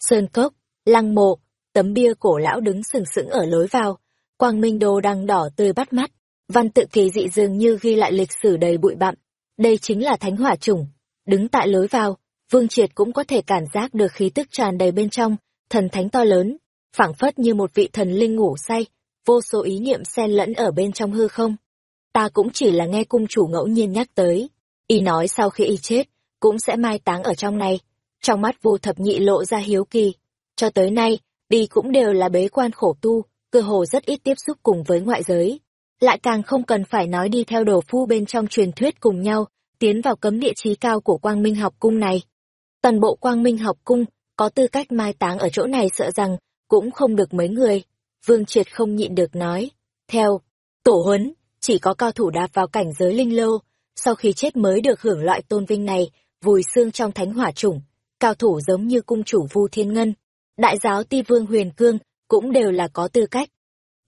Sơn cốc, lăng mộ, tấm bia cổ lão đứng sừng sững ở lối vào, quang minh đồ đằng đỏ tươi bắt mắt, văn tự kỳ dị dường như ghi lại lịch sử đầy bụi bặm. Đây chính là thánh hỏa chủng. Đứng tại lối vào, Vương Triệt cũng có thể cảm giác được khí tức tràn đầy bên trong, thần thánh to lớn, phảng phất như một vị thần linh ngủ say, vô số ý niệm xen lẫn ở bên trong hư không. Ta cũng chỉ là nghe cung chủ ngẫu nhiên nhắc tới, y nói sau khi y chết, cũng sẽ mai táng ở trong này. Trong mắt vô thập nhị lộ ra hiếu kỳ. Cho tới nay, đi cũng đều là bế quan khổ tu, cơ hồ rất ít tiếp xúc cùng với ngoại giới. Lại càng không cần phải nói đi theo đồ phu bên trong truyền thuyết cùng nhau, tiến vào cấm địa trí cao của quang minh học cung này. Toàn bộ quang minh học cung, có tư cách mai táng ở chỗ này sợ rằng, cũng không được mấy người. Vương Triệt không nhịn được nói. Theo, tổ huấn, chỉ có cao thủ đạp vào cảnh giới linh lô, sau khi chết mới được hưởng loại tôn vinh này, vùi xương trong thánh hỏa chủng. Cao thủ giống như cung chủ Vu Thiên Ngân, đại giáo ti vương Huyền Cương, cũng đều là có tư cách.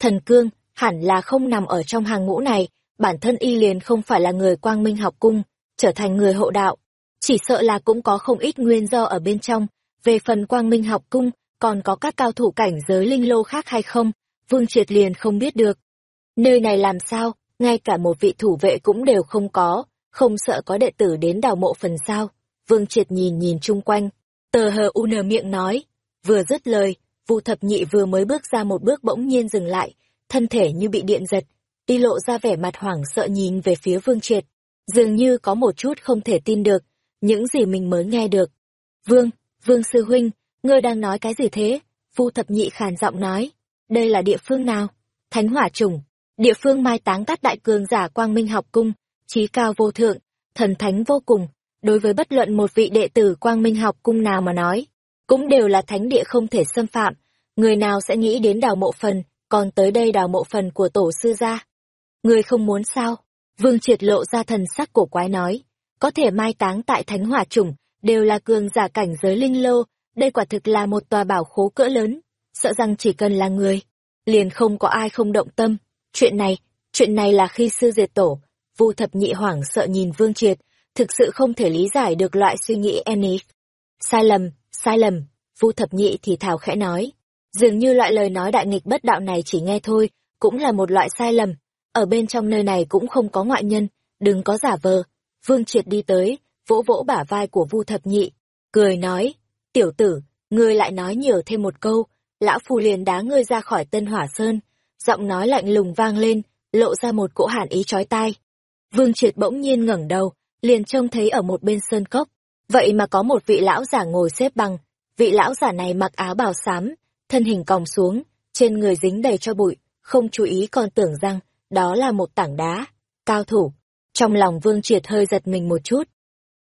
Thần Cương, hẳn là không nằm ở trong hàng ngũ này, bản thân y liền không phải là người quang minh học cung, trở thành người hộ đạo. Chỉ sợ là cũng có không ít nguyên do ở bên trong, về phần quang minh học cung, còn có các cao thủ cảnh giới linh lô khác hay không, Vương Triệt liền không biết được. Nơi này làm sao, ngay cả một vị thủ vệ cũng đều không có, không sợ có đệ tử đến đào mộ phần sao. Vương Triệt nhìn nhìn chung quanh, tờ hờ u nở miệng nói, vừa dứt lời, Vu thập nhị vừa mới bước ra một bước bỗng nhiên dừng lại, thân thể như bị điện giật, đi lộ ra vẻ mặt hoảng sợ nhìn về phía Vương Triệt, dường như có một chút không thể tin được, những gì mình mới nghe được. Vương, Vương Sư Huynh, ngươi đang nói cái gì thế? Vu thập nhị khàn giọng nói, đây là địa phương nào? Thánh hỏa trùng, địa phương mai táng các đại cường giả quang minh học cung, trí cao vô thượng, thần thánh vô cùng, đối với bất luận một vị đệ tử quang minh học cung nào mà nói, cũng đều là thánh địa không thể xâm phạm, người nào sẽ nghĩ đến đào mộ phần, còn tới đây đào mộ phần của tổ sư gia. Người không muốn sao? Vương triệt lộ ra thần sắc cổ quái nói, có thể mai táng tại thánh hỏa chủng, đều là cường giả cảnh giới linh lô, đây quả thực là một tòa bảo khố cỡ lớn, sợ rằng chỉ cần là người, liền không có ai không động tâm. Chuyện này, chuyện này là khi sư diệt tổ, vu thập nhị hoảng sợ nhìn Vương Triệt, thực sự không thể lý giải được loại suy nghĩ Enif. Sai lầm, sai lầm, vu thập nhị thì thào khẽ nói. Dường như loại lời nói đại nghịch bất đạo này chỉ nghe thôi, cũng là một loại sai lầm. Ở bên trong nơi này cũng không có ngoại nhân, đừng có giả vờ. Vương Triệt đi tới, vỗ vỗ bả vai của Vu Thập Nhị, cười nói, tiểu tử, ngươi lại nói nhiều thêm một câu, lão phu liền đá ngươi ra khỏi Tân Hỏa Sơn. Giọng nói lạnh lùng vang lên, lộ ra một cỗ hàn ý chói tai. Vương Triệt bỗng nhiên ngẩng đầu, liền trông thấy ở một bên sơn cốc, vậy mà có một vị lão giả ngồi xếp bằng, vị lão giả này mặc áo bào xám, thân hình còng xuống, trên người dính đầy cho bụi, không chú ý còn tưởng rằng đó là một tảng đá. Cao thủ, trong lòng Vương Triệt hơi giật mình một chút,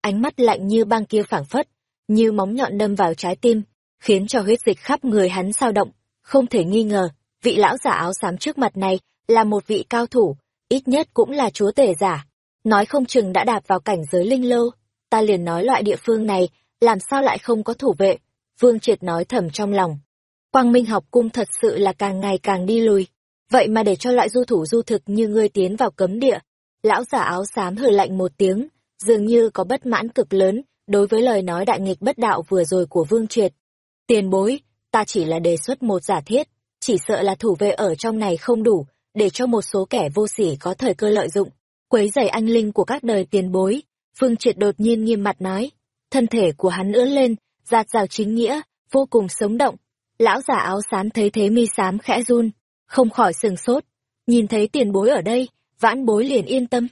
ánh mắt lạnh như băng kia phảng phất, như móng nhọn đâm vào trái tim, khiến cho huyết dịch khắp người hắn sao động, không thể nghi ngờ, vị lão giả áo xám trước mặt này là một vị cao thủ, ít nhất cũng là chúa tể giả. Nói không chừng đã đạp vào cảnh giới linh lô, ta liền nói loại địa phương này, làm sao lại không có thủ vệ, Vương Triệt nói thầm trong lòng. Quang Minh học cung thật sự là càng ngày càng đi lùi, vậy mà để cho loại du thủ du thực như ngươi tiến vào cấm địa. Lão giả áo xám hừ lạnh một tiếng, dường như có bất mãn cực lớn đối với lời nói đại nghịch bất đạo vừa rồi của Vương Triệt. Tiền bối, ta chỉ là đề xuất một giả thiết, chỉ sợ là thủ vệ ở trong này không đủ, để cho một số kẻ vô sỉ có thời cơ lợi dụng, quấy rầy anh linh của các đời tiền bối. Vương Triệt đột nhiên nghiêm mặt nói, thân thể của hắn ưỡn lên, giạt rào chính nghĩa, vô cùng sống động. Lão giả áo xám thấy thế mi xám khẽ run, không khỏi sừng sốt, nhìn thấy tiền bối ở đây, vãn bối liền yên tâm.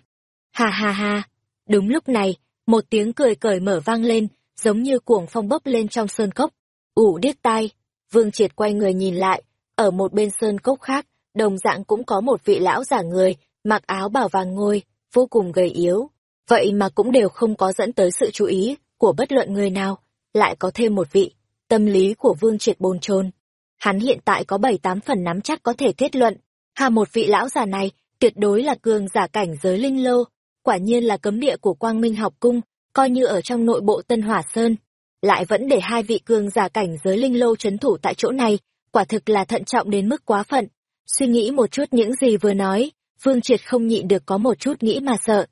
Hà hà hà, đúng lúc này, một tiếng cười cởi mở vang lên, giống như cuồng phong bốc lên trong sơn cốc. ủ điếc tai, vương triệt quay người nhìn lại, ở một bên sơn cốc khác, đồng dạng cũng có một vị lão giả người, mặc áo bảo vàng ngồi vô cùng gầy yếu. Vậy mà cũng đều không có dẫn tới sự chú ý của bất luận người nào, lại có thêm một vị, tâm lý của vương triệt bồn chồn Hắn hiện tại có bảy tám phần nắm chắc có thể kết luận, hà một vị lão già này, tuyệt đối là cường giả cảnh giới linh lô, quả nhiên là cấm địa của quang minh học cung, coi như ở trong nội bộ Tân Hỏa Sơn. Lại vẫn để hai vị cường giả cảnh giới linh lô chấn thủ tại chỗ này, quả thực là thận trọng đến mức quá phận. Suy nghĩ một chút những gì vừa nói, Vương Triệt không nhịn được có một chút nghĩ mà sợ.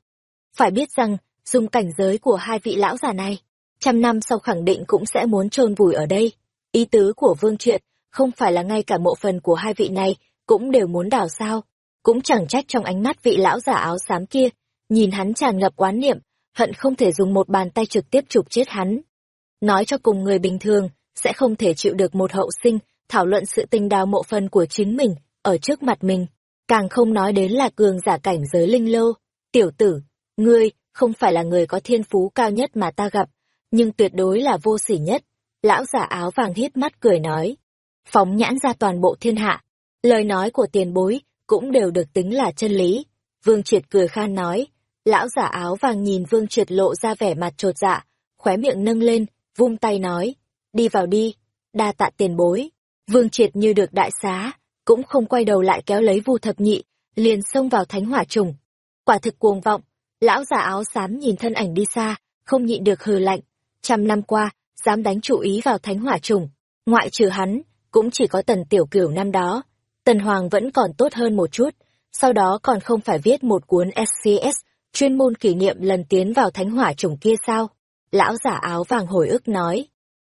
Phải biết rằng, dùng cảnh giới của hai vị lão già này, trăm năm sau khẳng định cũng sẽ muốn chôn vùi ở đây. Ý tứ của Vương Triệt không phải là ngay cả mộ phần của hai vị này cũng đều muốn đào sao. Cũng chẳng trách trong ánh mắt vị lão giả áo xám kia, nhìn hắn tràn ngập quán niệm, hận không thể dùng một bàn tay trực tiếp chụp chết hắn. Nói cho cùng người bình thường, sẽ không thể chịu được một hậu sinh, thảo luận sự tình đào mộ phần của chính mình, ở trước mặt mình. Càng không nói đến là cường giả cảnh giới linh lô. Tiểu tử, ngươi, không phải là người có thiên phú cao nhất mà ta gặp, nhưng tuyệt đối là vô sỉ nhất. Lão giả áo vàng hít mắt cười nói. Phóng nhãn ra toàn bộ thiên hạ. Lời nói của tiền bối cũng đều được tính là chân lý. Vương Triệt cười khan nói. Lão giả áo vàng nhìn Vương Triệt lộ ra vẻ mặt trột dạ, khóe miệng nâng lên, vung tay nói. Đi vào đi, đa tạ tiền bối. Vương Triệt như được đại xá, cũng không quay đầu lại kéo lấy Vu Thập Nhị, liền xông vào thánh hỏa trùng. Quả thực cuồng vọng, lão già áo xám nhìn thân ảnh đi xa, không nhịn được hừ lạnh. Trăm năm qua, dám đánh chủ ý vào thánh hỏa trùng, ngoại trừ hắn, cũng chỉ có tần tiểu cửu năm đó. Tần Hoàng vẫn còn tốt hơn một chút, sau đó còn không phải viết một cuốn SCS, chuyên môn kỷ niệm lần tiến vào thánh hỏa trùng kia sao? Lão giả áo vàng hồi ức nói.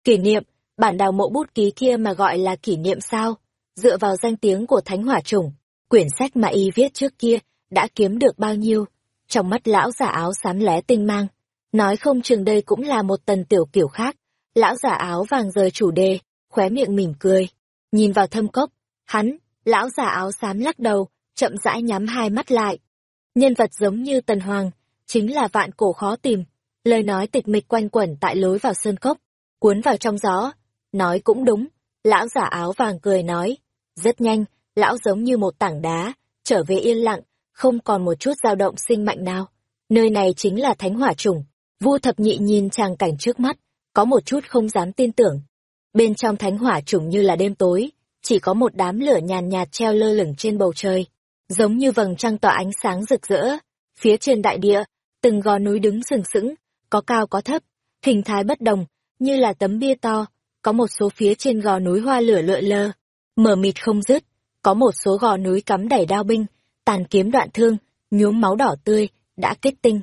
Kỷ niệm, bản đào mộ bút ký kia mà gọi là kỷ niệm sao? Dựa vào danh tiếng của thánh hỏa trùng, quyển sách mà y viết trước kia, đã kiếm được bao nhiêu? Trong mắt lão giả áo xám lé tinh mang, nói không chừng đây cũng là một tần tiểu kiểu khác. Lão giả áo vàng rời chủ đề, khóe miệng mỉm cười. Nhìn vào thâm cốc, hắn, lão giả áo xám lắc đầu, chậm rãi nhắm hai mắt lại. Nhân vật giống như tần hoàng, chính là vạn cổ khó tìm. Lời nói tịch mịch quanh quẩn tại lối vào sơn cốc, cuốn vào trong gió. Nói cũng đúng, lão giả áo vàng cười nói. Rất nhanh, lão giống như một tảng đá, trở về yên lặng, không còn một chút dao động sinh mạnh nào. Nơi này chính là thánh hỏa trùng. Vu thập nhị nhìn tràng cảnh trước mắt, có một chút không dám tin tưởng. Bên trong thánh hỏa trùng như là đêm tối, chỉ có một đám lửa nhàn nhạt treo lơ lửng trên bầu trời, giống như vầng trăng tỏa ánh sáng rực rỡ. Phía trên đại địa, từng gò núi đứng sừng sững, có cao có thấp, hình thái bất đồng, như là tấm bia to, có một số phía trên gò núi hoa lửa lượn lờ mở mịt không dứt, có một số gò núi cắm đẩy đao binh, tàn kiếm đoạn thương, nhuốm máu đỏ tươi, đã kết tinh.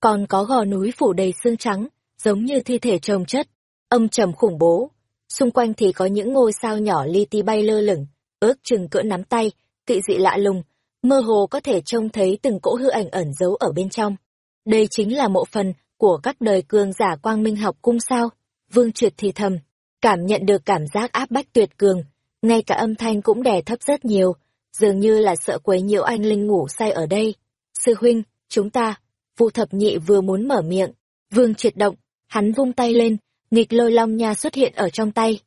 Còn có gò núi phủ đầy xương trắng, giống như thi thể trồng chất, âm trầm khủng bố. Xung quanh thì có những ngôi sao nhỏ li ti bay lơ lửng, ước chừng cỡ nắm tay, kỵ dị lạ lùng, mơ hồ có thể trông thấy từng cỗ hư ảnh ẩn giấu ở bên trong. Đây chính là mộ phần của các đời cường giả quang minh học cung sao. Vương Triệt thì thầm, cảm nhận được cảm giác áp bách tuyệt cường, ngay cả âm thanh cũng đè thấp rất nhiều, dường như là sợ quấy nhiễu anh Linh ngủ say ở đây. Sư huynh, chúng ta, Vu thập nhị vừa muốn mở miệng, vương triệt động, hắn vung tay lên, nghịch lôi long nha xuất hiện ở trong tay.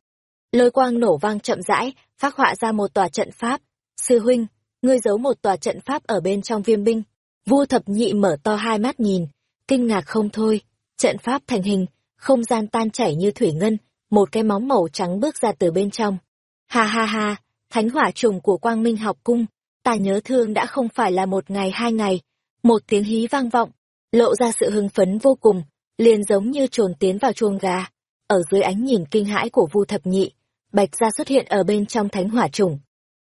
Lôi quang nổ vang chậm rãi, phát họa ra một tòa trận pháp. Sư huynh, ngươi giấu một tòa trận pháp ở bên trong viêm binh. Vu thập nhị mở to hai mắt nhìn, kinh ngạc không thôi. Trận pháp thành hình, không gian tan chảy như thủy ngân, một cái móng màu trắng bước ra từ bên trong. Ha ha ha, thánh hỏa trùng của quang minh học cung, ta nhớ thương đã không phải là một ngày hai ngày. Một tiếng hí vang vọng, lộ ra sự hưng phấn vô cùng, liền giống như trồn tiến vào chuông gà. Ở dưới ánh nhìn kinh hãi của Vu Thập Nhị, Bạch Gia xuất hiện ở bên trong thánh hỏa trùng.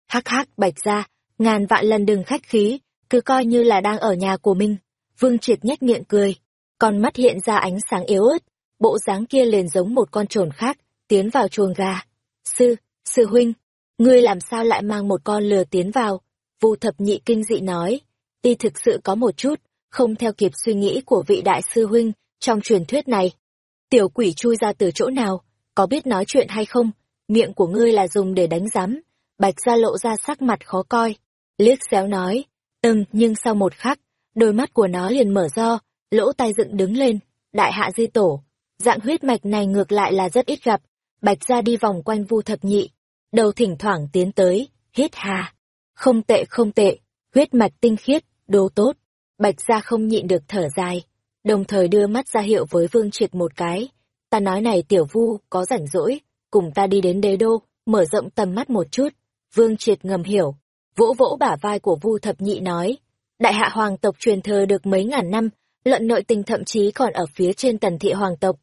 Hắc hắc, Bạch Gia, ngàn vạn lần đừng khách khí, cứ coi như là đang ở nhà của mình. Vương Triệt nhếch miệng cười, con mắt hiện ra ánh sáng yếu ớt, bộ dáng kia liền giống một con trồn khác, tiến vào chuồng gà. Sư, sư huynh, ngươi làm sao lại mang một con lừa tiến vào? Vu thập nhị kinh dị nói, y thực sự có một chút, không theo kịp suy nghĩ của vị đại sư huynh trong truyền thuyết này. Tiểu quỷ chui ra từ chỗ nào, có biết nói chuyện hay không? Miệng của ngươi là dùng để đánh giám. Bạch ra lộ ra sắc mặt khó coi. Liếc xéo nói, ừm, nhưng sau một khắc, đôi mắt của nó liền mở do, lỗ tai dựng đứng lên. Đại hạ di tổ, dạng huyết mạch này ngược lại là rất ít gặp. Bạch ra đi vòng quanh vu thập nhị, đầu thỉnh thoảng tiến tới, hít hà. Không tệ không tệ, huyết mạch tinh khiết, đồ tốt. Bạch ra không nhịn được thở dài, đồng thời đưa mắt ra hiệu với Vương Triệt một cái. Ta nói này tiểu vu, có rảnh rỗi, cùng ta đi đến đế đô, mở rộng tầm mắt một chút. Vương Triệt ngầm hiểu, vỗ vỗ bả vai của vu thập nhị nói. Đại hạ hoàng tộc truyền thờ được mấy ngàn năm, luận nội tình thậm chí còn ở phía trên tần thị hoàng tộc.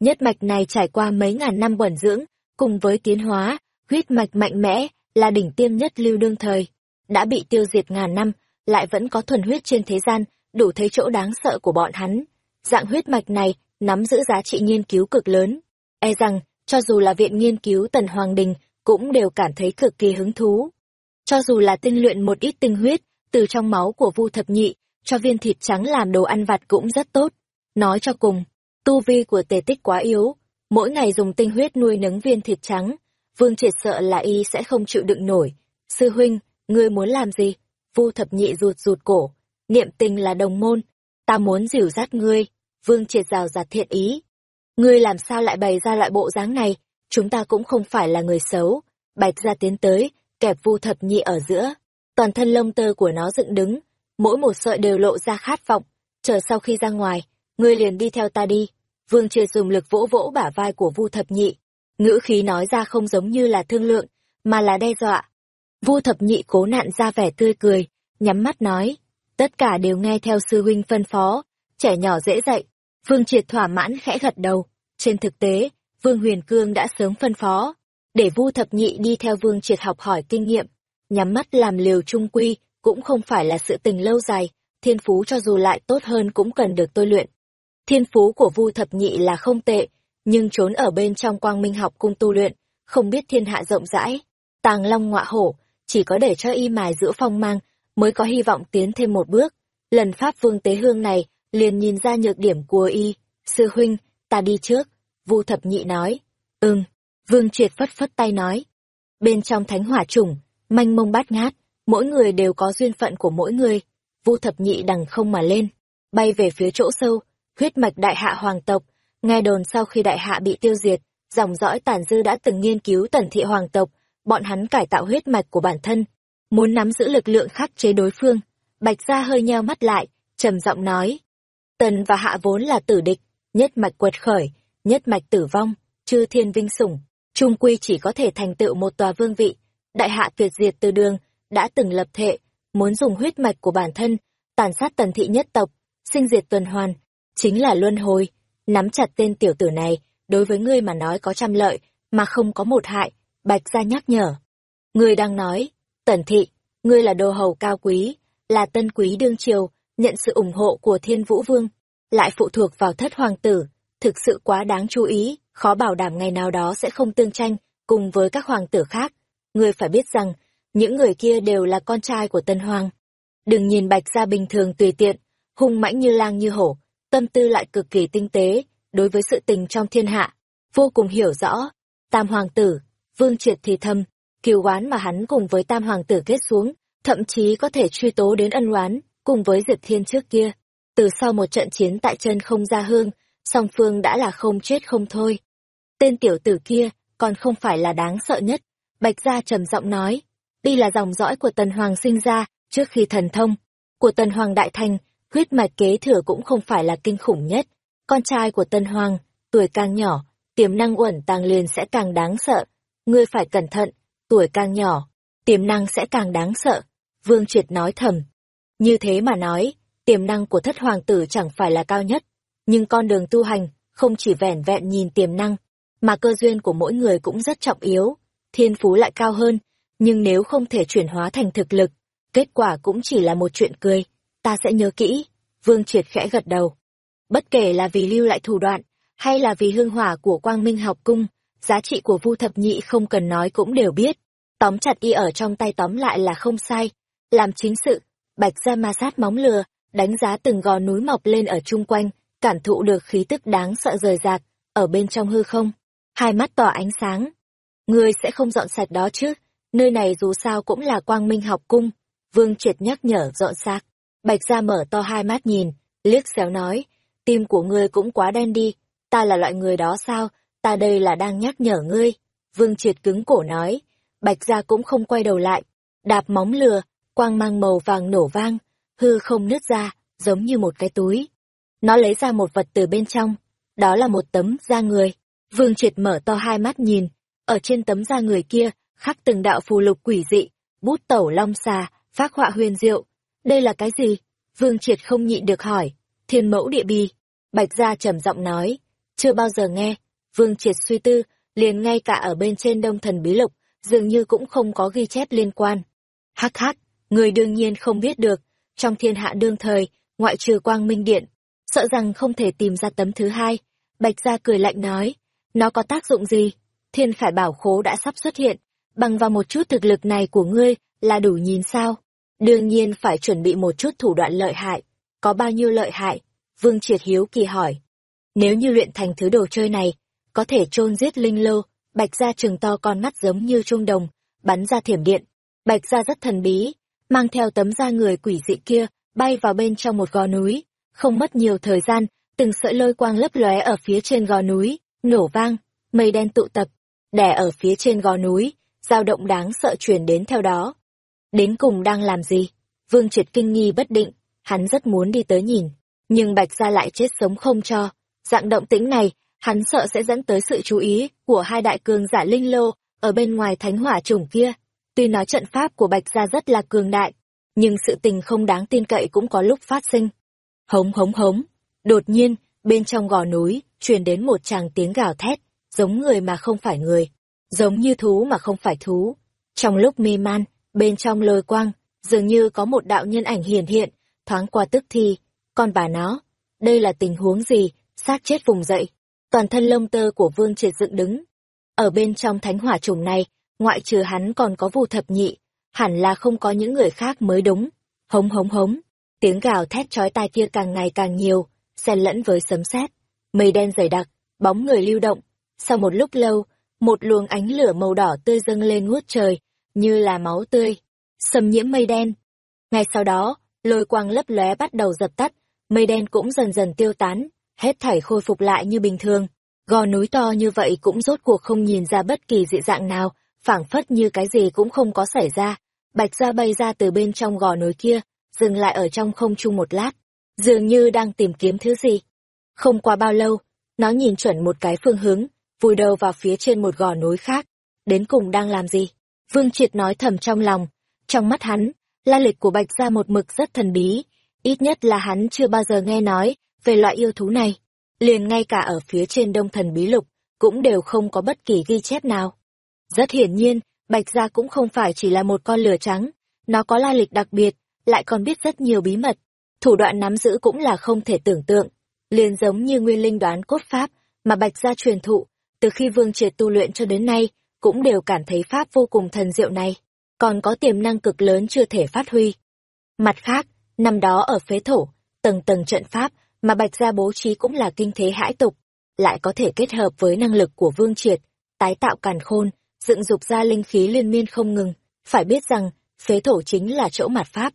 Nhất mạch này trải qua mấy ngàn năm bẩn dưỡng, cùng với tiến hóa, huyết mạch mạnh mẽ, là đỉnh tiêm nhất lưu đương thời. Đã bị tiêu diệt ngàn năm, lại vẫn có thuần huyết trên thế gian, đủ thấy chỗ đáng sợ của bọn hắn. Dạng huyết mạch này nắm giữ giá trị nghiên cứu cực lớn. E rằng, cho dù là viện nghiên cứu Tần Hoàng Đình cũng đều cảm thấy cực kỳ hứng thú. Cho dù là tinh luyện một ít tinh huyết từ trong máu của Vu Thập Nhị, cho viên thịt trắng làm đồ ăn vặt cũng rất tốt. Nói cho cùng, tu vi của tề tích quá yếu, mỗi ngày dùng tinh huyết nuôi nấng viên thịt trắng, Vương Triệt sợ là y sẽ không chịu đựng nổi. Sư huynh, ngươi muốn làm gì? Vu Thập Nhị rụt rụt cổ, niệm tình là đồng môn, ta muốn dìu dắt ngươi. Vương Triệt rào rạt thiện ý. Ngươi làm sao lại bày ra loại bộ dáng này? Chúng ta cũng không phải là người xấu. Bạch ra tiến tới, kẹp Vu Thập Nhị ở giữa. Toàn thân lông tơ của nó dựng đứng, mỗi một sợi đều lộ ra khát vọng. Chờ sau khi ra ngoài, ngươi liền đi theo ta đi. Vương Triệt dùng lực vỗ vỗ bả vai của Vu Thập Nhị, ngữ khí nói ra không giống như là thương lượng, mà là đe dọa. Vu Thập Nhị cố nạn ra vẻ tươi cười, nhắm mắt nói, tất cả đều nghe theo sư huynh phân phó, trẻ nhỏ dễ dạy. Vương Triệt thỏa mãn khẽ gật đầu. Trên thực tế, Vương Huyền Cương đã sớm phân phó, để Vu Thập Nhị đi theo Vương Triệt học hỏi kinh nghiệm, nhắm mắt làm liều trung quy, cũng không phải là sự tình lâu dài, thiên phú cho dù lại tốt hơn cũng cần được tôi luyện. Thiên phú của Vu Thập Nhị là không tệ, nhưng trốn ở bên trong quang minh học cung tu luyện, không biết thiên hạ rộng rãi. Tàng long ngọa hổ, chỉ có để cho y mài giữa phong mang, mới có hy vọng tiến thêm một bước. Lần Pháp Vương Tế Hương này, liền nhìn ra nhược điểm của y. Sư huynh, ta đi trước. Vu thập nhị nói. Ừm. Vương triệt phất phất tay nói. Bên trong thánh hỏa trùng, manh mông bát ngát, mỗi người đều có duyên phận của mỗi người. Vu thập nhị đằng không mà lên, bay về phía chỗ sâu, huyết mạch đại hạ hoàng tộc, nghe đồn sau khi đại hạ bị tiêu diệt, dòng dõi tàn dư đã từng nghiên cứu tần thị hoàng tộc, bọn hắn cải tạo huyết mạch của bản thân, muốn nắm giữ lực lượng khắc chế đối phương. Bạch gia hơi nheo mắt lại, trầm giọng nói. Tần và hạ vốn là tử địch, nhất mạch quật khởi, nhất mạch tử vong, chư thiên vinh sủng, trung quy chỉ có thể thành tựu một tòa vương vị. Đại hạ tuyệt diệt từ đường, đã từng lập thệ, muốn dùng huyết mạch của bản thân, tàn sát tần thị nhất tộc, sinh diệt tuần hoàn, chính là luân hồi. Nắm chặt tên tiểu tử này, đối với ngươi mà nói có trăm lợi, mà không có một hại, Bạch gia nhắc nhở. Ngươi đang nói, Tần Thị, ngươi là đồ hầu cao quý, là tân quý đương triều, nhận sự ủng hộ của Thiên Vũ Vương, lại phụ thuộc vào thất hoàng tử, thực sự quá đáng chú ý, khó bảo đảm ngày nào đó sẽ không tương tranh cùng với các hoàng tử khác. Ngươi phải biết rằng, những người kia đều là con trai của Tân Hoàng. Đừng nhìn Bạch gia bình thường tùy tiện, hung mãnh như lang như hổ, tâm tư lại cực kỳ tinh tế, đối với sự tình trong thiên hạ, vô cùng hiểu rõ. Tam hoàng tử, Vương Triệt thì thầm, kiều oán mà hắn cùng với tam hoàng tử kết xuống, thậm chí có thể truy tố đến ân oán, cùng với Diệp Thiên trước kia. Từ sau một trận chiến tại chân không ra hương, song phương đã là không chết không thôi. Tên tiểu tử kia còn không phải là đáng sợ nhất. Bạch Gia trầm giọng nói, đây là dòng dõi của Tần Hoàng sinh ra trước khi thần thông. Của Tần Hoàng Đại Thành, huyết mạch kế thừa cũng không phải là kinh khủng nhất. Con trai của tân Hoàng, tuổi càng nhỏ, tiềm năng uẩn tàng liền sẽ càng đáng sợ. Ngươi phải cẩn thận, tuổi càng nhỏ, tiềm năng sẽ càng đáng sợ. Vương Triệt nói thầm. Như thế mà nói, tiềm năng của thất hoàng tử chẳng phải là cao nhất. Nhưng con đường tu hành, không chỉ vẻn vẹn nhìn tiềm năng, mà cơ duyên của mỗi người cũng rất trọng yếu. Thiên phú lại cao hơn, nhưng nếu không thể chuyển hóa thành thực lực, kết quả cũng chỉ là một chuyện cười. Ta sẽ nhớ kỹ. Vương Triệt khẽ gật đầu. Bất kể là vì lưu lại thủ đoạn, hay là vì hương hỏa của quang minh học cung, giá trị của Vu Thập Nhị không cần nói cũng đều biết. Tóm chặt y ở trong tay tóm lại là không sai. Làm chính sự, bạch ra ma sát móng lừa, đánh giá từng gò núi mọc lên ở chung quanh, cảm thụ được khí tức đáng sợ rời rạc, ở bên trong hư không. Hai mắt tỏ ánh sáng. Ngươi sẽ không dọn sạch đó chứ, nơi này dù sao cũng là quang minh học cung. Vương triệt nhắc nhở dọn sạc. Bạch gia mở to hai mắt nhìn, liếc xéo nói, tim của ngươi cũng quá đen đi, ta là loại người đó sao, ta đây là đang nhắc nhở ngươi. Vương triệt cứng cổ nói, bạch gia cũng không quay đầu lại, đạp móng lừa, quang mang màu vàng nổ vang, hư không nứt ra, giống như một cái túi. Nó lấy ra một vật từ bên trong, đó là một tấm da người. Vương triệt mở to hai mắt nhìn, ở trên tấm da người kia, khắc từng đạo phù lục quỷ dị, bút tẩu long xà, phác họa huyền diệu. Đây là cái gì? Vương triệt không nhịn được hỏi. Thiên mẫu địa bì. Bạch gia trầm giọng nói, chưa bao giờ nghe. Vương triệt suy tư, liền ngay cả ở bên trên đông thần bí lục, dường như cũng không có ghi chép liên quan. Hắc hắc, người đương nhiên không biết được, trong thiên hạ đương thời, ngoại trừ quang minh điện, sợ rằng không thể tìm ra tấm thứ hai. Bạch gia cười lạnh nói, nó có tác dụng gì? Thiên khải bảo khố đã sắp xuất hiện, bằng vào một chút thực lực này của ngươi là đủ nhìn sao? Đương nhiên phải chuẩn bị một chút thủ đoạn lợi hại. Có bao nhiêu lợi hại? Vương Triệt Hiếu kỳ hỏi. Nếu như luyện thành thứ đồ chơi này, có thể chôn giết linh lô, bạch ra trừng to con mắt giống như trung đồng, bắn ra thiểm điện. Bạch ra rất thần bí, mang theo tấm da người quỷ dị kia, bay vào bên trong một gò núi. Không mất nhiều thời gian, từng sợi lôi quang lấp lóe ở phía trên gò núi, nổ vang, mây đen tụ tập, đè ở phía trên gò núi, dao động đáng sợ truyền đến theo đó. Đến cùng đang làm gì? Vương Triệt kinh nghi bất định, hắn rất muốn đi tới nhìn, nhưng Bạch Gia lại chết sống không cho. Dạng động tĩnh này, hắn sợ sẽ dẫn tới sự chú ý của hai đại cường giả linh lô ở bên ngoài thánh hỏa chủng kia. Tuy nói trận pháp của Bạch Gia rất là cường đại, nhưng sự tình không đáng tin cậy cũng có lúc phát sinh. Hống hống hống, đột nhiên, bên trong gò núi, truyền đến một tràng tiếng gào thét, giống người mà không phải người, giống như thú mà không phải thú. Trong lúc mê man, bên trong lôi quang, dường như có một đạo nhân ảnh hiển hiện, thoáng qua tức thì, con bà nó, đây là tình huống gì, xác chết vùng dậy, toàn thân lông tơ của vương triệt dựng đứng. Ở bên trong thánh hỏa trùng này, ngoại trừ hắn còn có vù thập nhị, hẳn là không có những người khác mới đúng. Hống hống hống, tiếng gào thét chói tai kia càng ngày càng nhiều, xen lẫn với sấm sét, mây đen dày đặc, bóng người lưu động. Sau một lúc lâu, một luồng ánh lửa màu đỏ tươi dâng lên ngút trời, như là máu tươi, xâm nhiễm mây đen. Ngay sau đó, lôi quang lấp lóe bắt đầu dập tắt, mây đen cũng dần dần tiêu tán, hết thảy khôi phục lại như bình thường. Gò núi to như vậy cũng rốt cuộc không nhìn ra bất kỳ dị dạng nào, phảng phất như cái gì cũng không có xảy ra. Bạch gia bay ra từ bên trong gò núi kia, dừng lại ở trong không trung một lát, dường như đang tìm kiếm thứ gì. Không qua bao lâu, nó nhìn chuẩn một cái phương hướng, vùi đầu vào phía trên một gò núi khác. Đến cùng đang làm gì? Vương Triệt nói thầm trong lòng. Trong mắt hắn, la lịch của Bạch Gia một mực rất thần bí. Ít nhất là hắn chưa bao giờ nghe nói về loại yêu thú này. Liền ngay cả ở phía trên đông thần bí lục, cũng đều không có bất kỳ ghi chép nào. Rất hiển nhiên, Bạch Gia cũng không phải chỉ là một con lửa trắng. Nó có la lịch đặc biệt, lại còn biết rất nhiều bí mật. Thủ đoạn nắm giữ cũng là không thể tưởng tượng. Liền giống như nguyên linh đoán cốt pháp mà Bạch Gia truyền thụ, từ khi Vương Triệt tu luyện cho đến nay, cũng đều cảm thấy pháp vô cùng thần diệu này, còn có tiềm năng cực lớn chưa thể phát huy. Mặt khác, năm đó ở phế thổ, tầng tầng trận pháp mà Bạch Gia bố trí cũng là kinh thế hãi tục, lại có thể kết hợp với năng lực của Vương Triệt, tái tạo càn khôn, dựng dục ra linh khí liên miên không ngừng, phải biết rằng, phế thổ chính là chỗ mặt pháp.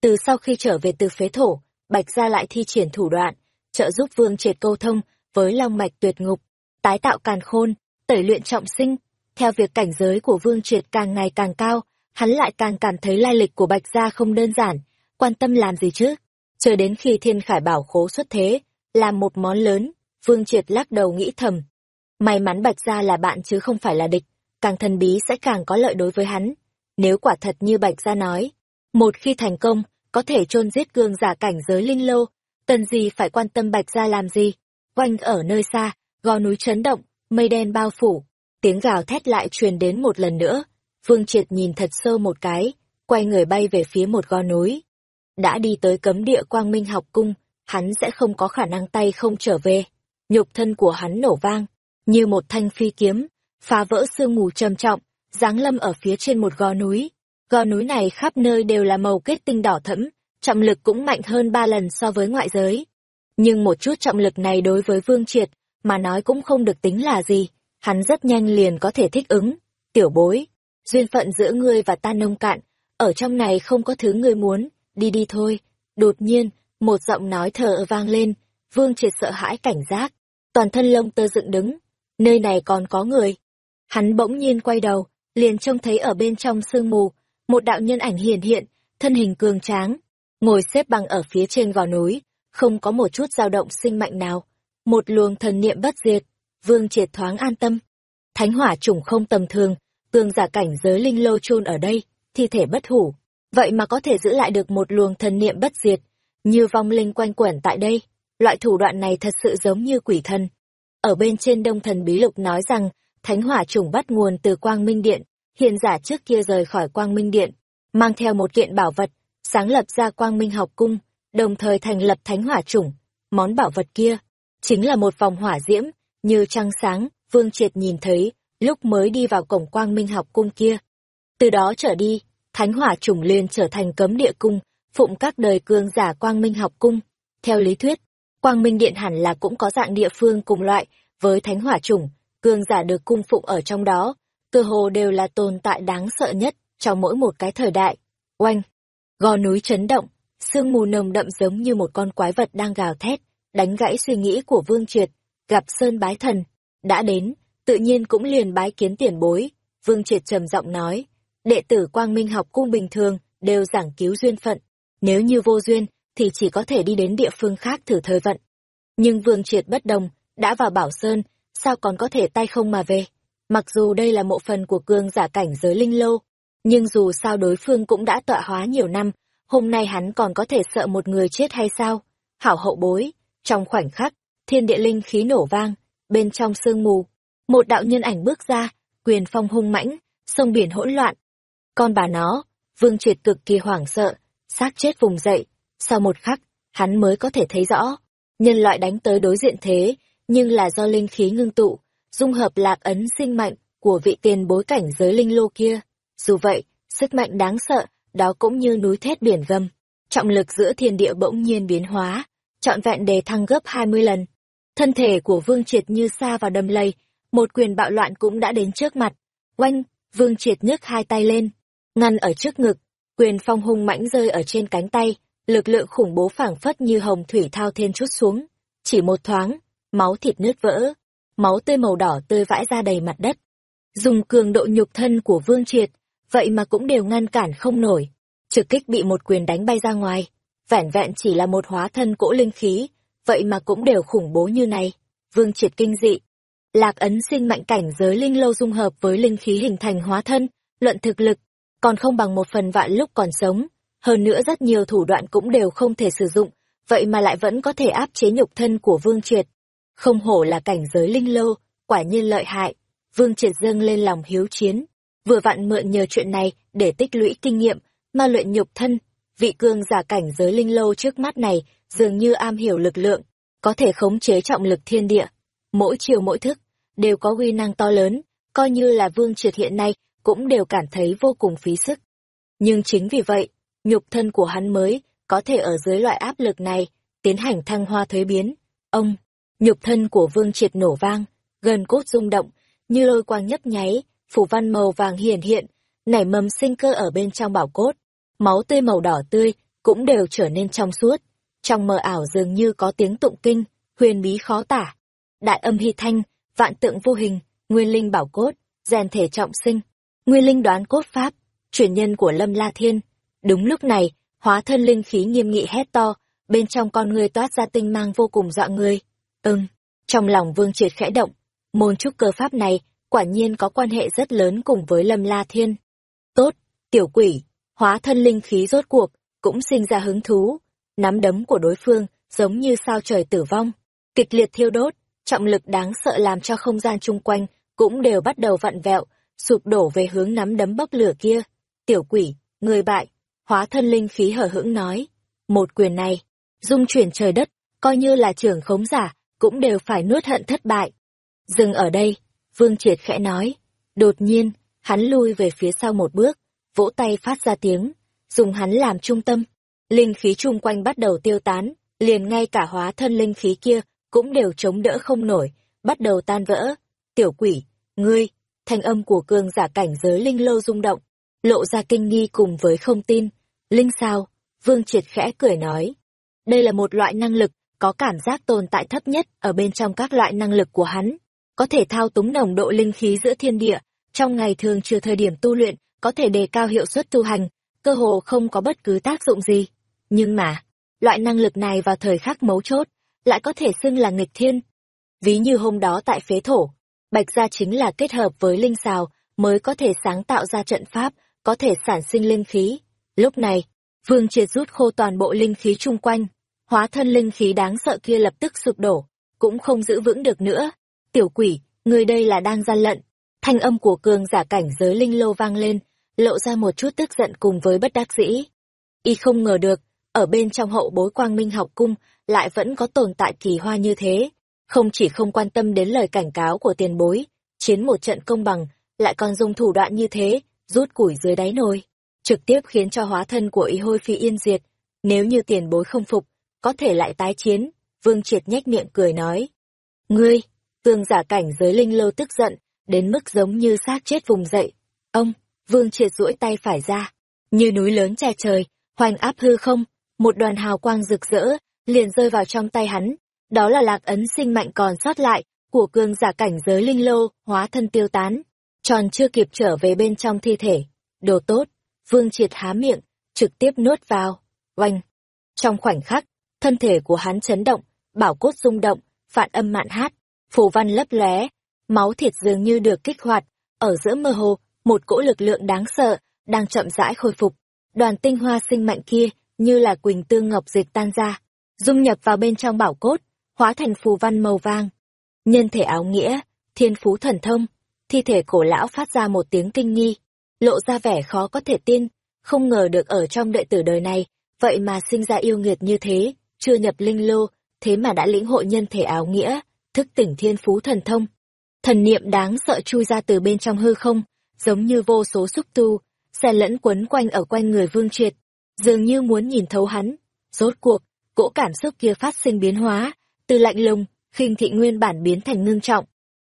Từ sau khi trở về từ phế thổ, Bạch Gia lại thi triển thủ đoạn, trợ giúp Vương Triệt câu thông với long mạch tuyệt ngục, tái tạo càn khôn, tẩy luyện trọng sinh. Theo việc cảnh giới của Vương Triệt càng ngày càng cao, hắn lại càng cảm thấy lai lịch của Bạch Gia không đơn giản, quan tâm làm gì chứ? Chờ đến khi thiên khải bảo khố xuất thế, làm một món lớn, Vương Triệt lắc đầu nghĩ thầm. May mắn Bạch Gia là bạn chứ không phải là địch, càng thần bí sẽ càng có lợi đối với hắn. Nếu quả thật như Bạch Gia nói, một khi thành công, có thể chôn giết gương giả cảnh giới linh lô, tần gì phải quan tâm Bạch Gia làm gì? Quanh ở nơi xa, gò núi chấn động, mây đen bao phủ, tiếng gào thét lại truyền đến một lần nữa. Vương Triệt nhìn thật sâu một cái, quay người bay về phía một gò núi. Đã đi tới cấm địa quang minh học cung, hắn sẽ không có khả năng tay không trở về. Nhục thân của hắn nổ vang, như một thanh phi kiếm, phá vỡ sương mù trầm trọng, giáng lâm ở phía trên một gò núi. Gò núi này khắp nơi đều là màu kết tinh đỏ thẫm, trọng lực cũng mạnh hơn ba lần so với ngoại giới. Nhưng một chút trọng lực này đối với Vương Triệt mà nói cũng không được tính là gì, hắn rất nhanh liền có thể thích ứng. Tiểu bối, duyên phận giữa ngươi và ta nông cạn, ở trong này không có thứ ngươi muốn, đi đi thôi. Đột nhiên, một giọng nói thở vang lên, vương triệt sợ hãi cảnh giác, toàn thân lông tơ dựng đứng, nơi này còn có người. Hắn bỗng nhiên quay đầu, liền trông thấy ở bên trong sương mù, một đạo nhân ảnh hiển hiện, thân hình cường tráng, ngồi xếp bằng ở phía trên gò núi, không có một chút dao động sinh mạnh nào một luồng thần niệm bất diệt, vương triệt thoáng an tâm. Thánh hỏa trùng không tầm thường, tương giả cảnh giới linh lô chôn ở đây, thi thể bất hủ. Vậy mà có thể giữ lại được một luồng thần niệm bất diệt, như vong linh quanh quẩn tại đây. Loại thủ đoạn này thật sự giống như quỷ thần. Ở bên trên đông thần bí lục nói rằng, thánh hỏa trùng bắt nguồn từ quang minh điện, hiền giả trước kia rời khỏi quang minh điện, mang theo một kiện bảo vật, sáng lập ra quang minh học cung, đồng thời thành lập thánh hỏa trùng, Món bảo vật kia, chính là một vòng hỏa diễm, như trăng sáng, Vương Triệt nhìn thấy, lúc mới đi vào cổng quang minh học cung kia. Từ đó trở đi, thánh hỏa chủng liền trở thành cấm địa cung, phụng các đời cương giả quang minh học cung. Theo lý thuyết, quang minh điện hẳn là cũng có dạng địa phương cùng loại với thánh hỏa chủng, cương giả được cung phụng ở trong đó, cơ hồ đều là tồn tại đáng sợ nhất trong mỗi một cái thời đại. Oanh! Gò núi chấn động, sương mù nồng đậm giống như một con quái vật đang gào thét, đánh gãy suy nghĩ của Vương Triệt, gặp Sơn bái thần, đã đến, tự nhiên cũng liền bái kiến tiền bối. Vương Triệt trầm giọng nói, đệ tử Quang Minh học cung bình thường đều giảng cứu duyên phận, nếu như vô duyên thì chỉ có thể đi đến địa phương khác thử thời vận. Nhưng Vương Triệt bất đồng, đã vào Bảo Sơn, sao còn có thể tay không mà về? Mặc dù đây là mộ phần của cương giả cảnh giới linh lô, nhưng dù sao đối phương cũng đã tọa hóa nhiều năm, hôm nay hắn còn có thể sợ một người chết hay sao? Hảo hậu bối, trong khoảnh khắc, thiên địa linh khí nổ vang, bên trong sương mù, một đạo nhân ảnh bước ra, quyền phong hung mãnh, sông biển hỗn loạn. Con bà nó, Vương Triệt cực kỳ hoảng sợ, xác chết vùng dậy, sau một khắc, hắn mới có thể thấy rõ, nhân loại đánh tới đối diện thế, nhưng là do linh khí ngưng tụ, dung hợp lạc ấn sinh mạnh của vị tiền bối cảnh giới linh lô kia. Dù vậy, sức mạnh đáng sợ, đó cũng như núi thét biển gầm. Trọng lực giữa thiên địa bỗng nhiên biến hóa, trọn vẹn đề thăng gấp 20 lần. Thân thể của Vương Triệt như xa vào đầm lầy, một quyền bạo loạn cũng đã đến trước mặt. Oanh, Vương Triệt nhấc hai tay lên, ngăn ở trước ngực, quyền phong hung mãnh rơi ở trên cánh tay, lực lượng khủng bố phảng phất như hồng thủy thao thiên chút xuống. Chỉ một thoáng, máu thịt nứt vỡ, máu tươi màu đỏ tươi vãi ra đầy mặt đất. Dùng cường độ nhục thân của Vương Triệt, vậy mà cũng đều ngăn cản không nổi. Trực kích bị một quyền đánh bay ra ngoài, vẻn vẹn chỉ là một hóa thân cỗ linh khí, vậy mà cũng đều khủng bố như này. Vương Triệt kinh dị. Lạc ấn sinh mạnh cảnh giới linh lâu dung hợp với linh khí hình thành hóa thân, luận thực lực, còn không bằng một phần vạn lúc còn sống. Hơn nữa rất nhiều thủ đoạn cũng đều không thể sử dụng, vậy mà lại vẫn có thể áp chế nhục thân của Vương Triệt. Không hổ là cảnh giới linh lâu, quả nhiên lợi hại. Vương Triệt dâng lên lòng hiếu chiến. Vừa vặn mượn nhờ chuyện này để tích lũy kinh nghiệm, mà luyện nhục thân. Vị cương giả cảnh giới linh lâu trước mắt này dường như am hiểu lực lượng, có thể khống chế trọng lực thiên địa. Mỗi chiều mỗi thức, đều có uy năng to lớn, coi như là Vương Triệt hiện nay cũng đều cảm thấy vô cùng phí sức. Nhưng chính vì vậy, nhục thân của hắn mới có thể ở dưới loại áp lực này tiến hành thăng hoa thuế biến. Ông, nhục thân của Vương Triệt nổ vang, gần cốt rung động, như lôi quang nhấp nháy, phủ văn màu vàng hiển hiện, nảy mầm sinh cơ ở bên trong bảo cốt. Máu tươi màu đỏ tươi cũng đều trở nên trong suốt. Trong mờ ảo dường như có tiếng tụng kinh, huyền bí khó tả. Đại âm hy thanh, vạn tượng vô hình, nguyên linh bảo cốt, rèn thể trọng sinh, nguyên linh đoán cốt pháp, truyền nhân của Lâm La Thiên. Đúng lúc này, hóa thân linh khí nghiêm nghị hét to, bên trong con người toát ra tinh mang vô cùng dọa người. Ừm, trong lòng Vương Triệt khẽ động, môn trúc cơ pháp này quả nhiên có quan hệ rất lớn cùng với Lâm La Thiên. Tốt, tiểu quỷ, hóa thân linh khí rốt cuộc, cũng sinh ra hứng thú. Nắm đấm của đối phương giống như sao trời tử vong, kịch liệt thiêu đốt, trọng lực đáng sợ làm cho không gian chung quanh cũng đều bắt đầu vặn vẹo, sụp đổ về hướng nắm đấm bốc lửa kia. Tiểu quỷ, người bại, hóa thân linh khí hở hững nói. Một quyền này, dung chuyển trời đất, coi như là trưởng khống giả, cũng đều phải nuốt hận thất bại. Dừng ở đây, Vương Triệt khẽ nói. Đột nhiên, hắn lui về phía sau một bước, vỗ tay phát ra tiếng, dùng hắn làm trung tâm. Linh khí chung quanh bắt đầu tiêu tán, liền ngay cả hóa thân linh khí kia cũng đều chống đỡ không nổi, bắt đầu tan vỡ. Tiểu quỷ, ngươi, thanh âm của cường giả cảnh giới linh lô rung động, lộ ra kinh nghi cùng với không tin. Linh sao? Vương Triệt khẽ cười nói. Đây là một loại năng lực, có cảm giác tồn tại thấp nhất ở bên trong các loại năng lực của hắn. Có thể thao túng nồng độ linh khí giữa thiên địa, trong ngày thường trừ thời điểm tu luyện, có thể đề cao hiệu suất tu hành, cơ hồ không có bất cứ tác dụng gì. Nhưng mà, loại năng lực này vào thời khắc mấu chốt, lại có thể xưng là nghịch thiên. Ví như hôm đó tại phế thổ, Bạch Gia chính là kết hợp với linh xào mới có thể sáng tạo ra trận pháp, có thể sản sinh linh khí. Lúc này, Vương Triệt rút khô toàn bộ linh khí chung quanh, hóa thân linh khí đáng sợ kia lập tức sụp đổ, cũng không giữ vững được nữa. Tiểu quỷ, người đây là đang gian lận. Thanh âm của cường giả cảnh giới linh lô vang lên, lộ ra một chút tức giận cùng với bất đắc dĩ. Y không ngờ được, ở bên trong hậu bối quang minh học cung, lại vẫn có tồn tại kỳ hoa như thế. không chỉ không quan tâm đến lời cảnh cáo của tiền bối, chiến một trận công bằng, lại còn dùng thủ đoạn như thế, rút củi dưới đáy nồi, trực tiếp khiến cho hóa thân của y hôi phi yên diệt. Nếu như tiền bối không phục, có thể lại tái chiến, Vương Triệt nhếch miệng cười nói. Ngươi, tương giả cảnh giới linh lâu tức giận, đến mức giống như xác chết vùng dậy. Ông, Vương Triệt duỗi tay phải ra, như núi lớn che trời, hoành áp hư không, một đoàn hào quang rực rỡ, liền rơi vào trong tay hắn. Đó là lạc ấn sinh mạnh còn sót lại, của cương giả cảnh giới linh lô, hóa thân tiêu tán. Tròn chưa kịp trở về bên trong thi thể. Đồ tốt, Vương Triệt há miệng, trực tiếp nuốt vào. Oanh! Trong khoảnh khắc, thân thể của hắn chấn động, bảo cốt rung động, phản âm mạn hát, phù văn lấp lóe, máu thịt dường như được kích hoạt, ở giữa mơ hồ, một cỗ lực lượng đáng sợ, đang chậm rãi khôi phục. Đoàn tinh hoa sinh mạnh kia, như là quỳnh tương ngọc dịch tan ra, dung nhập vào bên trong bảo cốt, hóa thành phù văn màu vàng. Nhân thể áo nghĩa, thiên phú thần thông, thi thể cổ lão phát ra một tiếng kinh nghi, lộ ra vẻ khó có thể tin, không ngờ được ở trong đệ tử đời này, vậy mà sinh ra yêu nghiệt như thế, chưa nhập linh lô, thế mà đã lĩnh hội nhân thể áo nghĩa, thức tỉnh thiên phú thần thông. Thần niệm đáng sợ chui ra từ bên trong hư không, giống như vô số xúc tu, xe lẫn quấn quanh ở quanh người vương triệt, dường như muốn nhìn thấu hắn. Rốt cuộc, cỗ cảm xúc kia phát sinh biến hóa, từ lạnh lùng, khinh thị nguyên bản biến thành ngưng trọng.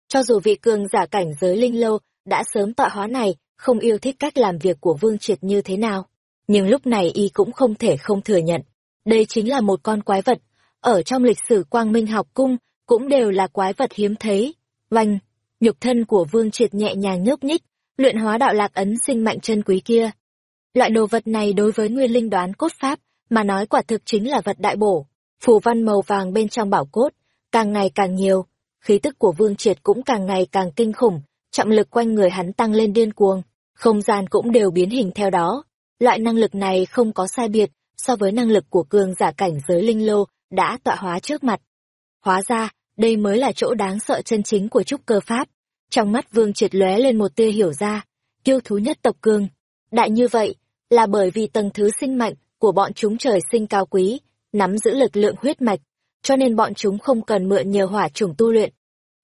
Cho dù vị cường giả cảnh giới linh lâu đã sớm tọa hóa này, không yêu thích cách làm việc của vương triệt như thế nào, nhưng lúc này y cũng không thể không thừa nhận. Đây chính là một con quái vật, ở trong lịch sử quang minh học cung, cũng đều là quái vật hiếm thấy. Oanh, nhục thân của vương triệt nhẹ nhàng nhúc nhích, luyện hóa đạo lạc ấn sinh mạnh chân quý kia. Loại đồ vật này đối với nguyên linh đoán cốt pháp, mà nói quả thực chính là vật đại bổ. Phù văn màu vàng bên trong bảo cốt, càng ngày càng nhiều, khí tức của vương triệt cũng càng ngày càng kinh khủng, trọng lực quanh người hắn tăng lên điên cuồng, không gian cũng đều biến hình theo đó. Loại năng lực này không có sai biệt so với năng lực của cường giả cảnh giới linh lô đã tọa hóa trước mặt. Hóa ra, đây mới là chỗ đáng sợ chân chính của trúc cơ pháp. Trong mắt vương triệt lóe lên một tia hiểu ra, kiêu thú nhất tộc cường. Đại như vậy, là bởi vì tầng thứ sinh mạnh của bọn chúng trời sinh cao quý, nắm giữ lực lượng huyết mạch, cho nên bọn chúng không cần mượn nhờ hỏa chủng tu luyện.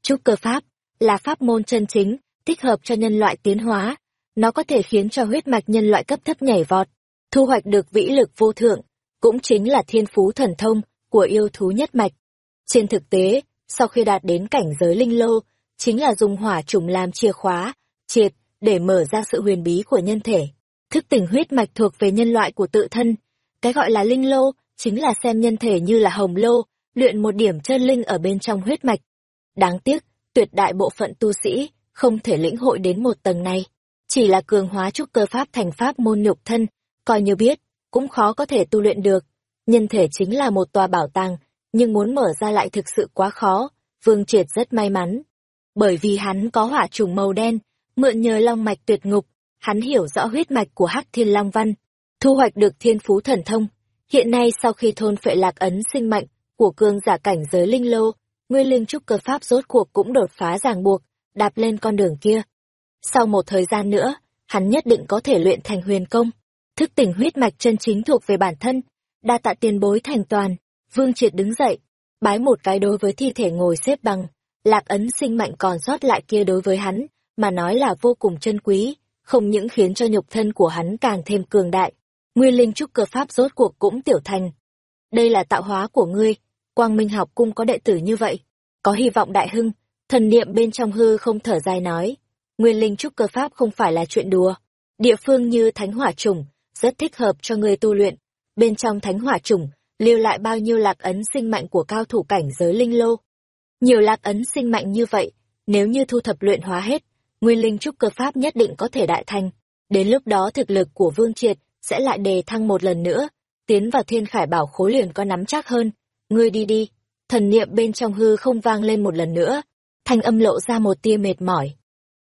Trúc cơ pháp là pháp môn chân chính, thích hợp cho nhân loại tiến hóa. Nó có thể khiến cho huyết mạch nhân loại cấp thấp nhảy vọt, thu hoạch được vĩ lực vô thượng, cũng chính là thiên phú thần thông của yêu thú nhất mạch. Trên thực tế, sau khi đạt đến cảnh giới linh lô, chính là dùng hỏa trùng làm chìa khóa, triệt, để mở ra sự huyền bí của nhân thể. Thức tỉnh huyết mạch thuộc về nhân loại của tự thân. Cái gọi là linh lô, chính là xem nhân thể như là hồng lô, luyện một điểm chân linh ở bên trong huyết mạch. Đáng tiếc, tuyệt đại bộ phận tu sĩ, không thể lĩnh hội đến một tầng này. Chỉ là cường hóa trúc cơ pháp thành pháp môn nhục thân, coi như biết, cũng khó có thể tu luyện được. Nhân thể chính là một tòa bảo tàng, nhưng muốn mở ra lại thực sự quá khó, Vương Triệt rất may mắn. Bởi vì hắn có hỏa trùng màu đen, mượn nhờ long mạch tuyệt ngục, hắn hiểu rõ huyết mạch của Hắc Thiên Long Văn, thu hoạch được thiên phú thần thông. Hiện nay sau khi thôn phệ lạc ấn sinh mạnh của cương giả cảnh giới linh lô, nguyên linh trúc cơ pháp rốt cuộc cũng đột phá ràng buộc, đạp lên con đường kia. Sau một thời gian nữa, hắn nhất định có thể luyện thành huyền công, thức tỉnh huyết mạch chân chính thuộc về bản thân, đa tạ tiền bối thành toàn. Vương Triệt đứng dậy, bái một cái đối với thi thể ngồi xếp bằng, lạc ấn sinh mạnh còn sót lại kia đối với hắn, mà nói là vô cùng chân quý, không những khiến cho nhục thân của hắn càng thêm cường đại, nguyên linh trúc cơ pháp rốt cuộc cũng tiểu thành. Đây là tạo hóa của ngươi, quang minh học cung có đệ tử như vậy, có hy vọng đại hưng, thần niệm bên trong hư không thở dài nói, nguyên linh trúc cơ pháp không phải là chuyện đùa, địa phương như thánh hỏa trùng, rất thích hợp cho ngươi tu luyện, bên trong thánh hỏa trùng, lưu lại bao nhiêu lạc ấn sinh mạnh của cao thủ cảnh giới linh lô. Nhiều lạc ấn sinh mạnh như vậy, nếu như thu thập luyện hóa hết, nguyên linh trúc cơ pháp nhất định có thể đại thành. Đến lúc đó thực lực của Vương Triệt sẽ lại đề thăng một lần nữa, tiến vào thiên khải bảo khối liền có nắm chắc hơn. Ngươi đi đi, thần niệm bên trong hư không vang lên một lần nữa, thanh âm lộ ra một tia mệt mỏi.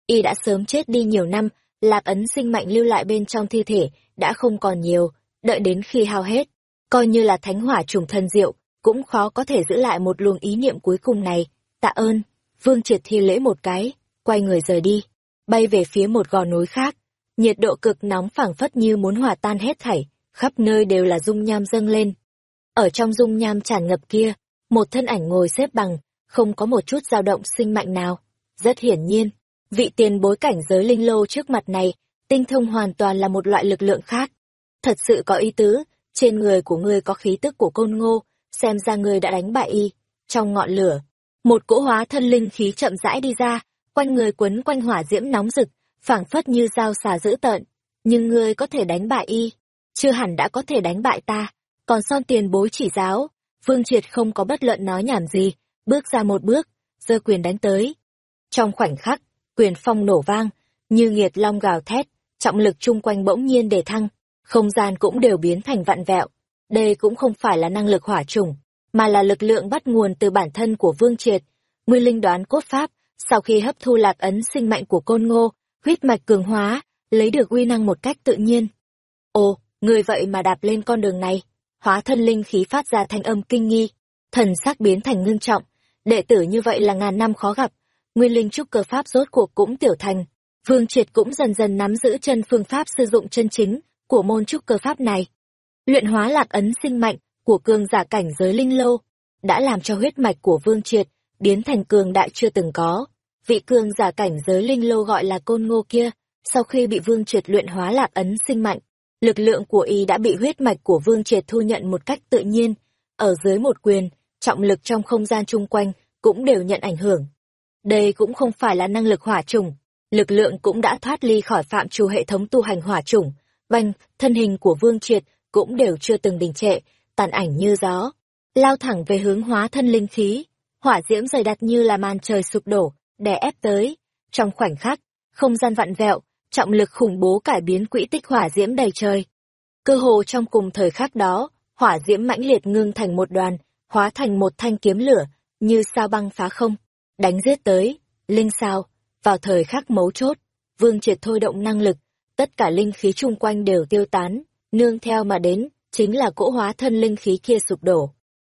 Y đã sớm chết đi nhiều năm, lạc ấn sinh mạnh lưu lại bên trong thi thể đã không còn nhiều, đợi đến khi hao hết, coi như là thánh hỏa trùng thân diệu, cũng khó có thể giữ lại một luồng ý niệm cuối cùng này. Tạ ơn, Vương Triệt thi lễ một cái, quay người rời đi, bay về phía một gò núi khác. Nhiệt độ cực nóng phảng phất như muốn hòa tan hết thảy, khắp nơi đều là dung nham dâng lên. Ở trong dung nham tràn ngập kia, một thân ảnh ngồi xếp bằng, không có một chút dao động sinh mạnh nào. Rất hiển nhiên, vị tiền bối cảnh giới linh lô trước mặt này, tinh thông hoàn toàn là một loại lực lượng khác. Thật sự có ý tứ, trên người của ngươi có khí tức của côn ngô, xem ra ngươi đã đánh bại y. Trong ngọn lửa, một cỗ hóa thân linh khí chậm rãi đi ra, quanh người quấn quanh hỏa diễm nóng rực, phảng phất như dao xà dữ tợn. Nhưng ngươi có thể đánh bại y, chưa hẳn đã có thể đánh bại ta. Còn son tiền bối chỉ giáo, Vương Triệt không có bất luận nói nhảm gì, bước ra một bước, giơ quyền đánh tới. Trong khoảnh khắc, quyền phong nổ vang, như nghiệt long gào thét, trọng lực chung quanh bỗng nhiên để thăng, không gian cũng đều biến thành vặn vẹo. Đây cũng không phải là năng lực hỏa trùng, mà là lực lượng bắt nguồn từ bản thân của Vương Triệt. Nguyên linh đoán cốt pháp, sau khi hấp thu lạc ấn sinh mạnh của côn ngô, huyết mạch cường hóa, lấy được uy năng một cách tự nhiên. Ồ, người vậy mà đạp lên con đường này, hóa thân linh khí phát ra thanh âm kinh nghi, thần sắc biến thành ngưng trọng, đệ tử như vậy là ngàn năm khó gặp, nguyên linh trúc cơ pháp rốt cuộc cũng tiểu thành. Vương Triệt cũng dần dần nắm giữ chân phương pháp sử dụng chân chính của môn trúc cơ pháp này. Luyện hóa lạc ấn sinh mạnh của cường giả cảnh giới linh lô, đã làm cho huyết mạch của Vương Triệt biến thành cường đại chưa từng có. Vị cường giả cảnh giới linh lô gọi là côn ngô kia, sau khi bị Vương Triệt luyện hóa lạc ấn sinh mạnh, lực lượng của y đã bị huyết mạch của Vương Triệt thu nhận một cách tự nhiên, ở dưới một quyền, trọng lực trong không gian chung quanh cũng đều nhận ảnh hưởng. Đây cũng không phải là năng lực hỏa trùng, lực lượng cũng đã thoát ly khỏi phạm trù hệ thống tu hành hỏa trùng. Banh, thân hình của Vương Triệt cũng đều chưa từng đình trệ, tàn ảnh như gió, lao thẳng về hướng hóa thân linh khí, hỏa diễm dày đặc như là màn trời sụp đổ, đè ép tới. Trong khoảnh khắc, không gian vặn vẹo, trọng lực khủng bố cải biến quỹ tích hỏa diễm đầy trời. Cơ hồ trong cùng thời khắc đó, hỏa diễm mãnh liệt ngưng thành một đoàn, hóa thành một thanh kiếm lửa, như sao băng phá không, đánh giết tới, linh sao, vào thời khắc mấu chốt, vương triệt thôi động năng lực, tất cả linh khí chung quanh đều tiêu tán, nương theo mà đến, chính là cỗ hóa thân linh khí kia sụp đổ.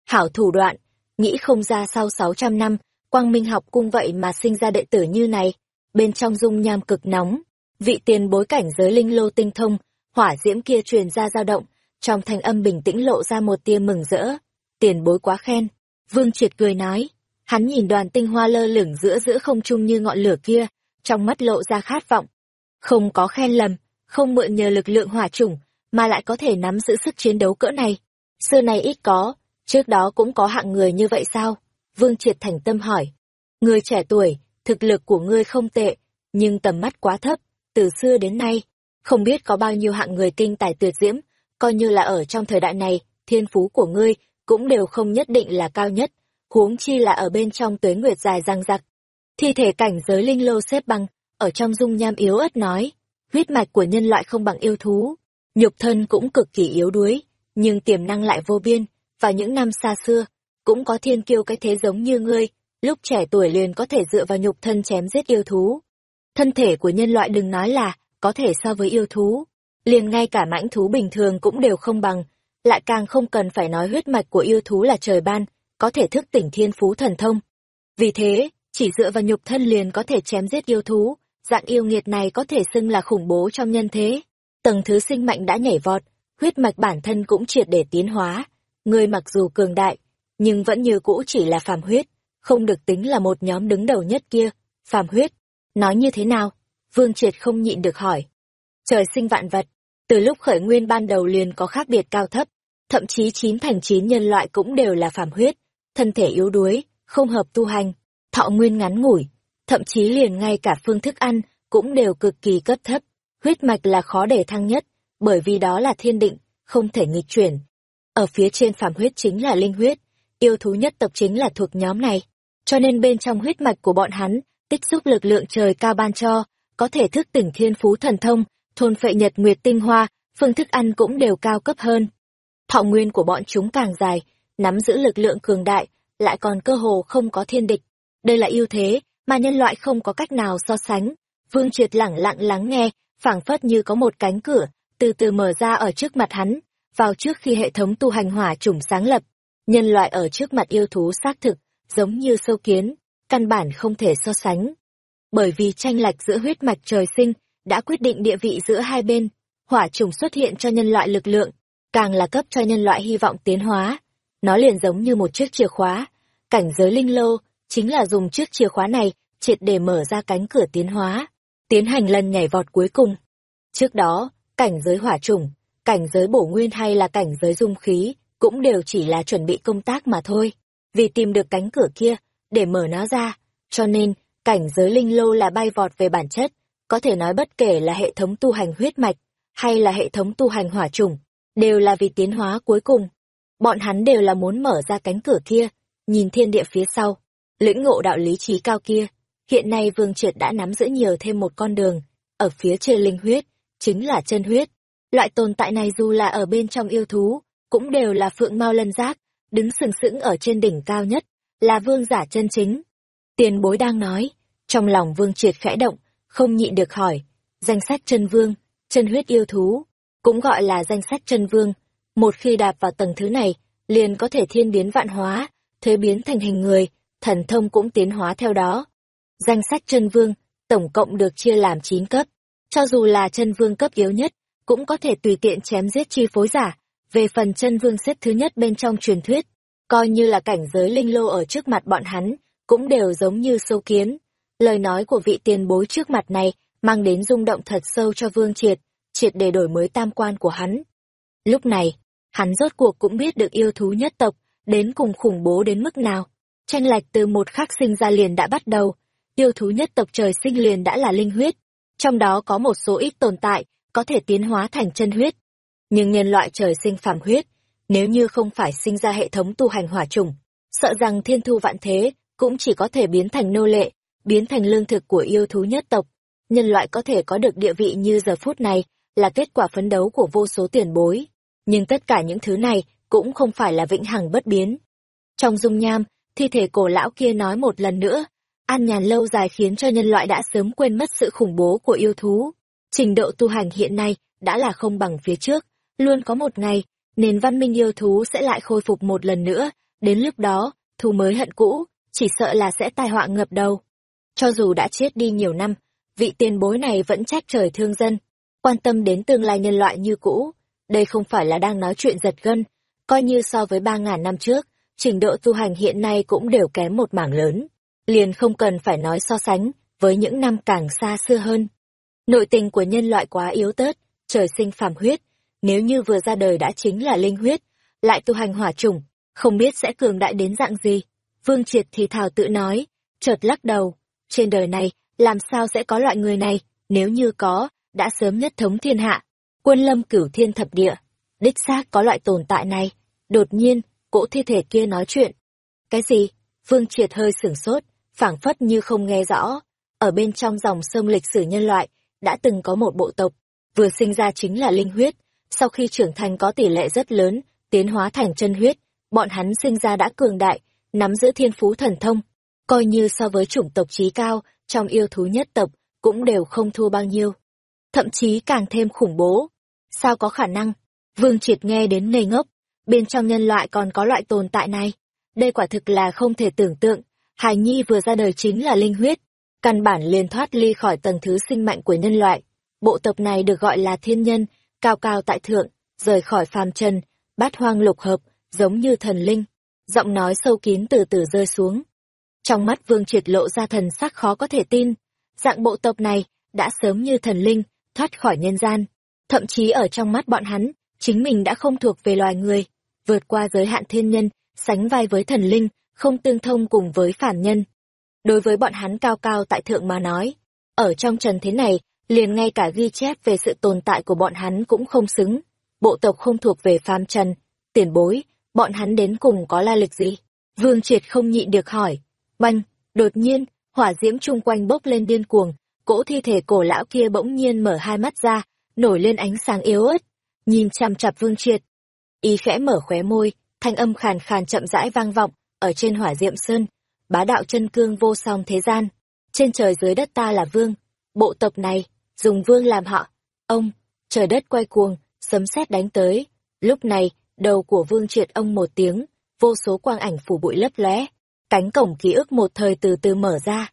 Hảo thủ đoạn, nghĩ không ra sau 600 năm, quang minh học cung vậy mà sinh ra đệ tử như này, bên trong dung nham cực nóng, vị tiền bối cảnh giới linh lô tinh thông, hỏa diễm kia truyền ra dao động, trong thanh âm bình tĩnh lộ ra một tia mừng rỡ. Tiền bối quá khen. Vương Triệt cười nói. Hắn nhìn đoàn tinh hoa lơ lửng giữa giữa không trung như ngọn lửa kia, trong mắt lộ ra khát vọng. Không có khen lầm, không mượn nhờ lực lượng hỏa chủng, mà lại có thể nắm giữ sức chiến đấu cỡ này. Xưa này ít có, trước đó cũng có hạng người như vậy sao? Vương Triệt thành tâm hỏi. Người trẻ tuổi, thực lực của ngươi không tệ, nhưng tầm mắt quá thấp, từ xưa đến nay, không biết có bao nhiêu hạng người kinh tài tuyệt diễm, coi như là ở trong thời đại này, thiên phú của ngươi cũng đều không nhất định là cao nhất, huống chi là ở bên trong tuế nguyệt dài răng rặc. Thi thể cảnh giới linh lô xếp băng, ở trong dung nham yếu ớt nói, huyết mạch của nhân loại không bằng yêu thú, nhục thân cũng cực kỳ yếu đuối, nhưng tiềm năng lại vô biên, và những năm xa xưa, cũng có thiên kiêu cái thế giống như ngươi, lúc trẻ tuổi liền có thể dựa vào nhục thân chém giết yêu thú. Thân thể của nhân loại đừng nói là có thể so với yêu thú, liền ngay cả mãnh thú bình thường cũng đều không bằng, lại càng không cần phải nói huyết mạch của yêu thú là trời ban, có thể thức tỉnh thiên phú thần thông. Vì thế, chỉ dựa vào nhục thân liền có thể chém giết yêu thú, dạng yêu nghiệt này có thể xưng là khủng bố trong nhân thế. Tầng thứ sinh mạnh đã nhảy vọt, huyết mạch bản thân cũng triệt để tiến hóa. ngươi mặc dù cường đại, nhưng vẫn như cũ chỉ là phàm huyết, không được tính là một nhóm đứng đầu nhất kia. Phàm huyết, nói như thế nào? Vương Triệt không nhịn được hỏi. Trời sinh vạn vật, từ lúc khởi nguyên ban đầu liền có khác biệt cao thấp, thậm chí chín thành chín nhân loại cũng đều là phàm huyết, thân thể yếu đuối, không hợp tu hành, thọ nguyên ngắn ngủi, thậm chí liền ngay cả phương thức ăn cũng đều cực kỳ cấp thấp, huyết mạch là khó để thăng nhất, bởi vì đó là thiên định, không thể nghịch chuyển. Ở phía trên phàm huyết chính là linh huyết, yêu thú nhất tộc chính là thuộc nhóm này, cho nên bên trong huyết mạch của bọn hắn, tích xúc lực lượng trời cao ban cho, có thể thức tỉnh thiên phú thần thông, thôn phệ nhật nguyệt tinh hoa, phương thức ăn cũng đều cao cấp hơn. Thọ nguyên của bọn chúng càng dài, nắm giữ lực lượng cường đại, lại còn cơ hồ không có thiên địch. Đây là ưu thế mà nhân loại không có cách nào so sánh. Vương Triệt lẳng lặng lắng nghe, phảng phất như có một cánh cửa từ từ mở ra ở trước mặt hắn, vào trước khi hệ thống tu hành hỏa chủng sáng lập. Nhân loại ở trước mặt yêu thú xác thực, giống như sâu kiến, căn bản không thể so sánh. Bởi vì tranh lệch giữa huyết mạch trời sinh đã quyết định địa vị giữa hai bên, hỏa chủng xuất hiện cho nhân loại lực lượng, càng là cấp cho nhân loại hy vọng tiến hóa. Nó liền giống như một chiếc chìa khóa, cảnh giới linh lô, chính là dùng chiếc chìa khóa này triệt để mở ra cánh cửa tiến hóa, tiến hành lần nhảy vọt cuối cùng. Trước đó, cảnh giới hỏa trùng, cảnh giới bổ nguyên hay là cảnh giới dung khí, cũng đều chỉ là chuẩn bị công tác mà thôi. Vì tìm được cánh cửa kia, để mở nó ra, cho nên, cảnh giới linh lô là bay vọt về bản chất, có thể nói bất kể là hệ thống tu hành huyết mạch, hay là hệ thống tu hành hỏa trùng, đều là vì tiến hóa cuối cùng. Bọn hắn đều là muốn mở ra cánh cửa kia, nhìn thiên địa phía sau, lĩnh ngộ đạo lý trí cao kia. Hiện nay Vương Triệt đã nắm giữ nhiều thêm một con đường, ở phía trên linh huyết, chính là chân huyết. Loại tồn tại này dù là ở bên trong yêu thú, cũng đều là phượng mau lân giác, đứng sừng sững ở trên đỉnh cao nhất, là vương giả chân chính. Tiền bối đang nói, trong lòng vương triệt khẽ động, không nhịn được hỏi, danh sách chân vương, chân huyết yêu thú, cũng gọi là danh sách chân vương. Một khi đạp vào tầng thứ này, liền có thể thiên biến vạn hóa, thuế biến thành hình người, thần thông cũng tiến hóa theo đó. Danh sách chân vương, tổng cộng được chia làm 9 cấp. Cho dù là chân vương cấp yếu nhất, cũng có thể tùy tiện chém giết chi phối giả. Về phần chân vương xếp thứ nhất bên trong truyền thuyết, coi như là cảnh giới linh lô ở trước mặt bọn hắn, cũng đều giống như sâu kiến. Lời nói của vị tiền bối trước mặt này mang đến rung động thật sâu cho Vương Triệt, triệt để đổi mới tam quan của hắn. Lúc này, hắn rốt cuộc cũng biết được yêu thú nhất tộc, đến cùng khủng bố đến mức nào. Tranh lệch từ một khắc sinh ra liền đã bắt đầu, yêu thú nhất tộc trời sinh liền đã là linh huyết, trong đó có một số ít tồn tại, có thể tiến hóa thành chân huyết. Nhưng nhân loại trời sinh phàm huyết, nếu như không phải sinh ra hệ thống tu hành hỏa trùng, sợ rằng thiên thu vạn thế cũng chỉ có thể biến thành nô lệ, biến thành lương thực của yêu thú nhất tộc. Nhân loại có thể có được địa vị như giờ phút này là kết quả phấn đấu của vô số tiền bối. Nhưng tất cả những thứ này cũng không phải là vĩnh hằng bất biến. Trong dung nham, thi thể cổ lão kia nói một lần nữa, an nhàn lâu dài khiến cho nhân loại đã sớm quên mất sự khủng bố của yêu thú. Trình độ tu hành hiện nay đã là không bằng phía trước, luôn có một ngày, nền văn minh yêu thú sẽ lại khôi phục một lần nữa, đến lúc đó, thù mới hận cũ, chỉ sợ là sẽ tai họa ngập đầu. Cho dù đã chết đi nhiều năm, vị tiền bối này vẫn trách trời thương dân, quan tâm đến tương lai nhân loại như cũ. Đây không phải là đang nói chuyện giật gân, coi như so với ba ngàn năm trước, trình độ tu hành hiện nay cũng đều kém một mảng lớn. Liền không cần phải nói so sánh với những năm càng xa xưa hơn. Nội tình của nhân loại quá yếu tớt, trời sinh phàm huyết, nếu như vừa ra đời đã chính là linh huyết, lại tu hành hỏa chủng, không biết sẽ cường đại đến dạng gì. Vương Triệt thì thào tự nói, chợt lắc đầu, trên đời này, làm sao sẽ có loại người này, nếu như có, đã sớm nhất thống thiên hạ, quân lâm cửu thiên thập địa, đích xác có loại tồn tại này. Đột nhiên, cỗ thi thể kia nói chuyện. Cái gì? Vương Triệt hơi sửng sốt, phảng phất như không nghe rõ. Ở bên trong dòng sông lịch sử nhân loại, đã từng có một bộ tộc, vừa sinh ra chính là linh huyết, sau khi trưởng thành có tỷ lệ rất lớn, tiến hóa thành chân huyết, bọn hắn sinh ra đã cường đại, nắm giữ thiên phú thần thông, coi như so với chủng tộc trí cao, trong yêu thú nhất tộc, cũng đều không thua bao nhiêu. Thậm chí càng thêm khủng bố. Sao có khả năng? Vương Triệt nghe đến ngây ngốc, bên trong nhân loại còn có loại tồn tại này. Đây quả thực là không thể tưởng tượng, hài Nhi vừa ra đời chính là linh huyết, căn bản liền thoát ly khỏi tầng thứ sinh mạnh của nhân loại. Bộ tộc này được gọi là thiên nhân, cao cao tại thượng, rời khỏi phàm trần, bát hoang lục hợp, giống như thần linh. Giọng nói sâu kín từ từ rơi xuống. Trong mắt Vương Triệt lộ ra thần sắc khó có thể tin, dạng bộ tộc này đã sớm như thần linh, thoát khỏi nhân gian. Thậm chí ở trong mắt bọn hắn, chính mình đã không thuộc về loài người, vượt qua giới hạn thiên nhân, sánh vai với thần linh, không tương thông cùng với phản nhân. Đối với bọn hắn cao cao tại thượng mà nói, ở trong trần thế này, liền ngay cả ghi chép về sự tồn tại của bọn hắn cũng không xứng. Bộ tộc không thuộc về phàm trần, tiền bối, bọn hắn đến cùng có la lịch gì? Vương Triệt không nhịn được hỏi. Banh, đột nhiên, hỏa diễm chung quanh bốc lên điên cuồng, cỗ thi thể cổ lão kia bỗng nhiên mở hai mắt ra, nổi lên ánh sáng yếu ớt, nhìn chằm chặp Vương Triệt. Y khẽ mở khóe môi, thanh âm khàn khàn chậm rãi vang vọng, ở trên hỏa diệm sơn, bá đạo chân cương vô song thế gian, trên trời dưới đất ta là vương, bộ tộc này, dùng vương làm họ. Ông, trời đất quay cuồng, sấm sét đánh tới. Lúc này, đầu của vương triệt ông một tiếng, vô số quang ảnh phủ bụi lấp lóe, cánh cổng ký ức một thời từ từ mở ra.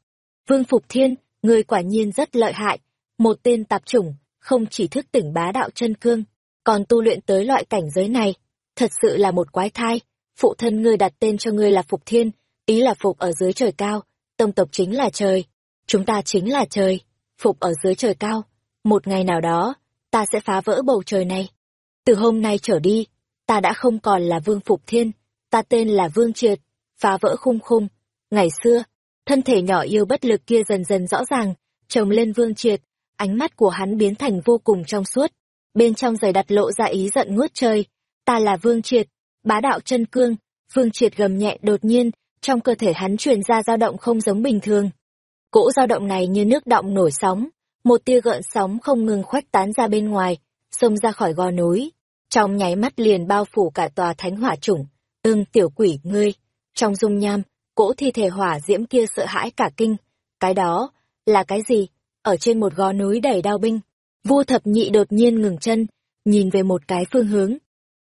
Vương Phục Thiên, người quả nhiên rất lợi hại, một tên tạp chủng, không chỉ thức tỉnh bá đạo chân cương, còn tu luyện tới loại cảnh giới này, thật sự là một quái thai. Phụ thân ngươi đặt tên cho ngươi là Phục Thiên, ý là phục ở dưới trời cao, tông tộc chính là trời, chúng ta chính là trời, phục ở dưới trời cao, một ngày nào đó, ta sẽ phá vỡ bầu trời này. Từ hôm nay trở đi, ta đã không còn là Vương Phục Thiên, ta tên là Vương Triệt, phá vỡ khung khung. Ngày xưa, thân thể nhỏ yêu bất lực kia dần dần rõ ràng, trồng lên Vương Triệt, ánh mắt của hắn biến thành vô cùng trong suốt, bên trong giày đặt lộ ra ý giận nuốt trời. Ta là Vương Triệt, bá đạo chân cương, phương Triệt gầm nhẹ đột nhiên, trong cơ thể hắn truyền ra dao động không giống bình thường. Cỗ dao động này như nước động nổi sóng, một tia gợn sóng không ngừng khoách tán ra bên ngoài, xông ra khỏi gò núi. Trong nháy mắt liền bao phủ cả tòa thánh hỏa chủng. Ưng tiểu quỷ ngươi, trong dung nham, cỗ thi thể hỏa diễm kia sợ hãi cả kinh. Cái đó, là cái gì? Ở trên một gò núi đầy đao binh, vua thập nhị đột nhiên ngừng chân, nhìn về một cái phương hướng.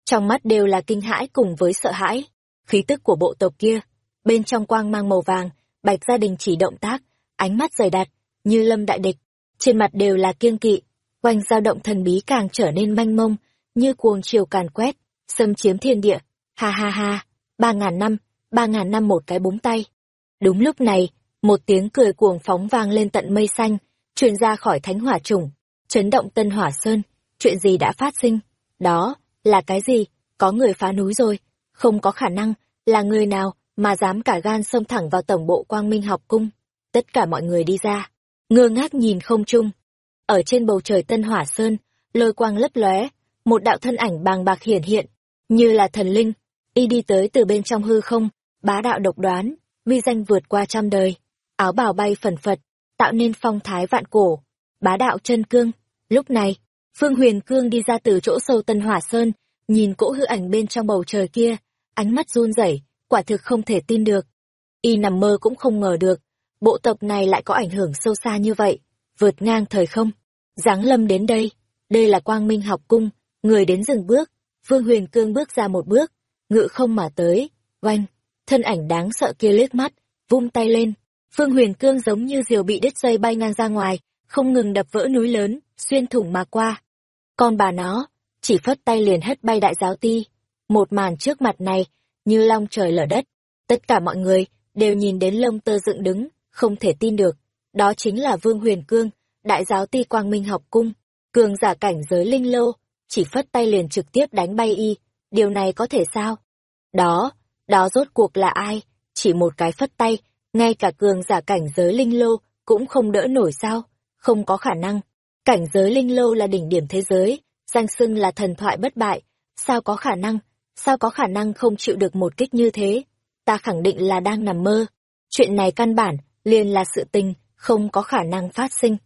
Trong mắt đều là kinh hãi cùng với sợ hãi. Khí tức của bộ tộc kia, bên trong quang mang màu vàng, bạch gia đình chỉ động tác, ánh mắt dày đặt, như lâm đại địch. Trên mặt đều là kiêng kỵ, quanh dao động thần bí càng trở nên manh mông, như cuồng chiều càn quét, xâm chiếm thiên địa. Ha ha ha, ba ngàn năm, ba ngàn năm một cái búng tay. Đúng lúc này, một tiếng cười cuồng phóng vang lên tận mây xanh, truyền ra khỏi thánh hỏa trùng, chấn động tân hỏa sơn. Chuyện gì đã phát sinh? Đó, là cái gì? Có người phá núi rồi. Không có khả năng, là người nào mà dám cả gan xông thẳng vào tổng bộ quang minh học cung. Tất cả mọi người đi ra, ngơ ngác nhìn không trung. Ở trên bầu trời tân hỏa sơn, lôi quang lấp lóe, một đạo thân ảnh bàng bạc hiển hiện, như là thần linh, y đi tới từ bên trong hư không, bá đạo độc đoán, uy danh vượt qua trăm đời, áo bào bay phần phật, tạo nên phong thái vạn cổ, bá đạo chân cương. Lúc này, Phương Huyền Cương đi ra từ chỗ sâu Tân Hỏa Sơn, nhìn cỗ hư ảnh bên trong bầu trời kia, ánh mắt run rẩy, quả thực không thể tin được. Y nằm mơ cũng không ngờ được, bộ tộc này lại có ảnh hưởng sâu xa như vậy, vượt ngang thời không. Giáng lâm đến đây, đây là quang minh học cung, người đến dừng bước, Phương Huyền Cương bước ra một bước, ngự không mà tới, oanh, thân ảnh đáng sợ kia liếc mắt, vung tay lên, Phương Huyền Cương giống như diều bị đứt dây bay ngang ra ngoài, không ngừng đập vỡ núi lớn, xuyên thủng mà qua. Con bà nó, chỉ phất tay liền hất bay đại giáo ti. Một màn trước mặt này, như long trời lở đất. Tất cả mọi người đều nhìn đến lông tơ dựng đứng, không thể tin được. Đó chính là Vương Huyền Cương, đại giáo ti Quang Minh học cung, cường giả cảnh giới linh lô, chỉ phất tay liền trực tiếp đánh bay y, điều này có thể sao? Đó, đó rốt cuộc là ai? Chỉ một cái phất tay, ngay cả cường giả cảnh giới linh lô cũng không đỡ nổi sao? Không có khả năng. Cảnh giới linh lâu là đỉnh điểm thế giới, danh xưng là thần thoại bất bại, sao có khả năng? Sao có khả năng không chịu được một kích như thế? Ta khẳng định là đang nằm mơ. Chuyện này căn bản liền là sự tình, không có khả năng phát sinh.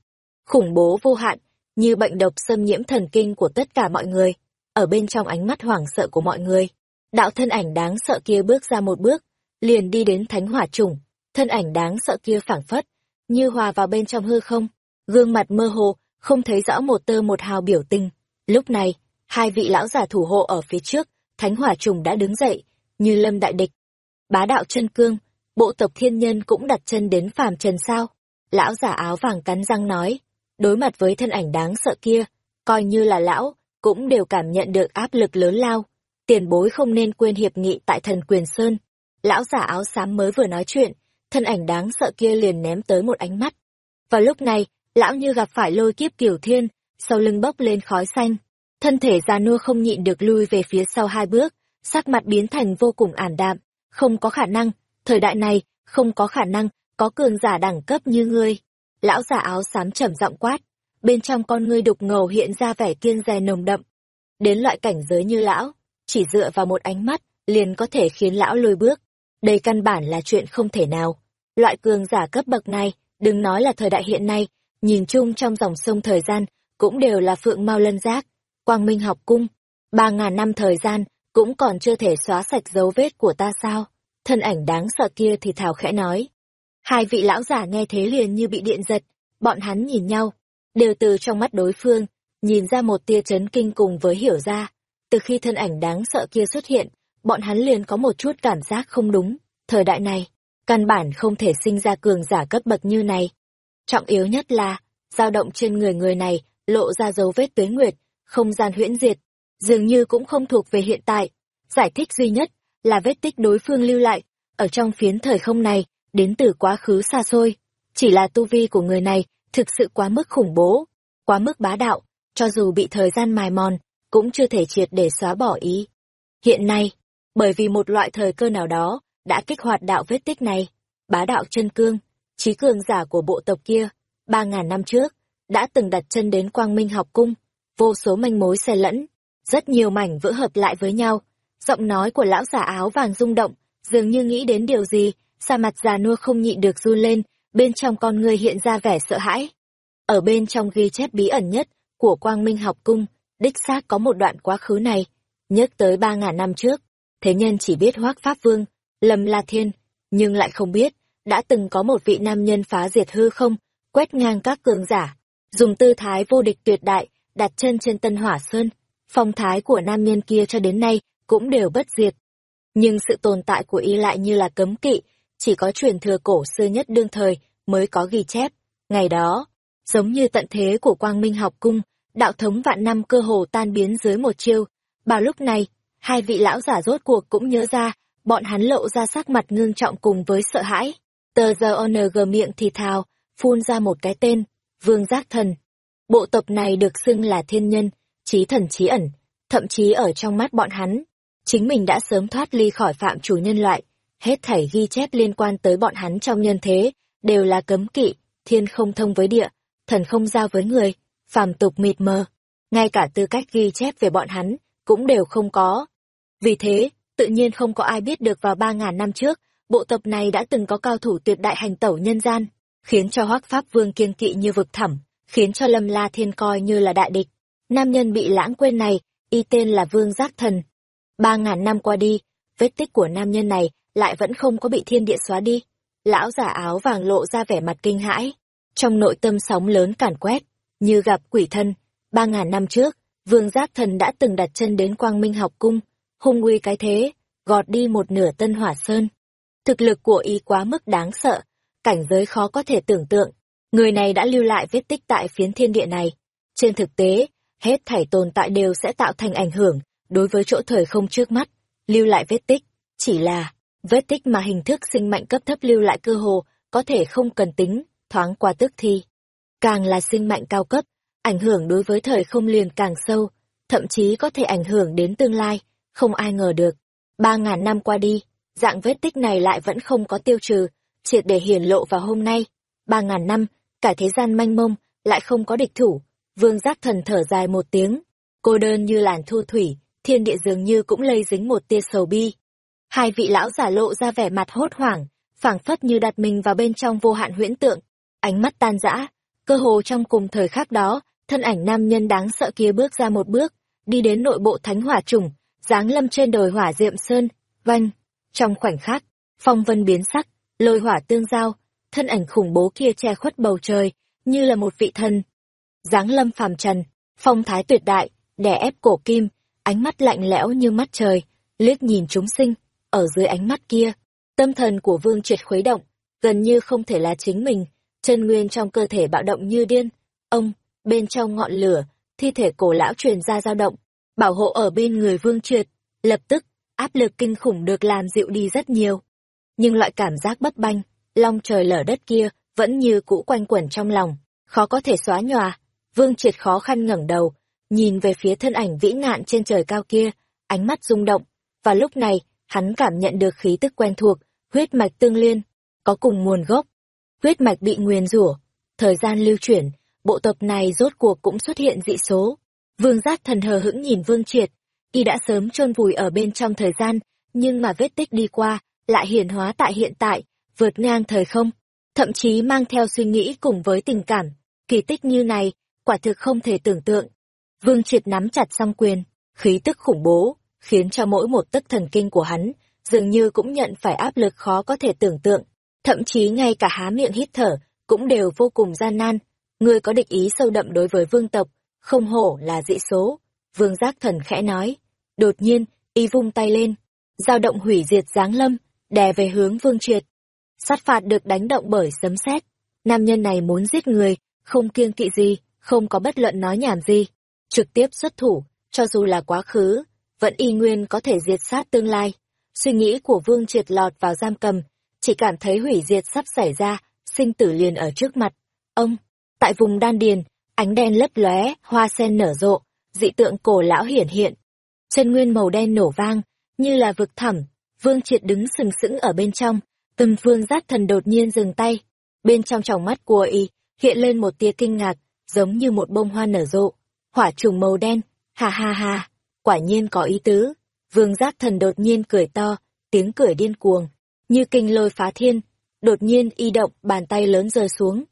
Khủng bố vô hạn, như bệnh độc xâm nhiễm thần kinh của tất cả mọi người, ở bên trong ánh mắt hoảng sợ của mọi người. Đạo thân ảnh đáng sợ kia bước ra một bước, liền đi đến thánh hỏa trùng, thân ảnh đáng sợ kia phảng phất, như hòa vào bên trong hư không, gương mặt mơ hồ, không thấy rõ một tơ một hào biểu tình. Lúc này, hai vị lão giả thủ hộ ở phía trước, thánh hỏa trùng đã đứng dậy, như lâm đại địch. Bá đạo chân cương, bộ tộc thiên nhân cũng đặt chân đến phàm trần sao. Lão giả áo vàng cắn răng nói, đối mặt với thân ảnh đáng sợ kia, coi như là lão, cũng đều cảm nhận được áp lực lớn lao. Tiền bối không nên quên hiệp nghị tại thần quyền sơn. Lão giả áo xám mới vừa nói chuyện, thân ảnh đáng sợ kia liền ném tới một ánh mắt. Vào lúc này, lão như gặp phải lôi kiếp kiểu thiên, sau lưng bốc lên khói xanh. Thân thể già nua không nhịn được lui về phía sau hai bước, sắc mặt biến thành vô cùng ảm đạm. Không có khả năng, thời đại này, không có khả năng, có cường giả đẳng cấp như ngươi. Lão giả áo xám trầm giọng quát, bên trong con ngươi đục ngầu hiện ra vẻ kiên dè nồng đậm. Đến loại cảnh giới như lão, chỉ dựa vào một ánh mắt, liền có thể khiến lão lùi bước. Đây căn bản là chuyện không thể nào. Loại cường giả cấp bậc này, đừng nói là thời đại hiện nay, nhìn chung trong dòng sông thời gian, cũng đều là phượng mau lân giác, quang minh học cung. Ba ngàn năm thời gian, cũng còn chưa thể xóa sạch dấu vết của ta sao? Thân ảnh đáng sợ kia thì thảo khẽ nói. Hai vị lão giả nghe thế liền như bị điện giật, bọn hắn nhìn nhau, đều từ trong mắt đối phương, nhìn ra một tia chấn kinh cùng với hiểu ra. Từ khi thân ảnh đáng sợ kia xuất hiện, bọn hắn liền có một chút cảm giác không đúng. Thời đại này, căn bản không thể sinh ra cường giả cấp bậc như này. Trọng yếu nhất là, dao động trên người người này lộ ra dấu vết tuế nguyệt, không gian huyễn diệt, dường như cũng không thuộc về hiện tại. Giải thích duy nhất là vết tích đối phương lưu lại, ở trong phiến thời không này, đến từ quá khứ xa xôi. Chỉ là tu vi của người này thực sự quá mức khủng bố, quá mức bá đạo, cho dù bị thời gian mài mòn, cũng chưa thể triệt để xóa bỏ ý. Hiện nay, bởi vì một loại thời cơ nào đó, đã kích hoạt đạo vết tích này, bá đạo chân cương, trí cường giả của bộ tộc kia, ba ngàn năm trước, đã từng đặt chân đến quang minh học cung, vô số manh mối xe lẫn, rất nhiều mảnh vỡ hợp lại với nhau. Giọng nói của lão giả áo vàng rung động, dường như nghĩ đến điều gì, sa mặt già nua không nhịn được run lên, bên trong con người hiện ra vẻ sợ hãi. Ở bên trong ghi chép bí ẩn nhất của Quang Minh học cung, đích xác có một đoạn quá khứ này, nhắc tới ba ngàn năm trước. Thế nhân chỉ biết Hoác Pháp Vương, Lâm La Thiên, nhưng lại không biết, đã từng có một vị nam nhân phá diệt hư không, quét ngang các cường giả, dùng tư thái vô địch tuyệt đại, đặt chân trên tân hỏa sơn. Phong thái của nam nhân kia cho đến nay cũng đều bất diệt. Nhưng sự tồn tại của y lại như là cấm kỵ, chỉ có truyền thừa cổ xưa nhất đương thời mới có ghi chép. Ngày đó, giống như tận thế của quang minh học cung, đạo thống vạn năm cơ hồ tan biến dưới một chiêu. Vào lúc này, hai vị lão giả rốt cuộc cũng nhớ ra, bọn hắn lộ ra sắc mặt ngương trọng cùng với sợ hãi. Tờ giờ ONG miệng thì thào, phun ra một cái tên, Vương Giác Thần. Bộ tộc này được xưng là thiên nhân, trí thần trí ẩn, thậm chí ở trong mắt bọn hắn. Chính mình đã sớm thoát ly khỏi phạm chủ nhân loại, hết thảy ghi chép liên quan tới bọn hắn trong nhân thế, đều là cấm kỵ, thiên không thông với địa, thần không giao với người, phàm tục mịt mờ. Ngay cả tư cách ghi chép về bọn hắn, cũng đều không có. Vì thế, tự nhiên không có ai biết được vào ba ngàn năm trước, bộ tộc này đã từng có cao thủ tuyệt đại hành tẩu nhân gian, khiến cho hoắc pháp vương kiên kỵ như vực thẳm, khiến cho lâm la thiên coi như là đại địch. Nam nhân bị lãng quên này, y tên là Vương Giác Thần. Ba ngàn năm qua đi, vết tích của nam nhân này lại vẫn không có bị thiên địa xóa đi. Lão giả áo vàng lộ ra vẻ mặt kinh hãi, trong nội tâm sóng lớn càn quét, như gặp quỷ thân. Ba ngàn năm trước, Vương Giác Thần đã từng đặt chân đến Quang Minh học cung, hung uy cái thế, gọt đi một nửa tân hỏa sơn. Thực lực của y quá mức đáng sợ, cảnh giới khó có thể tưởng tượng. Người này đã lưu lại vết tích tại phiến thiên địa này. Trên thực tế, hết thảy tồn tại đều sẽ tạo thành ảnh hưởng đối với chỗ thời không trước mắt, lưu lại vết tích, chỉ là vết tích mà hình thức sinh mệnh cấp thấp lưu lại cơ hồ có thể không cần tính, thoáng qua tức thi. Càng là sinh mệnh cao cấp, ảnh hưởng đối với thời không liền càng sâu, thậm chí có thể ảnh hưởng đến tương lai, không ai ngờ được. Ba ngàn năm qua đi, dạng vết tích này lại vẫn không có tiêu trừ, triệt để hiển lộ vào hôm nay. Ba ngàn năm, cả thế gian manh mông, lại không có địch thủ. Vương giác thần thở dài một tiếng, cô đơn như làn thu thủy, thiên địa dường như cũng lây dính một tia sầu bi. Hai vị lão giả lộ ra vẻ mặt hốt hoảng, phảng phất như đặt mình vào bên trong vô hạn huyễn tượng, ánh mắt tan rã, cơ hồ trong cùng thời khắc đó, thân ảnh nam nhân đáng sợ kia bước ra một bước, đi đến nội bộ thánh hỏa trùng, giáng lâm trên đồi hỏa diệm sơn, vanh, trong khoảnh khắc, phong vân biến sắc, lôi hỏa tương giao, thân ảnh khủng bố kia che khuất bầu trời, như là một vị thần. Giáng lâm phàm trần, phong thái tuyệt đại, đè ép cổ kim, ánh mắt lạnh lẽo như mắt trời, liếc nhìn chúng sinh, ở dưới ánh mắt kia, tâm thần của vương triệt khuấy động, gần như không thể là chính mình, chân nguyên trong cơ thể bạo động như điên. Ông, bên trong ngọn lửa, thi thể cổ lão truyền ra dao động, bảo hộ ở bên người vương triệt, lập tức, áp lực kinh khủng được làm dịu đi rất nhiều. Nhưng loại cảm giác bất banh, long trời lở đất kia, vẫn như cũ quanh quẩn trong lòng, khó có thể xóa nhòa. Vương triệt khó khăn ngẩng đầu, nhìn về phía thân ảnh vĩ ngạn trên trời cao kia, ánh mắt rung động, và lúc này, hắn cảm nhận được khí tức quen thuộc, huyết mạch tương liên, có cùng nguồn gốc. Huyết mạch bị nguyền rủa, thời gian lưu chuyển, bộ tộc này rốt cuộc cũng xuất hiện dị số. Vương giác thần hờ hững nhìn Vương Triệt, y đã sớm chôn vùi ở bên trong thời gian, nhưng mà vết tích đi qua, lại hiển hóa tại hiện tại, vượt ngang thời không, thậm chí mang theo suy nghĩ cùng với tình cảm. Kỳ tích như này, quả thực không thể tưởng tượng. Vương Triệt nắm chặt song quyền, khí tức khủng bố, khiến cho mỗi một tức thần kinh của hắn, dường như cũng nhận phải áp lực khó có thể tưởng tượng. Thậm chí ngay cả há miệng hít thở, cũng đều vô cùng gian nan. Người có địch ý sâu đậm đối với vương tộc, không hổ là dị số. Vương giác thần khẽ nói. Đột nhiên, y vung tay lên, dao động hủy diệt giáng lâm, đè về hướng vương triệt. Sát phạt được đánh động bởi sấm sét. Nam nhân này muốn giết người, không kiêng kỵ gì, không có bất luận nói nhảm gì. Trực tiếp xuất thủ, cho dù là quá khứ, vẫn y nguyên có thể diệt sát tương lai. suy nghĩ của Vương Triệt lọt vào giam cầm, chỉ cảm thấy hủy diệt sắp xảy ra, sinh tử liền ở trước mặt. Ông, tại vùng đan điền, ánh đen lấp lóe, hoa sen nở rộ, dị tượng cổ lão hiển hiện. Chân nguyên màu đen nổ vang, như là vực thẳm, Vương Triệt đứng sừng sững ở bên trong, Tâm Vương Giác Thần đột nhiên dừng tay. Bên trong tròng mắt của y hiện lên một tia kinh ngạc, giống như một bông hoa nở rộ. Hỏa trùng màu đen, ha ha ha, quả nhiên có ý tứ. Vương Giác Thần đột nhiên cười to, tiếng cười điên cuồng, như kinh lôi phá thiên. Đột nhiên y động, bàn tay lớn rơi xuống.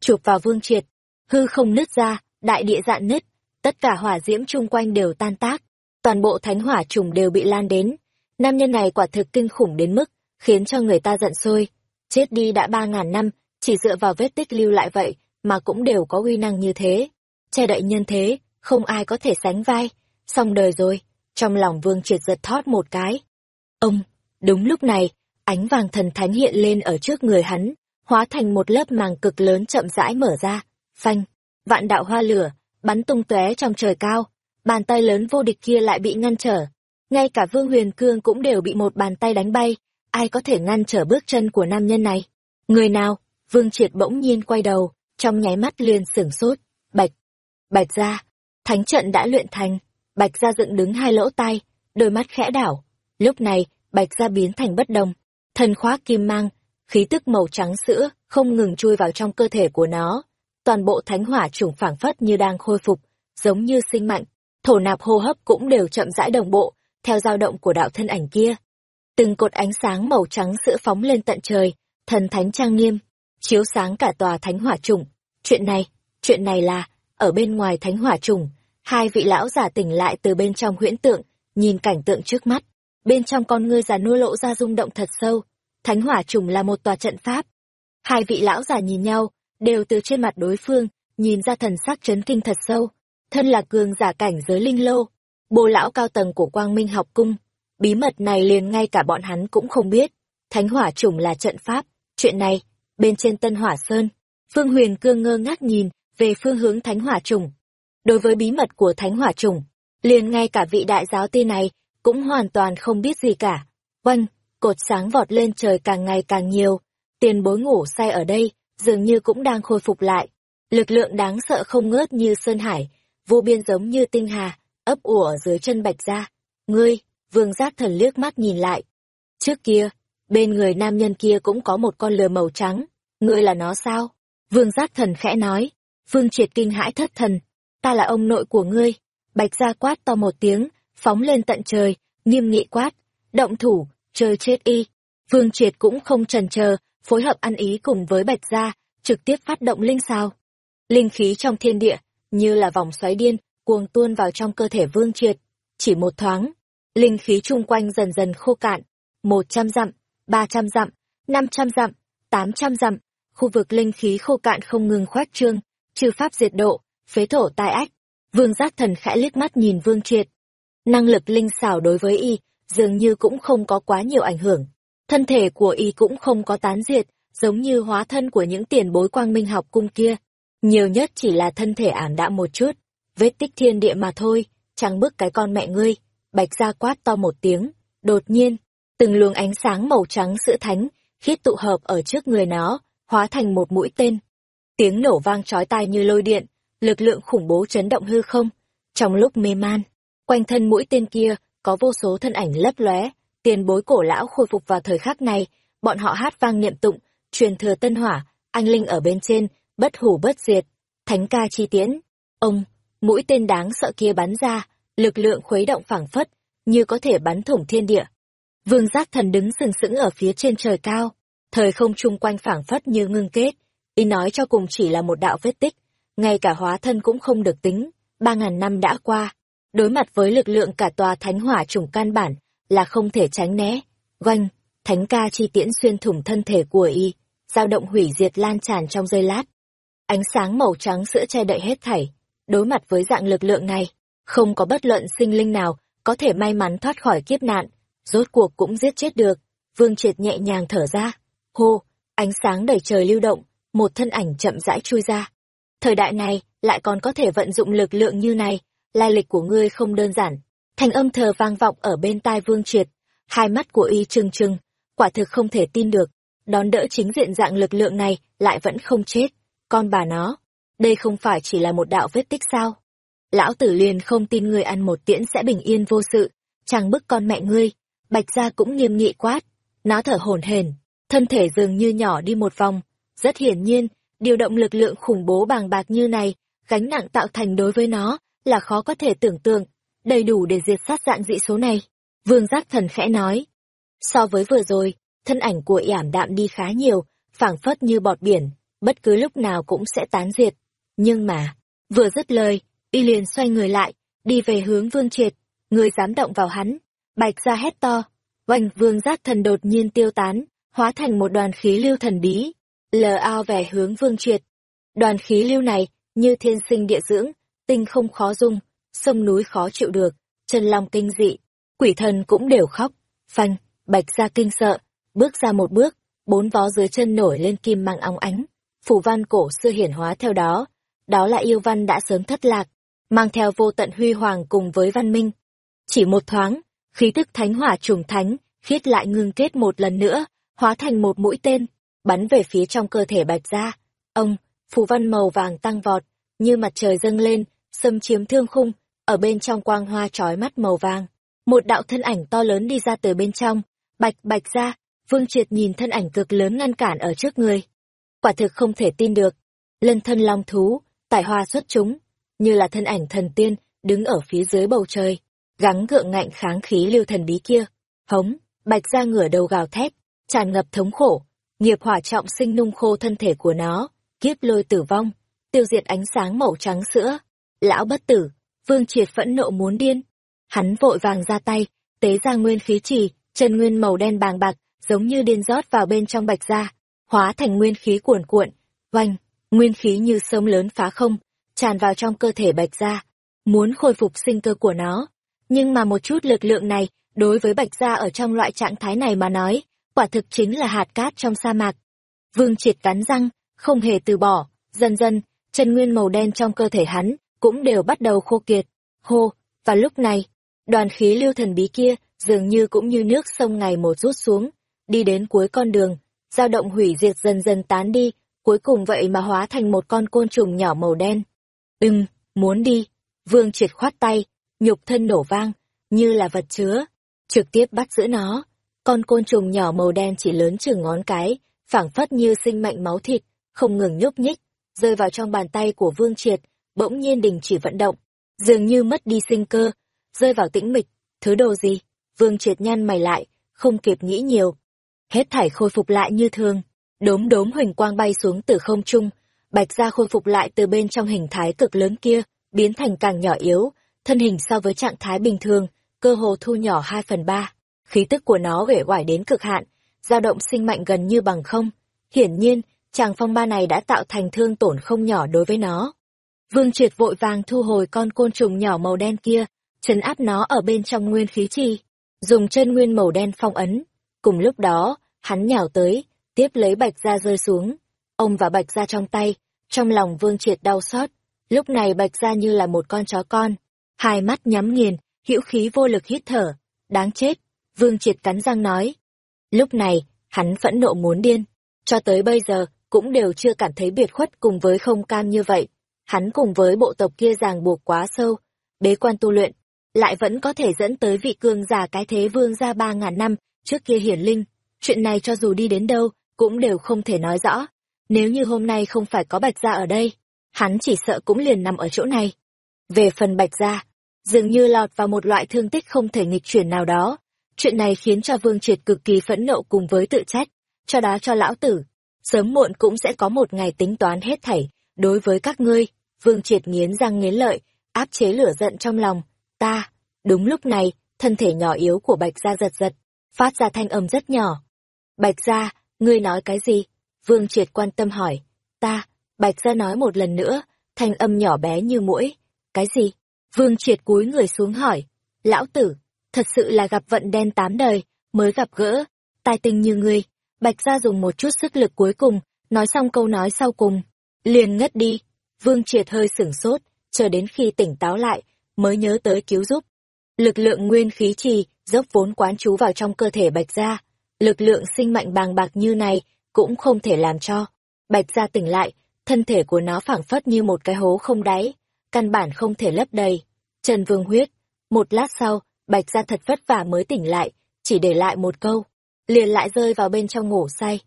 Chụp vào Vương Triệt, hư không nứt ra, đại địa dạn nứt, tất cả hỏa diễm chung quanh đều tan tác. Toàn bộ thánh hỏa trùng đều bị lan đến. Nam nhân này quả thực kinh khủng đến mức, khiến cho người ta giận sôi. Chết đi đã ba ngàn năm, chỉ dựa vào vết tích lưu lại vậy, mà cũng đều có uy năng như thế. Che đậy nhân thế, không ai có thể sánh vai. Xong đời rồi, trong lòng vương triệt giật thót một cái. Ông, đúng lúc này, ánh vàng thần thánh hiện lên ở trước người hắn, hóa thành một lớp màng cực lớn chậm rãi mở ra. Phanh, vạn đạo hoa lửa, bắn tung tóe trong trời cao. Bàn tay lớn vô địch kia lại bị ngăn trở. Ngay cả Vương Huyền Cương cũng đều bị một bàn tay đánh bay, ai có thể ngăn trở bước chân của nam nhân này? Người nào? Vương Triệt bỗng nhiên quay đầu, trong nháy mắt liền sửng sốt. Bạch! Bạch ra! Thánh trận đã luyện thành. Bạch ra dựng đứng hai lỗ tai, đôi mắt khẽ đảo. Lúc này, bạch ra biến thành bất đồng. Thần khóa kim mang, khí tức màu trắng sữa, không ngừng chui vào trong cơ thể của nó. Toàn bộ thánh hỏa chủng phảng phất như đang khôi phục, giống như sinh mạnh. Thổ nạp hô hấp cũng đều chậm rãi đồng bộ, theo dao động của đạo thân ảnh kia từng cột ánh sáng màu trắng sữa phóng lên tận trời, thần thánh trang nghiêm, chiếu sáng cả tòa thánh hỏa trùng. Chuyện này, chuyện này là, ở bên ngoài thánh hỏa trùng, hai vị lão giả tỉnh lại từ bên trong huyễn tượng, nhìn cảnh tượng trước mắt. Bên trong con ngươi già nuôi lộ ra rung động thật sâu, thánh hỏa trùng là một tòa trận pháp. Hai vị lão già nhìn nhau, đều từ trên mặt đối phương, nhìn ra thần sắc chấn kinh thật sâu. Thân là cường giả cảnh giới linh lô, bồ lão cao tầng của quang minh học cung, Bí mật này liền ngay cả bọn hắn cũng không biết. Thánh hỏa chủng là trận pháp. Chuyện này, bên trên Tân Hỏa Sơn, Phương Huyền Cương ngơ ngác nhìn về phương hướng Thánh hỏa chủng. Đối với bí mật của Thánh hỏa chủng, liền ngay cả vị đại giáo ti này cũng hoàn toàn không biết gì cả. Oanh, cột sáng vọt lên trời càng ngày càng nhiều, tiền bối ngủ say ở đây, dường như cũng đang khôi phục lại. Lực lượng đáng sợ không ngớt như Sơn Hải, vô biên giống như tinh hà, ấp ủ ở dưới chân bạch ra. Ngươi, Vương giác thần liếc mắt nhìn lại. Trước kia, bên người nam nhân kia cũng có một con lừa màu trắng. Ngươi là nó sao? Vương giác thần khẽ nói. Vương triệt kinh hãi thất thần. Ta là ông nội của ngươi. Bạch gia quát to một tiếng, phóng lên tận trời, nghiêm nghị quát. Động thủ, chơi chết y. Vương triệt cũng không trần chờ, phối hợp ăn ý cùng với bạch gia, trực tiếp phát động linh sao. Linh khí trong thiên địa, như là vòng xoáy điên, cuồng tuôn vào trong cơ thể vương triệt. Chỉ một thoáng, linh khí chung quanh dần dần khô cạn, một trăm dặm, ba trăm dặm, năm trăm dặm, tám trăm dặm, khu vực linh khí khô cạn không ngừng khoét trương, trừ pháp diệt độ, phế thổ tai ách. Vương giác thần khẽ liếc mắt nhìn Vương Triệt. Năng lực linh xảo đối với y, dường như cũng không có quá nhiều ảnh hưởng. Thân thể của y cũng không có tán diệt, giống như hóa thân của những tiền bối quang minh học cung kia. Nhiều nhất chỉ là thân thể ảm đạm một chút, vết tích thiên địa mà thôi, chẳng bức cái con mẹ ngươi bạch gia quát to một tiếng, đột nhiên, từng luồng ánh sáng màu trắng sữa thánh, khiết tụ hợp ở trước người nó, hóa thành một mũi tên. Tiếng nổ vang chói tai như lôi điện, lực lượng khủng bố chấn động hư không. Trong lúc mê man, quanh thân mũi tên kia có vô số thân ảnh lấp lóe, tiền bối cổ lão khôi phục vào thời khắc này, bọn họ hát vang niệm tụng, truyền thừa tân hỏa, anh linh ở bên trên, bất hủ bất diệt, thánh ca chi tiễn. Ông, mũi tên đáng sợ kia bắn ra, lực lượng khuấy động phảng phất, như có thể bắn thủng thiên địa. Vương giác thần đứng sừng sững ở phía trên trời cao, thời không chung quanh phảng phất như ngưng kết, ý nói cho cùng chỉ là một đạo vết tích, ngay cả hóa thân cũng không được tính, ba ngàn năm đã qua, đối mặt với lực lượng cả tòa thánh hỏa trùng căn bản, là không thể tránh né. Oanh, thánh ca chi tiễn xuyên thủng thân thể của y, dao động hủy diệt lan tràn trong giây lát. Ánh sáng màu trắng sữa che đậy hết thảy, đối mặt với dạng lực lượng này, không có bất luận sinh linh nào có thể may mắn thoát khỏi kiếp nạn, rốt cuộc cũng giết chết được. Vương Triệt nhẹ nhàng thở ra. Hô, ánh sáng đầy trời lưu động, một thân ảnh chậm rãi chui ra. Thời đại này, lại còn có thể vận dụng lực lượng như này, lai lịch của ngươi không đơn giản. Thành âm thờ vang vọng ở bên tai Vương Triệt. Hai mắt của y trừng trừng, quả thực không thể tin được. Đón đỡ chính diện dạng lực lượng này lại vẫn không chết. Con bà nó, đây không phải chỉ là một đạo vết tích sao? Lão tử liền không tin ngươi ăn một tiễn sẽ bình yên vô sự, chẳng bức con mẹ ngươi. Bạch gia cũng nghiêm nghị quát, nó thở hổn hển, thân thể dường như nhỏ đi một vòng. Rất hiển nhiên, điều động lực lượng khủng bố bàng bạc như này, gánh nặng tạo thành đối với nó là khó có thể tưởng tượng, đầy đủ để diệt sát dạng dị số này. Vương giác thần khẽ nói. So với vừa rồi, thân ảnh của ảm đạm đi khá nhiều, phảng phất như bọt biển, bất cứ lúc nào cũng sẽ tán diệt. Nhưng mà, vừa dứt lời, y liền xoay người lại, đi về hướng vương triệt, người dám động vào hắn. Bạch ra hét to, oanh vương giác thần đột nhiên tiêu tán, hóa thành một đoàn khí lưu thần bí, lờ ao về hướng vương triệt. Đoàn khí lưu này, như thiên sinh địa dưỡng, tinh không khó dung, sông núi khó chịu được, chân long kinh dị, quỷ thần cũng đều khóc, phanh, bạch ra kinh sợ, bước ra một bước, bốn vó dưới chân nổi lên kim mang óng ánh, phủ văn cổ xưa hiển hóa theo đó, đó là yêu văn đã sớm thất lạc, mang theo vô tận huy hoàng cùng với văn minh. Chỉ một thoáng, khí tức thánh hỏa trùng thánh, khiết lại ngưng kết một lần nữa, hóa thành một mũi tên, bắn về phía trong cơ thể bạch gia. Ông, phù văn màu vàng tăng vọt, như mặt trời dâng lên, xâm chiếm thương khung, ở bên trong quang hoa trói mắt màu vàng. Một đạo thân ảnh to lớn đi ra từ bên trong, bạch bạch ra, vương triệt nhìn thân ảnh cực lớn ngăn cản ở trước người. Quả thực không thể tin được, lân thân long thú, tài hoa xuất chúng, như là thân ảnh thần tiên, đứng ở phía dưới bầu trời, gắng gượng ngạnh kháng khí lưu thần bí kia. Hống, bạch ra ngửa đầu gào thét, tràn ngập thống khổ, nghiệp hỏa trọng sinh nung khô thân thể của nó, kiếp lôi tử vong, tiêu diệt ánh sáng màu trắng sữa. Lão bất tử, vương triệt phẫn nộ muốn điên. Hắn vội vàng ra tay, tế ra nguyên khí trì, chân nguyên màu đen bàng bạc, giống như điên rót vào bên trong bạch ra hóa thành nguyên khí cuồn cuộn, oanh, nguyên khí như sông lớn phá không, tràn vào trong cơ thể bạch gia. muốn khôi phục sinh cơ của nó. Nhưng mà một chút lực lượng này, đối với bạch gia ở trong loại trạng thái này mà nói, quả thực chính là hạt cát trong sa mạc. Vương triệt cắn răng, không hề từ bỏ, dần dần, chân nguyên màu đen trong cơ thể hắn cũng đều bắt đầu khô kiệt. Hô, và lúc này, đoàn khí lưu thần bí kia dường như cũng như nước sông ngày một rút xuống, đi đến cuối con đường, dao động hủy diệt dần dần tán đi, cuối cùng vậy mà hóa thành một con côn trùng nhỏ màu đen. Ừm, muốn đi. Vương triệt khoát tay, nhục thân nổ vang, như là vật chứa, trực tiếp bắt giữ nó. Con côn trùng nhỏ màu đen chỉ lớn chừng ngón cái, phảng phất như sinh mệnh máu thịt, không ngừng nhúc nhích, rơi vào trong bàn tay của Vương Triệt, bỗng nhiên đình chỉ vận động, dường như mất đi sinh cơ, rơi vào tĩnh mịch, thứ đồ gì? Vương Triệt nhăn mày lại, không kịp nghĩ nhiều. Hết thảy khôi phục lại như thường, đốm đốm huỳnh quang bay xuống từ không trung, bạch ra khôi phục lại từ bên trong hình thái cực lớn kia, biến thành càng nhỏ yếu, thân hình so với trạng thái bình thường, cơ hồ thu nhỏ hai phần ba khí tức của nó uể oải đến cực hạn, dao động sinh mạnh gần như bằng không. Hiển nhiên, chàng phong ba này đã tạo thành thương tổn không nhỏ đối với nó. Vương Triệt vội vàng thu hồi con côn trùng nhỏ màu đen kia, trấn áp nó ở bên trong nguyên khí chi, dùng chân nguyên màu đen phong ấn. Cùng lúc đó, hắn nhào tới, tiếp lấy bạch ra rơi xuống. Ông và bạch ra trong tay, trong lòng Vương Triệt đau xót. Lúc này bạch ra như là một con chó con, hai mắt nhắm nghiền, hữu khí vô lực hít thở. Đáng chết, Vương Triệt cắn răng nói. Lúc này, hắn phẫn nộ muốn điên. Cho tới bây giờ, cũng đều chưa cảm thấy biệt khuất cùng với không cam như vậy. Hắn cùng với bộ tộc kia ràng buộc quá sâu, bế quan tu luyện, lại vẫn có thể dẫn tới vị cường giả cái thế vương ra ba ngàn năm trước kia hiển linh. Chuyện này cho dù đi đến đâu, cũng đều không thể nói rõ. Nếu như hôm nay không phải có bạch gia ở đây, hắn chỉ sợ cũng liền nằm ở chỗ này. Về phần bạch gia, dường như lọt vào một loại thương tích không thể nghịch chuyển nào đó. Chuyện này khiến cho Vương Triệt cực kỳ phẫn nộ cùng với tự trách, cho đó cho lão tử. Sớm muộn cũng sẽ có một ngày tính toán hết thảy, đối với các ngươi, Vương Triệt nghiến răng nghiến lợi, áp chế lửa giận trong lòng. Ta, đúng lúc này, thân thể nhỏ yếu của Bạch Gia giật giật, phát ra thanh âm rất nhỏ. Bạch Gia, ngươi nói cái gì? Vương Triệt quan tâm hỏi. Ta, Bạch Gia nói một lần nữa, thanh âm nhỏ bé như mũi. Cái gì? Vương Triệt cúi người xuống hỏi. Lão tử, thật sự là gặp vận đen tám đời, mới gặp gỡ, tài tình như ngươi. Bạch gia dùng một chút sức lực cuối cùng, nói xong câu nói sau cùng, liền ngất đi. Vương Triệt hơi sửng sốt, chờ đến khi tỉnh táo lại, mới nhớ tới cứu giúp. Lực lượng nguyên khí trì, dốc vốn quán trú vào trong cơ thể Bạch Gia. Lực lượng sinh mạnh bàng bạc như này cũng không thể làm cho. Bạch Gia tỉnh lại, thân thể của nó phảng phất như một cái hố không đáy, căn bản không thể lấp đầy. Trần Vương huyết, một lát sau, Bạch Gia thật vất vả mới tỉnh lại, chỉ để lại một câu, liền lại rơi vào bên trong ngủ say.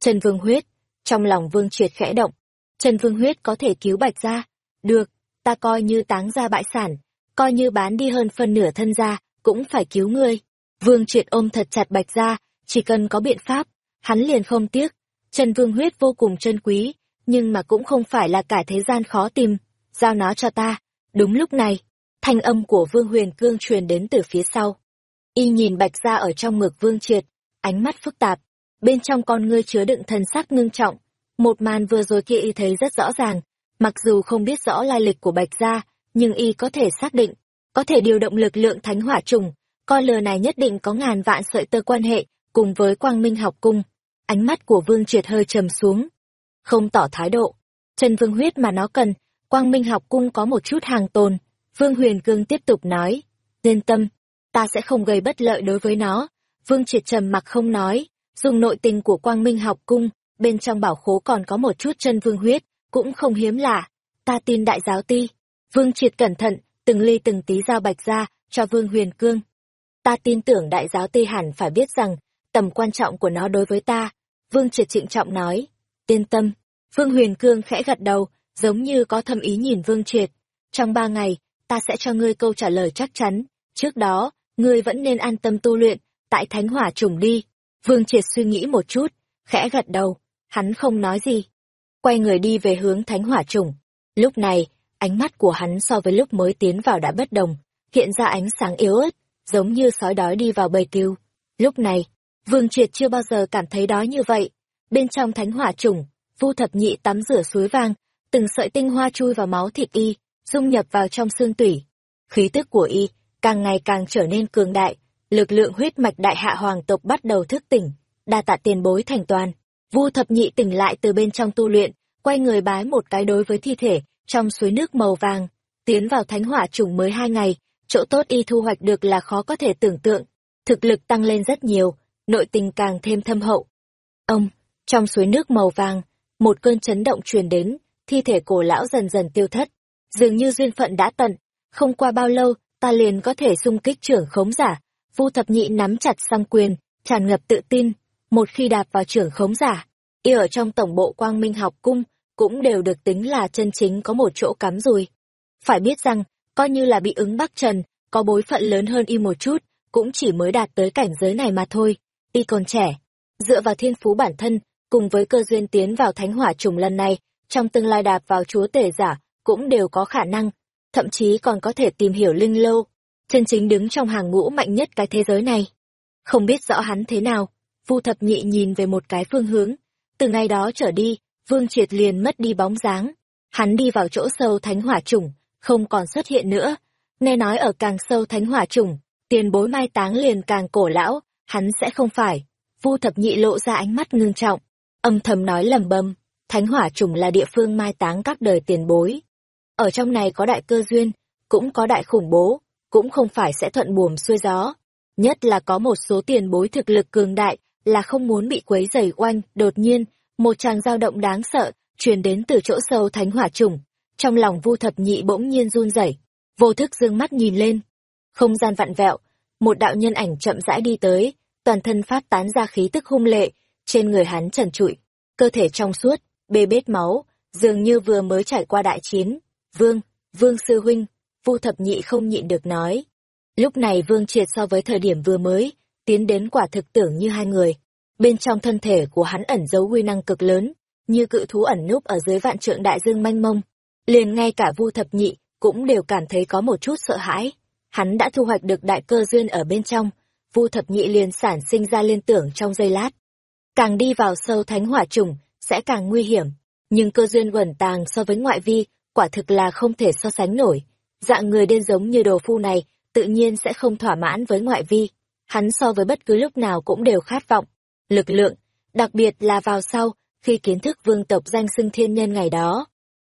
Trần Vương huyết, trong lòng Vương Triệt khẽ động, Trần Vương huyết có thể cứu Bạch Gia, được, ta coi như táng ra bại sản, coi như bán đi hơn phân nửa thân gia, cũng phải cứu ngươi. Vương Triệt ôm thật chặt Bạch Gia, chỉ cần có biện pháp, hắn liền không tiếc. chân Vương huyết vô cùng chân quý, nhưng mà cũng không phải là cả thế gian khó tìm, giao nó cho ta. Đúng lúc này, thanh âm của Vương Huyền Cương truyền đến từ phía sau. Y nhìn Bạch Gia ở trong ngực Vương Triệt, ánh mắt phức tạp, bên trong con ngươi chứa đựng thần sắc ngưng trọng. Một màn vừa rồi kia y thấy rất rõ ràng, mặc dù không biết rõ lai lịch của Bạch Gia, nhưng y có thể xác định, có thể điều động lực lượng thánh hỏa trùng, con lừa này nhất định có ngàn vạn sợi tơ quan hệ, cùng với quang minh học cung. Ánh mắt của Vương Triệt hơi trầm xuống, không tỏ thái độ. chân Vương huyết mà nó cần, quang minh học cung có một chút hàng tồn. Vương Huyền Cương tiếp tục nói, yên tâm, ta sẽ không gây bất lợi đối với nó. Vương Triệt trầm mặc không nói, dùng nội tình của quang minh học cung, bên trong bảo khố còn có một chút chân vương huyết, cũng không hiếm lạ. Ta tin đại giáo ti. Vương Triệt cẩn thận, từng ly từng tí giao bạch ra, cho Vương Huyền Cương. Ta tin tưởng đại giáo ti hẳn phải biết rằng, tầm quan trọng của nó đối với ta. Vương Triệt trịnh trọng nói, yên tâm. Vương Huyền Cương khẽ gật đầu, giống như có thâm ý nhìn Vương Triệt. Trong ba ngày, ta sẽ cho ngươi câu trả lời chắc chắn. Trước đó, ngươi vẫn nên an tâm tu luyện, tại Thánh Hỏa trùng đi. Vương Triệt suy nghĩ một chút, khẽ gật đầu, hắn không nói gì. Quay người đi về hướng Thánh Hỏa trùng. Lúc này, ánh mắt của hắn so với lúc mới tiến vào đã bất đồng, hiện ra ánh sáng yếu ớt, giống như sói đói đi vào bầy cừu. Lúc này, Vương Triệt chưa bao giờ cảm thấy đói như vậy. Bên trong thánh hỏa trùng, Vu Thập Nhị tắm rửa suối vang, từng sợi tinh hoa chui vào máu thịt y, dung nhập vào trong xương tủy. Khí tức của y càng ngày càng trở nên cường đại, lực lượng huyết mạch đại hạ hoàng tộc bắt đầu thức tỉnh, đa tạ tiền bối thành toàn. Vu Thập Nhị tỉnh lại từ bên trong tu luyện, quay người bái một cái đối với thi thể trong suối nước màu vàng, tiến vào thánh hỏa trùng mới hai ngày, chỗ tốt y thu hoạch được là khó có thể tưởng tượng, thực lực tăng lên rất nhiều, nội tình càng thêm thâm hậu. Ông, trong suối nước màu vàng, một cơn chấn động truyền đến, thi thể cổ lão dần dần tiêu thất, dường như duyên phận đã tận, không qua bao lâu, ta liền có thể xung kích trưởng khống giả. Vu thập nhị nắm chặt song quyền, tràn ngập tự tin, một khi đạp vào trưởng khống giả, y ở trong tổng bộ quang minh học cung, cũng đều được tính là chân chính có một chỗ cắm rùi. Phải biết rằng, coi như là bị ứng Bắc Trần, có bối phận lớn hơn y một chút, cũng chỉ mới đạt tới cảnh giới này mà thôi. Y còn trẻ, dựa vào thiên phú bản thân, cùng với cơ duyên tiến vào thánh hỏa trùng lần này, trong tương lai đạp vào chúa tể giả, cũng đều có khả năng, thậm chí còn có thể tìm hiểu linh lâu, chân chính đứng trong hàng ngũ mạnh nhất cái thế giới này. Không biết rõ hắn thế nào, Vu Thập Nhị nhìn về một cái phương hướng, từ ngày đó trở đi, Vương Triệt liền mất đi bóng dáng. Hắn đi vào chỗ sâu thánh hỏa trùng, không còn xuất hiện nữa. Nghe nói ở càng sâu thánh hỏa trùng, tiền bối mai táng liền càng cổ lão, hắn sẽ không phải. Vu thập nhị lộ ra ánh mắt ngưng trọng, âm thầm nói lầm bầm, thánh hỏa trùng là địa phương mai táng các đời tiền bối. Ở trong này có đại cơ duyên, cũng có đại khủng bố, cũng không phải sẽ thuận buồm xuôi gió. Nhất là có một số tiền bối thực lực cường đại, là không muốn bị quấy rầy oanh, đột nhiên, một tràng dao động đáng sợ truyền đến từ chỗ sâu thánh hỏa trùng trong lòng vu thập nhị bỗng nhiên run rẩy vô thức dương mắt nhìn lên không gian vặn vẹo một đạo nhân ảnh chậm rãi đi tới toàn thân phát tán ra khí tức hung lệ trên người hắn trần trụi cơ thể trong suốt bê bết máu dường như vừa mới trải qua đại chiến vương vương sư huynh vu thập nhị không nhịn được nói lúc này vương triệt so với thời điểm vừa mới tiến đến quả thực tưởng như hai người Bên trong thân thể của hắn ẩn giấu uy năng cực lớn, như cự thú ẩn núp ở dưới vạn trượng đại dương manh mông. Liền ngay cả Vu Thập Nhị cũng đều cảm thấy có một chút sợ hãi. Hắn đã thu hoạch được đại cơ duyên ở bên trong, Vu Thập Nhị liền sản sinh ra liên tưởng trong giây lát. Càng đi vào sâu thánh hỏa trùng, sẽ càng nguy hiểm, nhưng cơ duyên quẩn tàng so với ngoại vi, quả thực là không thể so sánh nổi. Dạng người điên giống như đồ phu này, tự nhiên sẽ không thỏa mãn với ngoại vi. Hắn so với bất cứ lúc nào cũng đều khát vọng, lực lượng, đặc biệt là vào sau, khi kiến thức vương tộc danh xưng thiên nhân ngày đó.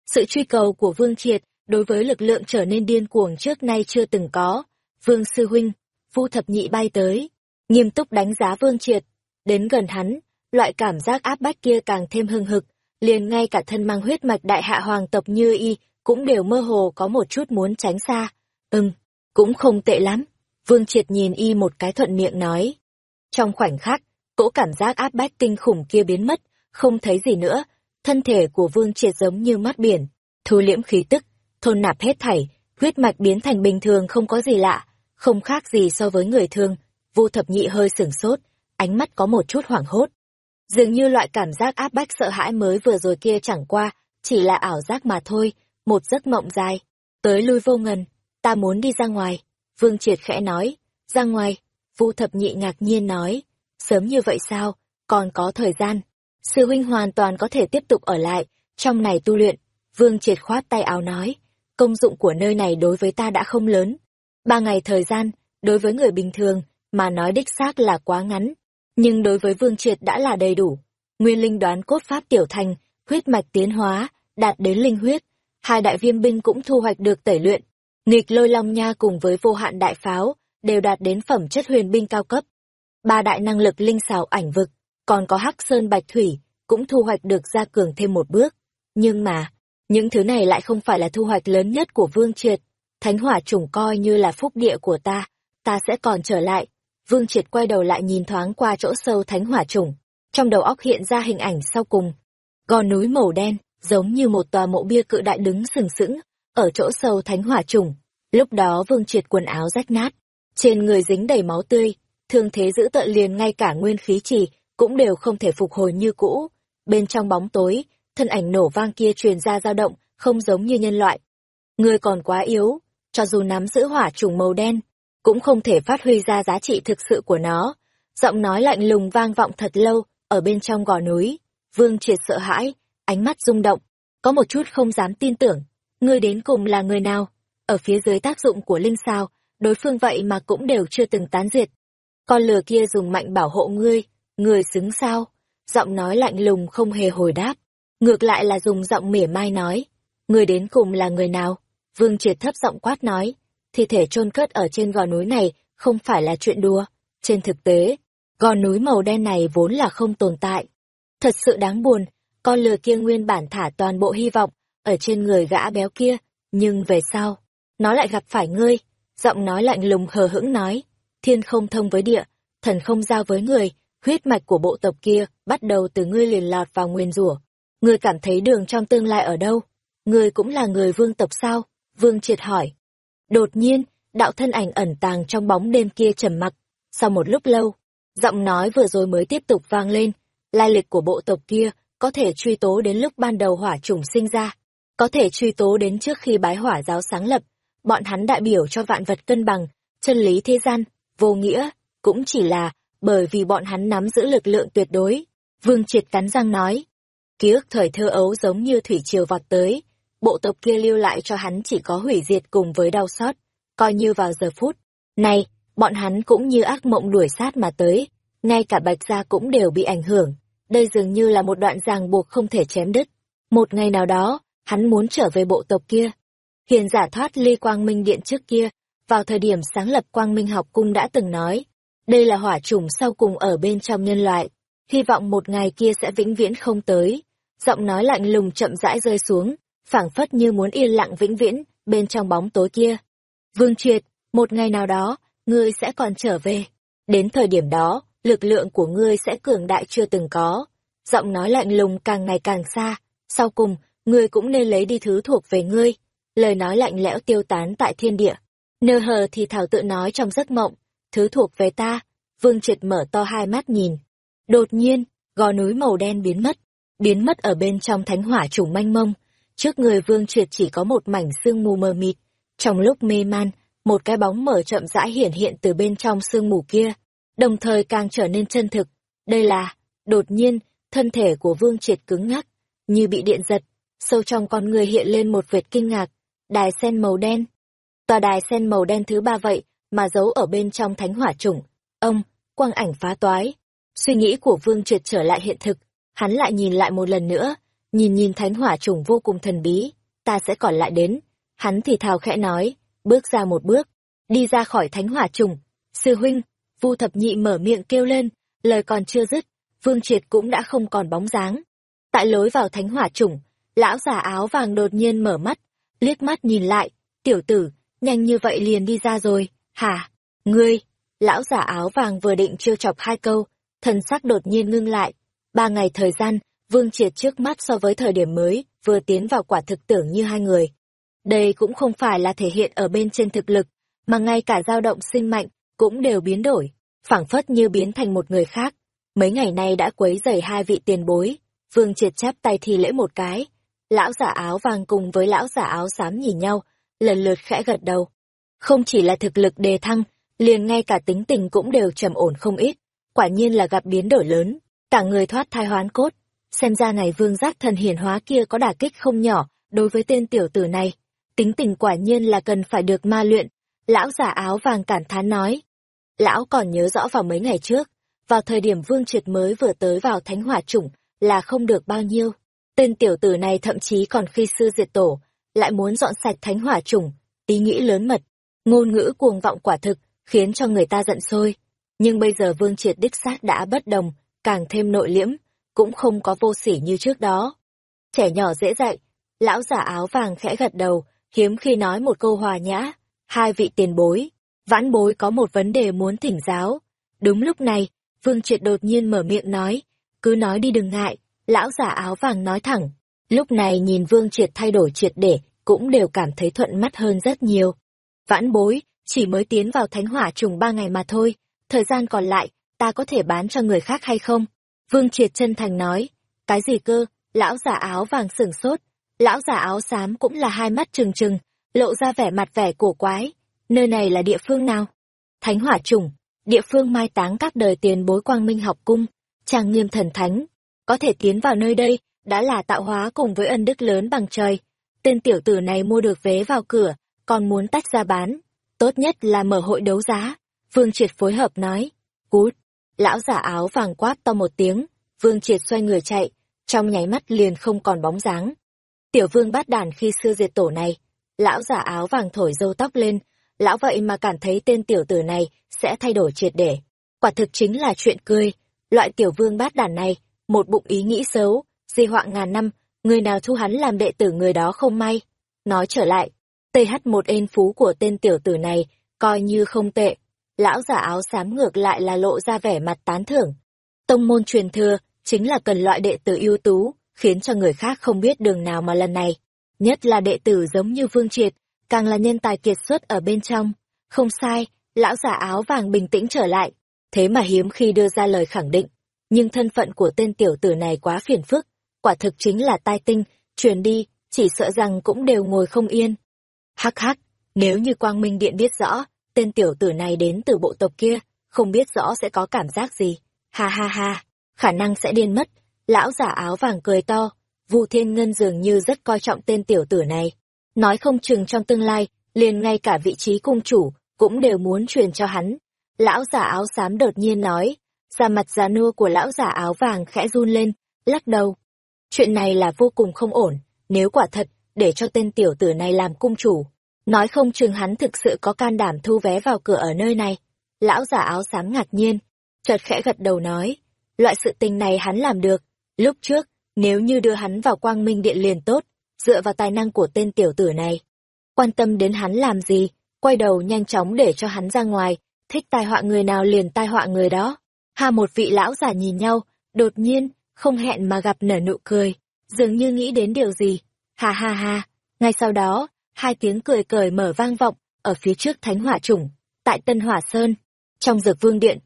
Sự truy cầu của vương triệt đối với lực lượng trở nên điên cuồng trước nay chưa từng có. Vương sư huynh, Vu thập nhị bay tới, nghiêm túc đánh giá Vương Triệt. Đến gần hắn, loại cảm giác áp bách kia càng thêm hưng hực, liền ngay cả thân mang huyết mạch đại hạ hoàng tộc như y, cũng đều mơ hồ có một chút muốn tránh xa. Ừm, cũng không tệ lắm. Vương Triệt nhìn y một cái thuận miệng nói. Trong khoảnh khắc, cỗ cảm giác áp bách kinh khủng kia biến mất, không thấy gì nữa. Thân thể của Vương Triệt giống như mắt biển, thu liễm khí tức, thôn nạp hết thảy, huyết mạch biến thành bình thường không có gì lạ, không khác gì so với người thường. Vu thập nhị hơi sửng sốt, ánh mắt có một chút hoảng hốt. Dường như loại cảm giác áp bách sợ hãi mới vừa rồi kia chẳng qua, chỉ là ảo giác mà thôi, một giấc mộng dài. Tới lui vô ngần, ta muốn đi ra ngoài. Vương Triệt khẽ nói, ra ngoài. Vu thập nhị ngạc nhiên nói, sớm như vậy sao, còn có thời gian. Sư huynh hoàn toàn có thể tiếp tục ở lại, trong này tu luyện. Vương Triệt khoát tay áo nói, công dụng của nơi này đối với ta đã không lớn. Ba ngày thời gian, đối với người bình thường, mà nói đích xác là quá ngắn. Nhưng đối với Vương Triệt đã là đầy đủ. Nguyên linh đoán cốt pháp tiểu thành, huyết mạch tiến hóa, đạt đến linh huyết. Hai đại viêm binh cũng thu hoạch được tẩy luyện. Nghịch lôi long nha cùng với vô hạn đại pháo, đều đạt đến phẩm chất huyền binh cao cấp. Ba đại năng lực linh xảo ảnh vực, còn có hắc sơn bạch thủy, cũng thu hoạch được gia cường thêm một bước. Nhưng mà, những thứ này lại không phải là thu hoạch lớn nhất của Vương Triệt. Thánh hỏa trùng coi như là phúc địa của ta, ta sẽ còn trở lại. Vương Triệt quay đầu lại nhìn thoáng qua chỗ sâu thánh hỏa trùng. Trong đầu óc hiện ra hình ảnh sau cùng. Gò núi màu đen, giống như một tòa mộ bia cự đại đứng sừng sững, ở chỗ sâu thánh hỏa trùng. Lúc đó Vương Triệt quần áo rách nát, trên người dính đầy máu tươi, thương thế giữ tợn liền ngay cả nguyên khí trì cũng đều không thể phục hồi như cũ. Bên trong bóng tối, thân ảnh nổ vang kia truyền ra dao động, không giống như nhân loại. ngươi còn quá yếu, cho dù nắm giữ hỏa trùng màu đen, cũng không thể phát huy ra giá trị thực sự của nó. Giọng nói lạnh lùng vang vọng thật lâu, ở bên trong gò núi. Vương triệt sợ hãi, ánh mắt rung động, có một chút không dám tin tưởng. Ngươi đến cùng là người nào? Ở phía dưới tác dụng của linh sao, đối phương vậy mà cũng đều chưa từng tán diệt. Con lừa kia dùng mạnh bảo hộ ngươi, ngươi xứng sao? Giọng nói lạnh lùng không hề hồi đáp. Ngược lại là dùng giọng mỉa mai nói. người đến cùng là người nào? Vương triệt thấp giọng quát nói. Thi thể chôn cất ở trên gò núi này không phải là chuyện đùa. Trên thực tế, gò núi màu đen này vốn là không tồn tại. Thật sự đáng buồn, con lừa kia nguyên bản thả toàn bộ hy vọng ở trên người gã béo kia, nhưng về sau, nó lại gặp phải ngươi. Giọng nói lạnh lùng hờ hững nói, thiên không thông với địa, thần không giao với người, huyết mạch của bộ tộc kia bắt đầu từ ngươi liền lọt vào nguyên rủa. Ngươi cảm thấy đường trong tương lai ở đâu? Ngươi cũng là người vương tộc sao? Vương triệt hỏi. Đột nhiên, đạo thân ảnh ẩn tàng trong bóng đêm kia trầm mặc. Sau một lúc lâu, giọng nói vừa rồi mới tiếp tục vang lên. Lai lịch của bộ tộc kia có thể truy tố đến lúc ban đầu hỏa chủng sinh ra. Có thể truy tố đến trước khi bái hỏa giáo sáng lập. Bọn hắn đại biểu cho vạn vật cân bằng, chân lý thế gian, vô nghĩa, cũng chỉ là bởi vì bọn hắn nắm giữ lực lượng tuyệt đối. Vương triệt cắn răng nói. Ký ức thời thơ ấu giống như thủy triều vọt tới, bộ tộc kia lưu lại cho hắn chỉ có hủy diệt cùng với đau xót, coi như vào giờ phút. Này, bọn hắn cũng như ác mộng đuổi sát mà tới, ngay cả bạch gia cũng đều bị ảnh hưởng. Đây dường như là một đoạn ràng buộc không thể chém đứt. Một ngày nào đó, hắn muốn trở về bộ tộc kia. Hiền giả thoát ly quang minh điện trước kia, vào thời điểm sáng lập quang minh học cung đã từng nói, đây là hỏa chủng sau cùng ở bên trong nhân loại, hy vọng một ngày kia sẽ vĩnh viễn không tới. Giọng nói lạnh lùng chậm rãi rơi xuống, phảng phất như muốn yên lặng vĩnh viễn, bên trong bóng tối kia. Vương Triệt, một ngày nào đó, ngươi sẽ còn trở về. Đến thời điểm đó, lực lượng của ngươi sẽ cường đại chưa từng có. Giọng nói lạnh lùng càng ngày càng xa, sau cùng, ngươi cũng nên lấy đi thứ thuộc về ngươi. Lời nói lạnh lẽo tiêu tán tại thiên địa. Nơ hờ thì thảo tự nói trong giấc mộng, thứ thuộc về ta. Vương Triệt mở to hai mắt nhìn. Đột nhiên, gò núi màu đen biến mất, biến mất ở bên trong thánh hỏa trùng manh mông Trước người Vương Triệt chỉ có một mảnh sương mù mờ mịt. Trong lúc mê man, một cái bóng mở chậm rãi hiển hiện từ bên trong sương mù kia, đồng thời càng trở nên chân thực. Đây là, đột nhiên, thân thể của Vương Triệt cứng ngắc, như bị điện giật, sâu trong con người hiện lên một vệt kinh ngạc, đài sen màu đen. Tòa đài sen màu đen thứ ba vậy, mà giấu ở bên trong thánh hỏa chủng. Ông, quang ảnh phá toái. Suy nghĩ của Vương Triệt trở lại hiện thực, hắn lại nhìn lại một lần nữa, nhìn nhìn thánh hỏa trùng vô cùng thần bí, ta sẽ còn lại đến. Hắn thì thào khẽ nói, bước ra một bước, đi ra khỏi thánh hỏa trùng. Sư huynh, Vu thập nhị mở miệng kêu lên, lời còn chưa dứt, Vương Triệt cũng đã không còn bóng dáng. Tại lối vào thánh hỏa chủng, lão giả áo vàng đột nhiên mở mắt, liếc mắt nhìn lại, tiểu tử, nhanh như vậy liền đi ra rồi, hả? Ngươi, lão giả áo vàng vừa định trêu chọc hai câu, thần sắc đột nhiên ngưng lại. Ba ngày thời gian, Vương Triệt trước mắt so với thời điểm mới, vừa tiến vào quả thực tưởng như hai người. Đây cũng không phải là thể hiện ở bên trên thực lực, mà ngay cả dao động sinh mạnh, cũng đều biến đổi, phảng phất như biến thành một người khác. Mấy ngày nay đã quấy rầy hai vị tiền bối, Vương Triệt chắp tay thi lễ một cái. Lão giả áo vàng cùng với lão giả áo xám nhìn nhau, lần lượt khẽ gật đầu. Không chỉ là thực lực đề thăng, liền ngay cả tính tình cũng đều trầm ổn không ít, quả nhiên là gặp biến đổi lớn, cả người thoát thai hoán cốt. Xem ra ngày vương giác thần hiển hóa kia có đả kích không nhỏ đối với tên tiểu tử này. Tính tình quả nhiên là cần phải được ma luyện, lão giả áo vàng cảm thán nói. Lão còn nhớ rõ vào mấy ngày trước, vào thời điểm vương triệt mới vừa tới vào thánh hỏa chủng, là không được bao nhiêu. Tên tiểu tử này thậm chí còn khi sư diệt tổ, lại muốn dọn sạch thánh hỏa chủng, ý nghĩ lớn mật, ngôn ngữ cuồng vọng quả thực, khiến cho người ta giận sôi. Nhưng bây giờ Vương Triệt đích xác đã bất đồng, càng thêm nội liễm, cũng không có vô sỉ như trước đó. Trẻ nhỏ dễ dạy, lão giả áo vàng khẽ gật đầu, hiếm khi nói một câu hòa nhã. Hai vị tiền bối, vãn bối có một vấn đề muốn thỉnh giáo. Đúng lúc này, Vương Triệt đột nhiên mở miệng nói, cứ nói đi đừng ngại, lão giả áo vàng nói thẳng. Lúc này nhìn Vương Triệt thay đổi triệt để, cũng đều cảm thấy thuận mắt hơn rất nhiều. Vãn bối, chỉ mới tiến vào thánh hỏa trùng ba ngày mà thôi, thời gian còn lại, ta có thể bán cho người khác hay không? Vương Triệt chân thành nói, cái gì cơ, lão giả áo vàng sửng sốt, lão giả áo xám cũng là hai mắt trừng trừng, lộ ra vẻ mặt vẻ cổ quái, nơi này là địa phương nào? Thánh hỏa trùng, địa phương mai táng các đời tiền bối quang minh học cung, trang nghiêm thần thánh, có thể tiến vào nơi đây, đã là tạo hóa cùng với ân đức lớn bằng trời. Tên tiểu tử này mua được vé vào cửa, còn muốn tách ra bán, tốt nhất là mở hội đấu giá. Vương Triệt phối hợp nói, cút. Lão giả áo vàng quát to một tiếng, Vương Triệt xoay người chạy, trong nháy mắt liền không còn bóng dáng. Tiểu vương bát đàn khi xưa diệt tổ này, lão giả áo vàng thổi râu tóc lên, lão vậy mà cảm thấy tên tiểu tử này sẽ thay đổi triệt để. Quả thực chính là chuyện cười, loại tiểu vương bát đàn này, một bụng ý nghĩ xấu, di họa ngàn năm, người nào thu hắn làm đệ tử người đó không may. Nói trở lại, th một ên phú của tên tiểu tử này coi như không tệ lão giả áo xám ngược lại là lộ ra vẻ mặt tán thưởng. Tông môn truyền thừa chính là cần loại đệ tử ưu tú khiến cho người khác không biết đường nào mà lần này. Nhất là đệ tử giống như vương triệt càng là nhân tài kiệt xuất ở bên trong. Không sai lão giả áo vàng bình tĩnh trở lại. Thế mà hiếm khi đưa ra lời khẳng định nhưng thân phận của tên tiểu tử này quá phiền phức. Quả thực chính là tai tinh truyền đi chỉ sợ rằng cũng đều ngồi không yên. Hắc hắc, nếu như Quang Minh Điện biết rõ, tên tiểu tử này đến từ bộ tộc kia, không biết rõ sẽ có cảm giác gì. Ha ha ha, khả năng sẽ điên mất. Lão giả áo vàng cười to, Vu Thiên Ngân dường như rất coi trọng tên tiểu tử này. Nói không chừng trong tương lai, liền ngay cả vị trí cung chủ, cũng đều muốn truyền cho hắn. Lão giả áo xám đột nhiên nói, da mặt già nua của lão giả áo vàng khẽ run lên, lắc đầu. Chuyện này là vô cùng không ổn, nếu quả thật, để cho tên tiểu tử này làm cung chủ. Nói không chừng hắn thực sự có can đảm thu vé vào cửa ở nơi này. Lão giả áo xám ngạc nhiên, chợt khẽ gật đầu nói, loại sự tình này hắn làm được. Lúc trước, nếu như đưa hắn vào quang minh điện liền tốt, dựa vào tài năng của tên tiểu tử này. Quan tâm đến hắn làm gì, quay đầu nhanh chóng để cho hắn ra ngoài, thích tai họa người nào liền tai họa người đó. Hà một vị lão giả nhìn nhau, đột nhiên, không hẹn mà gặp nở nụ cười, dường như nghĩ đến điều gì, Ha ha ha, ngay sau đó, hai tiếng cười cười mở vang vọng, ở phía trước thánh hỏa chủng, tại Tân Hỏa Sơn, trong dược vương điện.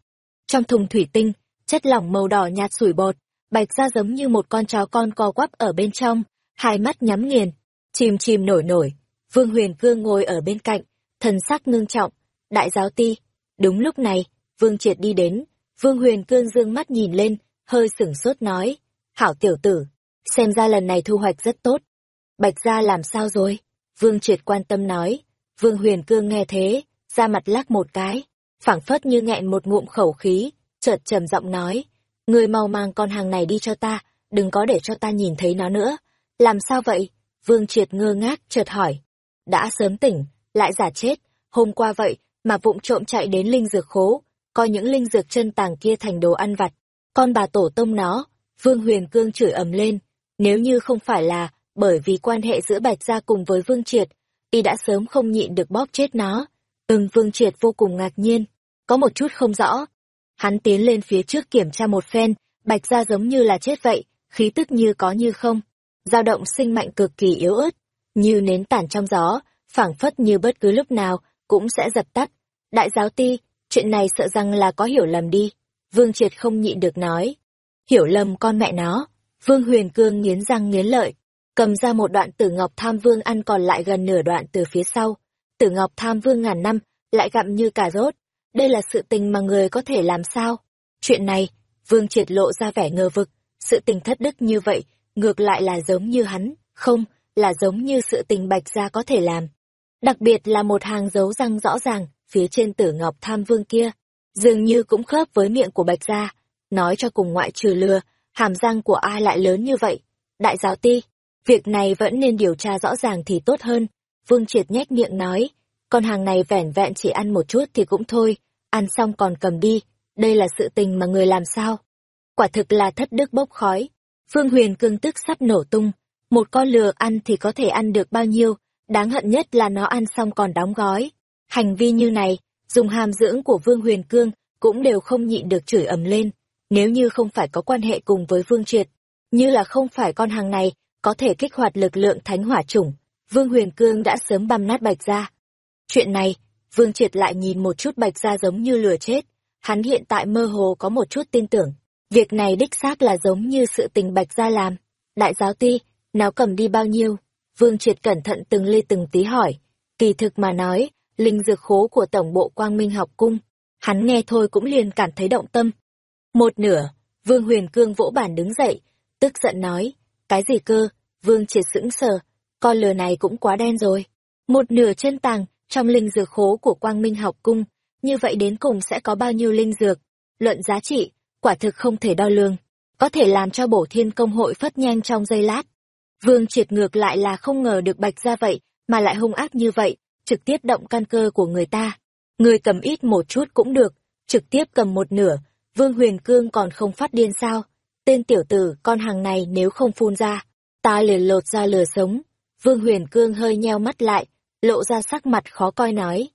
Trong thùng thủy tinh, chất lỏng màu đỏ nhạt sủi bọt, bạch ra giống như một con chó con co quắp ở bên trong, hai mắt nhắm nghiền, chìm chìm nổi nổi. Vương Huyền Cương ngồi ở bên cạnh, thần sắc ngưng trọng, đại giáo ti. Đúng lúc này, Vương Triệt đi đến, Vương Huyền Cương dương mắt nhìn lên, hơi sửng sốt nói, hảo tiểu tử, xem ra lần này thu hoạch rất tốt. Bạch gia làm sao rồi? Vương Triệt quan tâm nói. Vương Huyền Cương nghe thế, ra mặt lắc một cái, phảng phất như nghẹn một ngụm khẩu khí, chợt trầm giọng nói. Người mau mang con hàng này đi cho ta, đừng có để cho ta nhìn thấy nó nữa. Làm sao vậy? Vương Triệt ngơ ngác, chợt hỏi. Đã sớm tỉnh, lại giả chết, hôm qua vậy, mà vụng trộm chạy đến linh dược khố, coi những linh dược chân tàng kia thành đồ ăn vặt. Con bà tổ tông nó, Vương Huyền Cương chửi ầm lên, nếu như không phải là bởi vì quan hệ giữa Bạch Gia cùng với Vương Triệt, y đã sớm không nhịn được bóp chết nó. Ưng Vương Triệt vô cùng ngạc nhiên, có một chút không rõ. Hắn tiến lên phía trước kiểm tra một phen, Bạch Gia giống như là chết vậy, khí tức như có như không. dao động sinh mạnh cực kỳ yếu ớt, như nến tản trong gió, phảng phất như bất cứ lúc nào cũng sẽ dập tắt. Đại giáo ti, chuyện này sợ rằng là có hiểu lầm đi. Vương Triệt không nhịn được nói. Hiểu lầm con mẹ nó. Vương Huyền Cương nghiến răng nghiến lợi, cầm ra một đoạn tử ngọc tham vương ăn còn lại gần nửa đoạn từ phía sau. Tử ngọc tham vương ngàn năm, lại gặm như cà rốt. Đây là sự tình mà người có thể làm sao? Chuyện này, Vương Triệt lộ ra vẻ ngờ vực, sự tình thất đức như vậy, ngược lại là giống như hắn, không, là giống như sự tình bạch gia có thể làm. Đặc biệt là một hàng dấu răng rõ ràng, phía trên tử ngọc tham vương kia, dường như cũng khớp với miệng của bạch gia, nói cho cùng ngoại trừ lừa, hàm răng của ai lại lớn như vậy. Đại giáo ti, việc này vẫn nên điều tra rõ ràng thì tốt hơn. Vương Triệt nhếch miệng nói, con hàng này vẻn vẹn chỉ ăn một chút thì cũng thôi, ăn xong còn cầm đi, đây là sự tình mà người làm sao. Quả thực là thất đức bốc khói. Phương Huyền cương tức sắp nổ tung, một con lừa ăn thì có thể ăn được bao nhiêu, đáng hận nhất là nó ăn xong còn đóng gói. Hành vi như này, dùng hàm dưỡng của Vương Huyền Cương cũng đều không nhịn được chửi ầm lên, nếu như không phải có quan hệ cùng với Vương Triệt, như là không phải con hàng này có thể kích hoạt lực lượng thánh hỏa chủng, Vương Huyền Cương đã sớm băm nát Bạch Gia. Chuyện này, Vương Triệt lại nhìn một chút Bạch Gia giống như lừa chết, hắn hiện tại mơ hồ có một chút tin tưởng, việc này đích xác là giống như sự tình Bạch Gia làm. Đại giáo ti, nào cầm đi bao nhiêu? Vương Triệt cẩn thận từng ly từng tí hỏi, kỳ thực mà nói, linh dược khố của Tổng bộ Quang Minh học cung, hắn nghe thôi cũng liền cảm thấy động tâm. Một nửa, Vương Huyền Cương vỗ bản đứng dậy, tức giận nói, cái gì cơ, Vương Triệt sững sờ, con lừa này cũng quá đen rồi. Một nửa chân tàng, trong linh dược khố của Quang Minh học cung, như vậy đến cùng sẽ có bao nhiêu linh dược? Luận giá trị, quả thực không thể đo lường, có thể làm cho bổ thiên công hội phất nhanh trong giây lát. Vương triệt ngược lại là không ngờ được bạch ra vậy, mà lại hung ác như vậy, trực tiếp động căn cơ của người ta. Người cầm ít một chút cũng được, trực tiếp cầm một nửa, Vương Huyền Cương còn không phát điên sao? Tên tiểu tử, con hàng này nếu không phun ra, ta liền lột ra lửa sống. Vương Huyền Cương hơi nheo mắt lại, lộ ra sắc mặt khó coi nói.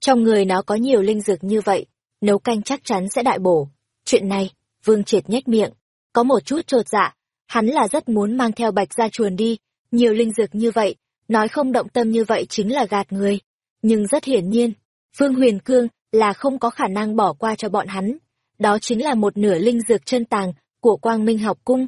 Trong người nó có nhiều linh dược như vậy, nấu canh chắc chắn sẽ đại bổ. Chuyện này, Vương Triệt nhếch miệng, có một chút trột dạ, hắn là rất muốn mang theo bạch gia chuồn đi, nhiều linh dược như vậy, nói không động tâm như vậy chính là gạt người. Nhưng rất hiển nhiên, Vương Huyền Cương là không có khả năng bỏ qua cho bọn hắn. Đó chính là một nửa linh dược chân tàng của Quang Minh học cung.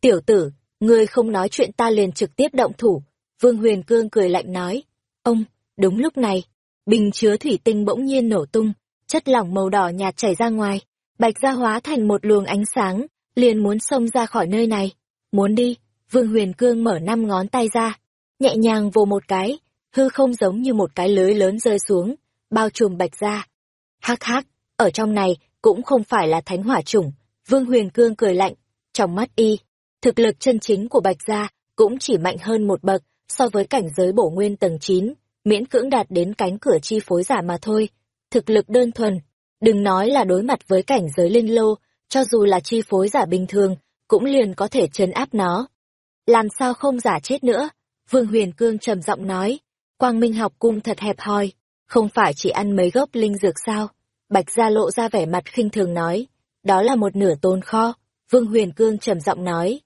Tiểu tử, ngươi không nói chuyện ta liền trực tiếp động thủ. Vương Huyền Cương cười lạnh nói. Ông, đúng lúc này, bình chứa thủy tinh bỗng nhiên nổ tung, chất lỏng màu đỏ nhạt chảy ra ngoài, bạch ra hóa thành một luồng ánh sáng, liền muốn xông ra khỏi nơi này. Muốn đi, Vương Huyền Cương mở năm ngón tay ra, nhẹ nhàng vô một cái, hư không giống như một cái lưới lớn rơi xuống, bao trùm bạch ra. Hắc hắc, ở trong này cũng không phải là thánh hỏa chủng, Vương Huyền Cương cười lạnh, trong mắt y, thực lực chân chính của bạch gia cũng chỉ mạnh hơn một bậc so với cảnh giới bổ nguyên tầng 9, miễn cưỡng đạt đến cánh cửa chi phối giả mà thôi. Thực lực đơn thuần, đừng nói là đối mặt với cảnh giới linh lô, cho dù là chi phối giả bình thường, cũng liền có thể trấn áp nó. Làm sao không giả chết nữa? Vương Huyền Cương trầm giọng nói, Quang Minh học cung thật hẹp hòi, không phải chỉ ăn mấy gốc linh dược sao? Bạch Gia lộ ra vẻ mặt khinh thường nói, đó là một nửa tồn kho. Vương Huyền Cương trầm giọng nói,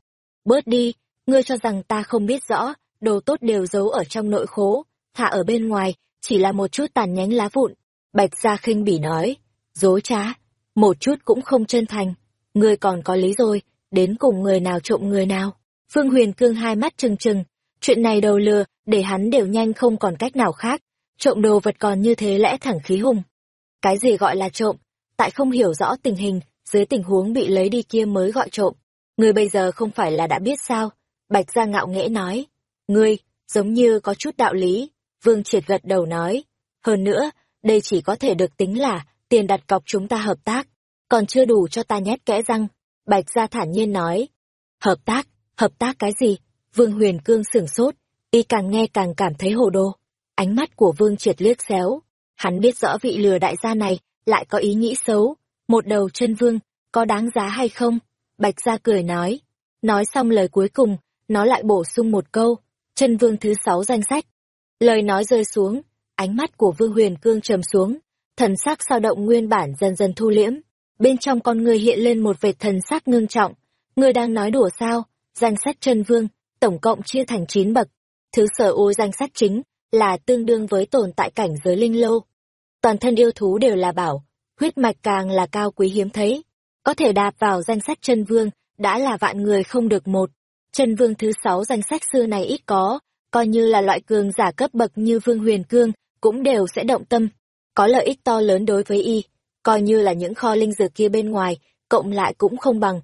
bớt đi, ngươi cho rằng ta không biết rõ, đồ tốt đều giấu ở trong nội khố, thả ở bên ngoài, chỉ là một chút tàn nhánh lá vụn. Bạch Gia khinh bỉ nói, dối trá, một chút cũng không chân thành. Ngươi còn có lý rồi, đến cùng người nào trộm người nào. Phương Huyền Cương hai mắt trừng trừng, chuyện này đầu lừa, để hắn đều nhanh không còn cách nào khác. Trộm đồ vật còn như thế lẽ thẳng khí hùng. Cái gì gọi là trộm? Tại không hiểu rõ tình hình, dưới tình huống bị lấy đi kia mới gọi trộm. Ngươi bây giờ không phải là đã biết sao? Bạch Gia ngạo nghễ nói. Ngươi, giống như có chút đạo lý. Vương Triệt gật đầu nói. Hơn nữa, đây chỉ có thể được tính là tiền đặt cọc chúng ta hợp tác, còn chưa đủ cho ta nhét kẽ răng. Bạch Gia thản nhiên nói. Hợp tác, hợp tác cái gì? Vương Huyền Cương sửng sốt, y càng nghe càng cảm thấy hồ đồ. Ánh mắt của Vương Triệt liếc xéo. Hắn biết rõ vị lừa đại gia này lại có ý nghĩ xấu, một đầu chân vương, có đáng giá hay không? Bạch gia cười nói. Nói xong lời cuối cùng, nó lại bổ sung một câu, chân vương thứ sáu danh sách. Lời nói rơi xuống, ánh mắt của Vương Huyền Cương trầm xuống, thần sắc sao động nguyên bản dần dần thu liễm. Bên trong con người hiện lên một vệt thần sắc ngưng trọng. Người đang nói đùa sao? Danh sách chân vương, tổng cộng chia thành 9 bậc. Thứ sở ô danh sách chính là tương đương với tồn tại cảnh giới linh lô. Toàn thân yêu thú đều là bảo, huyết mạch càng là cao quý hiếm thấy. Có thể đạp vào danh sách chân vương, đã là vạn người không được một. Chân vương thứ sáu danh sách xưa này ít có, coi như là loại cường giả cấp bậc như vương huyền cương, cũng đều sẽ động tâm. Có lợi ích to lớn đối với y, coi như là những kho linh dược kia bên ngoài, cộng lại cũng không bằng.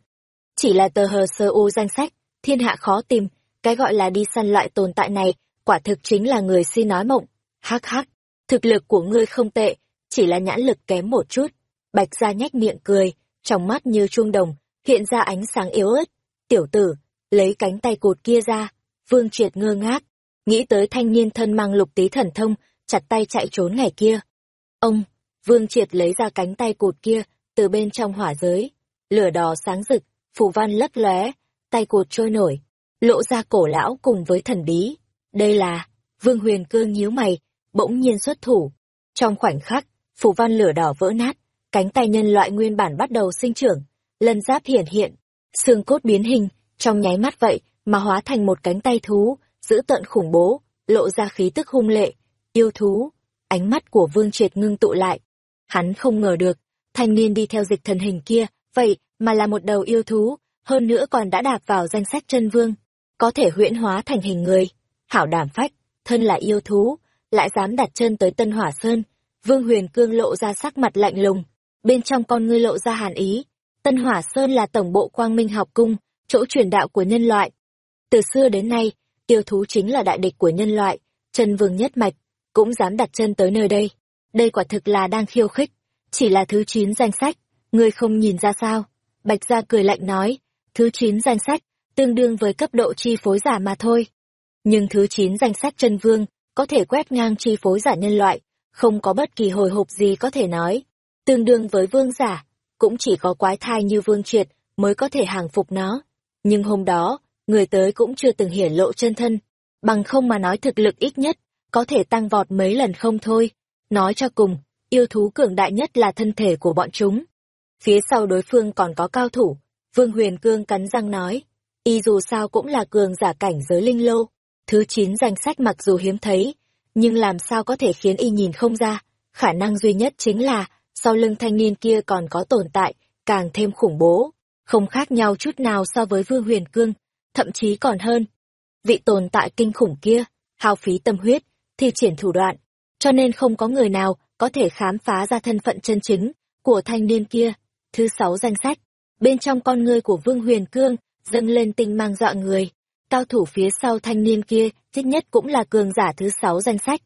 Chỉ là tờ hờ sơ u danh sách, thiên hạ khó tìm, cái gọi là đi săn loại tồn tại này, quả thực chính là người si nói mộng. Hắc hắc, thực lực của ngươi không tệ, chỉ là nhãn lực kém một chút. Bạch gia nhách miệng cười, trong mắt như chuông đồng, hiện ra ánh sáng yếu ớt. Tiểu tử, lấy cánh tay cột kia ra, vương triệt ngơ ngác, nghĩ tới thanh niên thân mang lục tí thần thông, chặt tay chạy trốn ngày kia. Ông, vương triệt lấy ra cánh tay cột kia, từ bên trong hỏa giới, lửa đỏ sáng rực, phù văn lấp lóe, tay cột trôi nổi, lộ ra cổ lão cùng với thần bí. Đây là, vương huyền cương nhíu mày, bỗng nhiên xuất thủ. Trong khoảnh khắc, phù văn lửa đỏ vỡ nát, cánh tay nhân loại nguyên bản bắt đầu sinh trưởng, lân giáp hiển hiện, xương cốt biến hình, trong nháy mắt vậy mà hóa thành một cánh tay thú, giữ tận khủng bố, lộ ra khí tức hung lệ, yêu thú. Ánh mắt của Vương Triệt ngưng tụ lại. Hắn không ngờ được, thanh niên đi theo dịch thần hình kia, vậy mà là một đầu yêu thú, hơn nữa còn đã đạp vào danh sách chân vương, có thể huyễn hóa thành hình người. Hảo đảm phách, thân là yêu thú, lại dám đặt chân tới Tân Hỏa Sơn. Vương Huyền Cương lộ ra sắc mặt lạnh lùng, bên trong con ngươi lộ ra hàn ý. Tân Hỏa Sơn là tổng bộ quang minh học cung, chỗ truyền đạo của nhân loại. Từ xưa đến nay, tiêu thú chính là đại địch của nhân loại, Trần vương nhất mạch, cũng dám đặt chân tới nơi đây. Đây quả thực là đang khiêu khích, chỉ là thứ chín danh sách, ngươi không nhìn ra sao. Bạch Gia cười lạnh nói, thứ chín danh sách, tương đương với cấp độ chi phối giả mà thôi. Nhưng thứ chín danh sách chân vương, có thể quét ngang chi phối giả nhân loại, không có bất kỳ hồi hộp gì có thể nói. Tương đương với vương giả, cũng chỉ có quái thai như vương triệt mới có thể hàng phục nó. Nhưng hôm đó, người tới cũng chưa từng hiển lộ chân thân, bằng không mà nói thực lực ít nhất, có thể tăng vọt mấy lần không thôi. Nói cho cùng, yêu thú cường đại nhất là thân thể của bọn chúng. Phía sau đối phương còn có cao thủ, Vương Huyền Cương cắn răng nói, y dù sao cũng là cường giả cảnh giới linh lô, thứ chín danh sách mặc dù hiếm thấy, nhưng làm sao có thể khiến y nhìn không ra, khả năng duy nhất chính là, sau lưng thanh niên kia còn có tồn tại, càng thêm khủng bố, không khác nhau chút nào so với Vương Huyền Cương, thậm chí còn hơn. Vị tồn tại kinh khủng kia, hao phí tâm huyết, thi triển thủ đoạn, cho nên không có người nào có thể khám phá ra thân phận chân chính của thanh niên kia. Thứ sáu danh sách, bên trong con ngươi của Vương Huyền Cương dâng lên tinh mang dọa người. Cao thủ phía sau thanh niên kia, ít nhất cũng là cường giả thứ sáu danh sách.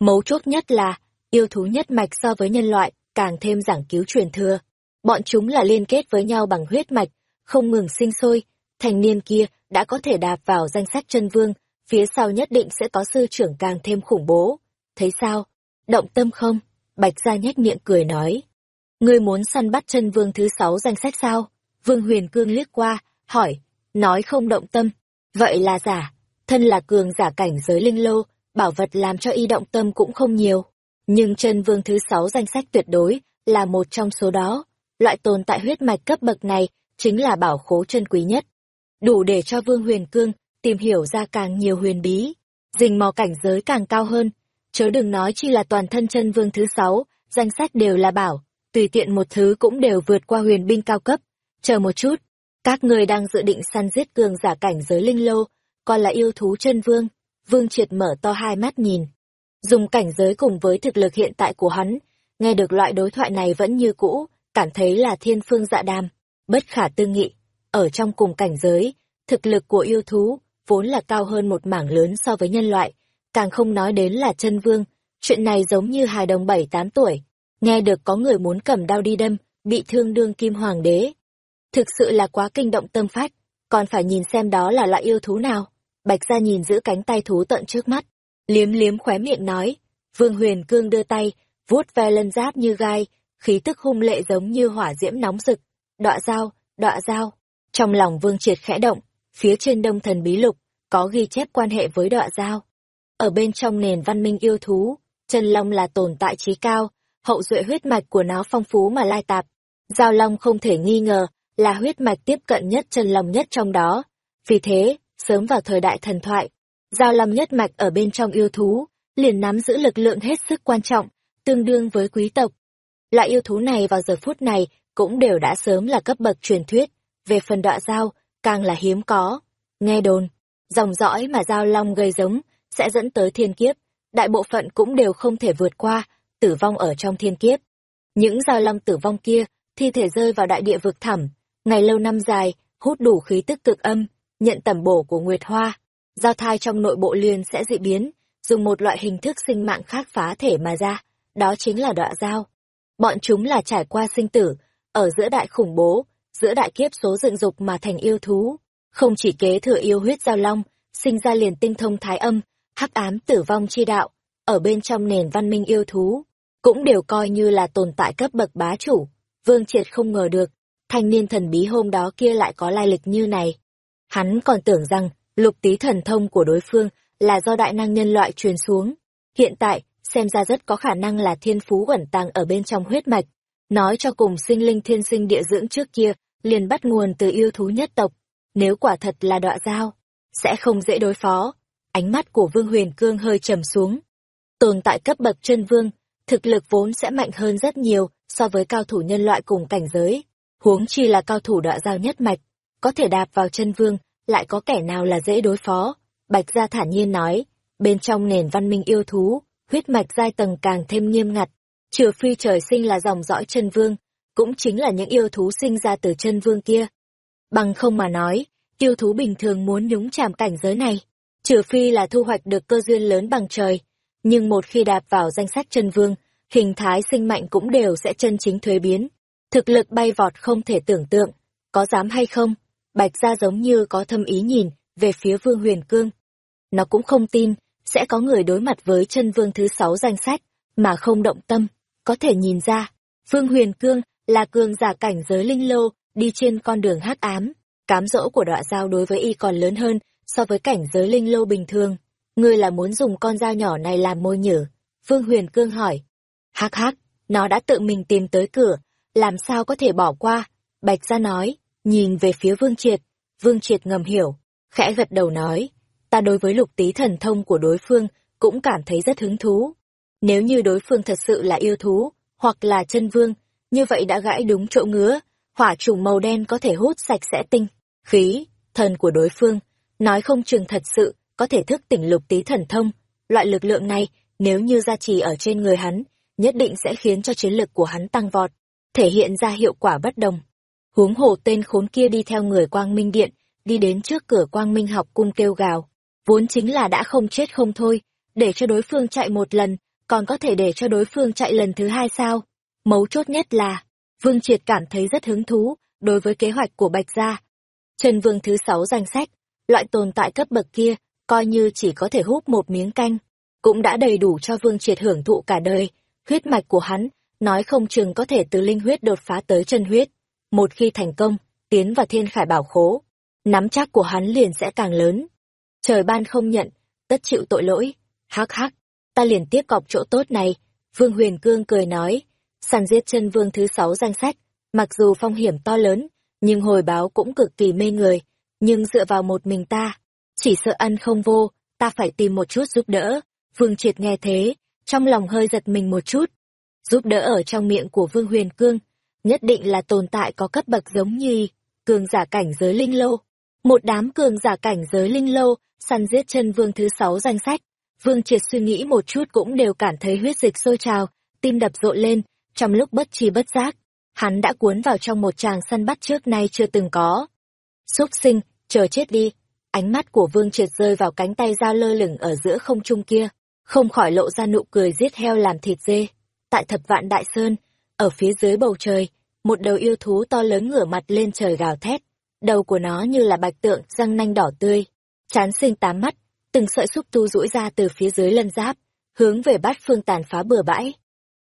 Mấu chốt nhất là, yêu thú nhất mạch so với nhân loại, càng thêm giảng cứu truyền thừa. Bọn chúng là liên kết với nhau bằng huyết mạch, không ngừng sinh sôi. Thành niên kia đã có thể đạp vào danh sách chân vương, phía sau nhất định sẽ có sư trưởng càng thêm khủng bố. Thấy sao? Động tâm không? Bạch gia nhếch miệng cười nói. Ngươi muốn săn bắt chân vương thứ sáu danh sách sao? Vương huyền cương liếc qua, hỏi, nói không động tâm. Vậy là giả, thân là cường giả cảnh giới linh lô, bảo vật làm cho y động tâm cũng không nhiều. Nhưng chân vương thứ sáu danh sách tuyệt đối là một trong số đó. Loại tồn tại huyết mạch cấp bậc này chính là bảo khố chân quý nhất. Đủ để cho Vương Huyền Cương tìm hiểu ra càng nhiều huyền bí, rình mò cảnh giới càng cao hơn. Chớ đừng nói chi là toàn thân chân vương thứ sáu, danh sách đều là bảo, tùy tiện một thứ cũng đều vượt qua huyền binh cao cấp. Chờ một chút, các người đang dự định săn giết cường giả cảnh giới linh lô, còn là yêu thú chân vương. Vương triệt mở to hai mắt nhìn. Dùng cảnh giới cùng với thực lực hiện tại của hắn, nghe được loại đối thoại này vẫn như cũ, cảm thấy là thiên phương dạ đàm, bất khả tư nghị. Ở trong cùng cảnh giới, thực lực của yêu thú vốn là cao hơn một mảng lớn so với nhân loại, càng không nói đến là chân vương. Chuyện này giống như hài đồng bảy tám tuổi, nghe được có người muốn cầm đao đi đâm, bị thương đương kim hoàng đế. Thực sự là quá kinh động tâm phách, còn phải nhìn xem đó là loại yêu thú nào. Bạch gia nhìn giữ cánh tay thú tận trước mắt, liếm liếm khóe miệng nói, Vương Huyền Cương đưa tay, vuốt ve lân giáp như gai, khí tức hung lệ giống như hỏa diễm nóng rực. Đọa dao, đọa dao. Trong lòng Vương Triệt khẽ động, phía trên đông thần bí lục, có ghi chép quan hệ với đọa dao. Ở bên trong nền văn minh yêu thú, chân long là tồn tại trí cao, hậu duệ huyết mạch của nó phong phú mà lai tạp. Giao long không thể nghi ngờ là huyết mạch tiếp cận nhất chân long nhất trong đó. Vì thế, sớm vào thời đại thần thoại, giao long nhất mạch ở bên trong yêu thú, liền nắm giữ lực lượng hết sức quan trọng, tương đương với quý tộc. Loại yêu thú này vào giờ phút này cũng đều đã sớm là cấp bậc truyền thuyết, về phần đọa giao, càng là hiếm có. Nghe đồn, dòng dõi mà giao long gây giống, sẽ dẫn tới thiên kiếp, đại bộ phận cũng đều không thể vượt qua, tử vong ở trong thiên kiếp. Những giao long tử vong kia, thi thể rơi vào đại địa vực thẳm, ngày lâu năm dài, hút đủ khí tức cực âm, nhận tẩm bổ của Nguyệt Hoa. Giao thai trong nội bộ liền sẽ dị biến, dùng một loại hình thức sinh mạng khác phá thể mà ra, đó chính là đọa giao. Bọn chúng là trải qua sinh tử, ở giữa đại khủng bố, giữa đại kiếp số dựng dục mà thành yêu thú, không chỉ kế thừa yêu huyết giao long, sinh ra liền tinh thông thái âm, hắc ám tử vong chi đạo, ở bên trong nền văn minh yêu thú, cũng đều coi như là tồn tại cấp bậc bá chủ. Vương Triệt không ngờ được, thanh niên thần bí hôm đó kia lại có lai lịch như này. Hắn còn tưởng rằng, lục tí thần thông của đối phương là do đại năng nhân loại truyền xuống. Hiện tại, xem ra rất có khả năng là thiên phú ẩn tàng ở bên trong huyết mạch. Nói cho cùng sinh linh thiên sinh địa dưỡng trước kia, liền bắt nguồn từ yêu thú nhất tộc. Nếu quả thật là đọa giao, sẽ không dễ đối phó. Ánh mắt của Vương Huyền Cương hơi trầm xuống. Tồn tại cấp bậc chân vương, thực lực vốn sẽ mạnh hơn rất nhiều so với cao thủ nhân loại cùng cảnh giới. Huống chi là cao thủ đọa giao nhất mạch, có thể đạp vào chân vương, lại có kẻ nào là dễ đối phó. Bạch Gia thản nhiên nói, bên trong nền văn minh yêu thú, huyết mạch giai tầng càng thêm nghiêm ngặt, trừ phi trời sinh là dòng dõi chân vương, cũng chính là những yêu thú sinh ra từ chân vương kia. Bằng không mà nói, yêu thú bình thường muốn nhúng chạm cảnh giới này, trừ phi là thu hoạch được cơ duyên lớn bằng trời, nhưng một khi đạp vào danh sách chân vương, hình thái sinh mạnh cũng đều sẽ chân chính thuế biến. Thực lực bay vọt không thể tưởng tượng, có dám hay không? Bạch ra giống như có thâm ý nhìn về phía Vương Huyền Cương. Nó cũng không tin, sẽ có người đối mặt với chân vương thứ sáu danh sách, mà không động tâm, có thể nhìn ra. Vương Huyền Cương là cường giả cảnh giới linh lô, đi trên con đường hắc ám, cám dỗ của đọa giao đối với y còn lớn hơn so với cảnh giới linh lô bình thường. Ngươi là muốn dùng con dao nhỏ này làm môi nhử? Vương Huyền Cương hỏi. Hắc hắc, nó đã tự mình tìm tới cửa, làm sao có thể bỏ qua? Bạch gia nói, nhìn về phía Vương Triệt. Vương Triệt ngầm hiểu, khẽ gật đầu nói, ta đối với lục tí thần thông của đối phương cũng cảm thấy rất hứng thú. Nếu như đối phương thật sự là yêu thú, hoặc là chân vương, như vậy đã gãi đúng chỗ ngứa, hỏa trùng màu đen có thể hút sạch sẽ tinh, khí, thần của đối phương, nói không chừng thật sự có thể thức tỉnh lục tí thần thông. Loại lực lượng này, nếu như gia trì ở trên người hắn, nhất định sẽ khiến cho chiến lực của hắn tăng vọt, thể hiện ra hiệu quả bất đồng. Huống hồ tên khốn kia đi theo người quang minh điện, đi đến trước cửa quang minh học cung kêu gào. Vốn chính là đã không chết không thôi, để cho đối phương chạy một lần, còn có thể để cho đối phương chạy lần thứ hai sao? Mấu chốt nhất là, Vương Triệt cảm thấy rất hứng thú đối với kế hoạch của Bạch Gia. Trần Vương thứ sáu danh sách, loại tồn tại cấp bậc kia, coi như chỉ có thể hút một miếng canh, cũng đã đầy đủ cho Vương Triệt hưởng thụ cả đời. Huyết mạch của hắn, nói không chừng có thể từ linh huyết đột phá tới chân huyết. Một khi thành công, tiến vào thiên khải bảo khố, nắm chắc của hắn liền sẽ càng lớn. Trời ban không nhận, tất chịu tội lỗi. Hắc hắc, ta liền tiếp cọc chỗ tốt này. Vương Huyền Cương cười nói, sàn giết chân vương thứ sáu danh sách, mặc dù phong hiểm to lớn, nhưng hồi báo cũng cực kỳ mê người. Nhưng dựa vào một mình ta, chỉ sợ ăn không vô, ta phải tìm một chút giúp đỡ. Vương Triệt nghe thế, trong lòng hơi giật mình một chút. Giúp đỡ ở trong miệng của Vương Huyền Cương, nhất định là tồn tại có cấp bậc giống như cường giả cảnh giới linh lô. Một đám cường giả cảnh giới linh lô, săn giết chân vương thứ sáu danh sách. Vương Triệt suy nghĩ một chút cũng đều cảm thấy huyết dịch sôi trào, tim đập rộn lên, trong lúc bất chi bất giác. Hắn đã cuốn vào trong một tràng săn bắt trước nay chưa từng có. Xúc sinh, chờ chết đi. Ánh mắt của Vương Triệt rơi vào cánh tay dao lơ lửng ở giữa không trung kia, không khỏi lộ ra nụ cười giết heo làm thịt dê. Tại thập vạn đại sơn, ở phía dưới bầu trời, một đầu yêu thú to lớn ngửa mặt lên trời gào thét. Đầu của nó như là bạch tượng, răng nanh đỏ tươi, chán sinh tám mắt, từng sợi xúc tu duỗi ra từ phía dưới lân giáp, hướng về bát phương tàn phá bừa bãi.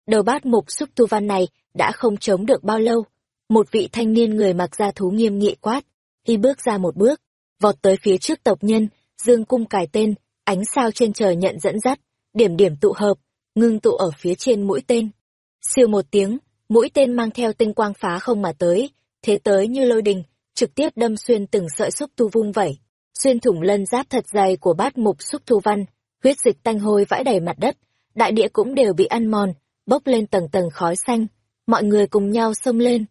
đầu bát mục xúc tu văn này đã không chống được bao lâu. Một vị thanh niên người mặc da thú nghiêm nghị quát, y bước ra một bước, vọt tới phía trước tộc nhân, dương cung cài tên, ánh sao trên trời nhận dẫn dắt, điểm điểm tụ hợp, ngưng tụ ở phía trên mũi tên. Siêu một tiếng, mũi tên mang theo tinh quang phá không mà tới, thế tới như lôi đình, trực tiếp đâm xuyên từng sợi xúc tu vung vẩy, xuyên thủng lân giáp thật dày của bát mục xúc tu văn, huyết dịch tanh hôi vãi đầy mặt đất, đại địa cũng đều bị ăn mòn, bốc lên tầng tầng khói xanh, mọi người cùng nhau xông lên.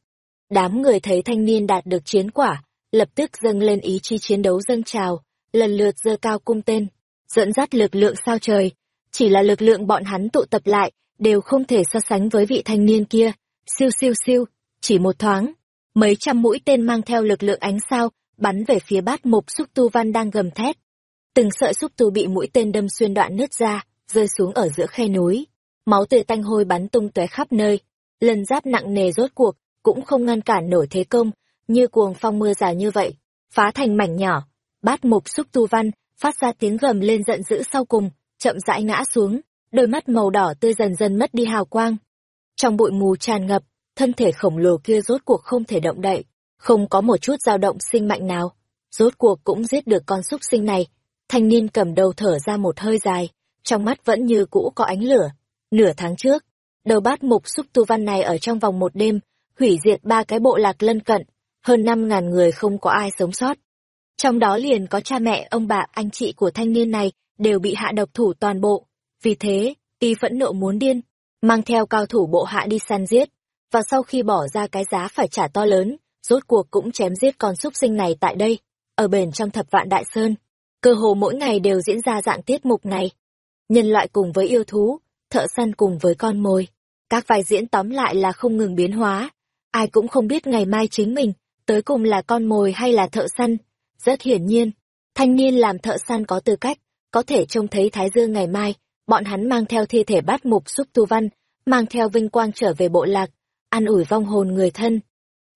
Đám người thấy thanh niên đạt được chiến quả, lập tức dâng lên ý chí chiến đấu dâng trào, lần lượt giơ cao cung tên, dẫn dắt lực lượng sao trời. Chỉ là lực lượng bọn hắn tụ tập lại, đều không thể so sánh với vị thanh niên kia. Siêu siêu siêu, chỉ một thoáng, mấy trăm mũi tên mang theo lực lượng ánh sao, bắn về phía bát mục xúc tu văn đang gầm thét. Từng sợi xúc tu bị mũi tên đâm xuyên đoạn nứt ra, rơi xuống ở giữa khe núi. Máu tươi tanh hôi bắn tung tóe khắp nơi. Lần giáp nặng nề rốt cuộc, cũng không ngăn cản nổi thế công, như cuồng phong mưa dài như vậy, phá thành mảnh nhỏ. Bát mục xúc tu văn, phát ra tiếng gầm lên giận dữ sau cùng, chậm rãi ngã xuống, đôi mắt màu đỏ tươi dần dần mất đi hào quang. Trong bụi mù tràn ngập, thân thể khổng lồ kia rốt cuộc không thể động đậy, không có một chút dao động sinh mạnh nào. Rốt cuộc cũng giết được con súc sinh này. Thanh niên cầm đầu thở ra một hơi dài, trong mắt vẫn như cũ có ánh lửa. Nửa tháng trước, đầu bát mục xúc tu văn này ở trong vòng một đêm, hủy diệt ba cái bộ lạc lân cận, hơn năm ngàn người không có ai sống sót. Trong đó liền có cha mẹ, ông bà, anh chị của thanh niên này đều bị hạ độc thủ toàn bộ. Vì thế, y phẫn nộ muốn điên, mang theo cao thủ bộ hạ đi săn giết, và sau khi bỏ ra cái giá phải trả to lớn, rốt cuộc cũng chém giết con súc sinh này tại đây, ở bền trong thập vạn đại sơn. Cơ hồ mỗi ngày đều diễn ra dạng tiết mục này. Nhân loại cùng với yêu thú, thợ săn cùng với con mồi. Các vai diễn tóm lại là không ngừng biến hóa. Ai cũng không biết ngày mai chính mình, tới cùng là con mồi hay là thợ săn. Rất hiển nhiên, thanh niên làm thợ săn có tư cách, có thể trông thấy Thái Dương ngày mai, bọn hắn mang theo thi thể bát mục xúc tu văn, mang theo vinh quang trở về bộ lạc, an ủi vong hồn người thân.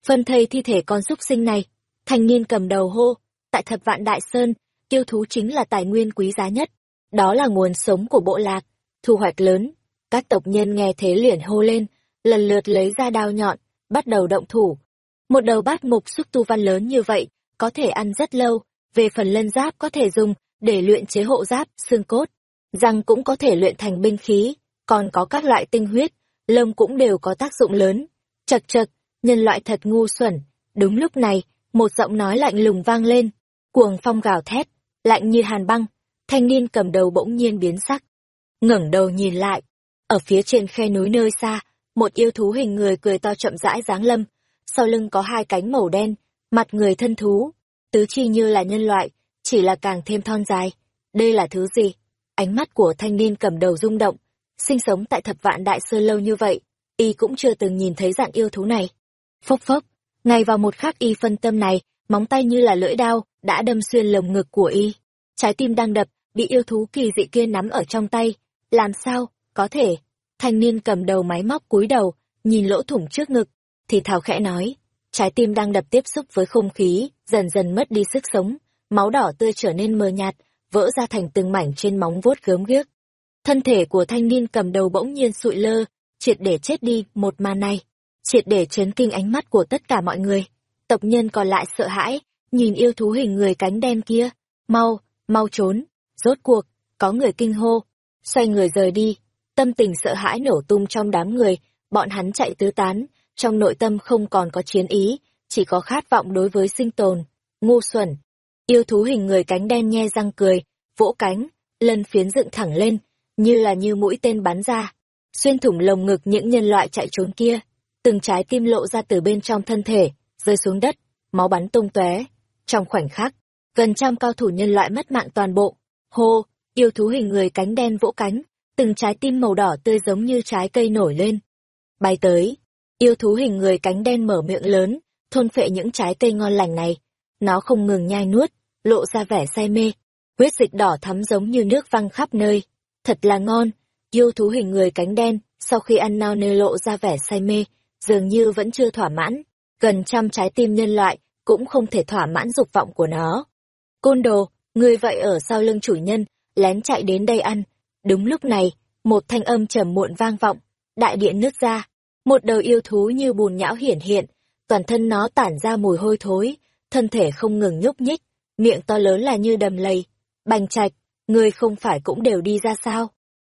Phân thây thi thể con xúc sinh này, thanh niên cầm đầu hô, tại thập vạn đại sơn, tiêu thú chính là tài nguyên quý giá nhất, đó là nguồn sống của bộ lạc, thu hoạch lớn. Các tộc nhân nghe thế liền hô lên, lần lượt lấy ra đao nhọn, bắt đầu động thủ. Một đầu bát mục xúc tu văn lớn như vậy, có thể ăn rất lâu, về phần lân giáp có thể dùng để luyện chế hộ giáp, xương cốt, răng cũng có thể luyện thành binh khí, còn có các loại tinh huyết, lông cũng đều có tác dụng lớn. Chật chật, nhân loại thật ngu xuẩn. Đúng lúc này, một giọng nói lạnh lùng vang lên, cuồng phong gào thét, lạnh như hàn băng, thanh niên cầm đầu bỗng nhiên biến sắc. ngẩng đầu nhìn lại, ở phía trên khe núi nơi xa, một yêu thú hình người cười to chậm rãi dáng lâm, sau lưng có hai cánh màu đen, mặt người thân thú, tứ chi như là nhân loại, chỉ là càng thêm thon dài. Đây là thứ gì? Ánh mắt của thanh niên cầm đầu rung động, sinh sống tại thập vạn đại sơn lâu như vậy, y cũng chưa từng nhìn thấy dạng yêu thú này. Phốc phốc, ngay vào một khắc y phân tâm này, móng tay như là lưỡi đao, đã đâm xuyên lồng ngực của y. Trái tim đang đập, bị yêu thú kỳ dị kia nắm ở trong tay. Làm sao, có thể. Thanh niên cầm đầu máy móc cúi đầu, nhìn lỗ thủng trước ngực, thì thào khẽ nói. Trái tim đang đập tiếp xúc với không khí, dần dần mất đi sức sống, máu đỏ tươi trở nên mờ nhạt, vỡ ra thành từng mảnh trên móng vuốt gớm ghiếc. Thân thể của thanh niên cầm đầu bỗng nhiên sụi lơ, triệt để chết đi một màn này, triệt để chấn kinh ánh mắt của tất cả mọi người. Tộc nhân còn lại sợ hãi, nhìn yêu thú hình người cánh đen kia, mau, mau trốn, rốt cuộc, có người kinh hô, xoay người rời đi, tâm tình sợ hãi nổ tung trong đám người, bọn hắn chạy tứ tán, trong nội tâm không còn có chiến ý, chỉ có khát vọng đối với sinh tồn, ngu xuẩn. Yêu thú hình người cánh đen nhe răng cười, vỗ cánh, lân phiến dựng thẳng lên, như là như mũi tên bắn ra, xuyên thủng lồng ngực những nhân loại chạy trốn kia, từng trái tim lộ ra từ bên trong thân thể, rơi xuống đất, máu bắn tung tóe. Trong khoảnh khắc, gần trăm cao thủ nhân loại mất mạng toàn bộ. Hô, yêu thú hình người cánh đen vỗ cánh, từng trái tim màu đỏ tươi giống như trái cây nổi lên. Bay tới, yêu thú hình người cánh đen mở miệng lớn, thôn phệ những trái cây ngon lành này. Nó không ngừng nhai nuốt, lộ ra vẻ say mê. Huyết dịch đỏ thắm giống như nước văng khắp nơi. Thật là ngon, yêu thú hình người cánh đen, sau khi ăn no nê lộ ra vẻ say mê, dường như vẫn chưa thỏa mãn. Gần trăm trái tim nhân loại cũng không thể thỏa mãn dục vọng của nó. Côn đồ, người vậy ở sau lưng chủ nhân, lén chạy đến đây ăn. Đúng lúc này, một thanh âm trầm muộn vang vọng. đại điện nứt ra. Một đầu yêu thú như bùn nhão hiển hiện, toàn thân nó tản ra mùi hôi thối, thân thể không ngừng nhúc nhích, miệng to lớn là như đầm lầy. Bành trạch, ngươi không phải cũng đều đi ra sao?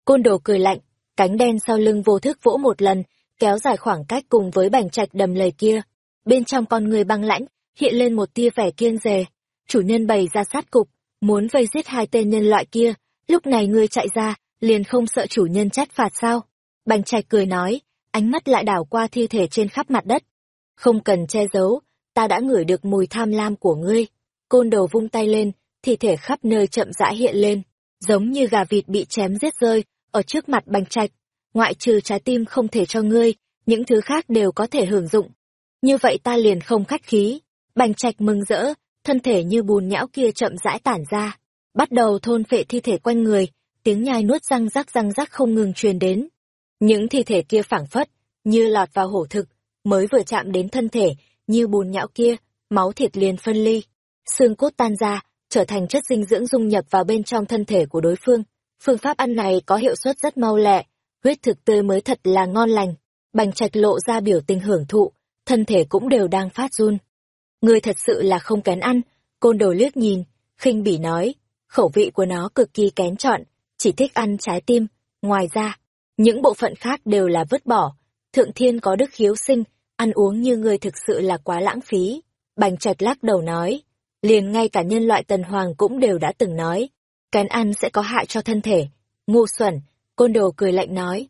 Côn đồ cười lạnh, cánh đen sau lưng vô thức vỗ một lần, kéo dài khoảng cách cùng với bành trạch đầm lầy kia. Bên trong con người băng lãnh, hiện lên một tia vẻ kiên dè. Chủ nhân bày ra sát cục, muốn vây giết hai tên nhân loại kia, lúc này ngươi chạy ra, liền không sợ chủ nhân trách phạt sao? Bành trạch cười nói, ánh mắt lại đảo qua thi thể trên khắp mặt đất. Không cần che giấu, ta đã ngửi được mùi tham lam của ngươi. Côn đầu vung tay lên, thi thể khắp nơi chậm rãi hiện lên, giống như gà vịt bị chém giết rơi, ở trước mặt bành trạch. Ngoại trừ trái tim không thể cho ngươi, những thứ khác đều có thể hưởng dụng. Như vậy ta liền không khách khí. Bành trạch mừng rỡ, thân thể như bùn nhão kia chậm rãi tản ra. Bắt đầu thôn phệ thi thể quanh người, tiếng nhai nuốt răng rắc răng rắc không ngừng truyền đến. Những thi thể kia phảng phất, như lọt vào hổ thực, mới vừa chạm đến thân thể, như bùn nhão kia, máu thịt liền phân ly. Xương cốt tan ra, trở thành chất dinh dưỡng dung nhập vào bên trong thân thể của đối phương. Phương pháp ăn này có hiệu suất rất mau lẹ, huyết thực tươi mới thật là ngon lành. Bành trạch lộ ra biểu tình hưởng thụ, thân thể cũng đều đang phát run. Người thật sự là không kén ăn, côn đồ liếc nhìn, khinh bỉ nói, khẩu vị của nó cực kỳ kén chọn, chỉ thích ăn trái tim, ngoài ra, những bộ phận khác đều là vứt bỏ. Thượng thiên có đức hiếu sinh, ăn uống như người thực sự là quá lãng phí. Bành trạch lắc đầu nói, liền ngay cả nhân loại tần hoàng cũng đều đã từng nói, kén ăn sẽ có hại cho thân thể. Ngu xuẩn, côn đồ cười lạnh nói.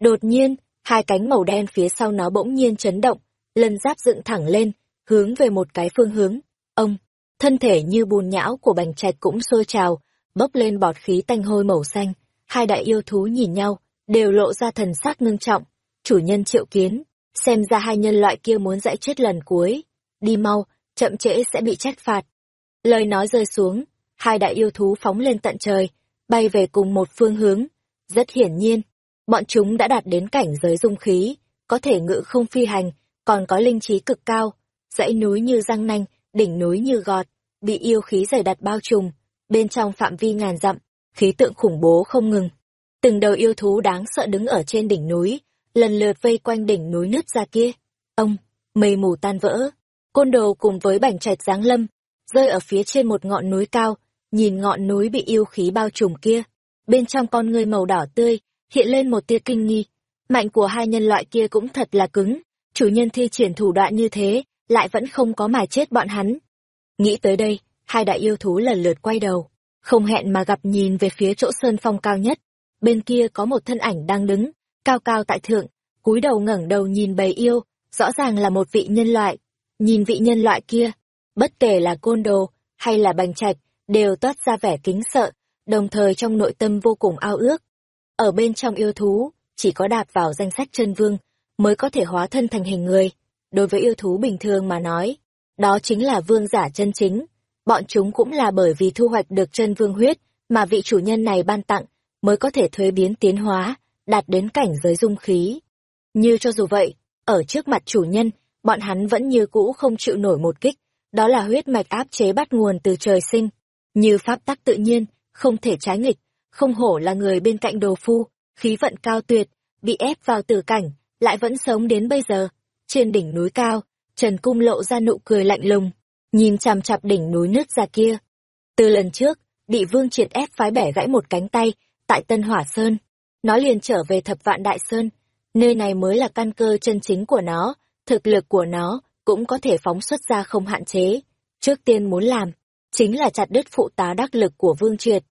Đột nhiên, hai cánh màu đen phía sau nó bỗng nhiên chấn động, lần giáp dựng thẳng lên, hướng về một cái phương hướng. Ông, thân thể như bùn nhão của bành trạch cũng sôi trào, bốc lên bọt khí tanh hôi màu xanh. Hai đại yêu thú nhìn nhau, đều lộ ra thần sắc ngưng trọng. Chủ nhân triệu kiến, xem ra hai nhân loại kia muốn dạy chết lần cuối. Đi mau, chậm trễ sẽ bị trách phạt. Lời nói rơi xuống, hai đại yêu thú phóng lên tận trời, bay về cùng một phương hướng. Rất hiển nhiên, bọn chúng đã đạt đến cảnh giới dung khí, có thể ngự không phi hành, còn có linh trí cực cao, dãy núi như răng nanh, đỉnh núi như gọt, bị yêu khí dày đặt bao trùm, bên trong phạm vi ngàn dặm, khí tượng khủng bố không ngừng. Từng đầu yêu thú đáng sợ đứng ở trên đỉnh núi, lần lượt vây quanh đỉnh núi nứt ra kia. Ông, mây mù tan vỡ, côn đồ cùng với bảnh trạch giáng lâm, rơi ở phía trên một ngọn núi cao, nhìn ngọn núi bị yêu khí bao trùm kia. Bên trong con người màu đỏ tươi, hiện lên một tia kinh nghi. Mạnh của hai nhân loại kia cũng thật là cứng, chủ nhân thi triển thủ đoạn như thế, lại vẫn không có mà chết bọn hắn. Nghĩ tới đây, hai đại yêu thú lần lượt quay đầu, không hẹn mà gặp nhìn về phía chỗ sơn phong cao nhất. Bên kia có một thân ảnh đang đứng, cao cao tại thượng, cúi đầu ngẩng đầu nhìn bầy yêu, rõ ràng là một vị nhân loại. Nhìn vị nhân loại kia, bất kể là côn đồ hay là bành trạch, đều toát ra vẻ kính sợ, đồng thời trong nội tâm vô cùng ao ước. Ở bên trong yêu thú, chỉ có đạp vào danh sách chân vương, mới có thể hóa thân thành hình người. Đối với yêu thú bình thường mà nói, đó chính là vương giả chân chính. Bọn chúng cũng là bởi vì thu hoạch được chân vương huyết mà vị chủ nhân này ban tặng, mới có thể thuế biến tiến hóa, đạt đến cảnh giới dung khí. Như cho dù vậy, ở trước mặt chủ nhân, bọn hắn vẫn như cũ không chịu nổi một kích, đó là huyết mạch áp chế bắt nguồn từ trời sinh. Như pháp tắc tự nhiên, không thể trái nghịch, không hổ là người bên cạnh đồ phu, khí vận cao tuyệt, bị ép vào tử cảnh, lại vẫn sống đến bây giờ. Trên đỉnh núi cao, Trần Cung lộ ra nụ cười lạnh lùng, nhìn chằm chặp đỉnh núi nứt ra kia. Từ lần trước, bị vương triệt ép phái bẻ gãy một cánh tay, tại Tân Hỏa Sơn. Nó liền trở về thập vạn Đại Sơn. Nơi này mới là căn cơ chân chính của nó, thực lực của nó cũng có thể phóng xuất ra không hạn chế. Trước tiên muốn làm, chính là chặt đứt phụ tá đắc lực của Vương Triệt.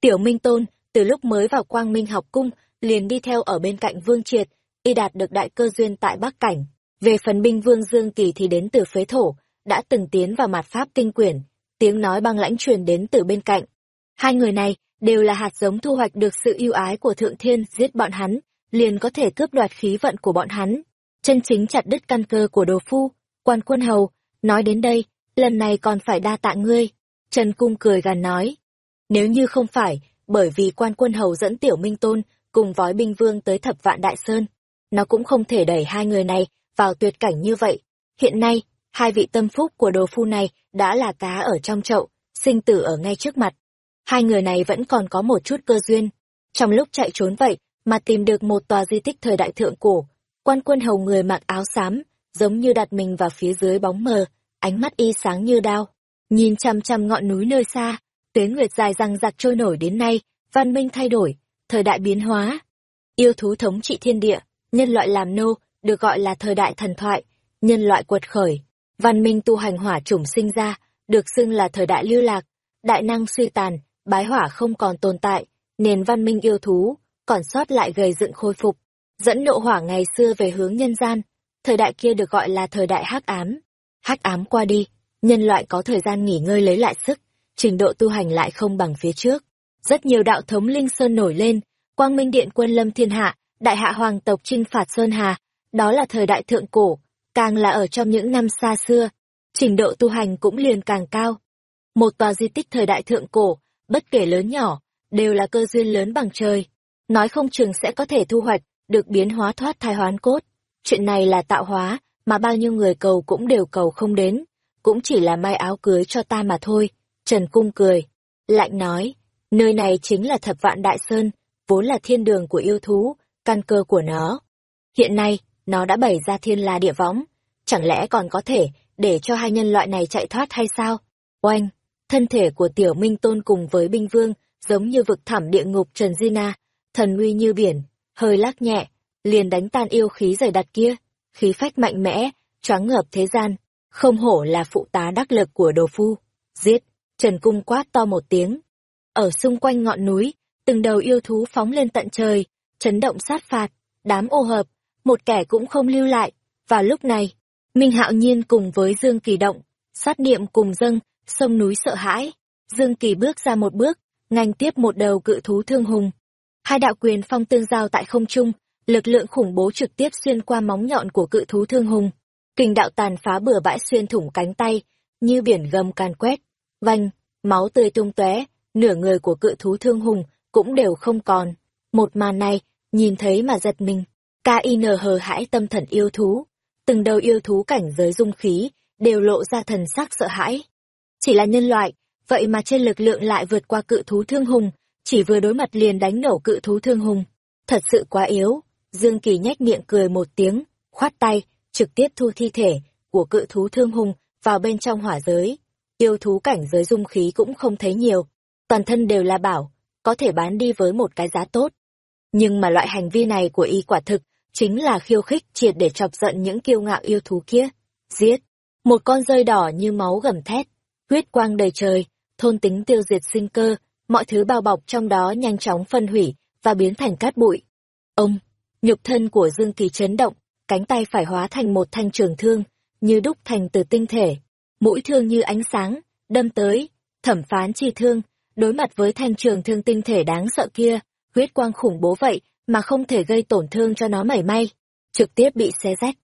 Tiểu Minh Tôn, từ lúc mới vào Quang Minh học cung, liền đi theo ở bên cạnh Vương Triệt, y đạt được đại cơ duyên tại Bắc Cảnh. Về phần binh Vương Dương Kỳ thì đến từ phế thổ, đã từng tiến vào mặt pháp kinh quyển, tiếng nói băng lãnh truyền đến từ bên cạnh. Hai người này đều là hạt giống thu hoạch được sự yêu ái của Thượng Thiên giết bọn hắn, liền có thể cướp đoạt khí vận của bọn hắn. Chân chính chặt đứt căn cơ của đồ phu, quan quân hầu, nói đến đây, lần này còn phải đa tạ ngươi. Trần Cung cười gàn nói, nếu như không phải, bởi vì quan quân hầu dẫn tiểu minh tôn cùng vói binh vương tới thập vạn đại sơn, nó cũng không thể đẩy hai người này vào tuyệt cảnh như vậy. Hiện nay, hai vị tâm phúc của đồ phu này đã là cá ở trong chậu, sinh tử ở ngay trước mặt. Hai người này vẫn còn có một chút cơ duyên. Trong lúc chạy trốn vậy, mà tìm được một tòa di tích thời đại thượng cổ. Quan quân hầu người mặc áo xám, giống như đặt mình vào phía dưới bóng mờ, ánh mắt y sáng như đao. Nhìn chăm chăm ngọn núi nơi xa, tuyến nguyệt dài răng giặc trôi nổi đến nay, văn minh thay đổi, thời đại biến hóa. Yêu thú thống trị thiên địa, nhân loại làm nô, được gọi là thời đại thần thoại, nhân loại quật khởi, văn minh tu hành hỏa chủng sinh ra, được xưng là thời đại lưu lạc, đại năng suy tàn, bái hỏa không còn tồn tại, nền văn minh yêu thú, còn sót lại gầy dựng khôi phục, dẫn nộ hỏa ngày xưa về hướng nhân gian, thời đại kia được gọi là thời đại hắc ám. Hắc ám qua đi, nhân loại có thời gian nghỉ ngơi lấy lại sức, trình độ tu hành lại không bằng phía trước. Rất nhiều đạo thống linh sơn nổi lên, quang minh điện quân lâm thiên hạ, đại hạ hoàng tộc chinh phạt Sơn Hà, đó là thời đại thượng cổ, càng là ở trong những năm xa xưa, trình độ tu hành cũng liền càng cao. Một tòa di tích thời đại thượng cổ, bất kể lớn nhỏ, đều là cơ duyên lớn bằng trời. Nói không chừng sẽ có thể thu hoạch, được biến hóa thoát thai hoán cốt. Chuyện này là tạo hóa, mà bao nhiêu người cầu cũng đều cầu không đến. Cũng chỉ là may áo cưới cho ta mà thôi. Trần Cung cười. Lạnh nói, nơi này chính là thập vạn đại sơn, vốn là thiên đường của yêu thú, căn cơ của nó. Hiện nay, nó đã bày ra thiên la địa võng. Chẳng lẽ còn có thể để cho hai nhân loại này chạy thoát hay sao? Oanh! Thân thể của tiểu minh tôn cùng với binh vương, giống như vực thẳm địa ngục Trần Di Na, thần uy như biển, hơi lắc nhẹ, liền đánh tan yêu khí dày đặc kia, khí phách mạnh mẽ, choáng ngợp thế gian, không hổ là phụ tá đắc lực của đồ phu. Giết! Trần Cung quát to một tiếng. Ở xung quanh ngọn núi, từng đầu yêu thú phóng lên tận trời, chấn động sát phạt, đám ô hợp, một kẻ cũng không lưu lại. Và lúc này, Minh Hạo Nhiên cùng với Dương Kỳ động, sát niệm cùng dâng, sông núi sợ hãi. Dương Kỳ bước ra một bước, ngành tiếp một đầu cự thú thương hùng. Hai đạo quyền phong tương giao tại không trung, lực lượng khủng bố trực tiếp xuyên qua móng nhọn của cự thú thương hùng. Kình đạo tàn phá bừa bãi xuyên thủng cánh tay, như biển gầm càn quét. Vành, máu tươi tung tóe, nửa người của cự thú thương hùng cũng đều không còn. Một màn này, nhìn thấy mà giật mình. K.I.N hờ hãi tâm thần yêu thú. Từng đầu yêu thú cảnh giới dung khí, đều lộ ra thần sắc sợ hãi. Chỉ là nhân loại, vậy mà trên lực lượng lại vượt qua cự thú thương hùng, chỉ vừa đối mặt liền đánh nổ cự thú thương hùng. Thật sự quá yếu. Dương Kỳ nhếch miệng cười một tiếng, khoát tay, trực tiếp thu thi thể của cự thú thương hùng vào bên trong hỏa giới. Yêu thú cảnh giới dung khí cũng không thấy nhiều, toàn thân đều là bảo, có thể bán đi với một cái giá tốt. Nhưng mà loại hành vi này của y quả thực, chính là khiêu khích triệt để chọc giận những kiêu ngạo yêu thú kia. Giết! Một con rơi đỏ như máu gầm thét, huyết quang đầy trời, thôn tính tiêu diệt sinh cơ, mọi thứ bao bọc trong đó nhanh chóng phân hủy và biến thành cát bụi. Ông! Nhục thân của Dương Kỳ chấn động, cánh tay phải hóa thành một thanh trường thương, như đúc thành từ tinh thể. Mũi thương như ánh sáng, đâm tới, thẩm phán chi thương, đối mặt với thanh trường thương tinh thể đáng sợ kia, huyết quang khủng bố vậy mà không thể gây tổn thương cho nó mảy may, trực tiếp bị xé rách.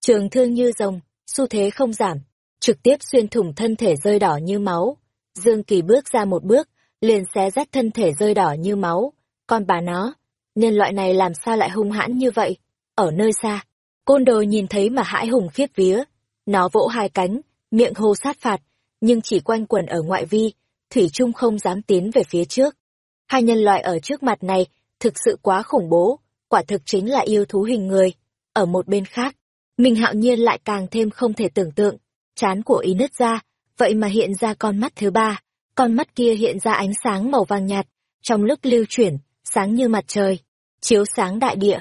Trường thương như rồng, xu thế không giảm, trực tiếp xuyên thủng thân thể rơi đỏ như máu. Dương Kỳ bước ra một bước, liền xé rách thân thể rơi đỏ như máu. Con bà nó, nhân loại này làm sao lại hung hãn như vậy? Ở nơi xa, côn đồ nhìn thấy mà hãi hùng khiếp vía. Nó vỗ hai cánh, miệng hô sát phạt, nhưng chỉ quanh quẩn ở ngoại vi, Thủy Trung không dám tiến về phía trước. Hai nhân loại ở trước mặt này thực sự quá khủng bố, quả thực chính là yêu thú hình người. Ở một bên khác, Minh Hạo Nhiên lại càng thêm không thể tưởng tượng, chán của ý nứt ra, vậy mà hiện ra con mắt thứ ba, con mắt kia hiện ra ánh sáng màu vàng nhạt, trong lúc lưu chuyển, sáng như mặt trời, chiếu sáng đại địa.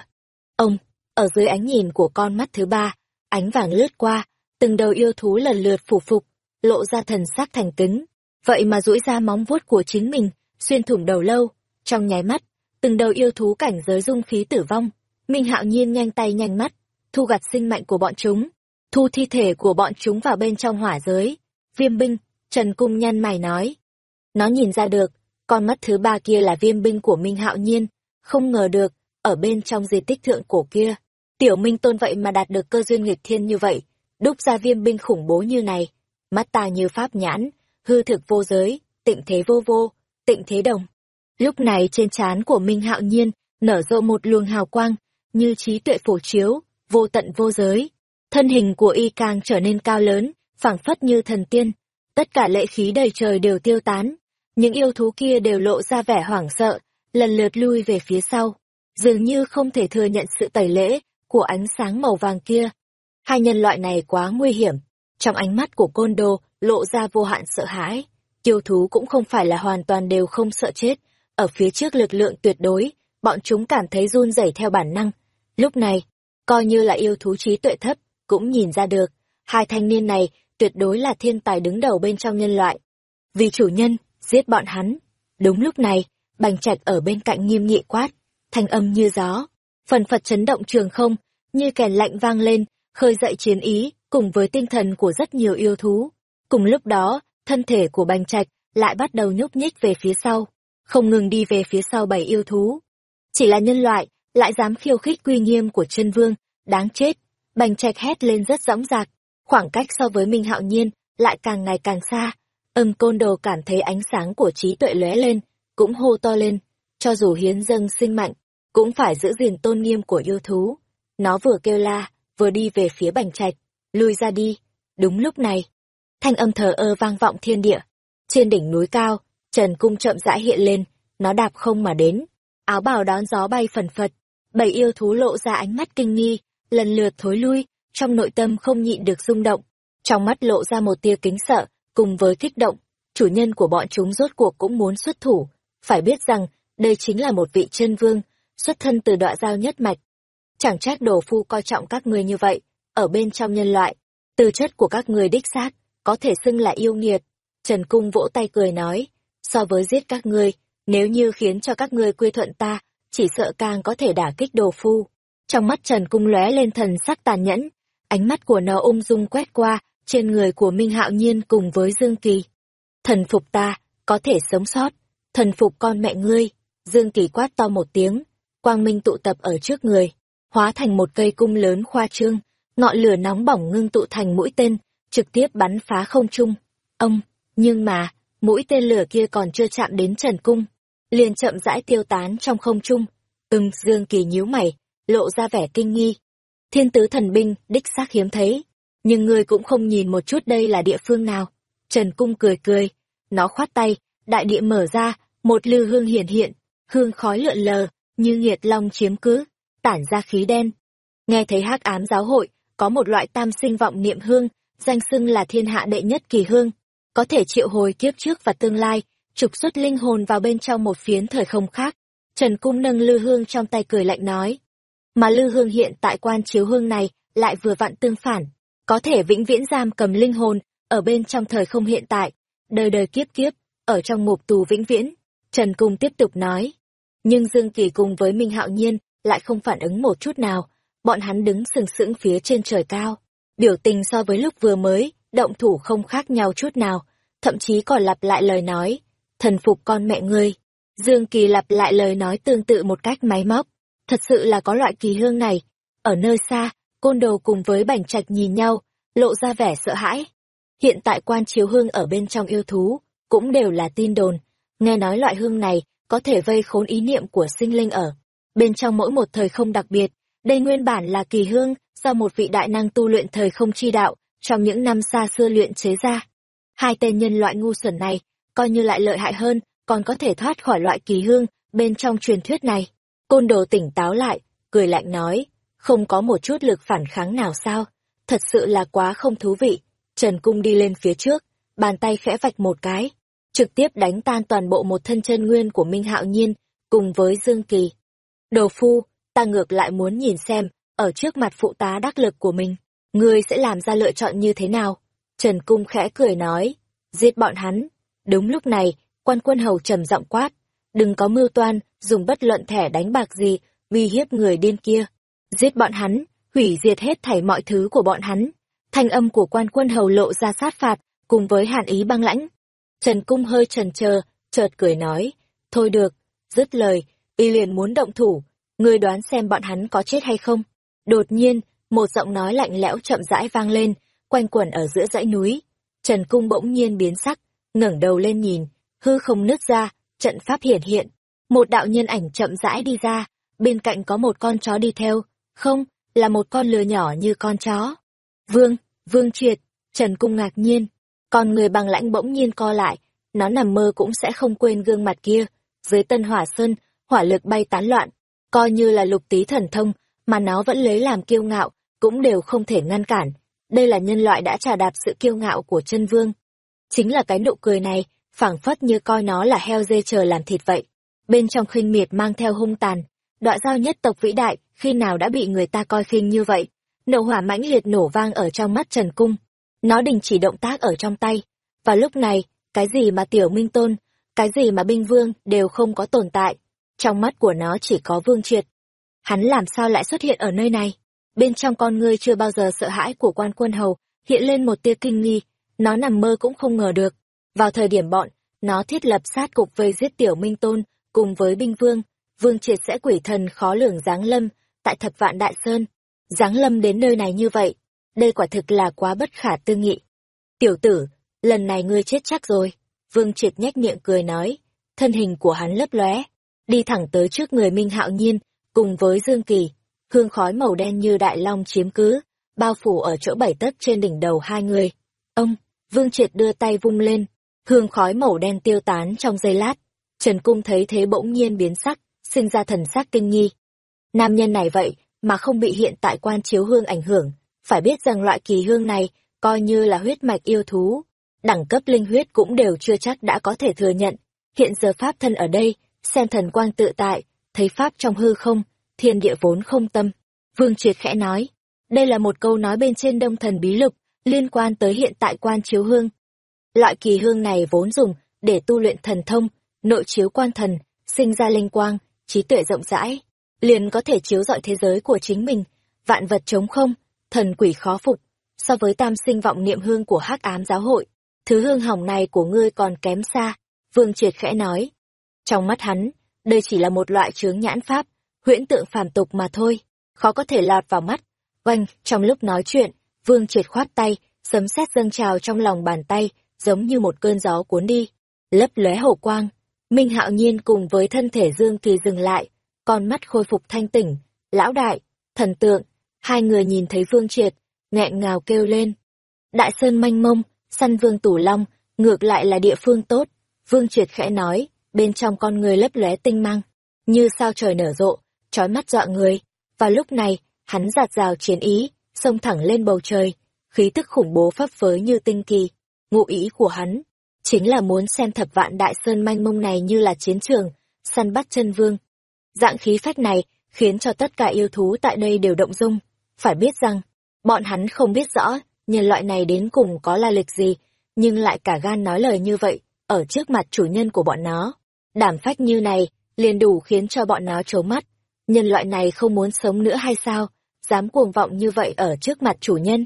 Ông, ở dưới ánh nhìn của con mắt thứ ba, ánh vàng lướt qua, từng đầu yêu thú lần lượt phủ phục, lộ ra thần sắc thành kính, vậy mà duỗi ra móng vuốt của chính mình, xuyên thủng đầu lâu, trong nháy mắt, từng đầu yêu thú cảnh giới dung khí tử vong, Minh Hạo Nhiên nhanh tay nhanh mắt, thu gặt sinh mệnh của bọn chúng, thu thi thể của bọn chúng vào bên trong hỏa giới. Viêm binh, Trần Cung nhăn mày nói. Nó nhìn ra được, con mắt thứ ba kia là viêm binh của Minh Hạo Nhiên, không ngờ được, ở bên trong di tích thượng cổ kia, tiểu Minh Tôn vậy mà đạt được cơ duyên nghịch thiên như vậy, đúc ra viêm binh khủng bố như này, mắt ta như pháp nhãn, hư thực vô giới, tịnh thế vô vô, tịnh thế đồng. Lúc này trên trán của Minh Hạo Nhiên nở rộ một luồng hào quang, như trí tuệ phổ chiếu, vô tận vô giới. Thân hình của y càng trở nên cao lớn, phảng phất như thần tiên. Tất cả lệ khí đầy trời đều tiêu tán. Những yêu thú kia đều lộ ra vẻ hoảng sợ, lần lượt lui về phía sau. dường như không thể thừa nhận sự tẩy lễ của ánh sáng màu vàng kia. Hai nhân loại này quá nguy hiểm. Trong ánh mắt của côn đồ lộ ra vô hạn sợ hãi. yêu thú cũng không phải là hoàn toàn đều không sợ chết. Ở phía trước lực lượng tuyệt đối, bọn chúng cảm thấy run rẩy theo bản năng. Lúc này, coi như là yêu thú trí tuệ thấp, cũng nhìn ra được, hai thanh niên này tuyệt đối là thiên tài đứng đầu bên trong nhân loại. Vì chủ nhân, giết bọn hắn. Đúng lúc này, bành trạch ở bên cạnh nghiêm nghị quát, thanh âm như gió, phần phật chấn động trường không, như kèn lạnh vang lên, khơi dậy chiến ý, cùng với tinh thần của rất nhiều yêu thú. Cùng lúc đó, thân thể của bành trạch lại bắt đầu nhúc nhích về phía sau, không ngừng đi về phía sau bảy yêu thú. Chỉ là nhân loại, lại dám khiêu khích quy nghiêm của chân vương, đáng chết. Bành trạch hét lên rất dõng dạc, khoảng cách so với Minh Hạo Nhiên lại càng ngày càng xa. Âm côn đồ cảm thấy ánh sáng của trí tuệ lóe lên, cũng hô to lên, cho dù hiến dâng sinh mạnh, cũng phải giữ gìn tôn nghiêm của yêu thú. Nó vừa kêu la, vừa đi về phía bành trạch, lui ra đi. Đúng lúc này, thanh âm thờ ơ vang vọng thiên địa. Trên đỉnh núi cao, Trần Cung chậm rãi hiện lên, nó đạp không mà đến. Áo bào đón gió bay phần phật, bảy yêu thú lộ ra ánh mắt kinh nghi, lần lượt thối lui, trong nội tâm không nhịn được rung động. Trong mắt lộ ra một tia kính sợ, cùng với kích động, chủ nhân của bọn chúng rốt cuộc cũng muốn xuất thủ. Phải biết rằng, đây chính là một vị chân vương, xuất thân từ đọa giao nhất mạch. Chẳng trách đồ phu coi trọng các người như vậy, ở bên trong nhân loại, tư chất của các người đích xác, có thể xưng là yêu nghiệt. Trần Cung vỗ tay cười nói, so với giết các ngươi, nếu như khiến cho các ngươi quy thuận ta, chỉ sợ càng có thể đả kích đồ phu. Trong mắt Trần Cung lóe lên thần sắc tàn nhẫn, ánh mắt của nó ung dung quét qua trên người của Minh Hạo Nhiên cùng với Dương Kỳ. Thần phục ta, có thể sống sót, thần phục con mẹ ngươi. Dương Kỳ quát to một tiếng, quang minh tụ tập ở trước người, hóa thành một cây cung lớn khoa trương, ngọn lửa nóng bỏng ngưng tụ thành mũi tên, trực tiếp bắn phá không trung. Ông, nhưng mà, mũi tên lửa kia còn chưa chạm đến Trần Cung, liền chậm rãi tiêu tán trong không trung. từng Dương Kỳ nhíu mày, lộ ra vẻ kinh nghi. Thiên tứ thần binh, đích xác hiếm thấy, nhưng ngươi cũng không nhìn một chút đây là địa phương nào. Trần Cung cười cười, nó khoát tay, đại địa mở ra, một lư hương hiển hiện, hương khói lượn lờ, như nghiệt long chiếm cứ, tản ra khí đen. Nghe thấy hắc ám giáo hội, có một loại tam sinh vọng niệm hương, danh xưng là thiên hạ đệ nhất kỳ hương, có thể triệu hồi kiếp trước và tương lai, trục xuất linh hồn vào bên trong một phiến thời không khác. Trần Cung nâng lư hương trong tay cười lạnh nói. Mà lư hương hiện tại quan chiếu hương này lại vừa vặn tương phản, có thể vĩnh viễn giam cầm linh hồn ở bên trong thời không hiện tại, đời đời kiếp kiếp, ở trong ngục tù vĩnh viễn. Trần Cung tiếp tục nói. Nhưng Dương Kỳ cùng với Minh Hạo Nhiên lại không phản ứng một chút nào, bọn hắn đứng sừng sững phía trên trời cao. Biểu tình so với lúc vừa mới, động thủ không khác nhau chút nào, thậm chí còn lặp lại lời nói, thần phục con mẹ ngươi. Dương Kỳ lặp lại lời nói tương tự một cách máy móc, thật sự là có loại kỳ hương này. Ở nơi xa, côn đồ cùng với bảnh trạch nhìn nhau, lộ ra vẻ sợ hãi. Hiện tại quan chiếu hương ở bên trong yêu thú, cũng đều là tin đồn, nghe nói loại hương này có thể vây khốn ý niệm của sinh linh ở. Bên trong mỗi một thời không đặc biệt, đây nguyên bản là kỳ hương do một vị đại năng tu luyện thời không chi đạo, trong những năm xa xưa luyện chế ra. Hai tên nhân loại ngu xuẩn này, coi như lại lợi hại hơn, còn có thể thoát khỏi loại kỳ hương bên trong truyền thuyết này. Côn đồ tỉnh táo lại, cười lạnh nói, không có một chút lực phản kháng nào sao, thật sự là quá không thú vị. Trần Cung đi lên phía trước, bàn tay khẽ vạch một cái, trực tiếp đánh tan toàn bộ một thân chân nguyên của Minh Hạo Nhiên, cùng với Dương Kỳ. Đồ phu, ta ngược lại muốn nhìn xem, ở trước mặt phụ tá đắc lực của mình, ngươi sẽ làm ra lựa chọn như thế nào? Trần Cung khẽ cười nói, giết bọn hắn. Đúng lúc này, quan quân hầu trầm giọng quát, đừng có mưu toan, dùng bất luận thẻ đánh bạc gì, uy hiếp người điên kia. Giết bọn hắn, hủy diệt hết thảy mọi thứ của bọn hắn. Thanh âm của quan quân hầu lộ ra sát phạt, cùng với hàn ý băng lãnh. Trần Cung hơi trần chờ, chợt cười nói, thôi được, dứt lời, y liền muốn động thủ, ngươi đoán xem bọn hắn có chết hay không. Đột nhiên, một giọng nói lạnh lẽo chậm rãi vang lên, quanh quẩn ở giữa dãy núi. Trần Cung bỗng nhiên biến sắc, ngẩng đầu lên nhìn, hư không nứt ra, trận pháp hiển hiện. Một đạo nhân ảnh chậm rãi đi ra, bên cạnh có một con chó đi theo, không, là một con lừa nhỏ như con chó. Vương, Vương Triệt, Trần Cung ngạc nhiên, con người bằng lãnh bỗng nhiên co lại, nó nằm mơ cũng sẽ không quên gương mặt kia. Dưới tân hỏa sơn, hỏa lực bay tán loạn, coi như là lục tí thần thông, mà nó vẫn lấy làm kiêu ngạo, cũng đều không thể ngăn cản. Đây là nhân loại đã trà đạp sự kiêu ngạo của chân vương. Chính là cái nụ cười này, phảng phất như coi nó là heo dê chờ làm thịt vậy. Bên trong khinh miệt mang theo hung tàn, đoạn giao nhất tộc vĩ đại, khi nào đã bị người ta coi khinh như vậy. Nổ hỏa mãnh liệt nổ vang ở trong mắt Trần Cung. Nó đình chỉ động tác ở trong tay. Và lúc này, cái gì mà tiểu minh tôn, cái gì mà binh vương đều không có tồn tại. Trong mắt của nó chỉ có vương triệt. Hắn làm sao lại xuất hiện ở nơi này? Bên trong con ngươi chưa bao giờ sợ hãi của quan quân hầu, hiện lên một tia kinh nghi, nó nằm mơ cũng không ngờ được. Vào thời điểm bọn, nó thiết lập sát cục vây giết tiểu minh tôn, cùng với binh vương, vương triệt sẽ quỷ thần khó lường giáng lâm, tại thập vạn đại sơn. Giáng lâm đến nơi này như vậy, đây quả thực là quá bất khả tư nghị. Tiểu tử, lần này ngươi chết chắc rồi. Vương triệt nhếch miệng cười nói, thân hình của hắn lấp lóe, đi thẳng tới trước người Minh Hạo Nhiên, cùng với Dương Kỳ, hương khói màu đen như đại long chiếm cứ, bao phủ ở chỗ bảy tấc trên đỉnh đầu hai người. Ông, Vương Triệt đưa tay vung lên, hương khói màu đen tiêu tán trong giây lát. Trần Cung thấy thế bỗng nhiên biến sắc, sinh ra thần sắc kinh nghi. Nam nhân này vậy mà không bị hiện tại quan chiếu hương ảnh hưởng, phải biết rằng loại kỳ hương này coi như là huyết mạch yêu thú, đẳng cấp linh huyết cũng đều chưa chắc đã có thể thừa nhận. Hiện giờ pháp thân ở đây, xem thần quang tự tại, thấy pháp trong hư không, thiên địa vốn không tâm. Vương Triệt khẽ nói, đây là một câu nói bên trên đông thần bí lục, liên quan tới hiện tại quan chiếu hương. Loại kỳ hương này vốn dùng để tu luyện thần thông, nội chiếu quan thần, sinh ra linh quang, trí tuệ rộng rãi, liền có thể chiếu rọi thế giới của chính mình, vạn vật chống không, thần quỷ khó phục. So với tam sinh vọng niệm hương của hắc ám giáo hội, thứ hương hỏng này của ngươi còn kém xa, Vương Triệt khẽ nói. Trong mắt hắn, đây chỉ là một loại chướng nhãn pháp, huyễn tượng phàm tục mà thôi, khó có thể lọt vào mắt. Oanh, trong lúc nói chuyện, Vương Triệt khoát tay, sấm sét dâng trào trong lòng bàn tay, giống như một cơn gió cuốn đi, lấp lóe hổ quang. Minh Hạo Nhiên cùng với thân thể Dương Kỳ dừng lại, con mắt khôi phục thanh tỉnh, lão đại, thần tượng, hai người nhìn thấy Vương Triệt, nghẹn ngào kêu lên. Đại sơn manh mông, săn vương tủ long, ngược lại là địa phương tốt, Vương Triệt khẽ nói, bên trong con người lấp lóe tinh mang, như sao trời nở rộ, trói mắt dọa người. Và lúc này, hắn giạt rào chiến ý, xông thẳng lên bầu trời, khí tức khủng bố phấp phới như tinh kỳ. Ngụ ý của hắn, chính là muốn xem thập vạn đại sơn manh mông này như là chiến trường, săn bắt chân vương. Dạng khí phách này khiến cho tất cả yêu thú tại đây đều động dung. Phải biết rằng, bọn hắn không biết rõ nhân loại này đến cùng có la lịch gì, nhưng lại cả gan nói lời như vậy, ở trước mặt chủ nhân của bọn nó. Đảm phách như này, liền đủ khiến cho bọn nó trố mắt. Nhân loại này không muốn sống nữa hay sao? Dám cuồng vọng như vậy ở trước mặt chủ nhân.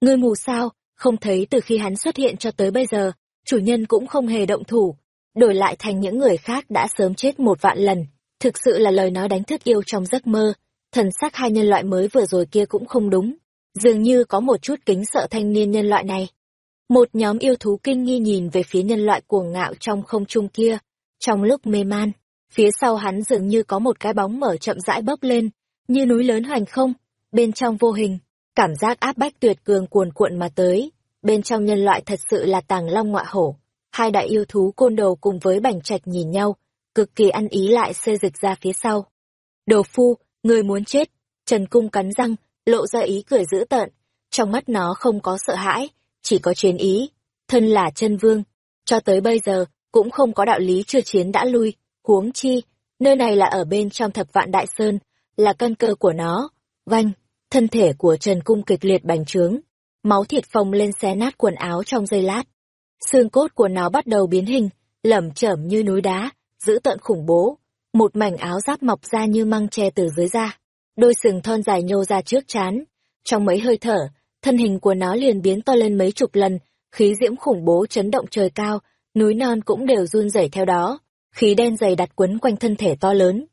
Ngươi mù sao, không thấy từ khi hắn xuất hiện cho tới bây giờ, chủ nhân cũng không hề động thủ, đổi lại thành những người khác đã sớm chết một vạn lần. Thực sự là lời nói đánh thức yêu trong giấc mơ, thần sắc hai nhân loại mới vừa rồi kia cũng không đúng. Dường như có một chút kính sợ thanh niên nhân loại này. Một nhóm yêu thú kinh nghi nhìn về phía nhân loại cuồng ngạo trong không trung kia. Trong lúc mê man, phía sau hắn dường như có một cái bóng mở chậm rãi bốc lên, như núi lớn hoành không, bên trong vô hình, cảm giác áp bách tuyệt cường cuồn cuộn mà tới. Bên trong nhân loại thật sự là tàng long ngọa hổ. Hai đại yêu thú côn đồ cùng với bảnh trạch nhìn nhau, cực kỳ ăn ý lại xê dịch ra phía sau. Đồ phu, người muốn chết. Trần Cung cắn răng, lộ ra ý cười dữ tợn. Trong mắt nó không có sợ hãi, chỉ có chiến ý. Thân là chân vương, cho tới bây giờ, cũng không có đạo lý chưa chiến đã lui, huống chi, nơi này là ở bên trong thập vạn đại sơn, là căn cơ của nó. Vanh, thân thể của Trần Cung kịch liệt bành trướng, máu thịt phồng lên xé nát quần áo trong giây lát. Xương cốt của nó bắt đầu biến hình, lẩm chởm như núi đá, giữ tợn khủng bố. Một mảnh áo giáp mọc ra như măng tre từ dưới da, đôi sừng thon dài nhô ra trước chán. Trong mấy hơi thở, thân hình của nó liền biến to lên mấy chục lần, khí diễm khủng bố chấn động trời cao, núi non cũng đều run rẩy theo đó, khí đen dày đặt quấn quanh thân thể to lớn.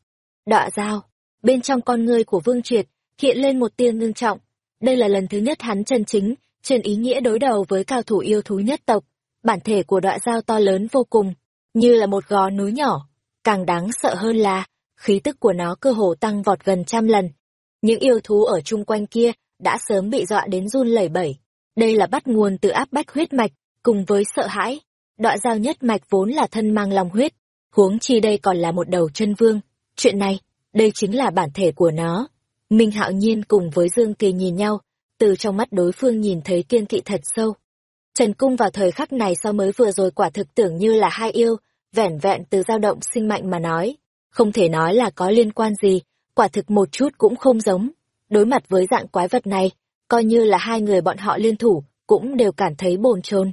Đọa dao, bên trong con ngươi của Vương Triệt, hiện lên một tia ngưng trọng. Đây là lần thứ nhất hắn chân chính, trên ý nghĩa đối đầu với cao thủ yêu thú nhất tộc. Bản thể của đoạn dao to lớn vô cùng, như là một gò núi nhỏ. Càng đáng sợ hơn là, khí tức của nó cơ hồ tăng vọt gần trăm lần. Những yêu thú ở chung quanh kia đã sớm bị dọa đến run lẩy bẩy. Đây là bắt nguồn từ áp bách huyết mạch, cùng với sợ hãi. đoạn giao nhất mạch vốn là thân mang lòng huyết, huống chi đây còn là một đầu chân vương. Chuyện này, đây chính là bản thể của nó. Minh Hạo Nhiên cùng với Dương Kỳ nhìn nhau, từ trong mắt đối phương nhìn thấy kiên kỵ thật sâu. Trần Cung vào thời khắc này so mới vừa rồi quả thực tưởng như là hai yêu, vẻn vẹn từ dao động sinh mạnh mà nói. Không thể nói là có liên quan gì, quả thực một chút cũng không giống. Đối mặt với dạng quái vật này, coi như là hai người bọn họ liên thủ, cũng đều cảm thấy bồn chồn.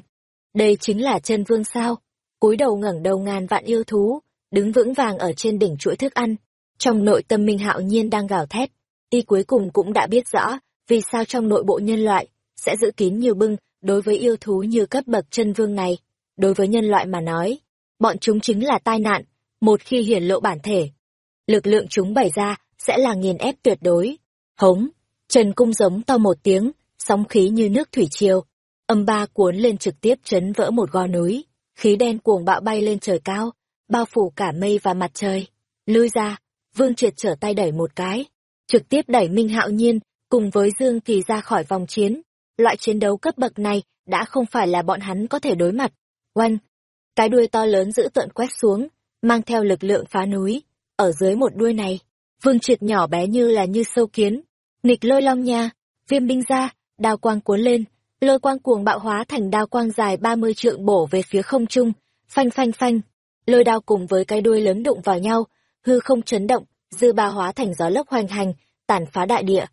Đây chính là chân vương sao? cúi đầu ngẩng đầu ngàn vạn yêu thú, đứng vững vàng ở trên đỉnh chuỗi thức ăn. Trong nội tâm Minh Hạo Nhiên đang gào thét, y cuối cùng cũng đã biết rõ vì sao trong nội bộ nhân loại sẽ giữ kín nhiều bưng đối với yêu thú như cấp bậc chân vương này. Đối với nhân loại mà nói, bọn chúng chính là tai nạn, một khi hiển lộ bản thể. Lực lượng chúng bày ra sẽ là nghiền ép tuyệt đối. Hống, Trần Cung giống to một tiếng, sóng khí như nước thủy triều. Âm ba cuốn lên trực tiếp chấn vỡ một gò núi, khí đen cuồng bạo bay lên trời cao, bao phủ cả mây và mặt trời. Lui ra, Vương Triệt trở tay đẩy một cái, trực tiếp đẩy Minh Hạo Nhiên cùng với Dương Kỳ ra khỏi vòng chiến. Loại chiến đấu cấp bậc này đã không phải là bọn hắn có thể đối mặt. Oanh! Cái đuôi to lớn giữ tợn quét xuống, mang theo lực lượng phá núi. Ở dưới một đuôi này, Vương Triệt nhỏ bé như là như sâu kiến. Nghịch lôi long nha, viêm binh ra, đao quang cuốn lên, lôi quang cuồng bạo hóa thành đao quang dài 30 trượng bổ về phía không trung, phanh phanh phanh. Lôi đao cùng với cái đuôi lớn đụng vào nhau, hư không chấn động, dư ba hóa thành gió lốc hoành hành, tàn phá đại địa.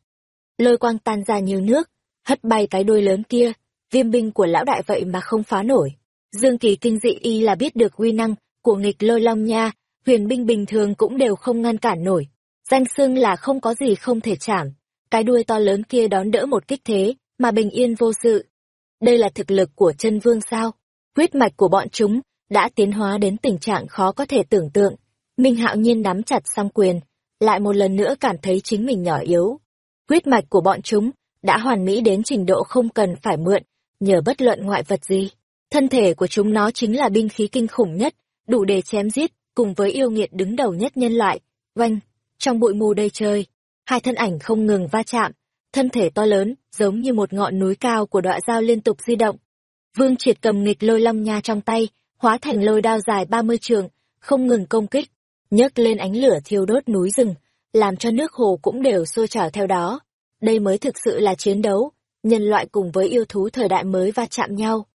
Lôi quang tan ra nhiều nước, hất bay cái đuôi lớn kia, viêm binh của lão đại vậy mà không phá nổi. Dương Kỳ kinh dị y là biết được uy năng của nghịch lôi long nha, huyền binh bình thường cũng đều không ngăn cản nổi. Danh xưng là không có gì không thể chạm. Cái đuôi to lớn kia đón đỡ một kích thế, mà bình yên vô sự. Đây là thực lực của chân vương sao? Huyết mạch của bọn chúng đã tiến hóa đến tình trạng khó có thể tưởng tượng. Minh hạo nhiên nắm chặt song quyền, lại một lần nữa cảm thấy chính mình nhỏ yếu. Huyết mạch của bọn chúng đã hoàn mỹ đến trình độ không cần phải mượn, nhờ bất luận ngoại vật gì. Thân thể của chúng nó chính là binh khí kinh khủng nhất, đủ để chém giết, cùng với yêu nghiệt đứng đầu nhất nhân loại. Oanh, trong bụi mù đầy trời, hai thân ảnh không ngừng va chạm, thân thể to lớn, giống như một ngọn núi cao của đọa dao liên tục di động. Vương triệt cầm nghịch lôi long nha trong tay, hóa thành lôi đao dài ba mươi trường, không ngừng công kích, nhấc lên ánh lửa thiêu đốt núi rừng, làm cho nước hồ cũng đều sôi trào theo đó. Đây mới thực sự là chiến đấu, nhân loại cùng với yêu thú thời đại mới va chạm nhau.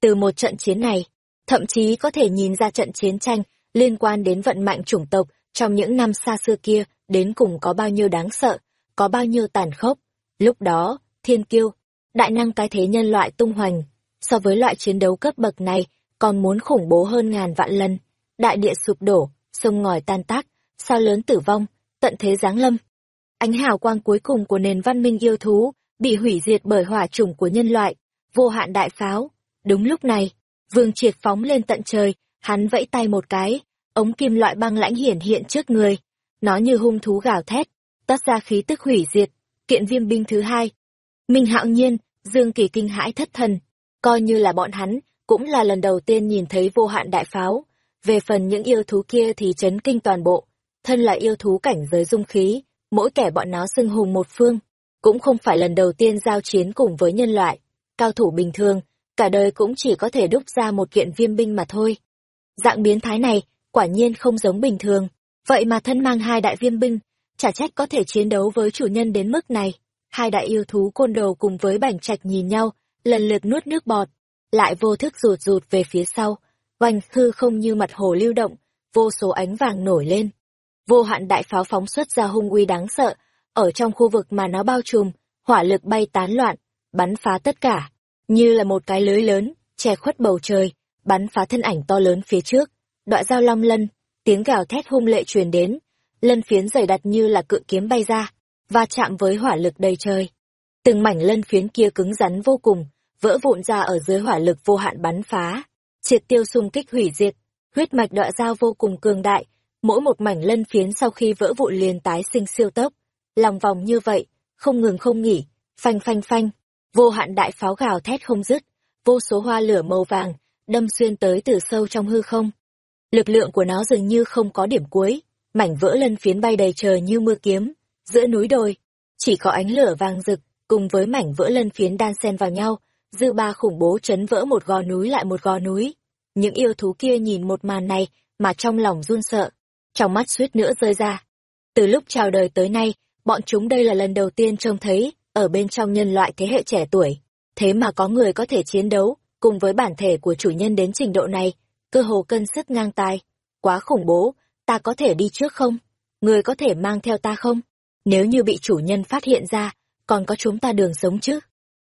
Từ một trận chiến này, thậm chí có thể nhìn ra trận chiến tranh liên quan đến vận mạnh chủng tộc trong những năm xa xưa kia đến cùng có bao nhiêu đáng sợ, có bao nhiêu tàn khốc. Lúc đó, thiên kiêu, đại năng cái thế nhân loại tung hoành, so với loại chiến đấu cấp bậc này còn muốn khủng bố hơn ngàn vạn lần. Đại địa sụp đổ, sông ngòi tan tác, sao lớn tử vong, tận thế giáng lâm. Ánh hào quang cuối cùng của nền văn minh yêu thú bị hủy diệt bởi hỏa chủng của nhân loại, vô hạn đại pháo. Đúng lúc này, Vương Triệt phóng lên tận trời, hắn vẫy tay một cái, ống kim loại băng lãnh hiển hiện trước người. Nó như hung thú gào thét, tất ra khí tức hủy diệt, kiện viêm binh thứ hai. Minh hạo nhiên, Dương Kỳ kinh hãi thất thần, coi như là bọn hắn, cũng là lần đầu tiên nhìn thấy vô hạn đại pháo. Về phần những yêu thú kia thì chấn kinh toàn bộ, thân là yêu thú cảnh giới dung khí, mỗi kẻ bọn nó xưng hùng một phương, cũng không phải lần đầu tiên giao chiến cùng với nhân loại. Cao thủ bình thường, cả đời cũng chỉ có thể đúc ra một kiện viêm binh mà thôi. Dạng biến thái này, quả nhiên không giống bình thường, vậy mà thân mang hai đại viêm binh, chả trách có thể chiến đấu với chủ nhân đến mức này. Hai đại yêu thú côn đồ cùng với bảnh trạch nhìn nhau, lần lượt nuốt nước bọt, lại vô thức rụt rụt về phía sau, oanh hư không như mặt hồ lưu động, vô số ánh vàng nổi lên. Vô hạn đại pháo phóng xuất ra hung uy đáng sợ, ở trong khu vực mà nó bao trùm, hỏa lực bay tán loạn, bắn phá tất cả, như là một cái lưới lớn, che khuất bầu trời, bắn phá thân ảnh to lớn phía trước. Đoạn dao long lân, tiếng gào thét hung lệ truyền đến, lân phiến dày đặt như là cự kiếm bay ra, va chạm với hỏa lực đầy trời. Từng mảnh lân phiến kia cứng rắn vô cùng, vỡ vụn ra ở dưới hỏa lực vô hạn bắn phá, triệt tiêu xung kích hủy diệt, huyết mạch đọa dao vô cùng cường đại, mỗi một mảnh lân phiến sau khi vỡ vụn liền tái sinh siêu tốc, lòng vòng như vậy, không ngừng không nghỉ, phanh phanh phanh, vô hạn đại pháo gào thét không dứt, vô số hoa lửa màu vàng đâm xuyên tới từ sâu trong hư không. Lực lượng của nó dường như không có điểm cuối, mảnh vỡ lân phiến bay đầy trời như mưa kiếm, giữa núi đồi, chỉ có ánh lửa vàng rực cùng với mảnh vỡ lân phiến đan xen vào nhau, dư ba khủng bố chấn vỡ một gò núi lại một gò núi. Những yêu thú kia nhìn một màn này mà trong lòng run sợ, trong mắt suýt nữa rơi ra. Từ lúc chào đời tới nay, bọn chúng đây là lần đầu tiên trông thấy, ở bên trong nhân loại thế hệ trẻ tuổi. Thế mà có người có thể chiến đấu, cùng với bản thể của chủ nhân đến trình độ này, cơ hồ cân sức ngang tài. Quá khủng bố, ta có thể đi trước không? Người có thể mang theo ta không? Nếu như bị chủ nhân phát hiện ra, còn có chúng ta đường sống chứ?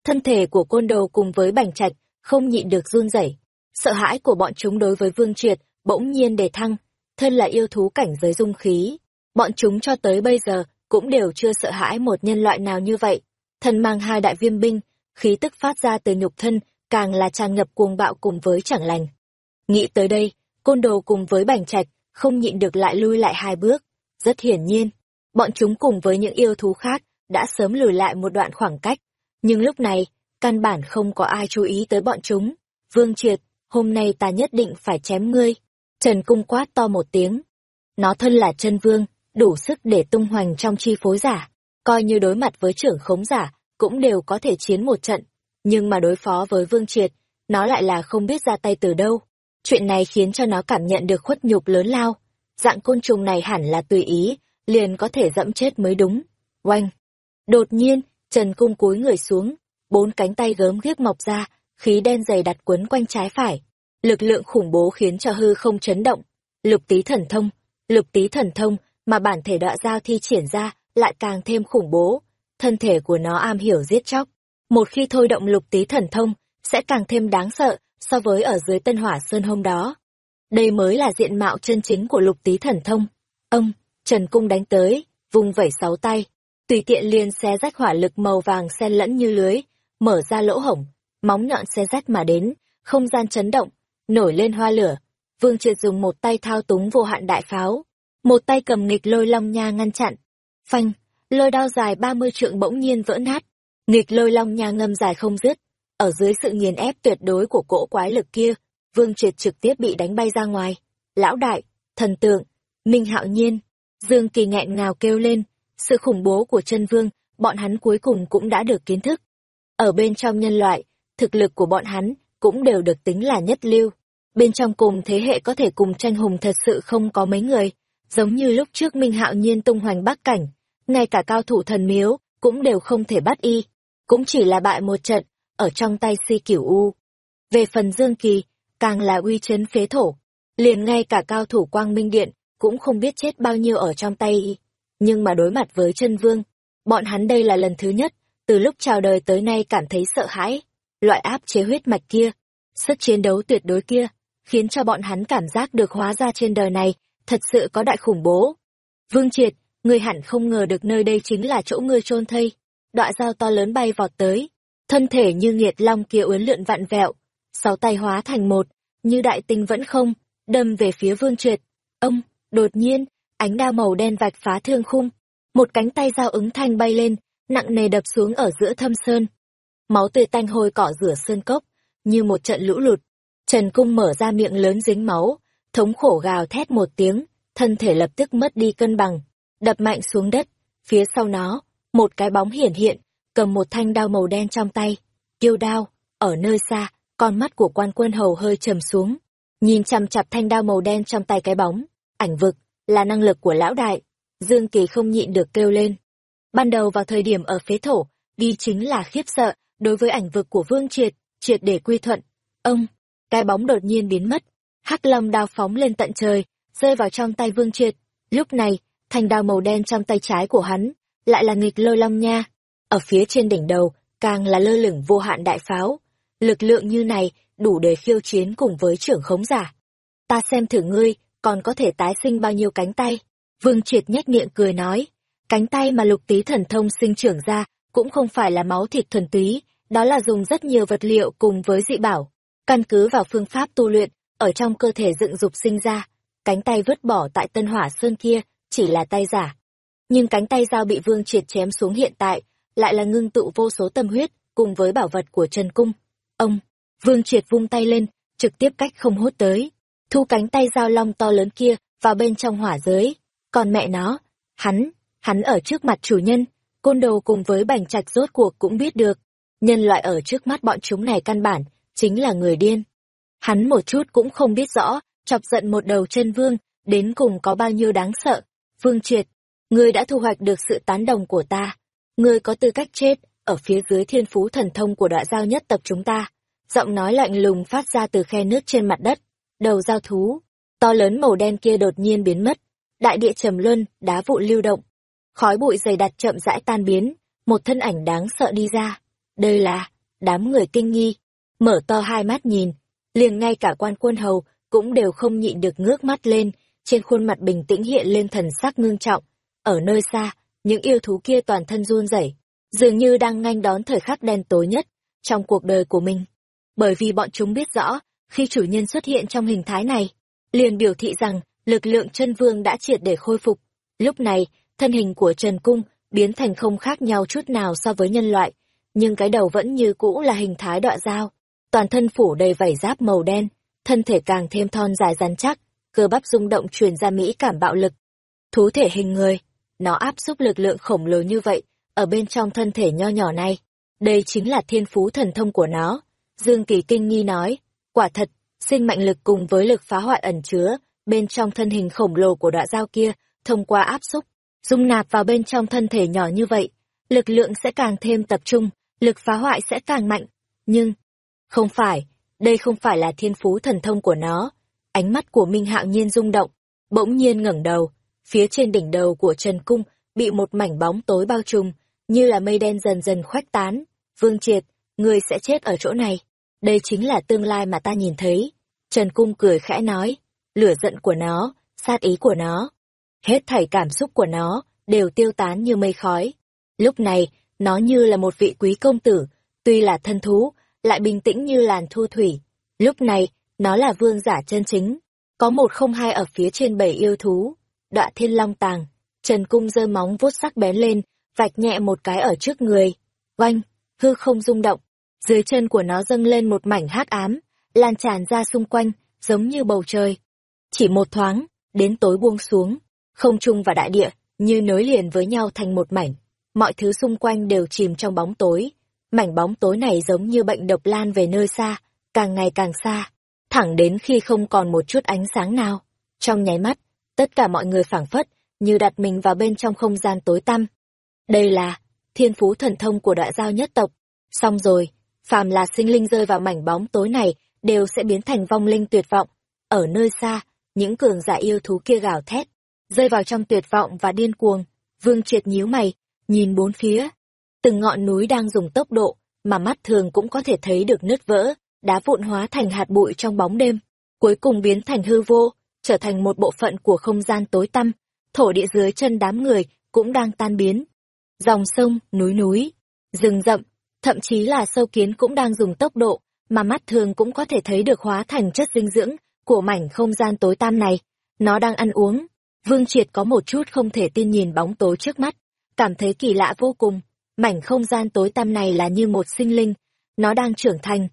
Thân thể của côn đồ cùng với bành trạch, không nhịn được run rẩy. Sợ hãi của bọn chúng đối với Vương Triệt, bỗng nhiên đề thăng, thân là yêu thú cảnh giới dung khí. Bọn chúng cho tới bây giờ, cũng đều chưa sợ hãi một nhân loại nào như vậy. Thân mang hai đại viêm binh, khí tức phát ra từ nhục thân, càng là tràn ngập cuồng bạo cùng với chẳng lành. Nghĩ tới đây, côn đồ cùng với bành trạch, không nhịn được lại lui lại hai bước. Rất hiển nhiên, bọn chúng cùng với những yêu thú khác, đã sớm lùi lại một đoạn khoảng cách. Nhưng lúc này, căn bản không có ai chú ý tới bọn chúng. Vương Triệt, hôm nay ta nhất định phải chém ngươi. Trần Cung quát to một tiếng. Nó thân là chân vương, đủ sức để tung hoành trong chi phối giả. Coi như đối mặt với trưởng khống giả, cũng đều có thể chiến một trận. Nhưng mà đối phó với Vương Triệt, nó lại là không biết ra tay từ đâu. Chuyện này khiến cho nó cảm nhận được khuất nhục lớn lao. Dạng côn trùng này hẳn là tùy ý, liền có thể dẫm chết mới đúng. Oanh! Đột nhiên, Trần Cung cúi người xuống, bốn cánh tay gớm ghiếc mọc ra, khí đen dày đặt quấn quanh trái phải. Lực lượng khủng bố khiến cho hư không chấn động. Lục tí thần thông, lục tí thần thông mà bản thể đọa giao thi triển ra lại càng thêm khủng bố. Thân thể của nó am hiểu giết chóc. Một khi thôi động lục tí thần thông, sẽ càng thêm đáng sợ so với ở dưới tân hỏa sơn hôm đó. Đây mới là diện mạo chân chính của lục tí thần thông. Ông, Trần Cung đánh tới, vùng vẩy sáu tay, tùy tiện liền xé rách hỏa lực màu vàng xen lẫn như lưới, mở ra lỗ hổng, móng nhọn xé rách mà đến, không gian chấn động, nổi lên hoa lửa. Vương Triệt dùng một tay thao túng vô hạn đại pháo, một tay cầm nghịch lôi long nha ngăn chặn. Phanh, lôi đao dài ba mươi trượng bỗng nhiên vỡ nát, nghịch lôi long nha ngâm dài không dứt. Ở dưới sự nghiền ép tuyệt đối của cỗ quái lực kia, Vương Triệt trực tiếp bị đánh bay ra ngoài. Lão đại, thần tượng, Minh Hạo Nhiên, Dương Kỳ nghẹn ngào kêu lên, sự khủng bố của chân vương, bọn hắn cuối cùng cũng đã được kiến thức. Ở bên trong nhân loại, thực lực của bọn hắn cũng đều được tính là nhất lưu. Bên trong cùng thế hệ có thể cùng tranh hùng thật sự không có mấy người, giống như lúc trước Minh Hạo Nhiên tung hoành bắc cảnh, ngay cả cao thủ thần miếu cũng đều không thể bắt y, cũng chỉ là bại một trận, ở trong tay si cửu u. Về phần Dương Kỳ, càng là uy chấn phế thổ, liền ngay cả cao thủ quang minh điện cũng không biết chết bao nhiêu ở trong tay y. Nhưng mà đối mặt với chân vương, bọn hắn đây là lần thứ nhất, từ lúc chào đời tới nay cảm thấy sợ hãi. Loại áp chế huyết mạch kia, sức chiến đấu tuyệt đối kia, khiến cho bọn hắn cảm giác được hóa ra trên đời này, thật sự có đại khủng bố. Vương Triệt, ngươi hẳn không ngờ được nơi đây chính là chỗ ngươi chôn thây. Đọa dao to lớn bay vọt tới, thân thể như nghiệt long kia uốn lượn vặn vẹo, sáu tay hóa thành một, như đại tinh vẫn không, đâm về phía Vương Triệt. Ông, đột nhiên, ánh đao màu đen vạch phá thương khung, một cánh tay dao ứng thanh bay lên, nặng nề đập xuống ở giữa thâm sơn. Máu tươi tanh hôi cỏ rửa sơn cốc, như một trận lũ lụt. Trần Cung mở ra miệng lớn dính máu, thống khổ gào thét một tiếng, thân thể lập tức mất đi cân bằng, đập mạnh xuống đất. Phía sau nó, một cái bóng hiển hiện, cầm một thanh đao màu đen trong tay. Kiêu đao, ở nơi xa, con mắt của quan quân hầu hơi trầm xuống. Nhìn chằm chặp thanh đao màu đen trong tay cái bóng, ảnh vực, là năng lực của lão đại. Dương Kỳ không nhịn được kêu lên. Ban đầu vào thời điểm ở phế thổ, đi chính là khiếp sợ, đối với ảnh vực của Vương Triệt, triệt để quy thuận. Ông, cái bóng đột nhiên biến mất, hắc lâm đao phóng lên tận trời, rơi vào trong tay Vương Triệt. Lúc này, thanh đao màu đen trong tay trái của hắn, lại là nghịch lôi long nha. Ở phía trên đỉnh đầu, càng là lơ lửng vô hạn đại pháo. Lực lượng như này, đủ để khiêu chiến cùng với trưởng khống giả. Ta xem thử ngươi, còn có thể tái sinh bao nhiêu cánh tay. Vương Triệt nhếch miệng cười nói, cánh tay mà lục tí thần thông sinh trưởng ra, cũng không phải là máu thịt thuần túy, đó là dùng rất nhiều vật liệu cùng với dị bảo. Căn cứ vào phương pháp tu luyện, ở trong cơ thể dựng dục sinh ra, cánh tay vứt bỏ tại tân hỏa sơn kia, chỉ là tay giả. Nhưng cánh tay dao bị Vương Triệt chém xuống hiện tại, lại là ngưng tụ vô số tâm huyết, cùng với bảo vật của Trần Cung. Ông, Vương Triệt vung tay lên, trực tiếp cách không hút tới, thu cánh tay dao long to lớn kia vào bên trong hỏa giới. Còn mẹ nó, hắn, hắn ở trước mặt chủ nhân, côn đồ cùng với bành trạch rốt cuộc cũng biết được. Nhân loại ở trước mắt bọn chúng này căn bản, chính là người điên. Hắn một chút cũng không biết rõ, chọc giận một đầu chân vương, đến cùng có bao nhiêu đáng sợ. Vương triệt, ngươi đã thu hoạch được sự tán đồng của ta. Ngươi có tư cách chết, ở phía dưới thiên phú thần thông của đoạn giao nhất tập chúng ta. Giọng nói lạnh lùng phát ra từ khe nước trên mặt đất. Đầu giao thú, to lớn màu đen kia đột nhiên biến mất. Đại địa trầm luân, đá vụn lưu động. Khói bụi dày đặc chậm rãi tan biến, một thân ảnh đáng sợ đi ra. Đây là, đám người kinh nghi. Mở to hai mắt nhìn, liền ngay cả quan quân hầu cũng đều không nhịn được ngước mắt lên, trên khuôn mặt bình tĩnh hiện lên thần sắc ngưng trọng. Ở nơi xa, những yêu thú kia toàn thân run rẩy, dường như đang nghênh đón thời khắc đen tối nhất trong cuộc đời của mình. Bởi vì bọn chúng biết rõ, khi chủ nhân xuất hiện trong hình thái này, liền biểu thị rằng lực lượng chân vương đã triệt để khôi phục. Lúc này, thân hình của Trần Cung biến thành không khác nhau chút nào so với nhân loại, nhưng cái đầu vẫn như cũ là hình thái đọa dao, toàn thân phủ đầy vảy giáp màu đen, thân thể càng thêm thon dài rắn chắc, cơ bắp rung động truyền ra mỹ cảm bạo lực. Thú thể hình người, nó áp xúc lực lượng khổng lồ như vậy, ở bên trong thân thể nho nhỏ này. Đây chính là thiên phú thần thông của nó. Dương Kỳ kinh nghi nói, quả thật, sinh mạnh lực cùng với lực phá hoại ẩn chứa, bên trong thân hình khổng lồ của đọa dao kia, thông qua áp xúc, dung nạp vào bên trong thân thể nhỏ như vậy, lực lượng sẽ càng thêm tập trung, lực phá hoại sẽ càng mạnh. Nhưng, không phải, đây không phải là thiên phú thần thông của nó. Ánh mắt của Minh Hạo Nhiên rung động, bỗng nhiên ngẩng đầu, phía trên đỉnh đầu của Trần Cung bị một mảnh bóng tối bao trùm, như là mây đen dần dần khoách tán. Vương Triệt, người sẽ chết ở chỗ này. Đây chính là tương lai mà ta nhìn thấy. Trần Cung cười khẽ nói, lửa giận của nó, sát ý của nó, hết thảy cảm xúc của nó, đều tiêu tán như mây khói. Lúc này, nó như là một vị quý công tử, tuy là thân thú, lại bình tĩnh như làn thu thủy. Lúc này, nó là vương giả chân chính. Có một không hai ở phía trên bảy yêu thú. Đọa thiên long tàng. Trần cung giơ móng vuốt sắc bén lên, vạch nhẹ một cái ở trước người. Oanh, hư không rung động. Dưới chân của nó dâng lên một mảnh hắc ám, lan tràn ra xung quanh, giống như bầu trời. Chỉ một thoáng, đến tối buông xuống, không trung và đại địa, như nối liền với nhau thành một mảnh. Mọi thứ xung quanh đều chìm trong bóng tối, Mảnh bóng tối này giống như bệnh độc lan về nơi xa, càng ngày càng xa, thẳng đến khi không còn một chút ánh sáng nào. Trong nháy mắt, tất cả mọi người phảng phất, như đặt mình vào bên trong không gian tối tăm. Đây là thiên phú thần thông của đại giao nhất tộc. Xong rồi, phàm là sinh linh rơi vào mảnh bóng tối này, đều sẽ biến thành vong linh tuyệt vọng. Ở nơi xa, những cường giả yêu thú kia gào thét, rơi vào trong tuyệt vọng và điên cuồng. Vương triệt nhíu mày, nhìn bốn phía, từng ngọn núi đang dùng tốc độ mà mắt thường cũng có thể thấy được nứt vỡ, đá vụn hóa thành hạt bụi trong bóng đêm, cuối cùng biến thành hư vô, trở thành một bộ phận của không gian tối tăm, thổ địa dưới chân đám người cũng đang tan biến. Dòng sông, núi núi, rừng rậm, thậm chí là sâu kiến cũng đang dùng tốc độ mà mắt thường cũng có thể thấy được hóa thành chất dinh dưỡng của mảnh không gian tối tăm này. Nó đang ăn uống. Vương Triệt có một chút không thể tin nhìn bóng tối trước mắt, cảm thấy kỳ lạ vô cùng. Mảnh không gian tối tăm này là như một sinh linh, nó đang trưởng thành.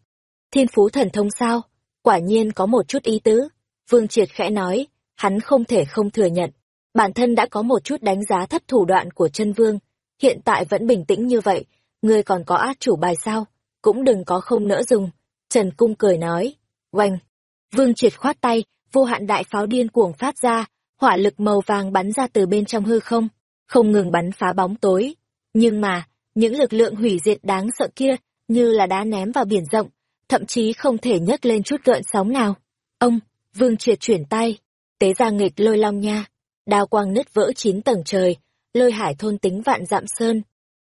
Thiên phú thần thông sao? Quả nhiên có một chút ý tứ. Vương Triệt khẽ nói, hắn không thể không thừa nhận. Bản thân đã có một chút đánh giá thấp thủ đoạn của chân vương, hiện tại vẫn bình tĩnh như vậy, ngươi còn có át chủ bài sao? Cũng đừng có không nỡ dùng. Trần Cung cười nói, oanh. Vương Triệt khoát tay, vô hạn đại pháo điên cuồng phát ra, hỏa lực màu vàng bắn ra từ bên trong hư không, không ngừng bắn phá bóng tối. Nhưng mà, những lực lượng hủy diệt đáng sợ kia như là đá ném vào biển rộng, thậm chí không thể nhấc lên chút gợn sóng nào. Ông, Vương Triệt chuyển tay, tế ra nghịch lôi long nha, đao quang nứt vỡ chín tầng trời, lôi hải thôn tính vạn dặm sơn.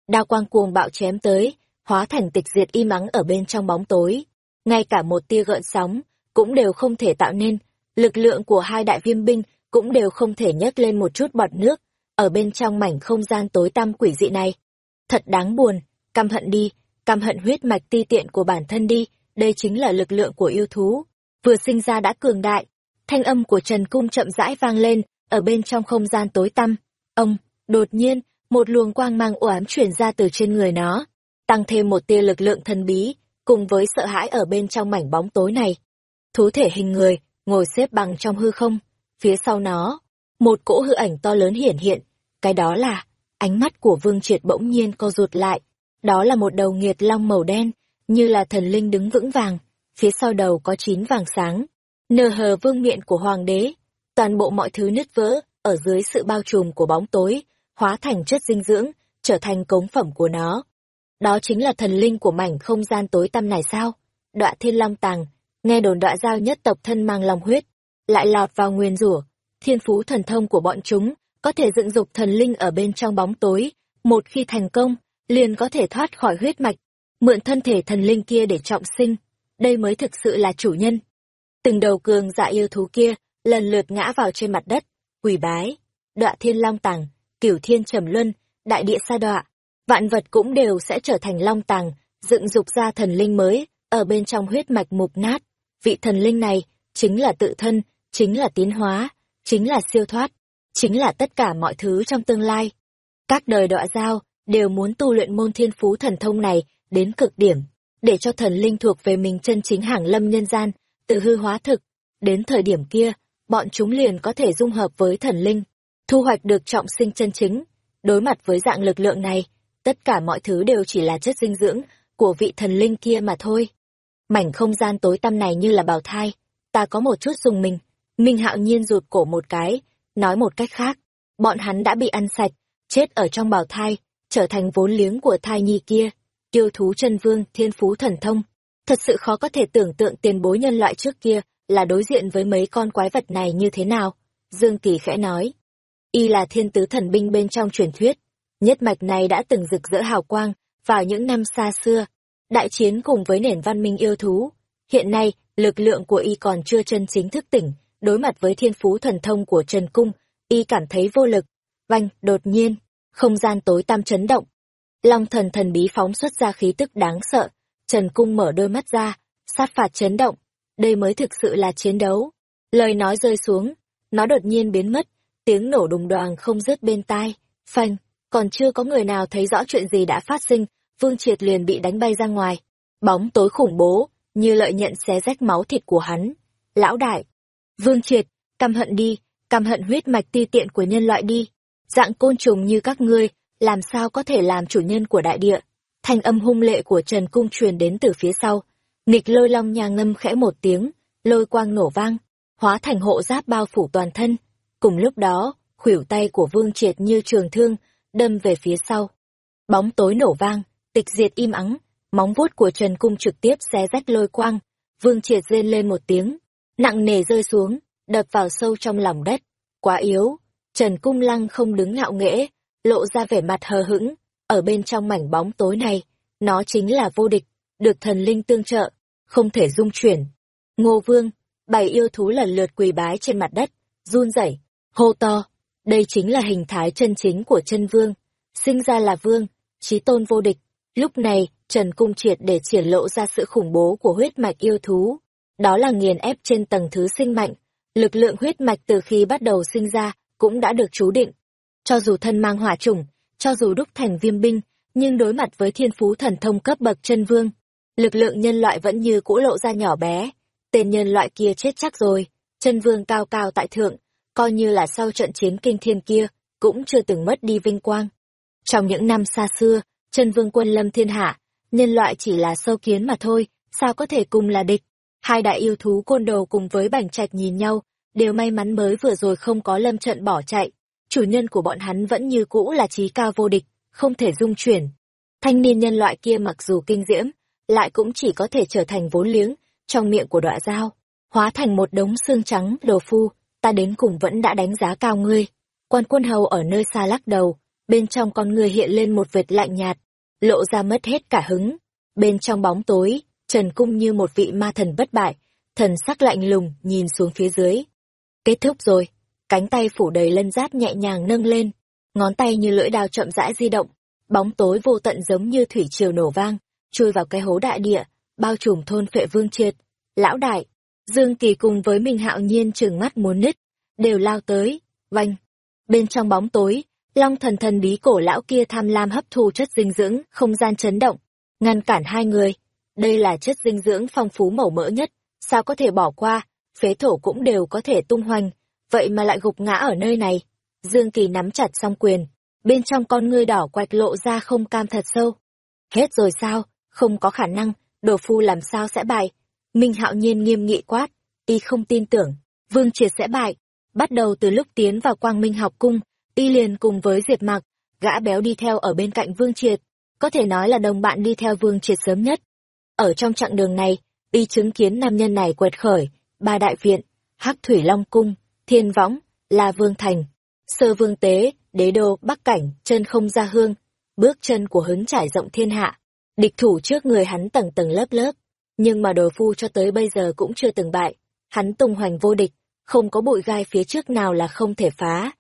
Đao quang cuồng bạo chém tới, hóa thành tịch diệt y mắng ở bên trong bóng tối. Ngay cả một tia gợn sóng, cũng đều không thể tạo nên, lực lượng của hai đại viêm binh cũng đều không thể nhấc lên một chút bọt nước, ở bên trong mảnh không gian tối tăm quỷ dị này. Thật đáng buồn, căm hận đi, căm hận huyết mạch ti tiện của bản thân đi, đây chính là lực lượng của yêu thú. Vừa sinh ra đã cường đại, thanh âm của Trần Cung chậm rãi vang lên, ở bên trong không gian tối tăm. Ông, đột nhiên, một luồng quang mang u ám chuyển ra từ trên người nó, tăng thêm một tia lực lượng thần bí, cùng với sợ hãi ở bên trong mảnh bóng tối này. Thú thể hình người, ngồi xếp bằng trong hư không, phía sau nó, một cỗ hư ảnh to lớn hiển hiện, cái đó là Ánh mắt của Vương Triệt bỗng nhiên co rụt lại. Đó là một đầu nghiệt long màu đen, như là thần linh đứng vững vàng. Phía sau đầu có chín vàng sáng. Nờ hờ vương miện của hoàng đế. Toàn bộ mọi thứ nứt vỡ, ở dưới sự bao trùm của bóng tối, hóa thành chất dinh dưỡng, trở thành cống phẩm của nó. Đó chính là thần linh của mảnh không gian tối tăm này sao? Đoạ thiên long tàng, nghe đồn đoạ giao nhất tộc thân mang lòng huyết, lại lọt vào nguyên rủa thiên phú thần thông của bọn chúng, có thể dựng dục thần linh ở bên trong bóng tối, một khi thành công, liền có thể thoát khỏi huyết mạch, mượn thân thể thần linh kia để trọng sinh, đây mới thực sự là chủ nhân. Từng đầu cường dạ yêu thú kia, lần lượt ngã vào trên mặt đất, quỳ bái, Đoạ thiên long tàng, cửu thiên trầm luân, đại địa sa đọa, vạn vật cũng đều sẽ trở thành long tàng, dựng dục ra thần linh mới, ở bên trong huyết mạch mục nát. Vị thần linh này, chính là tự thân, chính là tiến hóa, chính là siêu thoát, chính là tất cả mọi thứ trong tương lai. Các đời đọa giao đều muốn tu luyện môn thiên phú thần thông này đến cực điểm, để cho thần linh thuộc về mình chân chính hàng lâm nhân gian, tự hư hóa thực. Đến thời điểm kia, bọn chúng liền có thể dung hợp với thần linh, thu hoạch được trọng sinh chân chính. Đối mặt với dạng lực lượng này, tất cả mọi thứ đều chỉ là chất dinh dưỡng của vị thần linh kia mà thôi. Mảnh không gian tối tăm này như là bào thai, ta có một chút dùng mình. Minh hạo nhiên rụt cổ một cái, nói một cách khác, bọn hắn đã bị ăn sạch, chết ở trong bào thai, trở thành vốn liếng của thai nhi kia. Yêu thú chân vương, thiên phú thần thông. Thật sự khó có thể tưởng tượng tiền bối nhân loại trước kia là đối diện với mấy con quái vật này như thế nào. Dương Kỳ khẽ nói. Y là thiên tứ thần binh bên trong truyền thuyết. Nhất mạch này đã từng rực rỡ hào quang vào những năm xa xưa. Đại chiến cùng với nền văn minh yêu thú. Hiện nay, lực lượng của Y còn chưa chân chính thức tỉnh. Đối mặt với thiên phú thần thông của Trần Cung, Y cảm thấy vô lực. Vanh, đột nhiên, không gian tối tăm chấn động. Long thần thần bí phóng xuất ra khí tức đáng sợ. Trần Cung mở đôi mắt ra, sát phạt chấn động. Đây mới thực sự là chiến đấu. Lời nói rơi xuống, nó đột nhiên biến mất, tiếng nổ đùng đoàn không dứt bên tai. Phanh, còn chưa có người nào thấy rõ chuyện gì đã phát sinh, Vương Triệt liền bị đánh bay ra ngoài. Bóng tối khủng bố, như lợi nhận xé rách máu thịt của hắn. Lão đại, Vương Triệt, căm hận đi, căm hận huyết mạch ti tiện của nhân loại đi. Dạng côn trùng như các ngươi, làm sao có thể làm chủ nhân của đại địa. Thanh âm hung lệ của Trần Cung truyền đến từ phía sau. Nghịch lôi long nhà ngâm khẽ một tiếng, lôi quang nổ vang, hóa thành hộ giáp bao phủ toàn thân. Cùng lúc đó, khuỷu tay của Vương Triệt như trường thương, đâm về phía sau. Bóng tối nổ vang, tịch diệt im ắng, móng vuốt của Trần Cung trực tiếp xé rách lôi quang. Vương Triệt rên lên một tiếng, nặng nề rơi xuống, đập vào sâu trong lòng đất. Quá yếu, Trần Cung Lăng không đứng ngạo nghễ, lộ ra vẻ mặt hờ hững, ở bên trong mảnh bóng tối này, nó chính là vô địch, được thần linh tương trợ, không thể dung chuyển. Ngô Vương, bảy yêu thú lần lượt quỳ bái trên mặt đất, run rẩy, hô to, đây chính là hình thái chân chính của chân vương, sinh ra là vương, trí tôn vô địch. Lúc này, Trần Cung triệt để triển lộ ra sự khủng bố của huyết mạch yêu thú. Đó là nghiền ép trên tầng thứ sinh mạnh, lực lượng huyết mạch từ khi bắt đầu sinh ra, cũng đã được chú định. Cho dù thân mang hỏa chủng, cho dù đúc thành viêm binh, nhưng đối mặt với thiên phú thần thông cấp bậc chân vương, lực lượng nhân loại vẫn như cũ lộ ra nhỏ bé. Tên nhân loại kia chết chắc rồi, chân vương cao cao tại thượng, coi như là sau trận chiến kinh thiên kia, cũng chưa từng mất đi vinh quang. Trong những năm xa xưa, chân vương quân lâm thiên hạ, nhân loại chỉ là sâu kiến mà thôi, sao có thể cùng là địch. Hai đại yêu thú côn đồ cùng với bảnh trạch nhìn nhau, đều may mắn mới vừa rồi không có lâm trận bỏ chạy. Chủ nhân của bọn hắn vẫn như cũ là trí cao vô địch, không thể dung chuyển. Thanh niên nhân loại kia mặc dù kinh diễm, lại cũng chỉ có thể trở thành vốn liếng, trong miệng của đọa dao, hóa thành một đống xương trắng, đồ phu, ta đến cùng vẫn đã đánh giá cao ngươi. Quan quân hầu ở nơi xa lắc đầu, bên trong con người hiện lên một vệt lạnh nhạt, lộ ra mất hết cả hứng. Bên trong bóng tối, Trần Cung như một vị ma thần bất bại, thần sắc lạnh lùng nhìn xuống phía dưới. Kết thúc rồi, cánh tay phủ đầy lân giáp nhẹ nhàng nâng lên, ngón tay như lưỡi đao chậm rãi di động, bóng tối vô tận giống như thủy triều nổ vang, chui vào cái hố đại địa, bao trùm thôn phệ vương triệt. Lão đại, Dương Kỳ cùng với Minh Hạo Nhiên trừng mắt muốn nứt, đều lao tới, vanh. Bên trong bóng tối, Long thần thần bí cổ lão kia tham lam hấp thu chất dinh dưỡng, không gian chấn động, ngăn cản hai người. Đây là chất dinh dưỡng phong phú màu mỡ nhất, sao có thể bỏ qua, phế thổ cũng đều có thể tung hoành, vậy mà lại gục ngã ở nơi này. Dương Kỳ nắm chặt song quyền, bên trong con ngươi đỏ quạch lộ ra không cam thật sâu. Hết rồi sao, không có khả năng, đồ phu làm sao sẽ bại. Minh hạo nhiên nghiêm nghị quát, y không tin tưởng, vương triệt sẽ bại. Bắt đầu từ lúc tiến vào quang minh học cung, y liền cùng với Diệp Mặc, gã béo đi theo ở bên cạnh Vương Triệt, có thể nói là đồng bạn đi theo Vương Triệt sớm nhất. Ở trong chặng đường này, y chứng kiến nam nhân này quật khởi, ba đại viện, Hắc Thủy Long Cung, Thiên Võng, La Vương Thành, Sơ Vương Tế, Đế Đô, Bắc Cảnh, chân không ra hương, bước chân của hứng trải rộng thiên hạ, địch thủ trước người hắn tầng tầng lớp lớp, nhưng mà đồ phu cho tới bây giờ cũng chưa từng bại, hắn tung hoành vô địch, không có bụi gai phía trước nào là không thể phá.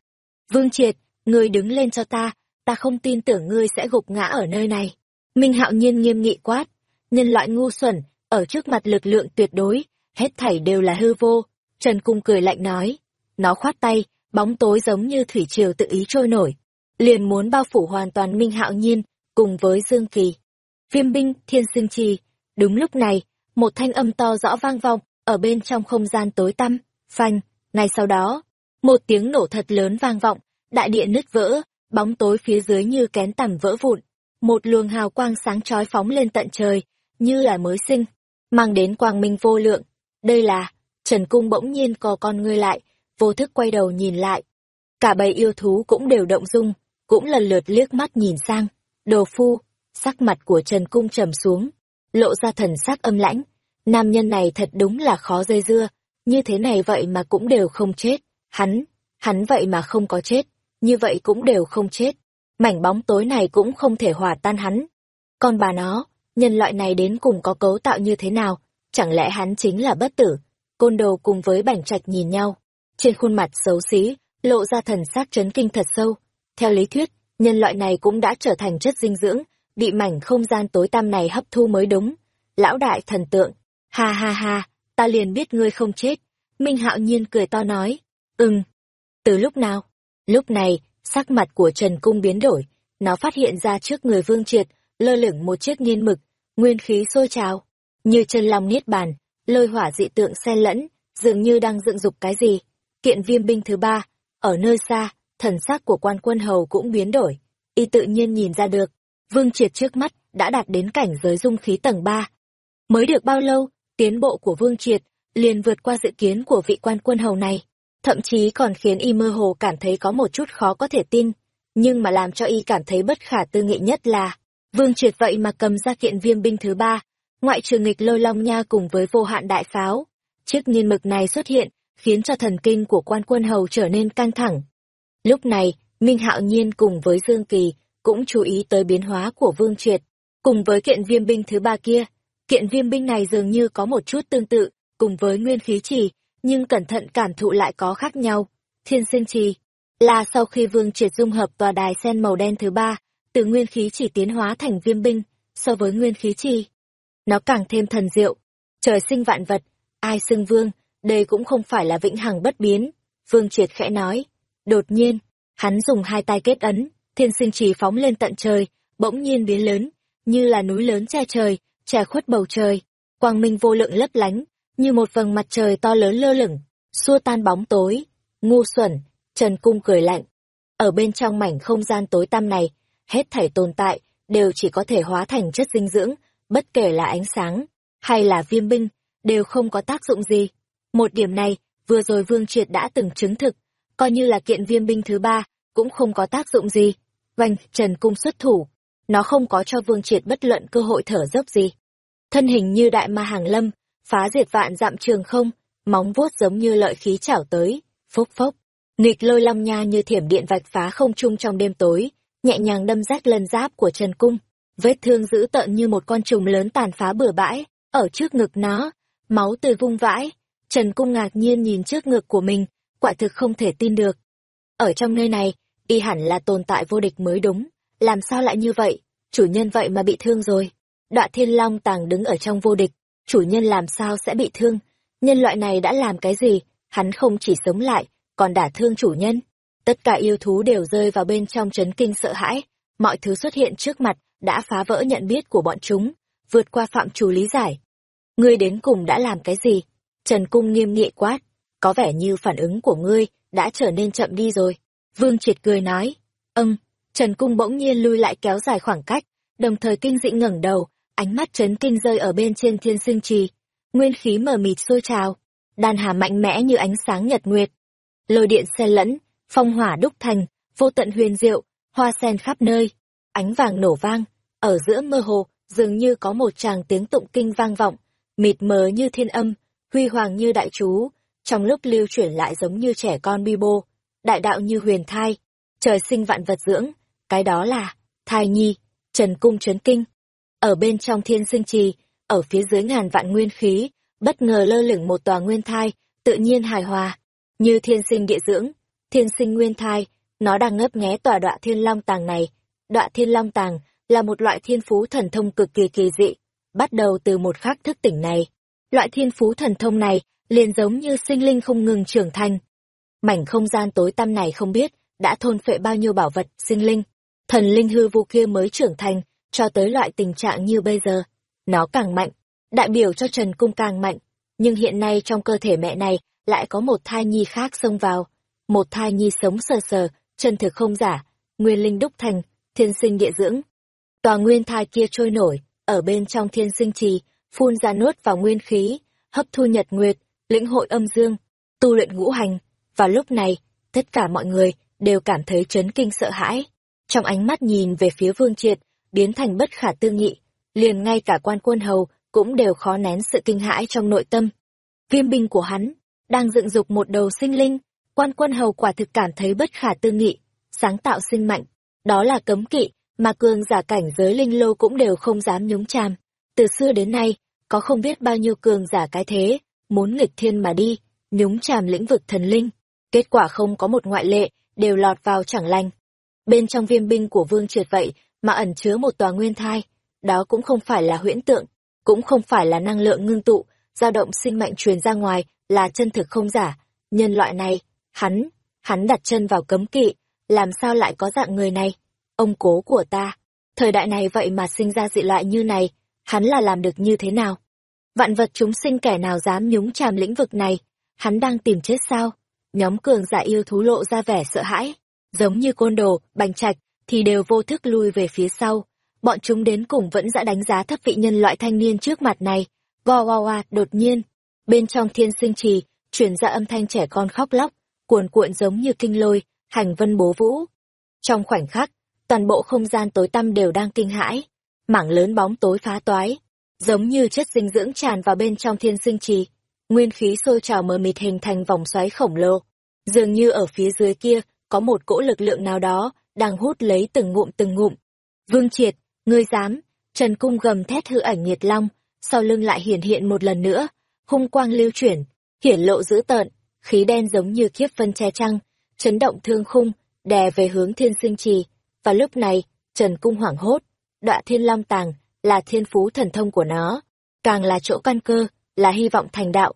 Vương Triệt, ngươi đứng lên cho ta, ta không tin tưởng ngươi sẽ gục ngã ở nơi này. Minh Hạo Nhiên nghiêm nghị quát, nhân loại ngu xuẩn, ở trước mặt lực lượng tuyệt đối, hết thảy đều là hư vô. Trần Cung cười lạnh nói, nó khoát tay, bóng tối giống như thủy triều tự ý trôi nổi, liền muốn bao phủ hoàn toàn Minh Hạo Nhiên, cùng với Dương Kỳ. Viêm binh, thiên sinh trì, đúng lúc này, một thanh âm to rõ vang vọng, ở bên trong không gian tối tăm, phanh, ngay sau đó, một tiếng nổ thật lớn vang vọng, đại địa nứt vỡ, bóng tối phía dưới như kén tằm vỡ vụn, một luồng hào quang sáng chói phóng lên tận trời, như là mới sinh, mang đến quang minh vô lượng. Đây là, Trần Cung bỗng nhiên co con ngươi lại, vô thức quay đầu nhìn lại. Cả bầy yêu thú cũng đều động dung, cũng lần lượt liếc mắt nhìn sang. Đồ phu, sắc mặt của Trần Cung trầm xuống, lộ ra thần sắc âm lãnh. Nam nhân này thật đúng là khó dây dưa, như thế này vậy mà cũng đều không chết. Hắn, hắn vậy mà không có chết, như vậy cũng đều không chết. Mảnh bóng tối này cũng không thể hòa tan hắn. Còn bà nó, nhân loại này đến cùng có cấu tạo như thế nào? Chẳng lẽ hắn chính là bất tử? Côn đồ cùng với bảnh trạch nhìn nhau. Trên khuôn mặt xấu xí, lộ ra thần sắc chấn kinh thật sâu. Theo lý thuyết, nhân loại này cũng đã trở thành chất dinh dưỡng, bị mảnh không gian tối tăm này hấp thu mới đúng. Lão đại thần tượng, ha ha ha, ta liền biết ngươi không chết. Minh hạo nhiên cười to nói, ừm. Từ lúc nào? Lúc này, sắc mặt của Trần Cung biến đổi, nó phát hiện ra trước người Vương Triệt, lơ lửng một chiếc nghiên mực, nguyên khí sôi trào, như chân long niết bàn, lôi hỏa dị tượng xen lẫn, dường như đang dựng dục cái gì. Kiện viêm binh thứ ba, ở nơi xa, thần sắc của quan quân hầu cũng biến đổi, y tự nhiên nhìn ra được, Vương Triệt trước mắt đã đạt đến cảnh giới dung khí tầng 3. Mới được bao lâu, tiến bộ của Vương Triệt liền vượt qua dự kiến của vị quan quân hầu này, thậm chí còn khiến y mơ hồ cảm thấy có một chút khó có thể tin, nhưng mà làm cho y cảm thấy bất khả tư nghị nhất là, Vương Triệt vậy mà cầm ra kiện viêm binh thứ ba, ngoại trừ nghịch lôi long nha cùng với vô hạn đại pháo. Chiếc nhiên mực này xuất hiện, khiến cho thần kinh của quan quân hầu trở nên căng thẳng. Lúc này, Minh Hạo Nhiên cùng với Dương Kỳ cũng chú ý tới biến hóa của Vương Triệt, cùng với kiện viêm binh thứ ba kia. Kiện viêm binh này dường như có một chút tương tự, cùng với nguyên khí trì, nhưng cẩn thận cảm thụ lại có khác nhau. Thiên sinh trì là sau khi Vương Triệt dung hợp tòa đài sen màu đen thứ ba, từ nguyên khí chỉ tiến hóa thành viêm binh, so với nguyên khí trì. Nó càng thêm thần diệu. Trời sinh vạn vật, ai xưng vương, đây cũng không phải là vĩnh hằng bất biến. Vương Triệt khẽ nói. Đột nhiên, hắn dùng hai tay kết ấn, thiên sinh trì phóng lên tận trời, bỗng nhiên biến lớn, như là núi lớn che trời, che khuất bầu trời. Quang minh vô lượng lấp lánh, như một vầng mặt trời to lớn lơ lửng, xua tan bóng tối. Ngu xuẩn, Trần Cung cười lạnh. Ở bên trong mảnh không gian tối tăm này, hết thảy tồn tại, đều chỉ có thể hóa thành chất dinh dưỡng, bất kể là ánh sáng, hay là viêm binh, đều không có tác dụng gì. Một điểm này, vừa rồi Vương Triệt đã từng chứng thực, coi như là kiện viêm binh thứ ba, cũng không có tác dụng gì. Vành, Trần Cung xuất thủ, nó không có cho Vương Triệt bất luận cơ hội thở dốc gì. Thân hình như đại ma hàng lâm, phá diệt vạn dạm trường không, móng vuốt giống như lợi khí chảo tới, phốc phốc. Nghịch lôi long nha như thiểm điện vạch phá không trung trong đêm tối, nhẹ nhàng đâm rách lân giáp của Trần Cung. Vết thương dữ tợn như một con trùng lớn tàn phá bừa bãi, ở trước ngực nó, máu tươi vung vãi. Trần Cung ngạc nhiên nhìn trước ngực của mình, quả thực không thể tin được. Ở trong nơi này, y hẳn là tồn tại vô địch mới đúng, làm sao lại như vậy, chủ nhân vậy mà bị thương rồi. Đoạ thiên long tàng đứng ở trong vô địch, chủ nhân làm sao sẽ bị thương, nhân loại này đã làm cái gì, hắn không chỉ sống lại, còn đả thương chủ nhân. Tất cả yêu thú đều rơi vào bên trong chấn kinh sợ hãi, mọi thứ xuất hiện trước mặt đã phá vỡ nhận biết của bọn chúng, vượt qua phạm trù lý giải. Ngươi đến cùng đã làm cái gì? Trần Cung nghiêm nghị quát, có vẻ như phản ứng của ngươi đã trở nên chậm đi rồi. Vương Triệt cười nói, âng, Trần Cung bỗng nhiên lui lại kéo dài khoảng cách, đồng thời kinh dị ngẩng đầu, ánh mắt chấn kinh rơi ở bên trên thiên sinh trì. Nguyên khí mờ mịt sôi trào, đàn hà mạnh mẽ như ánh sáng nhật nguyệt. Lôi điện xen lẫn, phong hỏa đúc thành, vô tận huyền diệu, hoa sen khắp nơi, ánh vàng nổ vang, ở giữa mơ hồ, dường như có một tràng tiếng tụng kinh vang vọng, mịt mờ như thiên âm, huy hoàng như đại chú, trong lúc lưu chuyển lại giống như trẻ con bi bô, đại đạo như huyền thai, trời sinh vạn vật dưỡng, cái đó là thai nhi, trần cung trấn kinh. Ở bên trong thiên sinh trì, ở phía dưới ngàn vạn nguyên khí, bất ngờ lơ lửng một tòa nguyên thai, tự nhiên hài hòa, như thiên sinh địa dưỡng, thiên sinh nguyên thai, nó đang ngấp nghé tòa đọa thiên long tàng này. Đọa thiên long tàng là một loại thiên phú thần thông cực kỳ kỳ dị, bắt đầu từ một khắc thức tỉnh này. Loại thiên phú thần thông này liền giống như sinh linh không ngừng trưởng thành. Mảnh không gian tối tăm này không biết đã thôn phệ bao nhiêu bảo vật, sinh linh. Thần linh hư vô kia mới trưởng thành, cho tới loại tình trạng như bây giờ. Nó càng mạnh, đại biểu cho Trần Cung càng mạnh, nhưng hiện nay trong cơ thể mẹ này lại có một thai nhi khác xông vào. Một thai nhi sống sờ sờ, chân thực không giả, nguyên linh đúc thành, thiên sinh địa dưỡng. Tòa nguyên thai kia trôi nổi, ở bên trong thiên sinh trì, phun ra nuốt vào nguyên khí, hấp thu nhật nguyệt, lĩnh hội âm dương, tu luyện ngũ hành. Vào lúc này, tất cả mọi người đều cảm thấy chấn kinh sợ hãi. Trong ánh mắt nhìn về phía vương triệt, biến thành bất khả tư nghị, liền ngay cả quan quân hầu cũng đều khó nén sự kinh hãi trong nội tâm. Viêm binh của hắn, đang dựng dục một đầu sinh linh, quan quân hầu quả thực cảm thấy bất khả tư nghị, sáng tạo sinh mạnh, đó là cấm kỵ, mà cường giả cảnh giới linh lô cũng đều không dám nhúng chàm. Từ xưa đến nay, có không biết bao nhiêu cường giả cái thế, muốn nghịch thiên mà đi, nhúng chàm lĩnh vực thần linh. Kết quả không có một ngoại lệ, đều lọt vào chẳng lành. Bên trong viêm binh của vương triệt vậy, mà ẩn chứa một tòa nguyên thai, đó cũng không phải là huyễn tượng, cũng không phải là năng lượng ngưng tụ, dao động sinh mệnh truyền ra ngoài, là chân thực không giả. Nhân loại này, hắn, hắn đặt chân vào cấm kỵ, làm sao lại có dạng người này? Ông cố của ta, thời đại này vậy mà sinh ra dị loại như này, hắn là làm được như thế nào? Vạn vật chúng sinh kẻ nào dám nhúng chàm lĩnh vực này, hắn đang tìm chết sao? Nhóm cường giả yêu thú lộ ra vẻ sợ hãi, giống như côn đồ, bành trạch, thì đều vô thức lui về phía sau. Bọn chúng đến cùng vẫn đã đánh giá thấp vị nhân loại thanh niên trước mặt này. Go go go, đột nhiên, bên trong thiên sinh trì, chuyển ra âm thanh trẻ con khóc lóc, cuồn cuộn giống như kinh lôi, hành vân bố vũ. Trong khoảnh khắc, toàn bộ không gian tối tăm đều đang kinh hãi, mảng lớn bóng tối phá toái, giống như chất dinh dưỡng tràn vào bên trong thiên sinh trì, nguyên khí sôi trào mờ mịt hình thành vòng xoáy khổng lồ, dường như ở phía dưới kia có một cỗ lực lượng nào đó đang hút lấy từng ngụm từng ngụm. Vương Triệt, ngươi dám? Trần Cung gầm thét hư ảnh nhiệt long, sau lưng lại hiển hiện một lần nữa, hung quang lưu chuyển, hiển lộ dữ tợn, khí đen giống như kiếp vân che trăng, chấn động thương khung, đè về hướng thiên sinh trì. Và lúc này, Trần Cung hoảng hốt, đọa thiên long tàng, là thiên phú thần thông của nó, càng là chỗ căn cơ, là hy vọng thành đạo.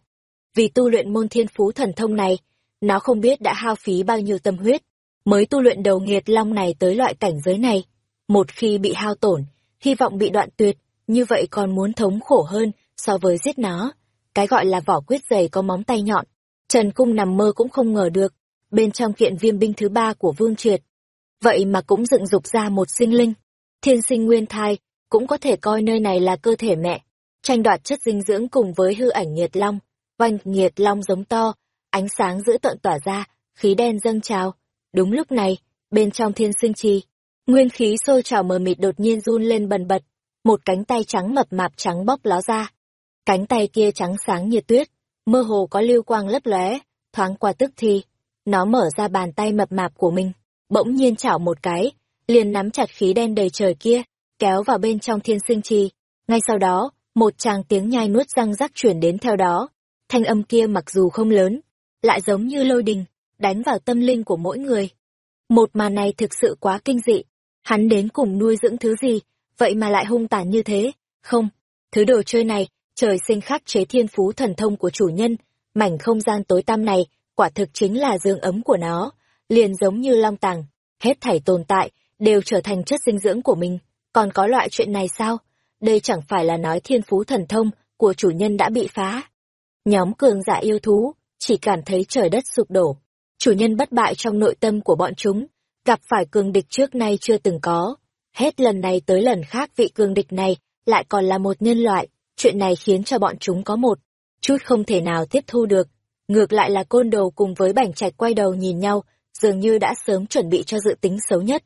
Vì tu luyện môn thiên phú thần thông này, nó không biết đã hao phí bao nhiêu tâm huyết, mới tu luyện đầu nghiệt long này tới loại cảnh giới này. Một khi bị hao tổn, hy vọng bị đoạn tuyệt, như vậy còn muốn thống khổ hơn so với giết nó. Cái gọi là vỏ quyết dày có móng tay nhọn, Trần Cung nằm mơ cũng không ngờ được, bên trong kiện viêm binh thứ ba của Vương Triệt. Vậy mà cũng dựng dục ra một sinh linh. Thiên sinh nguyên thai, cũng có thể coi nơi này là cơ thể mẹ. Tranh đoạt chất dinh dưỡng cùng với hư ảnh nhiệt long. Oanh nhiệt long giống to, ánh sáng dữ tợn tỏa ra, khí đen dâng trào. Đúng lúc này, bên trong thiên sinh trì, nguyên khí sôi trào mờ mịt đột nhiên run lên bần bật. Một cánh tay trắng mập mạp trắng bóc ló ra. Cánh tay kia trắng sáng như tuyết, mơ hồ có lưu quang lấp lóe, thoáng qua tức thì, nó mở ra bàn tay mập mạp của mình, bỗng nhiên chảo một cái, liền nắm chặt khí đen đầy trời kia, kéo vào bên trong thiên sinh trì. Ngay sau đó, một tràng tiếng nhai nuốt răng rắc chuyển đến theo đó. Thanh âm kia mặc dù không lớn, lại giống như lôi đình, đánh vào tâm linh của mỗi người. Một màn này thực sự quá kinh dị. Hắn đến cùng nuôi dưỡng thứ gì, vậy mà lại hung tàn như thế? Không, thứ đồ chơi này, trời sinh khắc chế thiên phú thần thông của chủ nhân, mảnh không gian tối tăm này, quả thực chính là dương ấm của nó, liền giống như long tàng, hết thảy tồn tại, đều trở thành chất dinh dưỡng của mình. Còn có loại chuyện này sao? Đây chẳng phải là nói thiên phú thần thông của chủ nhân đã bị phá. Nhóm cường giả yêu thú, chỉ cảm thấy trời đất sụp đổ. Chủ nhân bất bại trong nội tâm của bọn chúng, gặp phải cường địch trước nay chưa từng có. Hết lần này tới lần khác vị cường địch này lại còn là một nhân loại. Chuyện này khiến cho bọn chúng có một chút không thể nào tiếp thu được. Ngược lại là côn đầu cùng với bảnh trạch quay đầu nhìn nhau, dường như đã sớm chuẩn bị cho dự tính xấu nhất.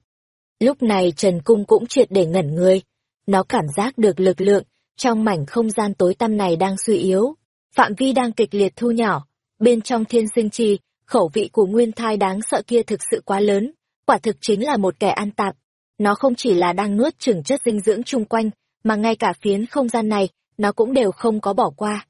Lúc này Trần Cung cũng triệt để ngẩn người. Nó cảm giác được lực lượng trong mảnh không gian tối tăm này đang suy yếu. Phạm vi đang kịch liệt thu nhỏ. Bên trong thiên sinh trì, khẩu vị của nguyên thai đáng sợ kia thực sự quá lớn. Quả thực chính là một kẻ ăn tạp. Nó không chỉ là đang nuốt chửng chất dinh dưỡng chung quanh, mà ngay cả phiến không gian này, nó cũng đều không có bỏ qua.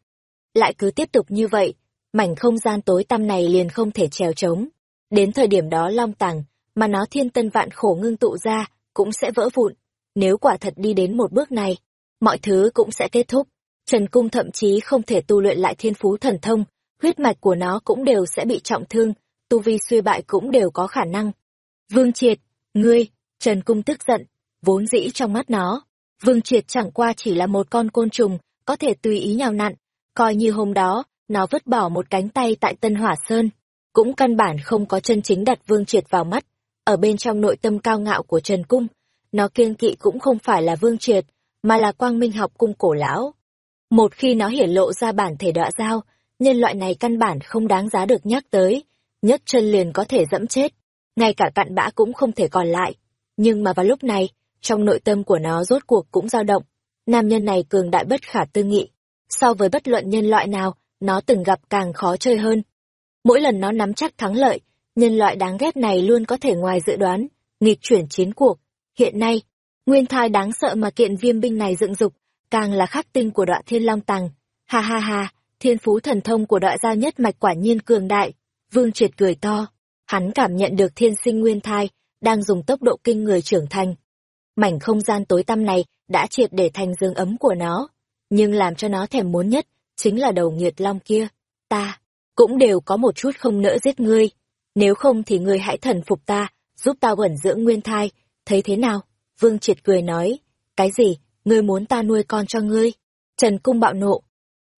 Lại cứ tiếp tục như vậy, mảnh không gian tối tăm này liền không thể trèo trống. Đến thời điểm đó long tàng, mà nó thiên tân vạn khổ ngưng tụ ra, cũng sẽ vỡ vụn. Nếu quả thật đi đến một bước này, mọi thứ cũng sẽ kết thúc. Trần Cung thậm chí không thể tu luyện lại thiên phú thần thông, huyết mạch của nó cũng đều sẽ bị trọng thương, tu vi suy bại cũng đều có khả năng. Vương Triệt, ngươi, Trần Cung tức giận, vốn dĩ trong mắt nó. Vương Triệt chẳng qua chỉ là một con côn trùng, có thể tùy ý nhào nặn, coi như hôm đó, nó vứt bỏ một cánh tay tại Tân Hỏa Sơn, cũng căn bản không có chân chính đặt Vương Triệt vào mắt. Ở bên trong nội tâm cao ngạo của Trần Cung, nó kiên kỵ cũng không phải là Vương Triệt, mà là Quang Minh học cung cổ lão. Một khi nó hiển lộ ra bản thể đọa giao, nhân loại này căn bản không đáng giá được nhắc tới, nhất chân liền có thể dẫm chết, ngay cả cặn bã cũng không thể còn lại. Nhưng mà vào lúc này, trong nội tâm của nó rốt cuộc cũng dao động, nam nhân này cường đại bất khả tư nghị, so với bất luận nhân loại nào, nó từng gặp càng khó chơi hơn. Mỗi lần nó nắm chắc thắng lợi, nhân loại đáng ghét này luôn có thể ngoài dự đoán, nghịch chuyển chiến cuộc. Hiện nay, nguyên thai đáng sợ mà kiện viêm binh này dựng dục, càng là khắc tinh của đoạn thiên long tàng. Ha ha ha, thiên phú thần thông của đoạn gia nhất mạch quả nhiên cường đại. Vương triệt cười to, hắn cảm nhận được thiên sinh nguyên thai, đang dùng tốc độ kinh người trưởng thành. Mảnh không gian tối tăm này đã triệt để thành dương ấm của nó, nhưng làm cho nó thèm muốn nhất, chính là đầu nghiệt long kia. Ta, cũng đều có một chút không nỡ giết ngươi. Nếu không thì ngươi hãy thần phục ta, giúp ta quẩn dưỡng nguyên thai, thấy thế nào? Vương Triệt cười nói, cái gì, ngươi muốn ta nuôi con cho ngươi? Trần Cung bạo nộ.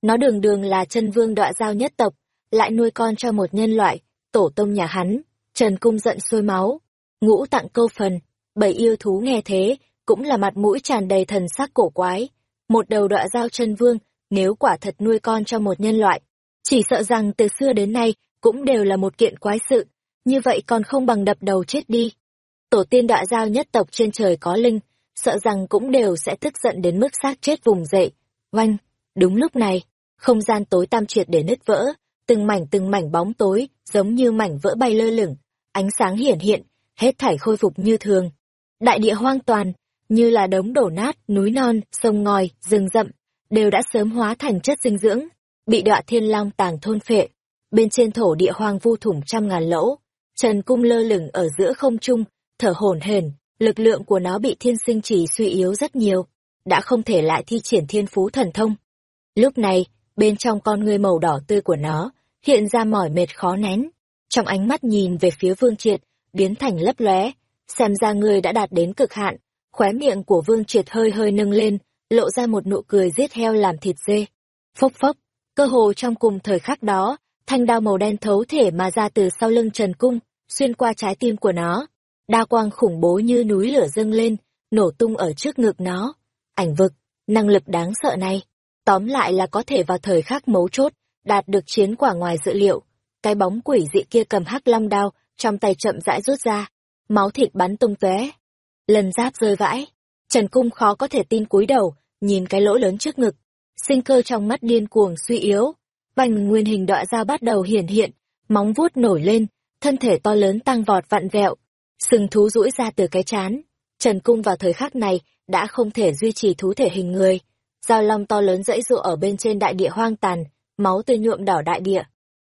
Nó đường đường là chân vương đọa giao nhất tộc, lại nuôi con cho một nhân loại, tổ tông nhà hắn. Trần Cung giận sôi máu, ngũ tặng câu phần, bảy yêu thú nghe thế, cũng là mặt mũi tràn đầy thần sắc cổ quái. Một đầu đọa giao chân vương, nếu quả thật nuôi con cho một nhân loại, chỉ sợ rằng từ xưa đến nay cũng đều là một kiện quái sự, như vậy còn không bằng đập đầu chết đi. Tổ tiên đọa giao nhất tộc trên trời có linh, sợ rằng cũng đều sẽ tức giận đến mức xác chết vùng dậy. Oanh, đúng lúc này, không gian tối tam triệt để nứt vỡ, từng mảnh từng mảnh bóng tối, giống như mảnh vỡ bay lơ lửng, ánh sáng hiển hiện, hết thảy khôi phục như thường. Đại địa hoang toàn, như là đống đổ nát, núi non, sông ngòi, rừng rậm, đều đã sớm hóa thành chất dinh dưỡng, bị đọa thiên long tàng thôn phệ. Bên trên thổ địa hoang vu thủng trăm ngàn lỗ, Trần Cung lơ lửng ở giữa không trung, thở hổn hển, lực lượng của nó bị thiên sinh chỉ suy yếu rất nhiều, đã không thể lại thi triển thiên phú thần thông. Lúc này, bên trong con ngươi màu đỏ tươi của nó, hiện ra mỏi mệt khó nén. Trong ánh mắt nhìn về phía Vương Triệt, biến thành lấp lóe, xem ra ngươi đã đạt đến cực hạn. Khóe miệng của Vương Triệt hơi hơi nâng lên, lộ ra một nụ cười giết heo làm thịt dê. Phốc phốc, cơ hồ trong cùng thời khắc đó, thanh đao màu đen thấu thể mà ra từ sau lưng Trần Cung, xuyên qua trái tim của nó. Đa quang khủng bố như núi lửa dâng lên, nổ tung ở trước ngực nó. Ảnh vực, năng lực đáng sợ này, tóm lại là có thể vào thời khắc mấu chốt, đạt được chiến quả ngoài dự liệu. Cái bóng quỷ dị kia cầm hắc long đao, trong tay chậm rãi rút ra, máu thịt bắn tung tóe. Lần giáp rơi vãi, Trần Cung khó có thể tin cúi đầu, nhìn cái lỗ lớn trước ngực. Sinh cơ trong mắt điên cuồng suy yếu. Bành nguyên hình đọa dao bắt đầu hiển hiện, móng vuốt nổi lên, thân thể to lớn tăng vọt vặn vẹo. Sừng thú rũi ra từ cái chán. Trần Cung vào thời khắc này đã không thể duy trì thú thể hình người. Giao long to lớn dãy dụa ở bên trên đại địa hoang tàn, máu tươi nhuộm đỏ đại địa.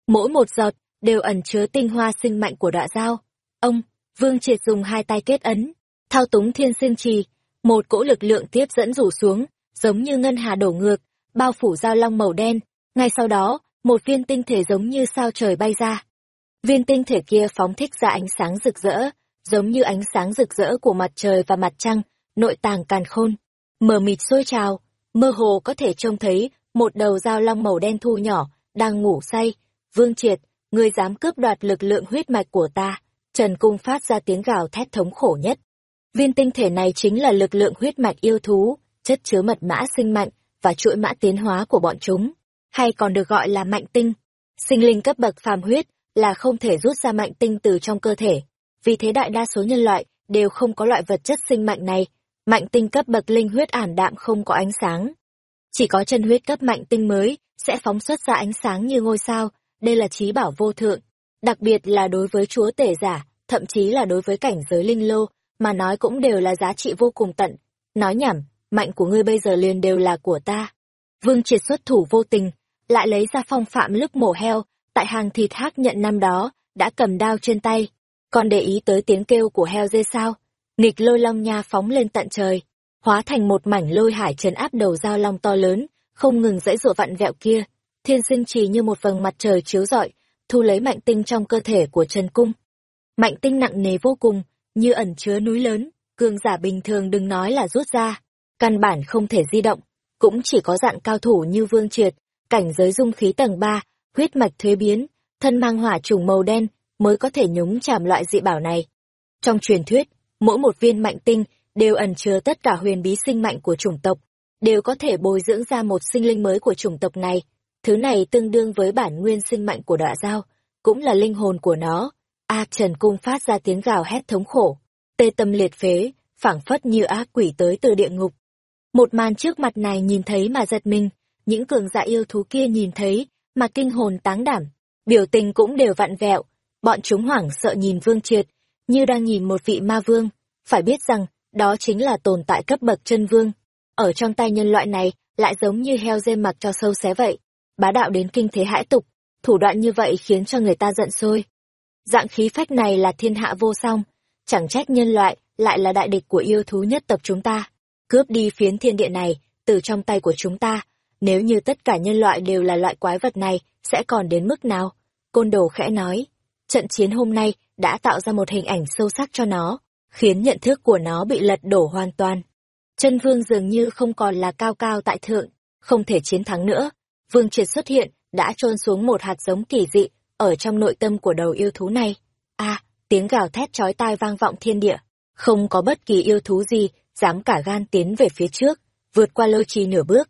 Mỗi một giọt đều ẩn chứa tinh hoa sinh mạnh của đọa dao. Ông, Vương Triệt dùng hai tay kết ấn, thao túng thiên sinh trì, một cỗ lực lượng tiếp dẫn rủ xuống, giống như ngân hà đổ ngược, bao phủ giao long màu đen. Ngay sau đó, một viên tinh thể giống như sao trời bay ra. Viên tinh thể kia phóng thích ra ánh sáng rực rỡ, giống như ánh sáng rực rỡ của mặt trời và mặt trăng, nội tàng càn khôn. Mờ mịt sôi trào, mơ hồ có thể trông thấy một đầu dao long màu đen thu nhỏ, đang ngủ say. Vương Triệt, ngươi dám cướp đoạt lực lượng huyết mạch của ta. Trần Cung phát ra tiếng gào thét thống khổ nhất. Viên tinh thể này chính là lực lượng huyết mạch yêu thú, chất chứa mật mã sinh mạnh và chuỗi mã tiến hóa của bọn chúng, hay còn được gọi là mạnh tinh. Sinh linh cấp bậc phàm huyết là không thể rút ra mạnh tinh từ trong cơ thể. Vì thế đại đa số nhân loại đều không có loại vật chất sinh mạnh này. Mạnh tinh cấp bậc linh huyết ảm đạm không có ánh sáng. Chỉ có chân huyết cấp mạnh tinh mới sẽ phóng xuất ra ánh sáng như ngôi sao, đây là trí bảo vô thượng. Đặc biệt là đối với chúa tể giả, thậm chí là đối với cảnh giới linh lô, mà nói cũng đều là giá trị vô cùng tận. Nói nhảm, mạnh của ngươi bây giờ liền đều là của ta. Vương triệt xuất thủ vô tình, lại lấy ra phong phạm lúc mổ heo, tại hàng thịt hác nhận năm đó, đã cầm đao trên tay. Còn để ý tới tiếng kêu của heo dê sao? Nghịch lôi long nha phóng lên tận trời, hóa thành một mảnh lôi hải trấn áp đầu dao long to lớn, không ngừng dãy dụa vặn vẹo kia. Thiên sinh trì như một vầng mặt trời chiếu rọi, thu lấy mạnh tinh trong cơ thể của Trần Cung. Mạnh tinh nặng nề vô cùng, như ẩn chứa núi lớn, cường giả bình thường đừng nói là rút ra, căn bản không thể di động, cũng chỉ có dạng cao thủ như Vương Triệt, cảnh giới dung khí tầng ba, huyết mạch thuế biến, thân mang hỏa trùng màu đen mới có thể nhúng chạm loại dị bảo này. Trong truyền thuyết, mỗi một viên mạnh tinh đều ẩn chứa tất cả huyền bí sinh mạnh của chủng tộc, đều có thể bồi dưỡng ra một sinh linh mới của chủng tộc này. Thứ này tương đương với bản nguyên sinh mạnh của đọa dao, cũng là linh hồn của nó. A Trần Cung phát ra tiếng gào hét thống khổ, tê tâm liệt phế, phảng phất như ác quỷ tới từ địa ngục. Một màn trước mặt này nhìn thấy mà giật mình, những cường giả yêu thú kia nhìn thấy, mà kinh hồn táng đảm, biểu tình cũng đều vặn vẹo, bọn chúng hoảng sợ nhìn Vương Triệt, như đang nhìn một vị ma vương, phải biết rằng, đó chính là tồn tại cấp bậc chân vương. Ở trong tay nhân loại này, lại giống như heo dê mặc cho sâu xé vậy, bá đạo đến kinh thế hãi tục, thủ đoạn như vậy khiến cho người ta giận sôi. Dạng khí phách này là thiên hạ vô song, chẳng trách nhân loại lại là đại địch của yêu thú nhất tộc chúng ta. Cướp đi phiến thiên địa này, từ trong tay của chúng ta, nếu như tất cả nhân loại đều là loại quái vật này, sẽ còn đến mức nào? Côn đồ khẽ nói, trận chiến hôm nay đã tạo ra một hình ảnh sâu sắc cho nó, khiến nhận thức của nó bị lật đổ hoàn toàn. Chân vương dường như không còn là cao cao tại thượng, không thể chiến thắng nữa. Vương triệt xuất hiện, đã trôn xuống một hạt giống kỳ dị, ở trong nội tâm của đầu yêu thú này. a tiếng gào thét chói tai vang vọng thiên địa. Không có bất kỳ yêu thú gì dám cả gan tiến về phía trước, vượt qua lôi trì nửa bước.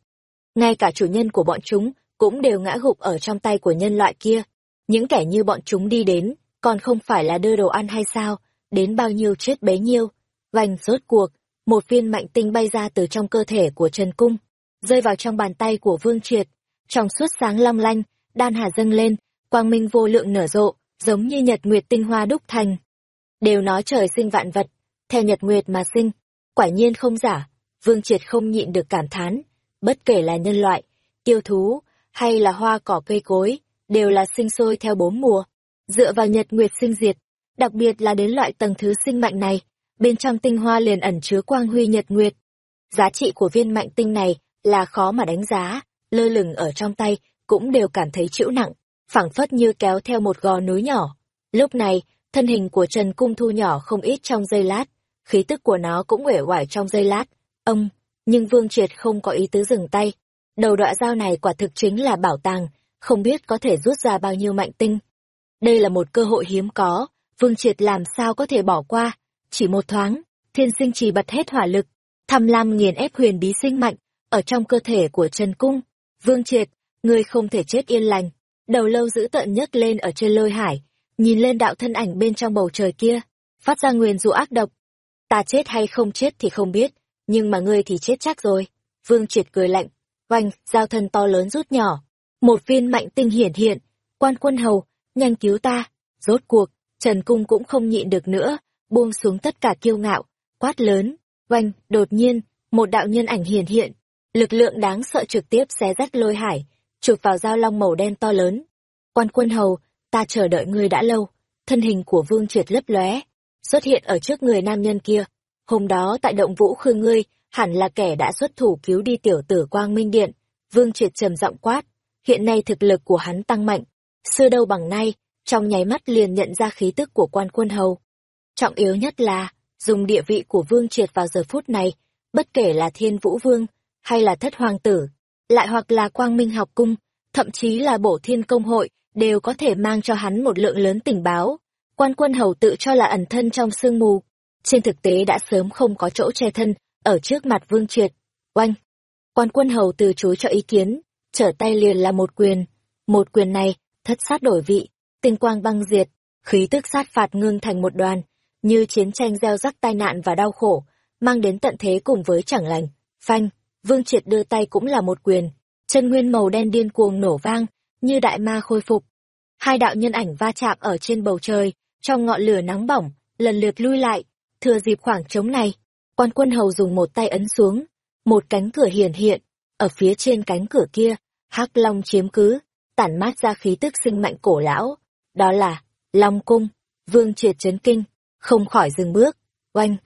Ngay cả chủ nhân của bọn chúng cũng đều ngã gục ở trong tay của nhân loại kia. Những kẻ như bọn chúng đi đến, còn không phải là đưa đồ ăn hay sao, đến bao nhiêu chết bấy nhiêu. Vành rốt cuộc, một viên mạnh tinh bay ra từ trong cơ thể của Trần Cung, rơi vào trong bàn tay của Vương Triệt. Trong suốt sáng long lanh, đan hà dâng lên, quang minh vô lượng nở rộ, giống như nhật nguyệt tinh hoa đúc thành. Đều nói trời sinh vạn vật, theo nhật nguyệt mà sinh, quả nhiên không giả, Vương Triệt không nhịn được cảm thán, bất kể là nhân loại, tiêu thú, hay là hoa cỏ cây cối, đều là sinh sôi theo bốn mùa, dựa vào nhật nguyệt sinh diệt, đặc biệt là đến loại tầng thứ sinh mạnh này, bên trong tinh hoa liền ẩn chứa quang huy nhật nguyệt. Giá trị của viên mạnh tinh này là khó mà đánh giá, lơ lửng ở trong tay cũng đều cảm thấy chịu nặng, phảng phất như kéo theo một gò núi nhỏ. Lúc này, thân hình của Trần Cung thu nhỏ không ít trong giây lát, khí tức của nó cũng uể oải trong giây lát. Ông, nhưng Vương Triệt không có ý tứ dừng tay. Đầu đọa dao này quả thực chính là bảo tàng, không biết có thể rút ra bao nhiêu mạnh tinh. Đây là một cơ hội hiếm có, Vương Triệt làm sao có thể bỏ qua. Chỉ một thoáng, thiên sinh trì bật hết hỏa lực, tham lam nghiền ép huyền bí sinh mạnh, ở trong cơ thể của Trần Cung. Vương Triệt, ngươi không thể chết yên lành. Đầu lâu giữ tận nhất lên ở trên lôi hải, nhìn lên đạo thân ảnh bên trong bầu trời kia, phát ra nguyền rủa ác độc. Ta chết hay không chết thì không biết, nhưng mà ngươi thì chết chắc rồi. Vương Triệt cười lạnh, oanh, giao thân to lớn rút nhỏ. Một viên mạnh tinh hiển hiện, quan quân hầu, nhanh cứu ta. Rốt cuộc, Trần Cung cũng không nhịn được nữa, buông xuống tất cả kiêu ngạo, quát lớn, oanh, đột nhiên, một đạo nhân ảnh hiển hiện, lực lượng đáng sợ trực tiếp xé rách lôi hải, chụp vào dao long màu đen to lớn. Quan quân hầu, ta chờ đợi ngươi đã lâu, thân hình của Vương Triệt lấp lóe, xuất hiện ở trước người nam nhân kia. Hôm đó tại động vũ khư ngươi, hẳn là kẻ đã xuất thủ cứu đi tiểu tử Quang Minh Điện. Vương Triệt trầm giọng quát, hiện nay thực lực của hắn tăng mạnh, xưa đâu bằng nay, trong nháy mắt liền nhận ra khí tức của quan quân hầu. Trọng yếu nhất là, dùng địa vị của Vương Triệt vào giờ phút này, bất kể là Thiên Vũ Vương, hay là Thất Hoàng Tử, lại hoặc là Quang Minh Học Cung, thậm chí là Bổ Thiên Công Hội, đều có thể mang cho hắn một lượng lớn tình báo. Quan quân hầu tự cho là ẩn thân trong sương mù, trên thực tế đã sớm không có chỗ che thân, ở trước mặt Vương Triệt. Oanh! Quan quân hầu từ chối cho ý kiến, trở tay liền là một quyền. Một quyền này, thất sát đổi vị, tinh quang băng diệt, khí tức sát phạt ngưng thành một đoàn, như chiến tranh gieo rắc tai nạn và đau khổ, mang đến tận thế cùng với chẳng lành. Phanh, Vương Triệt đưa tay cũng là một quyền, chân nguyên màu đen điên cuồng nổ vang, như đại ma khôi phục. Hai đạo nhân ảnh va chạm ở trên bầu trời, trong ngọn lửa nóng bỏng, lần lượt lui lại, thừa dịp khoảng trống này, quan quân hầu dùng một tay ấn xuống, một cánh cửa hiển hiện, ở phía trên cánh cửa kia, hắc long chiếm cứ, tản mát ra khí tức sinh mạnh cổ lão, đó là Long cung. Vương Triệt chấn kinh, không khỏi dừng bước, oanh.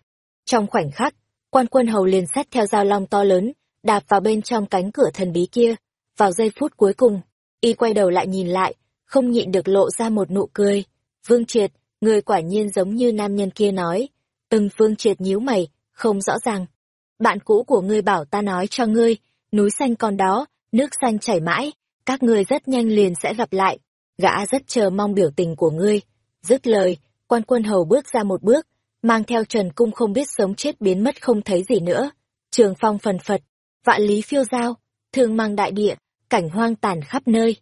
Trong khoảnh khắc, quan quân hầu liền xét theo dao long to lớn, đạp vào bên trong cánh cửa thần bí kia. Vào giây phút cuối cùng, y quay đầu lại nhìn lại, không nhịn được lộ ra một nụ cười. Vương Triệt, người quả nhiên giống như nam nhân kia nói. Từng Vương Triệt nhíu mày, không rõ ràng. Bạn cũ của ngươi bảo ta nói cho ngươi, núi xanh còn đó, nước xanh chảy mãi, các ngươi rất nhanh liền sẽ gặp lại. Gã rất chờ mong biểu tình của ngươi. Dứt lời, quan quân hầu bước ra một bước, mang theo Trần Cung không biết sống chết biến mất không thấy gì nữa. Trường phong phần phật, vạn lý phiêu giao, thương mang đại địa, cảnh hoang tàn khắp nơi.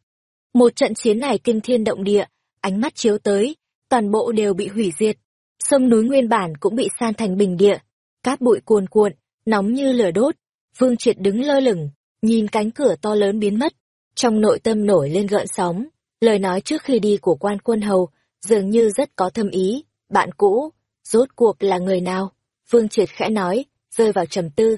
Một trận chiến này kinh thiên động địa, ánh mắt chiếu tới, toàn bộ đều bị hủy diệt. Sông núi nguyên bản cũng bị san thành bình địa, cát bụi cuồn cuộn, nóng như lửa đốt. Vương Triệt đứng lơ lửng, nhìn cánh cửa to lớn biến mất, trong nội tâm nổi lên gợn sóng. Lời nói trước khi đi của quan quân hầu dường như rất có thâm ý. Bạn cũ, rốt cuộc là người nào? Vương Triệt khẽ nói, rơi vào trầm tư.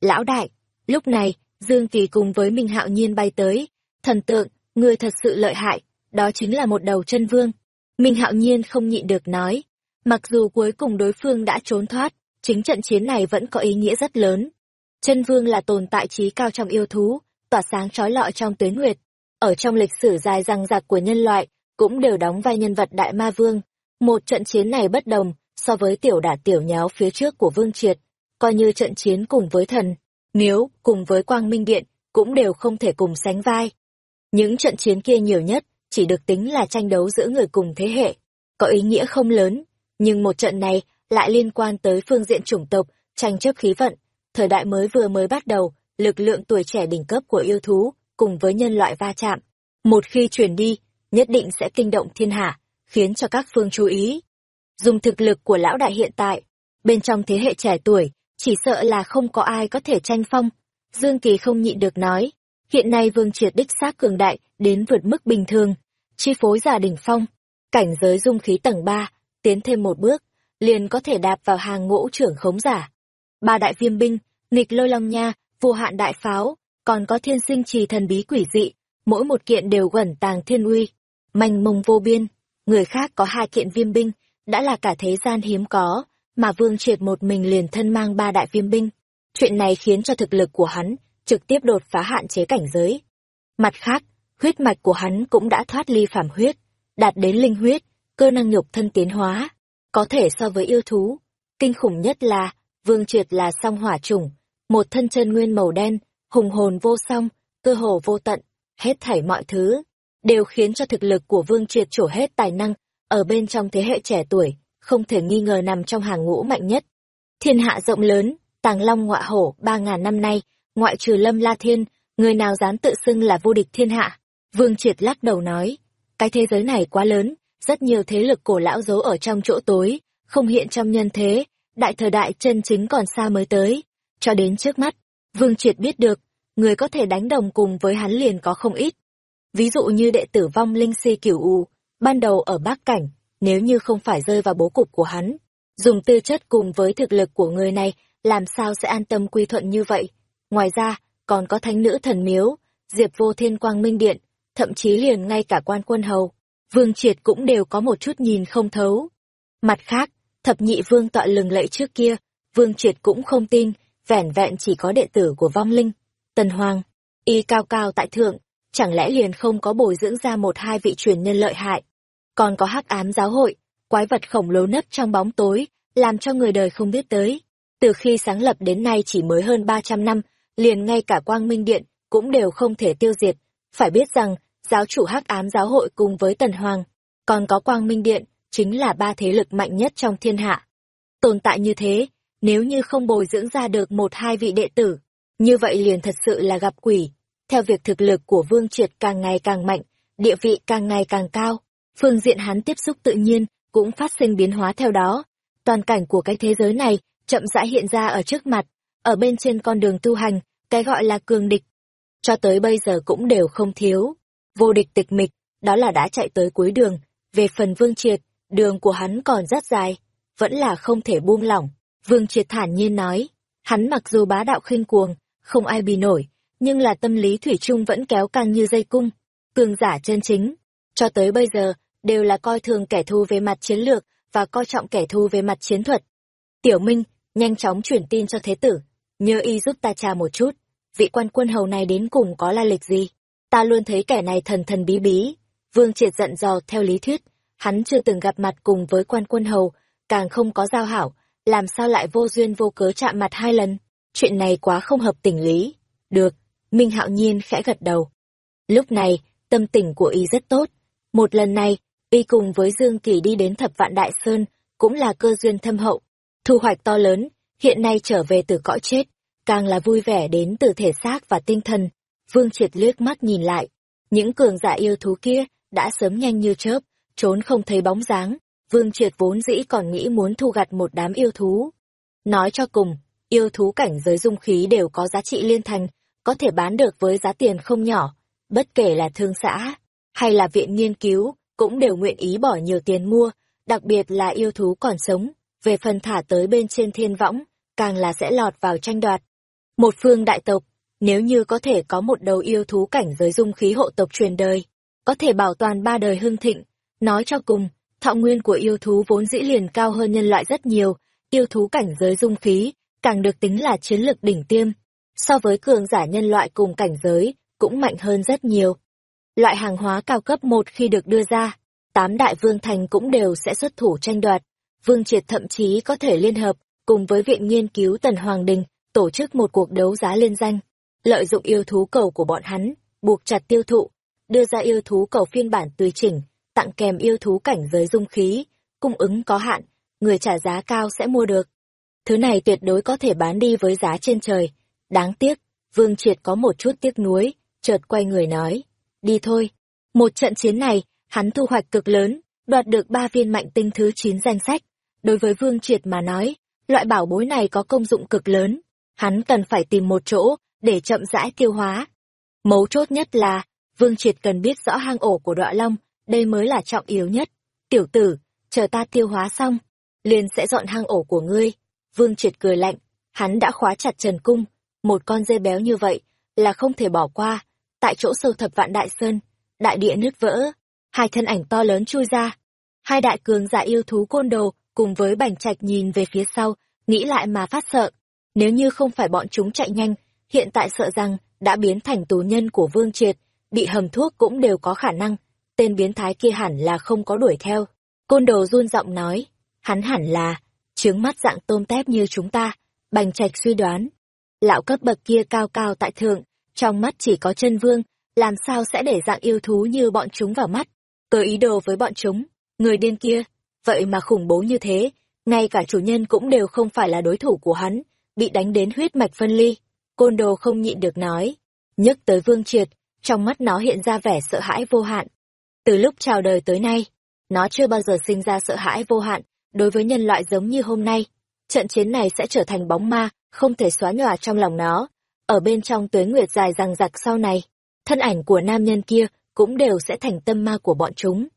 Lão đại, lúc này, Dương Kỳ cùng với Minh Hạo Nhiên bay tới. Thần tượng, người thật sự lợi hại, đó chính là một đầu chân vương. Minh Hạo Nhiên không nhịn được nói. Mặc dù cuối cùng đối phương đã trốn thoát, chính trận chiến này vẫn có ý nghĩa rất lớn. Chân vương là tồn tại trí cao trong yêu thú, tỏa sáng trói lọi trong tuyến nguyệt. Ở trong lịch sử dài răng rạc của nhân loại, cũng đều đóng vai nhân vật đại ma vương. Một trận chiến này bất đồng so với tiểu đả tiểu nháo phía trước của Vương Triệt, coi như trận chiến cùng với thần, nếu cùng với Quang Minh Điện cũng đều không thể cùng sánh vai. Những trận chiến kia nhiều nhất chỉ được tính là tranh đấu giữa người cùng thế hệ, có ý nghĩa không lớn, nhưng một trận này lại liên quan tới phương diện chủng tộc, tranh chấp khí vận, thời đại mới vừa mới bắt đầu, lực lượng tuổi trẻ đỉnh cấp của yêu thú cùng với nhân loại va chạm. Một khi chuyển đi, nhất định sẽ kinh động thiên hạ, khiến cho các phương chú ý. Dùng thực lực của lão đại hiện tại, bên trong thế hệ trẻ tuổi, chỉ sợ là không có ai có thể tranh phong. Dương Kỳ không nhịn được nói, hiện nay vương triệt đích xác cường đại đến vượt mức bình thường, chi phối giả đỉnh phong, cảnh giới dung khí tầng 3, tiến thêm một bước, liền có thể đạp vào hàng ngũ trưởng khống giả. Ba đại viêm binh, nghịch lôi long nha, vô hạn đại pháo, còn có thiên sinh trì thần bí quỷ dị, mỗi một kiện đều quẩn tàng thiên uy, manh mông vô biên, người khác có hai kiện viêm binh, đã là cả thế gian hiếm có, mà Vương Triệt một mình liền thân mang ba đại viêm binh. Chuyện này khiến cho thực lực của hắn trực tiếp đột phá hạn chế cảnh giới. Mặt khác, huyết mạch của hắn cũng đã thoát ly phàm huyết, đạt đến linh huyết, cơ năng nhục thân tiến hóa, có thể so với yêu thú. Kinh khủng nhất là, Vương Triệt là song hỏa chủng, một thân chân nguyên màu đen, hùng hồn vô song, cơ hồ vô tận, hết thảy mọi thứ, đều khiến cho thực lực của Vương Triệt trổ hết tài năng, ở bên trong thế hệ trẻ tuổi, không thể nghi ngờ nằm trong hàng ngũ mạnh nhất. Thiên hạ rộng lớn, tàng long ngọa hổ ba ngàn năm nay, ngoại trừ lâm la thiên, người nào dám tự xưng là vô địch thiên hạ. Vương Triệt lắc đầu nói, cái thế giới này quá lớn, rất nhiều thế lực cổ lão giấu ở trong chỗ tối, không hiện trong nhân thế, đại thời đại chân chính còn xa mới tới. Cho đến trước mắt, Vương Triệt biết được, người có thể đánh đồng cùng với hắn liền có không ít. Ví dụ như đệ tử vong linh si cửu u, ban đầu ở Bắc Cảnh, nếu như không phải rơi vào bố cục của hắn, dùng tư chất cùng với thực lực của người này, làm sao sẽ an tâm quy thuận như vậy. Ngoài ra, còn có thánh nữ thần miếu, diệp vô thiên quang minh điện, thậm chí liền ngay cả quan quân hầu, vương triệt cũng đều có một chút nhìn không thấu. Mặt khác, thập nhị vương tọa lừng lẫy trước kia, vương triệt cũng không tin, vẻn vẹn chỉ có đệ tử của vong linh, tần hoàng, y cao cao tại thượng, chẳng lẽ liền không có bồi dưỡng ra một hai vị truyền nhân lợi hại. Còn có hắc ám giáo hội, quái vật khổng lồ nấp trong bóng tối, làm cho người đời không biết tới. Từ khi sáng lập đến nay chỉ mới hơn 300 năm, liền ngay cả quang minh điện cũng đều không thể tiêu diệt. Phải biết rằng, giáo chủ hắc ám giáo hội cùng với tần hoàng, còn có quang minh điện, chính là ba thế lực mạnh nhất trong thiên hạ. Tồn tại như thế, nếu như không bồi dưỡng ra được một hai vị đệ tử, như vậy liền thật sự là gặp quỷ. Theo việc thực lực của Vương Triệt càng ngày càng mạnh, địa vị càng ngày càng cao, phương diện hắn tiếp xúc tự nhiên cũng phát sinh biến hóa theo đó. Toàn cảnh của cái thế giới này chậm rãi hiện ra ở trước mặt, ở bên trên con đường tu hành, cái gọi là cường địch. Cho tới bây giờ cũng đều không thiếu. Vô địch tịch mịch, đó là đã chạy tới cuối đường. Về phần Vương Triệt, đường của hắn còn rất dài, vẫn là không thể buông lỏng. Vương Triệt thản nhiên nói, hắn mặc dù bá đạo khinh cuồng, không ai bì nổi, nhưng là tâm lý thủy chung vẫn kéo căng như dây cung. Cường giả chân chính, cho tới bây giờ, đều là coi thường kẻ thù về mặt chiến lược và coi trọng kẻ thù về mặt chiến thuật. Tiểu Minh, nhanh chóng chuyển tin cho thế tử, nhớ y giúp ta trà một chút, vị quan quân hầu này đến cùng có la lịch gì? Ta luôn thấy kẻ này thần thần bí bí. Vương Triệt giận dò theo lý thuyết, hắn chưa từng gặp mặt cùng với quan quân hầu, càng không có giao hảo, làm sao lại vô duyên vô cớ chạm mặt hai lần? Chuyện này quá không hợp tình lý. Được, Minh Hạo Nhiên khẽ gật đầu. Lúc này, tâm tình của y rất tốt. Một lần này, y cùng với Dương Kỳ đi đến thập vạn Đại Sơn, cũng là cơ duyên thâm hậu. Thu hoạch to lớn, hiện nay trở về từ cõi chết, càng là vui vẻ đến từ thể xác và tinh thần. Vương Triệt liếc mắt nhìn lại, những cường giả yêu thú kia đã sớm nhanh như chớp, trốn không thấy bóng dáng. Vương Triệt vốn dĩ còn nghĩ muốn thu gặt một đám yêu thú. Nói cho cùng, yêu thú cảnh giới dung khí đều có giá trị liên thành, có thể bán được với giá tiền không nhỏ, bất kể là thương xã hay là viện nghiên cứu, cũng đều nguyện ý bỏ nhiều tiền mua, đặc biệt là yêu thú còn sống, về phần thả tới bên trên thiên võng, càng là sẽ lọt vào tranh đoạt. Một phương đại tộc, nếu như có thể có một đầu yêu thú cảnh giới dung khí hộ tộc truyền đời, có thể bảo toàn ba đời hưng thịnh, nói cho cùng, thọ nguyên của yêu thú vốn dĩ liền cao hơn nhân loại rất nhiều, yêu thú cảnh giới dung khí, càng được tính là chiến lực đỉnh tiêm. So với cường giả nhân loại cùng cảnh giới, cũng mạnh hơn rất nhiều. Loại hàng hóa cao cấp một khi được đưa ra, tám đại vương thành cũng đều sẽ xuất thủ tranh đoạt. Vương Triệt thậm chí có thể liên hợp, cùng với Viện Nghiên cứu Tần Hoàng Đình, tổ chức một cuộc đấu giá liên danh. Lợi dụng yêu thú cầu của bọn hắn, buộc chặt tiêu thụ, đưa ra yêu thú cầu phiên bản tùy chỉnh, tặng kèm yêu thú cảnh giới dung khí, cung ứng có hạn, người trả giá cao sẽ mua được. Thứ này tuyệt đối có thể bán đi với giá trên trời. Đáng tiếc, Vương Triệt có một chút tiếc nuối, chợt quay người nói, đi thôi. Một trận chiến này, hắn thu hoạch cực lớn, đoạt được ba viên mạnh tinh thứ 9 danh sách. Đối với Vương Triệt mà nói, loại bảo bối này có công dụng cực lớn, hắn cần phải tìm một chỗ để chậm rãi tiêu hóa. Mấu chốt nhất là, Vương Triệt cần biết rõ hang ổ của đọa long, đây mới là trọng yếu nhất. Tiểu tử, chờ ta tiêu hóa xong, liền sẽ dọn hang ổ của ngươi. Vương Triệt cười lạnh, hắn đã khóa chặt Trần Cung, một con dê béo như vậy là không thể bỏ qua. Tại chỗ sâu thập vạn đại sơn, đại địa nứt vỡ, hai thân ảnh to lớn chui ra. Hai đại cường giả yêu thú côn đồ cùng với bành trạch nhìn về phía sau, nghĩ lại mà phát sợ. Nếu như không phải bọn chúng chạy nhanh, hiện tại sợ rằng đã biến thành tù nhân của Vương Triệt, bị hầm thuốc cũng đều có khả năng. Tên biến thái kia hẳn là không có đuổi theo. Côn đồ run giọng nói, hắn hẳn là, trướng mắt dạng tôm tép như chúng ta, bành trạch suy đoán. Lão cấp bậc kia cao cao tại thượng, trong mắt chỉ có chân vương, làm sao sẽ để dạng yêu thú như bọn chúng vào mắt. Cơ ý đồ với bọn chúng, người điên kia, vậy mà khủng bố như thế, ngay cả chủ nhân cũng đều không phải là đối thủ của hắn, bị đánh đến huyết mạch phân ly. Côn đồ không nhịn được nói, nhấc tới vương triệt, trong mắt nó hiện ra vẻ sợ hãi vô hạn. Từ lúc chào đời tới nay, nó chưa bao giờ sinh ra sợ hãi vô hạn, đối với nhân loại giống như hôm nay. Trận chiến này sẽ trở thành bóng ma, không thể xóa nhòa trong lòng nó. Ở bên trong tuế nguyệt dài rằng giặc sau này, thân ảnh của nam nhân kia cũng đều sẽ thành tâm ma của bọn chúng.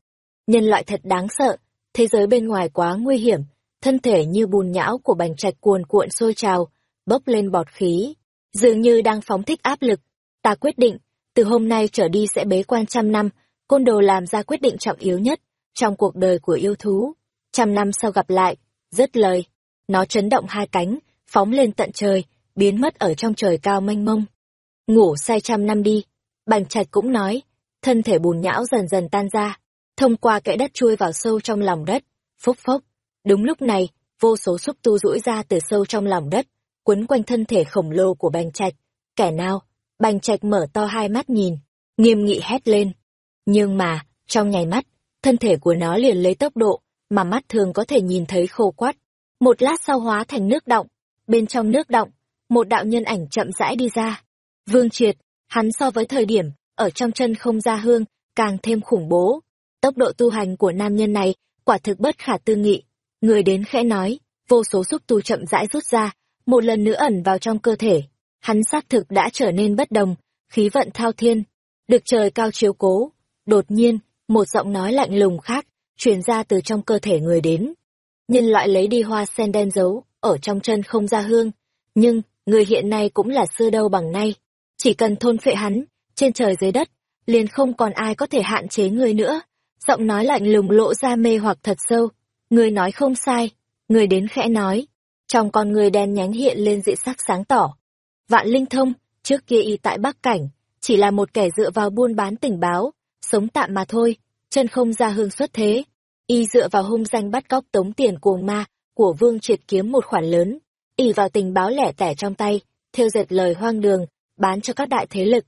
Nhân loại thật đáng sợ, thế giới bên ngoài quá nguy hiểm, thân thể như bùn nhão của bành trạch cuồn cuộn sôi trào, bốc lên bọt khí, dường như đang phóng thích áp lực. Ta quyết định, từ hôm nay trở đi sẽ bế quan trăm năm, côn đồ làm ra quyết định trọng yếu nhất trong cuộc đời của yêu thú. Trăm năm sau gặp lại, dứt lời, nó chấn động hai cánh, phóng lên tận trời, biến mất ở trong trời cao mênh mông. Ngủ say trăm năm đi, bành trạch cũng nói, thân thể bùn nhão dần dần tan ra, thông qua kẽ đất chui vào sâu trong lòng đất, phốc phốc. Đúng lúc này, vô số xúc tu rũi ra từ sâu trong lòng đất, quấn quanh thân thể khổng lồ của bành trạch. Kẻ nào? Bành trạch mở to hai mắt nhìn, nghiêm nghị hét lên. Nhưng mà, trong nháy mắt, thân thể của nó liền lấy tốc độ mà mắt thường có thể nhìn thấy khô quắt. Một lát sau hóa thành nước động, bên trong nước động, một đạo nhân ảnh chậm rãi đi ra. Vương Triệt, hắn so với thời điểm ở trong chân không ra hương, càng thêm khủng bố. Tốc độ tu hành của nam nhân này quả thực bất khả tư nghị. Người đến khẽ nói, vô số xúc tu chậm rãi rút ra, một lần nữa ẩn vào trong cơ thể. Hắn xác thực đã trở nên bất đồng, khí vận thao thiên, được trời cao chiếu cố. Đột nhiên, một giọng nói lạnh lùng khác, truyền ra từ trong cơ thể người đến. Nhân loại lấy đi hoa sen đen giấu, ở trong chân không ra hương. Nhưng, người hiện nay cũng là xưa đâu bằng nay. Chỉ cần thôn phệ hắn, trên trời dưới đất, liền không còn ai có thể hạn chế người nữa. Giọng nói lạnh lùng lộ ra mê hoặc thật sâu. Người nói không sai. Người đến khẽ nói. Trong con người đen nhánh hiện lên dị sắc sáng tỏ. Vạn linh thông, trước kia y tại Bắc Cảnh, chỉ là một kẻ dựa vào buôn bán tình báo, sống tạm mà thôi, chân không ra hương xuất thế. Y dựa vào hung danh bắt cóc tống tiền cuồng ma của Vương Triệt kiếm một khoản lớn, y vào tình báo lẻ tẻ trong tay, theo dệt lời hoang đường, bán cho các đại thế lực.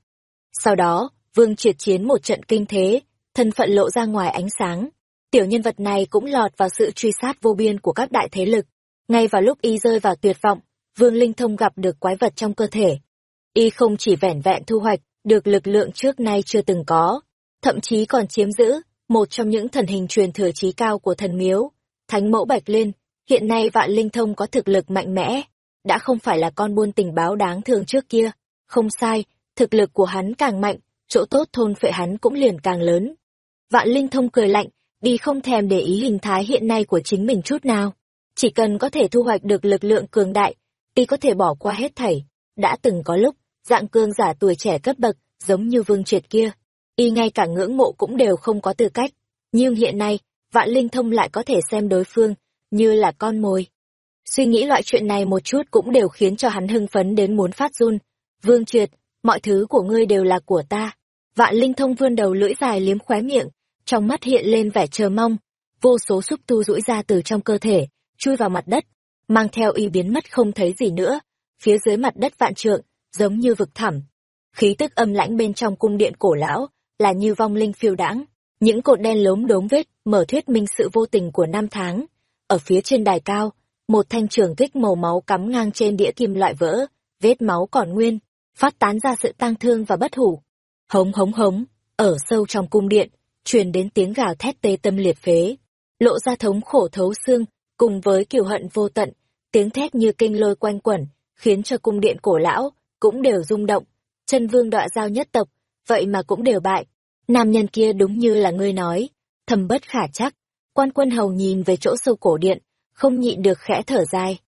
Sau đó, Vương Triệt chiến một trận kinh thế, thân phận lộ ra ngoài ánh sáng. Tiểu nhân vật này cũng lọt vào sự truy sát vô biên của các đại thế lực. Ngay vào lúc y rơi vào tuyệt vọng, Vương Linh Thông gặp được quái vật trong cơ thể. Y không chỉ vẻn vẹn thu hoạch được lực lượng trước nay chưa từng có, thậm chí còn chiếm giữ một trong những thần hình truyền thừa trí cao của thần miếu, Thánh Mẫu Bạch Liên. Hiện nay Vạn Linh Thông có thực lực mạnh mẽ, đã không phải là con buôn tình báo đáng thương trước kia. Không sai, thực lực của hắn càng mạnh, chỗ tốt thôn phệ hắn cũng liền càng lớn. Vạn Linh Thông cười lạnh, đi không thèm để ý hình thái hiện nay của chính mình chút nào. Chỉ cần có thể thu hoạch được lực lượng cường đại, y có thể bỏ qua hết thảy. Đã từng có lúc, dạng cương giả tuổi trẻ cấp bậc, giống như vương triệt kia. Y ngay cả ngưỡng mộ cũng đều không có tư cách. Nhưng hiện nay, vạn linh thông lại có thể xem đối phương, như là con mồi. Suy nghĩ loại chuyện này một chút cũng đều khiến cho hắn hưng phấn đến muốn phát run. Vương triệt, mọi thứ của ngươi đều là của ta. Vạn linh thông vươn đầu lưỡi dài liếm khóe miệng, trong mắt hiện lên vẻ chờ mong. Vô số xúc tu rũi ra từ trong cơ thể, chui vào mặt đất, mang theo y biến mất không thấy gì nữa. Phía dưới mặt đất vạn trượng, giống như vực thẳm. Khí tức âm lãnh bên trong cung điện cổ lão, là như vong linh phiêu đãng. Những cột đen lốm đốm vết, mở thuyết minh sự vô tình của năm tháng. Ở phía trên đài cao, một thanh trường kích màu máu cắm ngang trên đĩa kim loại vỡ, vết máu còn nguyên, phát tán ra sự tang thương và bất hủ. Hống hống hống, ở sâu trong cung điện, truyền đến tiếng gào thét tê tâm liệt phế, lộ ra thống khổ thấu xương, cùng với kiều hận vô tận, tiếng thét như kinh lôi quanh quẩn, khiến cho cung điện cổ lão cũng đều rung động. Chân vương đọa giao nhất tộc, vậy mà cũng đều bại. Nam nhân kia đúng như là ngươi nói, thầm bất khả chắc. Quan quân hầu nhìn về chỗ sâu cổ điện, không nhịn được khẽ thở dài.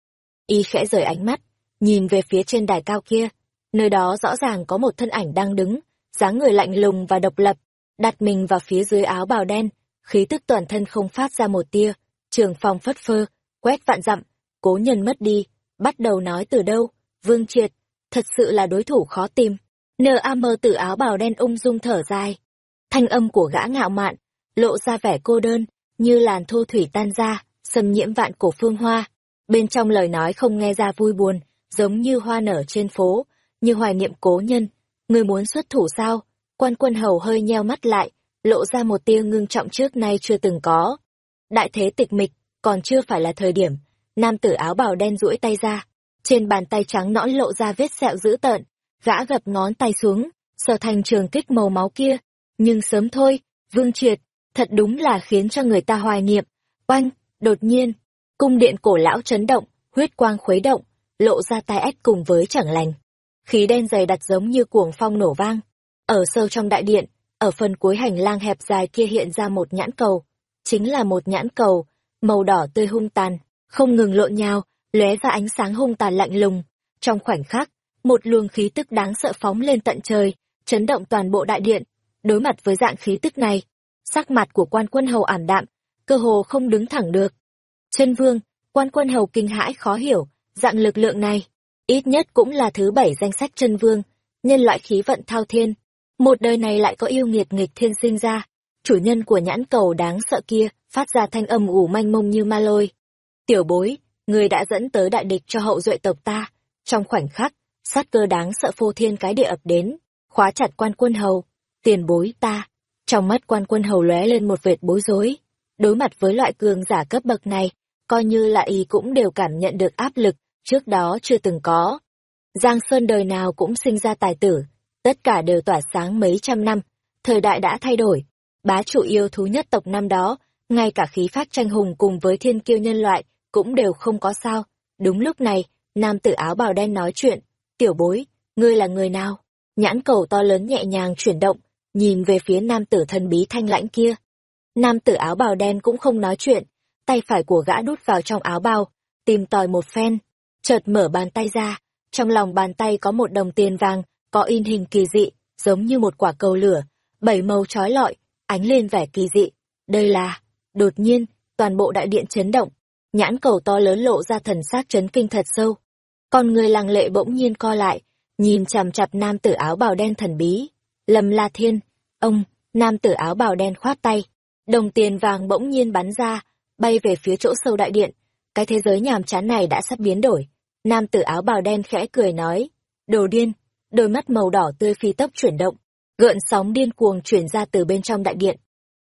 Y khẽ rời ánh mắt, nhìn về phía trên đài cao kia, nơi đó rõ ràng có một thân ảnh đang đứng, dáng người lạnh lùng và độc lập, đặt mình vào phía dưới áo bào đen, khí tức toàn thân không phát ra một tia, trường phong phất phơ, quét vạn dặm, cố nhân mất đi, bắt đầu nói từ đâu, vương triệt, thật sự là đối thủ khó tìm. N.A.M. tử áo bào đen ung dung thở dài. Thanh âm của gã ngạo mạn, lộ ra vẻ cô đơn, như làn thu thủy tan ra, xâm nhiễm vạn cổ phương hoa. Bên trong lời nói không nghe ra vui buồn, giống như hoa nở trên phố, như hoài niệm cố nhân. Người muốn xuất thủ sao? Quan quân hầu hơi nheo mắt lại, lộ ra một tia ngưng trọng trước nay chưa từng có. Đại thế tịch mịch, còn chưa phải là thời điểm. Nam tử áo bào đen duỗi tay ra, trên bàn tay trắng nõn lộ ra vết sẹo dữ tợn, gã gập ngón tay xuống, sở thành trường kích màu máu kia. Nhưng sớm thôi, Vương Triệt, thật đúng là khiến cho người ta hoài niệm. Oanh, đột nhiên, cung điện cổ lão chấn động, huyết quang khuấy động, lộ ra tai ách cùng với chẳng lành. Khí đen dày đặt giống như cuồng phong nổ vang. Ở sâu trong đại điện, ở phần cuối hành lang hẹp dài kia hiện ra một nhãn cầu. Chính là một nhãn cầu, màu đỏ tươi hung tàn, không ngừng lộn nhào, lóe ra ánh sáng hung tàn lạnh lùng. Trong khoảnh khắc, một luồng khí tức đáng sợ phóng lên tận trời, chấn động toàn bộ đại điện. Đối mặt với dạng khí tức này, sắc mặt của quan quân hầu ảm đạm, cơ hồ không đứng thẳng được. Chân vương, quan quân hầu kinh hãi khó hiểu, dạng lực lượng này, ít nhất cũng là thứ bảy danh sách chân vương, nhân loại khí vận thao thiên. Một đời này lại có yêu nghiệt nghịch thiên sinh ra, chủ nhân của nhãn cầu đáng sợ kia, phát ra thanh âm ủ manh mông như ma lôi. Tiểu bối, người đã dẫn tới đại địch cho hậu duệ tộc ta. Trong khoảnh khắc, sát cơ đáng sợ phô thiên cái địa ập đến, khóa chặt quan quân hầu, tiền bối ta. Trong mắt quan quân hầu lóe lên một vệt bối rối. Đối mặt với loại cường giả cấp bậc này, coi như là y cũng đều cảm nhận được áp lực, trước đó chưa từng có. Giang Sơn đời nào cũng sinh ra tài tử, tất cả đều tỏa sáng mấy trăm năm, thời đại đã thay đổi. bá chủ yêu thú nhất tộc năm đó, ngay cả khí phách tranh hùng cùng với thiên kiêu nhân loại, cũng đều không có sao. Đúng lúc này, nam tử áo bào đen nói chuyện, tiểu bối, ngươi là người nào? Nhãn cầu to lớn nhẹ nhàng chuyển động, nhìn về phía nam tử thần bí thanh lãnh kia. Nam tử áo bào đen cũng không nói chuyện, tay phải của gã đút vào trong áo bào, tìm tòi một phen, chợt mở bàn tay ra, trong lòng bàn tay có một đồng tiền vàng, có in hình kỳ dị, giống như một quả cầu lửa, bảy màu trói lọi, ánh lên vẻ kỳ dị. Đây là... Đột nhiên, toàn bộ đại điện chấn động, nhãn cầu to lớn lộ ra thần sắc chấn kinh thật sâu. Con người làng lệ bỗng nhiên co lại, nhìn chằm chặp nam tử áo bào đen thần bí. Lâm La Thiên, ông, nam tử áo bào đen khoát tay, đồng tiền vàng bỗng nhiên bắn ra, bay về phía chỗ sâu đại điện. Cái thế giới nhàm chán này đã sắp biến đổi. Nam tử áo bào đen khẽ cười nói, đồ điên, đôi mắt màu đỏ tươi phi tốc chuyển động, gợn sóng điên cuồng chuyển ra từ bên trong đại điện.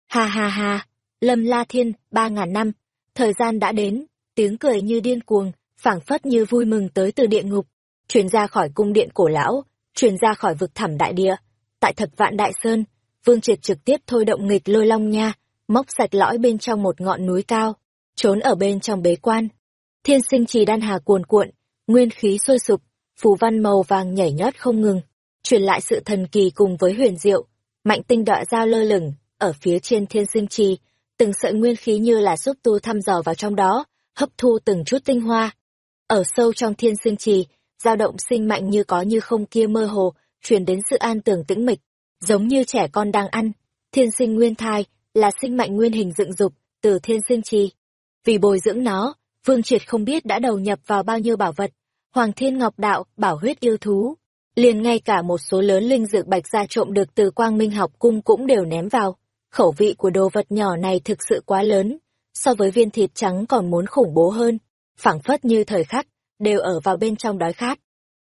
Ha ha ha, Lâm La Thiên, ba ngàn năm, thời gian đã đến, tiếng cười như điên cuồng, phảng phất như vui mừng tới từ địa ngục, truyền ra khỏi cung điện cổ lão, truyền ra khỏi vực thẳm đại địa. Tại Thập Vạn Đại Sơn, Vương Triệt trực tiếp thôi động nghịch lôi long nha, móc sạch lõi bên trong một ngọn núi cao, trốn ở bên trong bế quan. Thiên sinh trì đan hà cuồn cuộn, nguyên khí sôi sục, phù văn màu vàng nhảy nhót không ngừng, truyền lại sự thần kỳ cùng với huyền diệu. Mạnh tinh đọa giao lơ lửng, ở phía trên thiên sinh trì, từng sợi nguyên khí như là xúc tu thăm dò vào trong đó, hấp thu từng chút tinh hoa. Ở sâu trong thiên sinh trì, dao động sinh mạnh như có như không kia mơ hồ, truyền đến sự an tường tĩnh mịch, giống như trẻ con đang ăn. Thiên sinh nguyên thai là sinh mạnh nguyên hình dựng dục từ thiên sinh trì. Vì bồi dưỡng nó, Vương Triệt không biết đã đầu nhập vào bao nhiêu bảo vật, Hoàng Thiên Ngọc Đạo, bảo huyết yêu thú, liền ngay cả một số lớn linh dược bạch gia trộm được từ Quang Minh học cung cũng đều ném vào. Khẩu vị của đồ vật nhỏ này thực sự quá lớn, so với viên thịt trắng còn muốn khủng bố hơn, phảng phất như thời khắc, đều ở vào bên trong đói khát.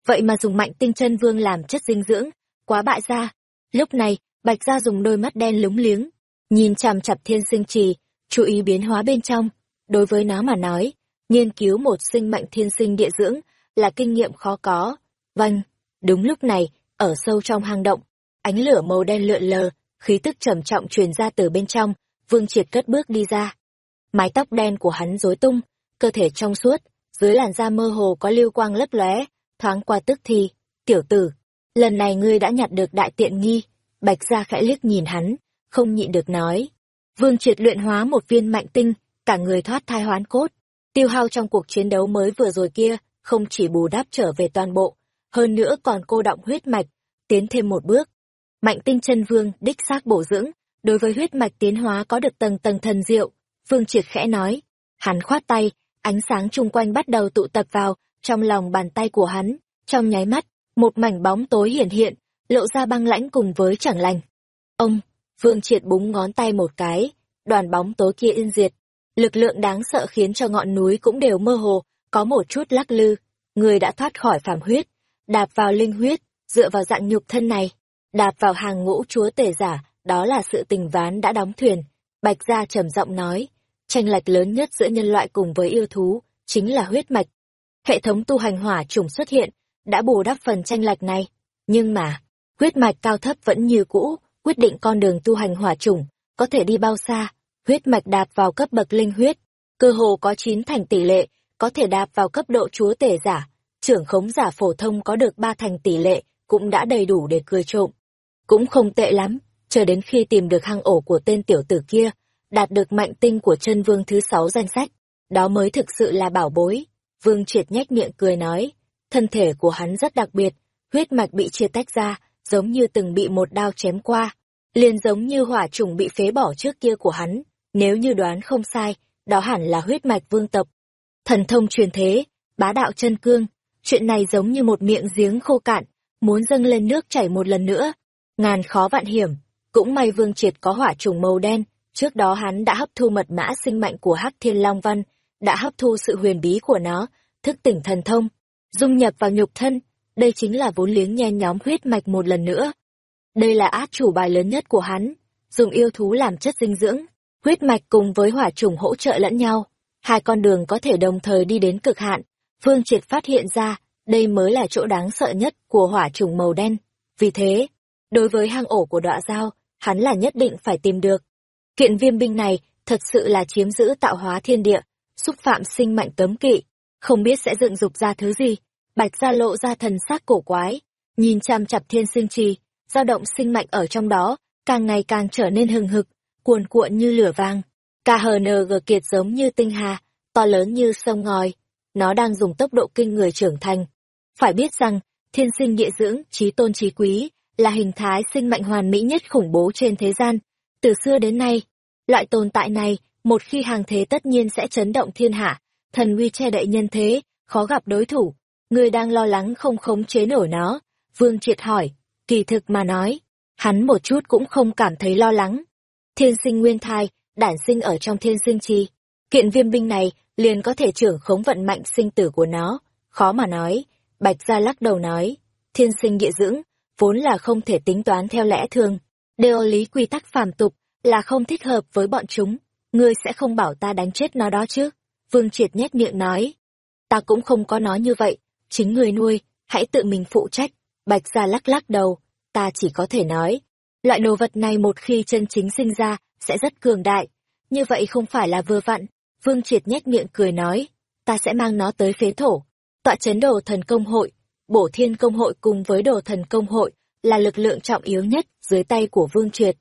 Vậy mà dùng mạnh tinh chân vương làm chất dinh dưỡng, quá bại gia. Lúc này, Bạch Gia dùng đôi mắt đen lúng liếng, nhìn chằm chặp thiên sinh trì, chú ý biến hóa bên trong. Đối với nó mà nói, nghiên cứu một sinh mạnh thiên sinh địa dưỡng là kinh nghiệm khó có. Vâng, đúng lúc này, ở sâu trong hang động, ánh lửa màu đen lượn lờ, khí tức trầm trọng truyền ra từ bên trong, Vương Triệt cất bước đi ra. Mái tóc đen của hắn rối tung, cơ thể trong suốt, dưới làn da mơ hồ có lưu quang lấp lóe, thoáng qua tức thì, "Tiểu tử, lần này ngươi đã nhặt được đại tiện nghi." Bạch Gia khẽ liếc nhìn hắn, không nhịn được nói. Vương Triệt luyện hóa một viên mạnh tinh, cả người thoát thai hoán cốt. Tiêu hao trong cuộc chiến đấu mới vừa rồi kia, không chỉ bù đắp trở về toàn bộ, hơn nữa còn cô động huyết mạch, tiến thêm một bước. Mạnh tinh chân vương, đích xác bổ dưỡng, đối với huyết mạch tiến hóa có được tầng tầng thần diệu. Vương Triệt khẽ nói, hắn khoát tay, ánh sáng chung quanh bắt đầu tụ tập vào, trong lòng bàn tay của hắn, trong nháy mắt, một mảnh bóng tối hiển hiện, lộ ra băng lãnh cùng với chẳng lành. Ông, Vương Triệt búng ngón tay một cái, đoàn bóng tối kia yên diệt. Lực lượng đáng sợ khiến cho ngọn núi cũng đều mơ hồ, có một chút lắc lư. Người đã thoát khỏi phàm huyết, đạp vào linh huyết, dựa vào dạng nhục thân này, đạp vào hàng ngũ chúa tể giả, đó là sự tình ván đã đóng thuyền. Bạch Gia trầm giọng nói, tranh lệch lớn nhất giữa nhân loại cùng với yêu thú, chính là huyết mạch. Hệ thống tu hành hỏa trùng xuất hiện, đã bù đắp phần tranh lệch này. Nhưng mà, huyết mạch cao thấp vẫn như cũ, quyết định con đường tu hành hỏa trùng, có thể đi bao xa. Huyết mạch đạp vào cấp bậc linh huyết, cơ hồ có chín thành tỷ lệ, có thể đạp vào cấp độ chúa tể giả. Trưởng khống giả phổ thông có được ba thành tỷ lệ, cũng đã đầy đủ để cười trộm. Cũng không tệ lắm, chờ đến khi tìm được hang ổ của tên tiểu tử kia, đạt được mạnh tinh của chân vương thứ sáu danh sách, đó mới thực sự là bảo bối. Vương triệt nhách miệng cười nói, thân thể của hắn rất đặc biệt, huyết mạch bị chia tách ra, giống như từng bị một đao chém qua, liền giống như hỏa trùng bị phế bỏ trước kia của hắn, nếu như đoán không sai, đó hẳn là huyết mạch vương tộc. Thần thông truyền thế, bá đạo chân cương, chuyện này giống như một miệng giếng khô cạn, muốn dâng lên nước chảy một lần nữa, ngàn khó vạn hiểm, cũng may Vương Triệt có hỏa trùng màu đen, trước đó hắn đã hấp thu mật mã sinh mạnh của Hắc Thiên Long Văn, đã hấp thu sự huyền bí của nó, thức tỉnh thần thông, dung nhập vào nhục thân, đây chính là vốn liếng nhen nhóm huyết mạch một lần nữa. Đây là át chủ bài lớn nhất của hắn, dùng yêu thú làm chất dinh dưỡng, huyết mạch cùng với hỏa trùng hỗ trợ lẫn nhau, hai con đường có thể đồng thời đi đến cực hạn. Phương Triệt phát hiện ra, đây mới là chỗ đáng sợ nhất của hỏa trùng màu đen. Vì thế, đối với hang ổ của đọa dao, hắn là nhất định phải tìm được. Kiện viêm binh này thật sự là chiếm giữ tạo hóa thiên địa, xúc phạm sinh mạnh cấm kỵ, không biết sẽ dựng dục ra thứ gì. Bạch gia lộ ra thần sắc cổ quái, nhìn chăm chặp thiên sinh trì, dao động sinh mạnh ở trong đó, càng ngày càng trở nên hừng hực, cuồn cuộn như lửa vàng. KHNG kiệt giống như tinh hà, to lớn như sông ngòi. Nó đang dùng tốc độ kinh người trưởng thành. Phải biết rằng, thiên sinh địa dưỡng, trí tôn trí quý, là hình thái sinh mạnh hoàn mỹ nhất khủng bố trên thế gian. Từ xưa đến nay, loại tồn tại này, một khi hàng thế tất nhiên sẽ chấn động thiên hạ, thần uy che đậy nhân thế, khó gặp đối thủ. Người đang lo lắng không khống chế nổi nó. Vương triệt hỏi, kỳ thực mà nói, hắn một chút cũng không cảm thấy lo lắng. Thiên sinh nguyên thai, đản sinh ở trong thiên sinh chi. Kiện viêm binh này liền có thể trưởng khống vận mạnh sinh tử của nó. Khó mà nói, Bạch Gia lắc đầu nói, thiên sinh địa dưỡng, vốn là không thể tính toán theo lẽ thường. Đều lý quy tắc phàm tục, là không thích hợp với bọn chúng. Ngươi sẽ không bảo ta đánh chết nó đó chứ? Vương Triệt nhét miệng nói. Ta cũng không có nói như vậy, chính người nuôi, hãy tự mình phụ trách. Bạch Gia lắc lắc đầu, ta chỉ có thể nói. Loại đồ vật này một khi chân chính sinh ra, sẽ rất cường đại. Như vậy không phải là vừa vặn. Vương Triệt nhét miệng cười nói, ta sẽ mang nó tới phế thổ. Tọa chấn đồ thần công hội, bổ thiên công hội cùng với đồ thần công hội là lực lượng trọng yếu nhất dưới tay của Vương Triệt.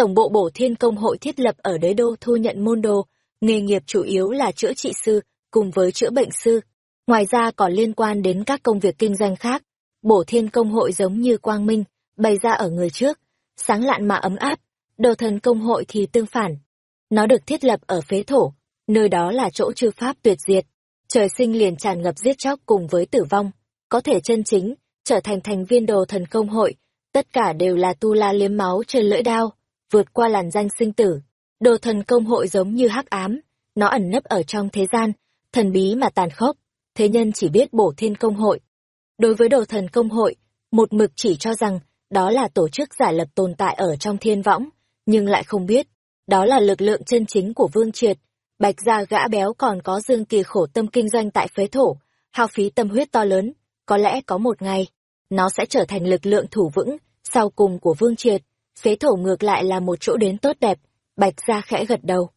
Tổng bộ bổ thiên công hội thiết lập ở đế đô thu nhận môn đồ, nghề nghiệp chủ yếu là chữa trị sư, cùng với chữa bệnh sư. Ngoài ra còn liên quan đến các công việc kinh doanh khác. Bổ thiên công hội giống như quang minh, bày ra ở người trước, sáng lạn mà ấm áp, đồ thần công hội thì tương phản. Nó được thiết lập ở phế thổ, nơi đó là chỗ chư pháp tuyệt diệt. Trời sinh liền tràn ngập giết chóc cùng với tử vong, có thể chân chính, trở thành thành viên đồ thần công hội, tất cả đều là tu la liếm máu trên lưỡi đao, vượt qua làn danh sinh tử. Đồ thần công hội giống như hắc ám, nó ẩn nấp ở trong thế gian, thần bí mà tàn khốc, thế nhân chỉ biết bổ thiên công hội. Đối với đồ thần công hội, một mực chỉ cho rằng đó là tổ chức giả lập tồn tại ở trong thiên võng, nhưng lại không biết, đó là lực lượng chân chính của Vương Triệt. Bạch gia gã béo còn có dương kỳ khổ tâm kinh doanh tại phế thổ, hao phí tâm huyết to lớn, có lẽ có một ngày, nó sẽ trở thành lực lượng thủ vững, sau cùng của Vương Triệt. Phế thổ ngược lại là một chỗ đến tốt đẹp, Bạch gia khẽ gật đầu.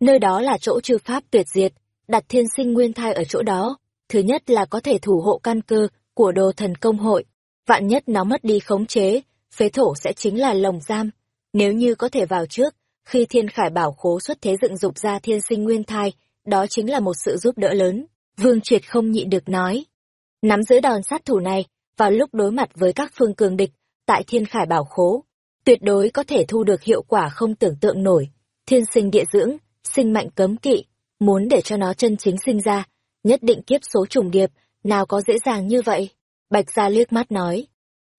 Nơi đó là chỗ chư pháp tuyệt diệt, đặt thiên sinh nguyên thai ở chỗ đó. Thứ nhất là có thể thủ hộ căn cơ của đồ thần công hội. Vạn nhất nó mất đi khống chế, phế thổ sẽ chính là lồng giam. Nếu như có thể vào trước, khi thiên khải bảo khố xuất thế dựng dục ra thiên sinh nguyên thai, đó chính là một sự giúp đỡ lớn. Vương Triệt không nhịn được nói. Nắm giữ đòn sát thủ này, vào lúc đối mặt với các phương cường địch, tại thiên khải bảo khố, tuyệt đối có thể thu được hiệu quả không tưởng tượng nổi. Thiên sinh địa dưỡng, sinh mạnh cấm kỵ, muốn để cho nó chân chính sinh ra, nhất định kiếp số trùng điệp, nào có dễ dàng như vậy. Bạch Gia liếc mắt nói.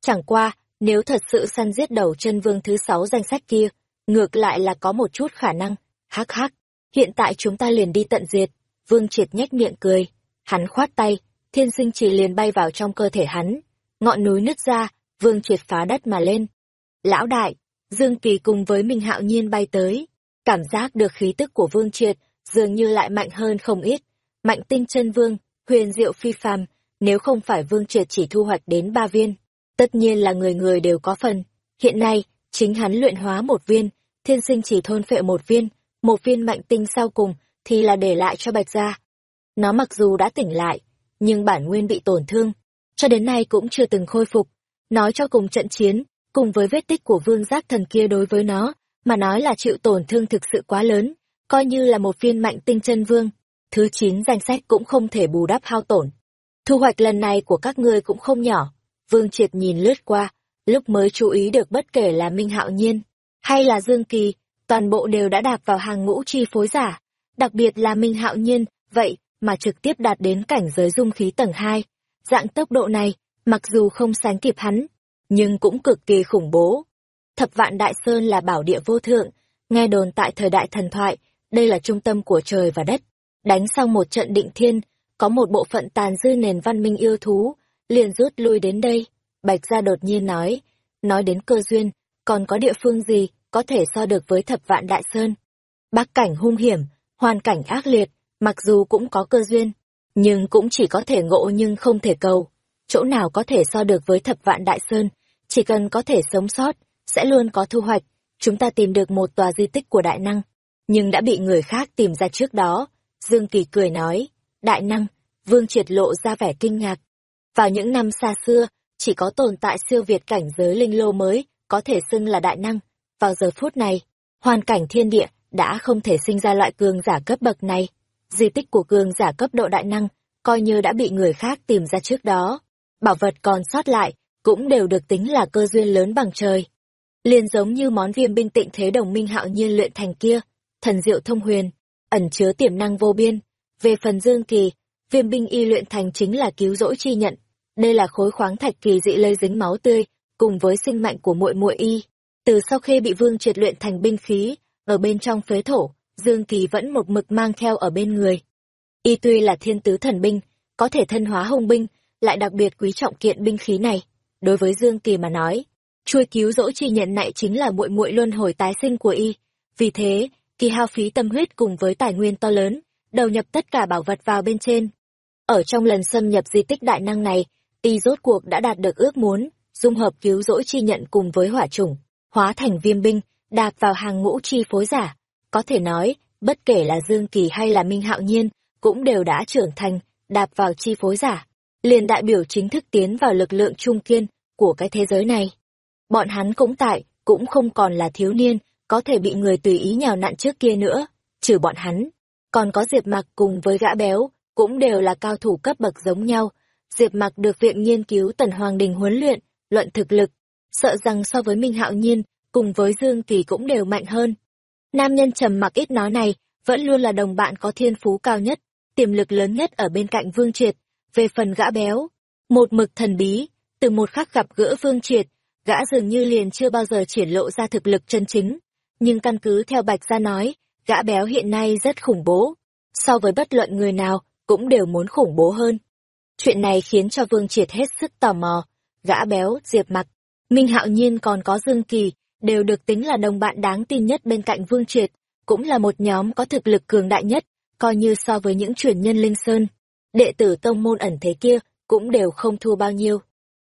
Chẳng qua, nếu thật sự săn giết đầu chân vương thứ sáu danh sách kia, ngược lại là có một chút khả năng. Hắc hắc, hiện tại chúng ta liền đi tận diệt. Vương triệt nhếch miệng cười. Hắn khoát tay, thiên sinh chỉ liền bay vào trong cơ thể hắn. Ngọn núi nứt ra, vương triệt phá đất mà lên. Lão đại, Dương Kỳ cùng với Minh Hạo Nhiên bay tới. Cảm giác được khí tức của vương triệt, dường như lại mạnh hơn không ít. Mạnh tinh chân vương, huyền diệu phi phàm, nếu không phải vương triệt chỉ thu hoạch đến ba viên. Tất nhiên là người người đều có phần. Hiện nay, chính hắn luyện hóa một viên, thiên sinh chỉ thôn phệ một viên, một viên mạnh tinh sau cùng thì là để lại cho bạch gia. Nó mặc dù đã tỉnh lại, nhưng bản nguyên bị tổn thương, cho đến nay cũng chưa từng khôi phục. Nói cho cùng trận chiến, cùng với vết tích của vương giác thần kia đối với nó, mà nói là chịu tổn thương thực sự quá lớn, coi như là một viên mạnh tinh chân vương. Thứ chín danh sách cũng không thể bù đắp hao tổn. Thu hoạch lần này của các ngươi cũng không nhỏ. Vương Triệt nhìn lướt qua, lúc mới chú ý được bất kể là Minh Hạo Nhiên, hay là Dương Kỳ, toàn bộ đều đã đạp vào hàng ngũ chi phối giả. Đặc biệt là Minh Hạo Nhiên, vậy mà trực tiếp đạt đến cảnh giới dung khí tầng 2. Dạng tốc độ này, mặc dù không sánh kịp hắn, nhưng cũng cực kỳ khủng bố. Thập vạn Đại Sơn là bảo địa vô thượng, nghe đồn tại thời đại thần thoại, đây là trung tâm của trời và đất. Đánh xong một trận định thiên, có một bộ phận tàn dư nền văn minh yêu thú, liền rút lui đến đây. Bạch gia đột nhiên nói, nói đến cơ duyên, còn có địa phương gì có thể so được với thập vạn đại sơn. Bắc cảnh hung hiểm, hoàn cảnh ác liệt, mặc dù cũng có cơ duyên, nhưng cũng chỉ có thể ngộ nhưng không thể cầu. Chỗ nào có thể so được với thập vạn đại sơn, chỉ cần có thể sống sót, sẽ luôn có thu hoạch, chúng ta tìm được một tòa di tích của đại năng, nhưng đã bị người khác tìm ra trước đó. Dương Kỳ cười nói, đại năng, Vương Triệt lộ ra vẻ kinh ngạc. Vào những năm xa xưa, chỉ có tồn tại siêu việt cảnh giới linh lô mới, có thể xưng là đại năng. Vào giờ phút này, hoàn cảnh thiên địa đã không thể sinh ra loại cường giả cấp bậc này. Di tích của cường giả cấp độ đại năng, coi như đã bị người khác tìm ra trước đó. Bảo vật còn sót lại, cũng đều được tính là cơ duyên lớn bằng trời. Liền giống như món viêm binh tịnh thế đồng minh hạo nhiên luyện thành kia, thần diệu thông huyền, ẩn chứa tiềm năng vô biên. Về phần dương kỳ, viêm binh y luyện thành chính là cứu rỗi chi nhận. Đây là khối khoáng thạch kỳ dị lây dính máu tươi, cùng với sinh mạnh của muội muội y. Từ sau khi bị vương triệt luyện thành binh khí, ở bên trong phế thổ, Dương Kỳ vẫn một mực mang theo ở bên người. Y tuy là thiên tứ thần binh, có thể thân hóa hung binh, lại đặc biệt quý trọng kiện binh khí này. Đối với Dương Kỳ mà nói, chuôi cứu dỗ chi nhận này chính là muội muội luân hồi tái sinh của y. Vì thế, kỳ hao phí tâm huyết cùng với tài nguyên to lớn, đầu nhập tất cả bảo vật vào bên trên. Ở trong lần xâm nhập di tích đại năng này, y rốt cuộc đã đạt được ước muốn, dung hợp cứu dỗ chi nhận cùng với hỏa chủng, hóa thành viêm binh, đạp vào hàng ngũ chi phối giả. Có thể nói, bất kể là Dương Kỳ hay là Minh Hạo Nhiên, cũng đều đã trưởng thành, đạp vào chi phối giả. Liền đại biểu chính thức tiến vào lực lượng trung kiên của cái thế giới này. Bọn hắn cũng tại, cũng không còn là thiếu niên, có thể bị người tùy ý nhào nặn trước kia nữa, trừ bọn hắn. Còn có Diệp Mặc cùng với gã béo, cũng đều là cao thủ cấp bậc giống nhau. Diệp Mặc được viện nghiên cứu Tần Hoàng Đình huấn luyện, luận thực lực, sợ rằng so với Minh Hạo Nhiên, cùng với Dương Kỳ cũng đều mạnh hơn. Nam nhân trầm mặc ít nói này, vẫn luôn là đồng bạn có thiên phú cao nhất, tiềm lực lớn nhất ở bên cạnh Vương Triệt. Về phần gã béo, một mực thần bí, từ một khắc gặp gỡ Vương Triệt, gã dường như liền chưa bao giờ triển lộ ra thực lực chân chính. Nhưng căn cứ theo Bạch Gia nói, gã béo hiện nay rất khủng bố. So với bất luận người nào, cũng đều muốn khủng bố hơn. Chuyện này khiến cho Vương Triệt hết sức tò mò. Gã béo, Diệp Mặc, Minh Hạo Nhiên còn có Dương Kỳ, đều được tính là đồng bạn đáng tin nhất bên cạnh Vương Triệt, cũng là một nhóm có thực lực cường đại nhất, coi như so với những truyền nhân Linh Sơn. Đệ tử tông môn ẩn thế kia cũng đều không thua bao nhiêu.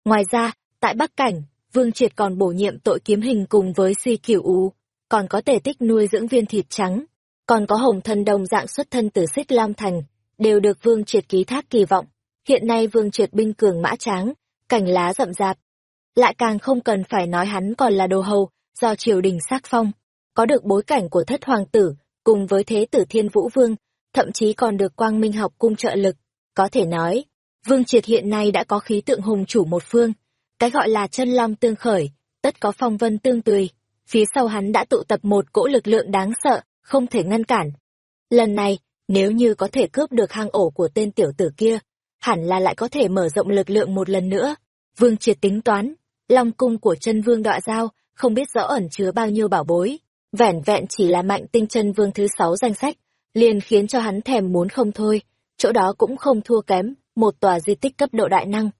Ngoài ra, tại Bắc Cảnh, Vương Triệt còn bổ nhiệm tội kiếm hình cùng với si kiểu ú, còn có tể tích nuôi dưỡng viên thịt trắng, còn có hồng thân đồng dạng xuất thân từ xích Lam Thành, đều được Vương Triệt ký thác kỳ vọng. Hiện nay Vương Triệt binh cường mã tráng, cành lá rậm rạp. Lại càng không cần phải nói hắn còn là đồ hầu, do triều đình sắc phong, có được bối cảnh của thất hoàng tử, cùng với thế tử thiên vũ vương, thậm chí còn được quang minh học cung trợ lực. Có thể nói, vương triệt hiện nay đã có khí tượng hùng chủ một phương, cái gọi là chân long tương khởi, tất có phong vân tương tùy, phía sau hắn đã tụ tập một cỗ lực lượng đáng sợ, không thể ngăn cản. Lần này, nếu như có thể cướp được hang ổ của tên tiểu tử kia, hẳn là lại có thể mở rộng lực lượng một lần nữa. Vương triệt tính toán, long cung của chân vương đọa giao không biết rõ ẩn chứa bao nhiêu bảo bối, vẻn vẹn chỉ là mạnh tinh chân vương thứ sáu danh sách, liền khiến cho hắn thèm muốn không thôi, chỗ đó cũng không thua kém, một tòa di tích cấp độ đại năng.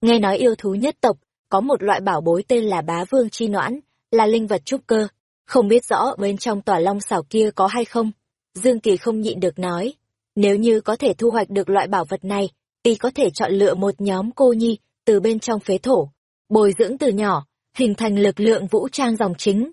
Nghe nói yêu thú nhất tộc, có một loại bảo bối tên là bá vương chi noãn, là linh vật trúc cơ, không biết rõ bên trong tòa long xảo kia có hay không. Dương Kỳ không nhịn được nói, nếu như có thể thu hoạch được loại bảo vật này, y có thể chọn lựa một nhóm cô nhi từ bên trong phế thổ, bồi dưỡng từ nhỏ, hình thành lực lượng vũ trang dòng chính.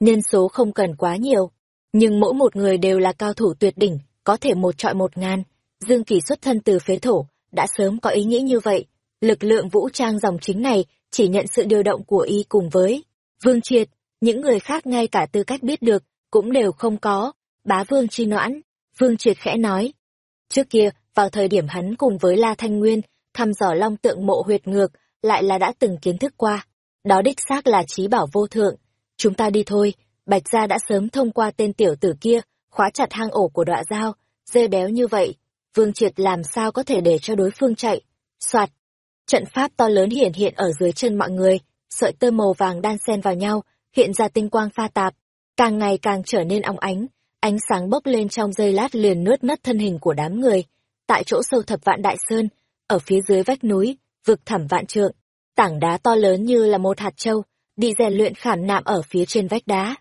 Nhân số không cần quá nhiều, nhưng mỗi một người đều là cao thủ tuyệt đỉnh, có thể một trọi một ngàn. Dương Kỳ xuất thân từ phế thổ, đã sớm có ý nghĩ như vậy. Lực lượng vũ trang dòng chính này chỉ nhận sự điều động của y cùng với Vương Triệt, những người khác ngay cả tư cách biết được, cũng đều không có. Bá Vương chi noãn, Vương Triệt khẽ nói. Trước kia, vào thời điểm hắn cùng với La Thanh Nguyên, thăm dò long tượng mộ huyệt ngược, lại là đã từng kiến thức qua. Đó đích xác là trí bảo vô thượng. Chúng ta đi thôi, Bạch Gia đã sớm thông qua tên tiểu tử kia, khóa chặt hang ổ của đọa dao, dê béo như vậy. Vương Triệt làm sao có thể để cho đối phương chạy. Soạt. Trận pháp to lớn hiển hiện ở dưới chân mọi người, sợi tơ màu vàng đan xen vào nhau, hiện ra tinh quang pha tạp, càng ngày càng trở nên óng ánh, ánh sáng bốc lên trong giây lát liền nuốt mất thân hình của đám người. Tại chỗ sâu thập vạn đại sơn, ở phía dưới vách núi, vực thẳm vạn trượng, tảng đá to lớn như là một hạt trâu, bị rèn luyện khảm nạm ở phía trên vách đá.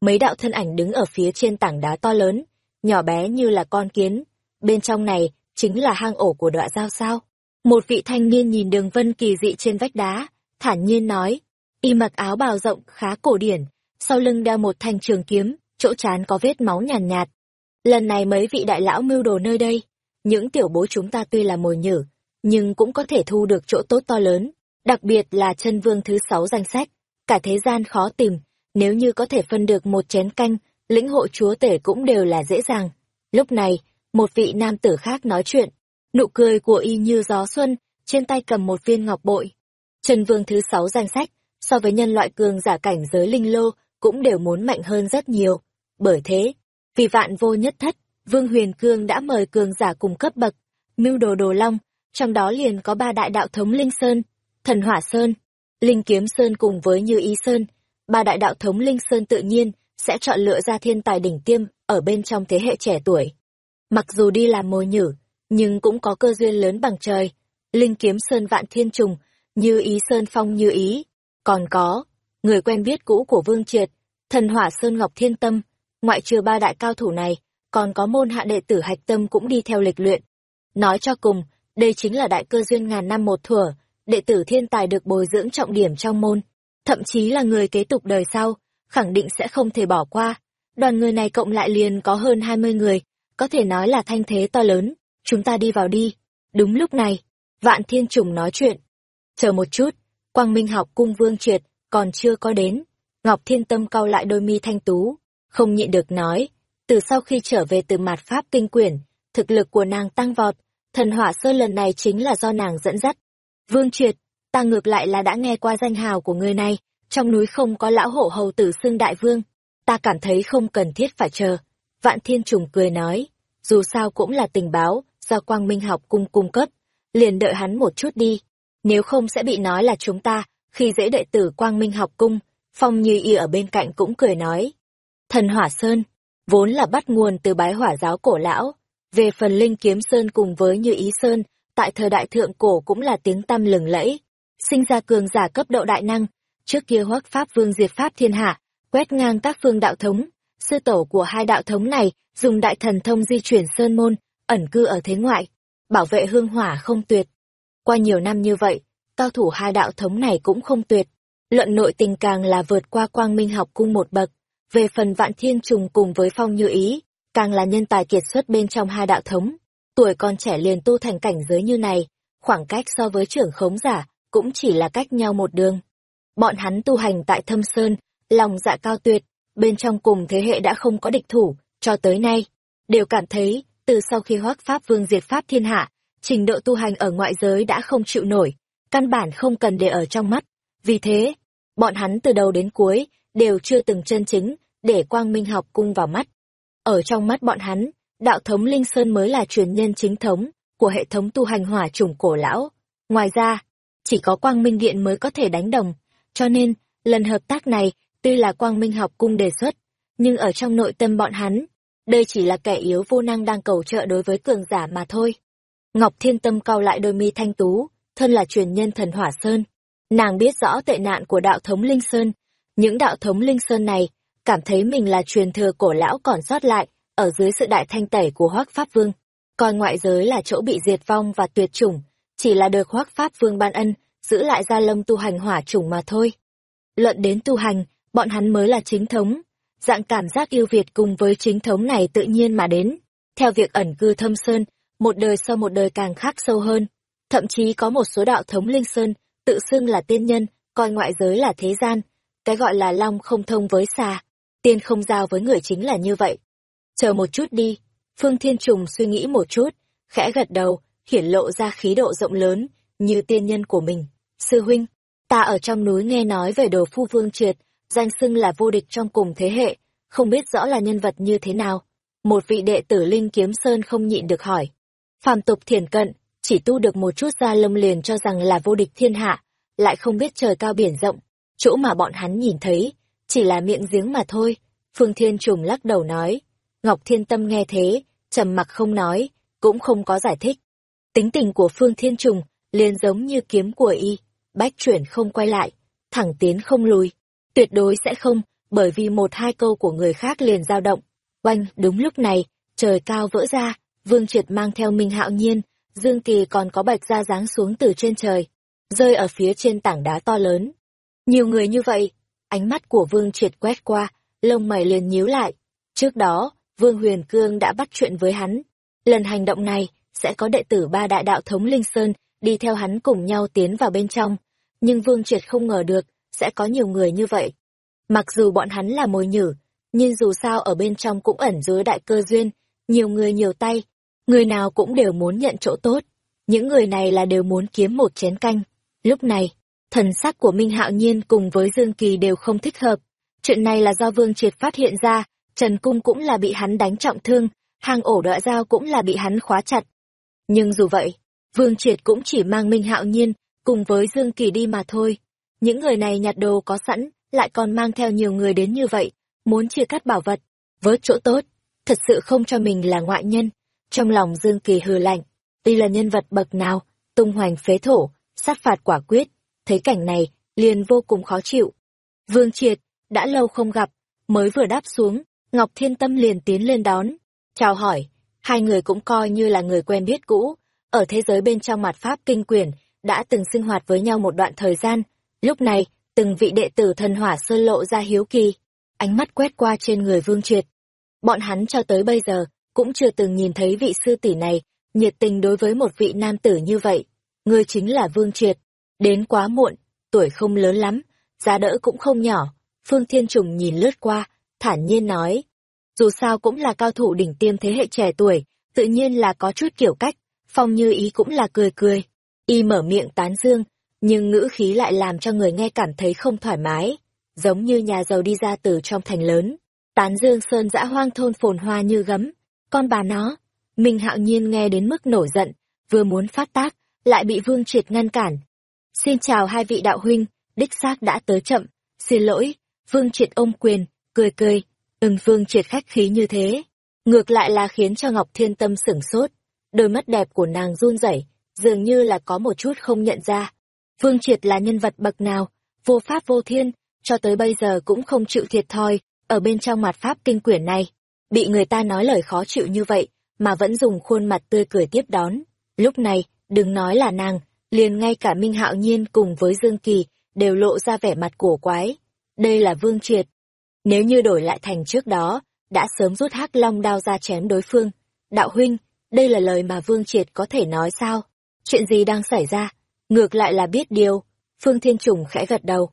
Mấy đạo thân ảnh đứng ở phía trên tảng đá to lớn, nhỏ bé như là con kiến. Bên trong này, chính là hang ổ của đọa giao sao. Một vị thanh niên nhìn đường vân kỳ dị trên vách đá, thản nhiên nói, y mặc áo bào rộng khá cổ điển, sau lưng đeo một thanh trường kiếm, chỗ chán có vết máu nhàn nhạt, nhạt. Lần này mấy vị đại lão mưu đồ nơi đây, những tiểu bối chúng ta tuy là mồi nhử, nhưng cũng có thể thu được chỗ tốt to lớn, đặc biệt là chân vương thứ sáu danh sách, cả thế gian khó tìm, nếu như có thể phân được một chén canh, lĩnh hộ chúa tể cũng đều là dễ dàng. Lúc này, một vị nam tử khác nói chuyện, nụ cười của y như gió xuân, trên tay cầm một viên ngọc bội. Trần vương thứ sáu danh sách, so với nhân loại cường giả cảnh giới linh lô, cũng đều muốn mạnh hơn rất nhiều. Bởi thế, vì vạn vô nhất thất, Vương Huyền Cương đã mời cường giả cùng cấp bậc, mưu đồ đồ long, trong đó liền có ba đại đạo thống Linh Sơn, Thần Hỏa Sơn, Linh Kiếm Sơn cùng với Như Ý Sơn. Ba đại đạo thống Linh Sơn tự nhiên sẽ chọn lựa ra thiên tài đỉnh tiêm ở bên trong thế hệ trẻ tuổi. Mặc dù đi làm mồi nhử, nhưng cũng có cơ duyên lớn bằng trời. Linh Kiếm Sơn Vạn Thiên Trùng, Như Ý Sơn Phong Như Ý, còn có người quen biết cũ của Vương Triệt, Thần Hỏa Sơn Ngọc Thiên Tâm, ngoại trừ ba đại cao thủ này, còn có môn hạ đệ tử hạch tâm cũng đi theo lịch luyện. Nói cho cùng, đây chính là đại cơ duyên ngàn năm một thuở, đệ tử thiên tài được bồi dưỡng trọng điểm trong môn, thậm chí là người kế tục đời sau, khẳng định sẽ không thể bỏ qua. Đoàn người này cộng lại liền có hơn 20 người, có thể nói là thanh thế to lớn, chúng ta đi vào đi. Đúng lúc này, Vạn Thiên Trùng nói chuyện. Chờ một chút, Quang Minh học cung Vương Triệt còn chưa có đến. Ngọc Thiên Tâm cau lại đôi mi thanh tú, không nhịn được nói, từ sau khi trở về từ mạt Pháp kinh quyển, thực lực của nàng tăng vọt, thần hỏa sơ lần này chính là do nàng dẫn dắt. Vương Triệt, ta ngược lại là đã nghe qua danh hào của người này, trong núi không có lão hộ hầu tử xưng đại vương, ta cảm thấy không cần thiết phải chờ. Vạn Thiên Trùng cười nói, dù sao cũng là tình báo, do Quang Minh học cung cung cấp, liền đợi hắn một chút đi, nếu không sẽ bị nói là chúng ta, khi dễ đệ tử Quang Minh học cung, Phong Như Y ở bên cạnh cũng cười nói. Thần Hỏa Sơn, vốn là bắt nguồn từ bái hỏa giáo cổ lão, về phần Linh Kiếm Sơn cùng với Như Ý Sơn, tại thời đại thượng cổ cũng là tiếng tăm lừng lẫy, sinh ra cường giả cấp độ đại năng, trước kia hoắc pháp vương diệt pháp thiên hạ, quét ngang các phương đạo thống, sư tổ của hai đạo thống này dùng đại thần thông di chuyển sơn môn, ẩn cư ở thế ngoại, bảo vệ hương hỏa không tuyệt. Qua nhiều năm như vậy, cao thủ hai đạo thống này cũng không tuyệt, luận nội tình càng là vượt qua quang minh học cung một bậc, về phần vạn thiên trùng cùng với phong như ý, càng là nhân tài kiệt xuất bên trong hai đạo thống, tuổi còn trẻ liền tu thành cảnh giới như này, khoảng cách so với trưởng khống giả, cũng chỉ là cách nhau một đường. Bọn hắn tu hành tại thâm sơn, lòng dạ cao tuyệt, bên trong cùng thế hệ đã không có địch thủ, cho tới nay, đều cảm thấy, từ sau khi hoác Pháp Vương diệt Pháp thiên hạ, trình độ tu hành ở ngoại giới đã không chịu nổi, căn bản không cần để ở trong mắt. Vì thế, bọn hắn từ đầu đến cuối, đều chưa từng chân chính, để quang minh học cung vào mắt. Ở trong mắt bọn hắn, đạo thống Linh Sơn mới là truyền nhân chính thống của hệ thống tu hành hỏa chủng cổ lão. Ngoài ra, chỉ có quang minh điện mới có thể đánh đồng, cho nên, lần hợp tác này, tuy là quang minh học cung đề xuất, nhưng ở trong nội tâm bọn hắn, đây chỉ là kẻ yếu vô năng đang cầu trợ đối với cường giả mà thôi. Ngọc Thiên Tâm cau lại đôi mi thanh tú, thân là truyền nhân thần Hỏa Sơn. Nàng biết rõ tệ nạn của đạo thống Linh Sơn. Những đạo thống Linh Sơn này, cảm thấy mình là truyền thừa cổ lão còn sót lại, ở dưới sự đại thanh tẩy của Hoác Pháp Vương. coi ngoại giới là chỗ bị diệt vong và tuyệt chủng, chỉ là được Hoác Pháp Vương ban ân, giữ lại gia lâm tu hành hỏa chủng mà thôi. Luận đến tu hành, bọn hắn mới là chính thống. Dạng cảm giác yêu Việt cùng với chính thống này tự nhiên mà đến. Theo việc ẩn cư thâm sơn, một đời sau một đời càng khác sâu hơn. Thậm chí có một số đạo thống linh sơn, tự xưng là tiên nhân, coi ngoại giới là thế gian. Cái gọi là long không thông với xà, tiên không giao với người chính là như vậy. Chờ một chút đi, Phương Thiên Trùng suy nghĩ một chút, khẽ gật đầu, hiển lộ ra khí độ rộng lớn, như tiên nhân của mình. Sư huynh, ta ở trong núi nghe nói về đồ phu vương triệt, danh xưng là vô địch trong cùng thế hệ, không biết rõ là nhân vật như thế nào. Một vị đệ tử Linh Kiếm Sơn không nhịn được hỏi. Phàm tục thiền cận, chỉ tu được một chút da lông liền cho rằng là vô địch thiên hạ, lại không biết trời cao biển rộng, chỗ mà bọn hắn nhìn thấy, chỉ là miệng giếng mà thôi. Phương Thiên Trùng lắc đầu nói. Ngọc Thiên Tâm nghe thế, trầm mặc không nói, cũng không có giải thích. Tính tình của Phương Thiên Trùng liền giống như kiếm của y, bách chuyển không quay lại, thẳng tiến không lùi. Tuyệt đối sẽ không, bởi vì một hai câu của người khác liền dao động. Oanh, đúng lúc này, trời cao vỡ ra, Vương Triệt mang theo Minh Hạo Nhiên, Dương Kỳ còn có bạch ra giáng xuống từ trên trời, rơi ở phía trên tảng đá to lớn. Nhiều người như vậy, ánh mắt của Vương Triệt quét qua, lông mày liền nhíu lại. Trước đó, Vương Huyền Cương đã bắt chuyện với hắn. Lần hành động này, sẽ có đệ tử ba đại đạo thống Linh Sơn đi theo hắn cùng nhau tiến vào bên trong. Nhưng Vương Triệt không ngờ được, sẽ có nhiều người như vậy. Mặc dù bọn hắn là mồi nhử, nhưng dù sao ở bên trong cũng ẩn dưới đại cơ duyên, nhiều người nhiều tay, người nào cũng đều muốn nhận chỗ tốt. Những người này là đều muốn kiếm một chén canh. Lúc này, thần sắc của Minh Hạo Nhiên cùng với Dương Kỳ đều không thích hợp. Chuyện này là do Vương Triệt phát hiện ra, Trần Cung cũng là bị hắn đánh trọng thương, hàng ổ đọa dao cũng là bị hắn khóa chặt. Nhưng dù vậy, Vương Triệt cũng chỉ mang Minh Hạo Nhiên cùng với Dương Kỳ đi mà thôi. Những người này nhặt đồ có sẵn, lại còn mang theo nhiều người đến như vậy, muốn chia cắt bảo vật, với chỗ tốt, thật sự không cho mình là ngoại nhân. Trong lòng Dương Kỳ hừ lạnh, tuy là nhân vật bậc nào, tung hoành phế thổ, sát phạt quả quyết, thấy cảnh này, liền vô cùng khó chịu. Vương Triệt, đã lâu không gặp, mới vừa đáp xuống, Ngọc Thiên Tâm liền tiến lên đón, chào hỏi, hai người cũng coi như là người quen biết cũ, ở thế giới bên trong mặt Pháp kinh quyển, đã từng sinh hoạt với nhau một đoạn thời gian, lúc này, từng vị đệ tử thần hỏa sơn lộ ra hiếu kỳ, ánh mắt quét qua trên người Vương Triệt. Bọn hắn cho tới bây giờ, cũng chưa từng nhìn thấy vị sư tỷ này, nhiệt tình đối với một vị nam tử như vậy. Ngươi chính là Vương Triệt. Đến quá muộn, tuổi không lớn lắm, giá đỡ cũng không nhỏ. Phương Thiên Trùng nhìn lướt qua, thản nhiên nói. Dù sao cũng là cao thủ đỉnh tiêm thế hệ trẻ tuổi, tự nhiên là có chút kiểu cách. Phong như ý cũng là cười cười. Y mở miệng tán dương, nhưng ngữ khí lại làm cho người nghe cảm thấy không thoải mái. Giống như nhà giàu đi ra từ trong thành lớn. Tán dương sơn dã hoang thôn phồn hoa như gấm. Con bà nó, mình hạo nhiên nghe đến mức nổi giận, vừa muốn phát tác, lại bị Vương Triệt ngăn cản. Xin chào hai vị đạo huynh, đích xác đã tới chậm, xin lỗi, Vương Triệt ôm quyền, cười cười, từng Vương Triệt khách khí như thế. Ngược lại là khiến cho Ngọc Thiên Tâm sửng sốt, đôi mắt đẹp của nàng run rẩy, dường như là có một chút không nhận ra. Vương Triệt là nhân vật bậc nào, vô pháp vô thiên, cho tới bây giờ cũng không chịu thiệt thòi, ở bên trong mặt pháp kinh quyển này. Bị người ta nói lời khó chịu như vậy, mà vẫn dùng khuôn mặt tươi cười tiếp đón. Lúc này, đừng nói là nàng, liền ngay cả Minh Hạo Nhiên cùng với Dương Kỳ đều lộ ra vẻ mặt cổ quái. Đây là Vương Triệt. Nếu như đổi lại thành trước đó, đã sớm rút hắc long đao ra chém đối phương. Đạo huynh, đây là lời mà Vương Triệt có thể nói sao? Chuyện gì đang xảy ra? Ngược lại là biết điều. Phương Thiên Trùng khẽ gật đầu.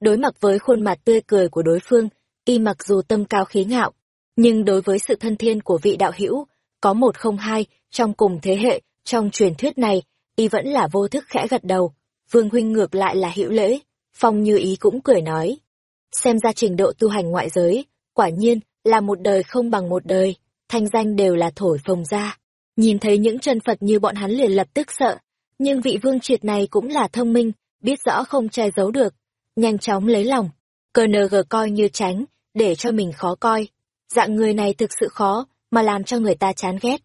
Đối mặt với khuôn mặt tươi cười của đối phương, y mặc dù tâm cao khí ngạo, nhưng đối với sự thân thiên của vị đạo hữu có một không hai trong cùng thế hệ trong truyền thuyết này y vẫn là vô thức khẽ gật đầu vương huynh ngược lại là hữu lễ phong như ý cũng cười nói xem ra trình độ tu hành ngoại giới quả nhiên là một đời không bằng một đời thanh danh đều là thổi phồng ra nhìn thấy những chân phật như bọn hắn liền lập tức sợ nhưng vị vương triệt này cũng là thông minh biết rõ không che giấu được nhanh chóng lấy lòng cờ nờ gờ coi như tránh để cho mình khó coi dạng người này thực sự khó mà làm cho người ta chán ghét.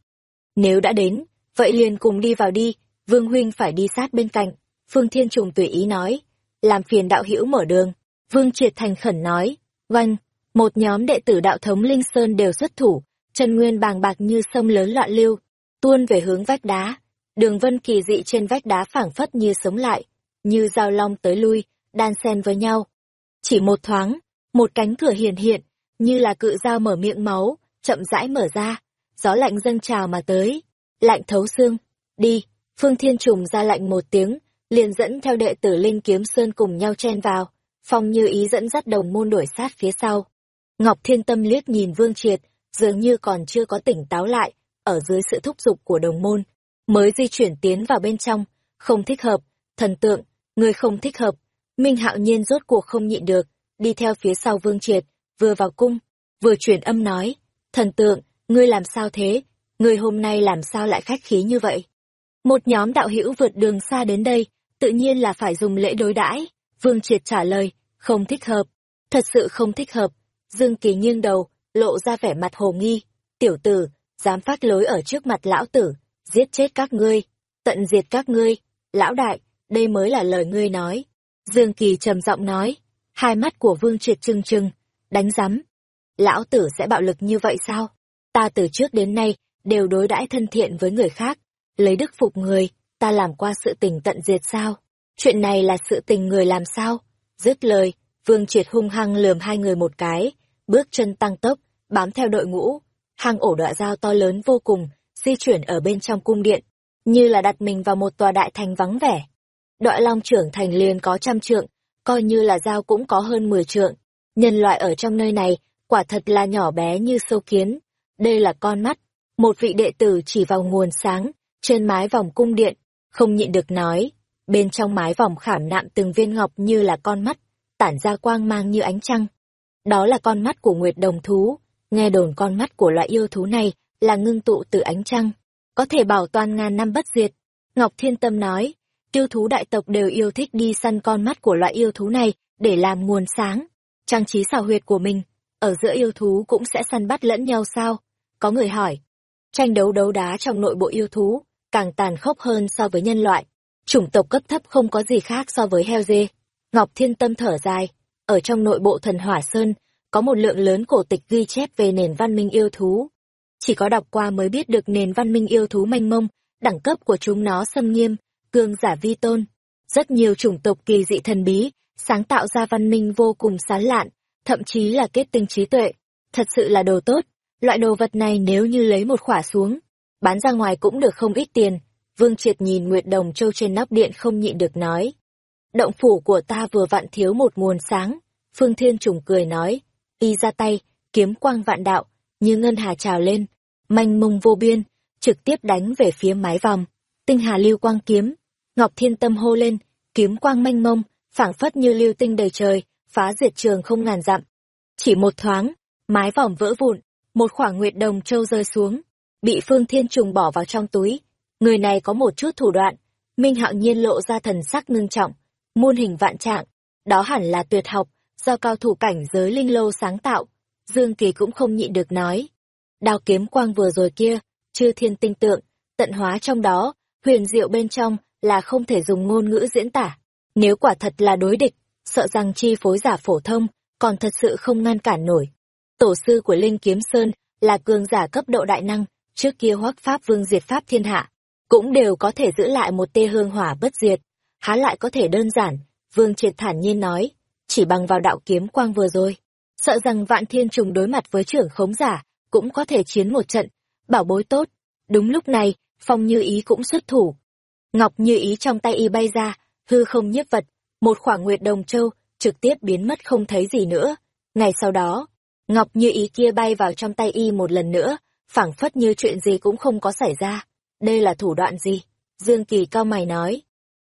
Nếu đã đến, vậy liền cùng đi vào đi, Vương Huynh phải đi sát bên cạnh. Phương Thiên Trùng tùy ý nói, làm phiền đạo hữu mở đường. Vương Triệt thành khẩn nói, vâng, một nhóm đệ tử đạo thống Linh Sơn đều xuất thủ, chân nguyên bàng bạc như sông lớn loạn lưu, tuôn về hướng vách đá. Đường vân kỳ dị trên vách đá phảng phất như sống lại, như dao long tới lui, đan xen với nhau. Chỉ một thoáng, một cánh cửa hiền hiện, như là cự dao mở miệng máu, chậm rãi mở ra, gió lạnh dâng trào mà tới, lạnh thấu xương, đi, Phương Thiên Trùng ra lạnh một tiếng, liền dẫn theo đệ tử Linh Kiếm Sơn cùng nhau chen vào, phong như ý dẫn dắt đồng môn đuổi sát phía sau. Ngọc Thiên Tâm liếc nhìn Vương Triệt, dường như còn chưa có tỉnh táo lại, ở dưới sự thúc giục của đồng môn, mới di chuyển tiến vào bên trong, không thích hợp, thần tượng, người không thích hợp. Minh Hạo Nhiên rốt cuộc không nhịn được, đi theo phía sau Vương Triệt, vừa vào cung, vừa chuyển âm nói, Thần tượng, ngươi làm sao thế? Ngươi hôm nay làm sao lại khách khí như vậy? Một nhóm đạo hữu vượt đường xa đến đây, tự nhiên là phải dùng lễ đối đãi. Vương Triệt trả lời, không thích hợp. Thật sự không thích hợp. Dương Kỳ nghiêng đầu, lộ ra vẻ mặt hồ nghi. Tiểu tử, dám phát lối ở trước mặt lão tử, giết chết các ngươi, tận diệt các ngươi. Lão đại, đây mới là lời ngươi nói. Dương Kỳ trầm giọng nói, hai mắt của Vương Triệt trừng trừng, đánh rắm, lão tử sẽ bạo lực như vậy sao? Ta từ trước đến nay, đều đối đãi thân thiện với người khác, lấy đức phục người, ta làm qua sự tình tận diệt sao? Chuyện này là sự tình người làm sao? Dứt lời, Vương Triệt hung hăng lườm hai người một cái, bước chân tăng tốc, bám theo đội ngũ. Hang ổ đọa dao to lớn vô cùng, di chuyển ở bên trong cung điện, như là đặt mình vào một tòa đại thành vắng vẻ. Đoại long trưởng thành liền có trăm trượng, coi như là dao cũng có hơn mười trượng. Nhân loại ở trong nơi này, quả thật là nhỏ bé như sâu kiến. Đây là con mắt. Một vị đệ tử chỉ vào nguồn sáng, trên mái vòng cung điện, không nhịn được nói. Bên trong mái vòng khảm nạm từng viên ngọc như là con mắt, tản ra quang mang như ánh trăng. Đó là con mắt của Nguyệt Đồng Thú. Nghe đồn con mắt của loại yêu thú này là ngưng tụ từ ánh trăng, có thể bảo toàn ngàn năm bất diệt. Ngọc Thiên Tâm nói, tiêu thú đại tộc đều yêu thích đi săn con mắt của loại yêu thú này để làm nguồn sáng, trang trí xào huyệt của mình. Ở giữa yêu thú cũng sẽ săn bắt lẫn nhau sao? Có người hỏi. Tranh đấu đấu đá trong nội bộ yêu thú, càng tàn khốc hơn so với nhân loại. Chủng tộc cấp thấp không có gì khác so với heo dê. Ngọc Thiên Tâm thở dài, ở trong nội bộ thần Hỏa Sơn, có một lượng lớn cổ tịch ghi chép về nền văn minh yêu thú. Chỉ có đọc qua mới biết được nền văn minh yêu thú mênh mông, đẳng cấp của chúng nó xâm nghiêm, cương giả vi tôn. Rất nhiều chủng tộc kỳ dị thần bí, sáng tạo ra văn minh vô cùng sán lạn, thậm chí là kết tinh trí tuệ. Thật sự là đồ tốt, loại đồ vật này nếu như lấy một khỏa xuống, bán ra ngoài cũng được không ít tiền. Vương Triệt nhìn Nguyệt Đồng Châu trên nắp điện không nhịn được nói. Động phủ của ta vừa vặn thiếu một nguồn sáng. Phương Thiên Trùng cười nói, y ra tay, kiếm quang vạn đạo, như ngân hà trào lên, manh mông vô biên, trực tiếp đánh về phía mái vòng. Tinh hà lưu quang kiếm, Ngọc Thiên Tâm hô lên, kiếm quang manh mông, phảng phất như lưu tinh đầy trời, phá diệt trường không ngàn dặm. Chỉ một thoáng, mái vòng vỡ vụn, một khoảng nguyệt đồng châu rơi xuống, bị Phương Thiên Trùng bỏ vào trong túi. Người này có một chút thủ đoạn, Minh Hạo Nhiên lộ ra thần sắc ngưng trọng, muôn hình vạn trạng, đó hẳn là tuyệt học, do cao thủ cảnh giới linh lô sáng tạo. Dương Kỳ cũng không nhịn được nói. Đao kiếm quang vừa rồi kia, chư thiên tinh tượng, tận hóa trong đó, huyền diệu bên trong là không thể dùng ngôn ngữ diễn tả. Nếu quả thật là đối địch, sợ rằng chi phối giả phổ thông, còn thật sự không ngăn cản nổi. Tổ sư của Linh Kiếm Sơn là cường giả cấp độ đại năng, trước kia hoắc pháp vương diệt pháp thiên hạ, cũng đều có thể giữ lại một tê hương hỏa bất diệt. Há lại có thể đơn giản, vương triệt thản nhiên nói, chỉ bằng vào đạo kiếm quang vừa rồi. Sợ rằng vạn thiên trùng đối mặt với trưởng khống giả, cũng có thể chiến một trận, bảo bối tốt. Đúng lúc này, phong như ý cũng xuất thủ. Ngọc như ý trong tay y bay ra, hư không nhiếp vật, một khoảng nguyệt đồng châu, trực tiếp biến mất không thấy gì nữa. Ngày sau đó, Ngọc như ý kia bay vào trong tay y một lần nữa, phảng phất như chuyện gì cũng không có xảy ra. Đây là thủ đoạn gì? Dương Kỳ cao mày nói.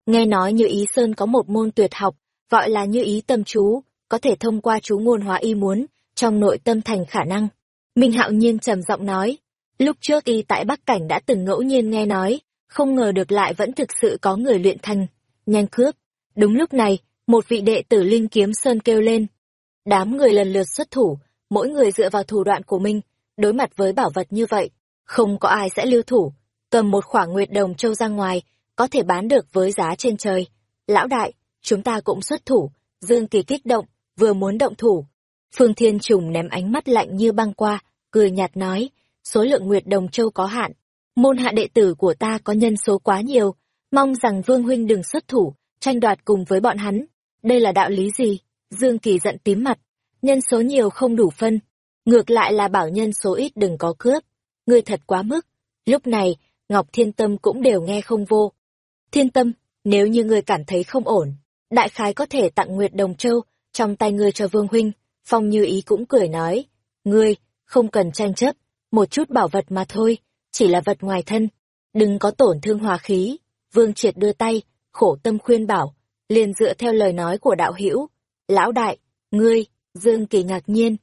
Nghe nói như ý Sơn có một môn tuyệt học, gọi là như ý tâm chú, có thể thông qua chú ngôn hóa y muốn, trong nội tâm thành khả năng. Minh Hạo Nhiên trầm giọng nói, lúc trước y tại Bắc Cảnh đã từng ngẫu nhiên nghe nói, không ngờ được lại vẫn thực sự có người luyện thành. Nhanh cướp. Đúng lúc này, một vị đệ tử Linh Kiếm Sơn kêu lên. Đám người lần lượt xuất thủ, mỗi người dựa vào thủ đoạn của mình, đối mặt với bảo vật như vậy, không có ai sẽ lưu thủ, cầm một khoảng nguyệt đồng châu ra ngoài, có thể bán được với giá trên trời. Lão đại, chúng ta cũng xuất thủ, Dương Kỳ kích động, vừa muốn động thủ. Phương Thiên Trùng ném ánh mắt lạnh như băng qua, cười nhạt nói, số lượng Nguyệt Đồng Châu có hạn, môn hạ đệ tử của ta có nhân số quá nhiều, mong rằng Vương Huynh đừng xuất thủ, tranh đoạt cùng với bọn hắn. Đây là đạo lý gì? Dương Kỳ giận tím mặt, nhân số nhiều không đủ phân, ngược lại là bảo nhân số ít đừng có cướp. Ngươi thật quá mức. Lúc này, Ngọc Thiên Tâm cũng đều nghe không vô. Thiên Tâm, nếu như ngươi cảm thấy không ổn, đại khái có thể tặng Nguyệt Đồng Châu trong tay ngươi cho Vương Huynh. Phong Như Ý cũng cười nói, ngươi, không cần tranh chấp, một chút bảo vật mà thôi, chỉ là vật ngoài thân, đừng có tổn thương hòa khí. Vương Triệt đưa tay, khổ tâm khuyên bảo, liền dựa theo lời nói của đạo hữu Lão đại, ngươi, Dương Kỳ ngạc nhiên.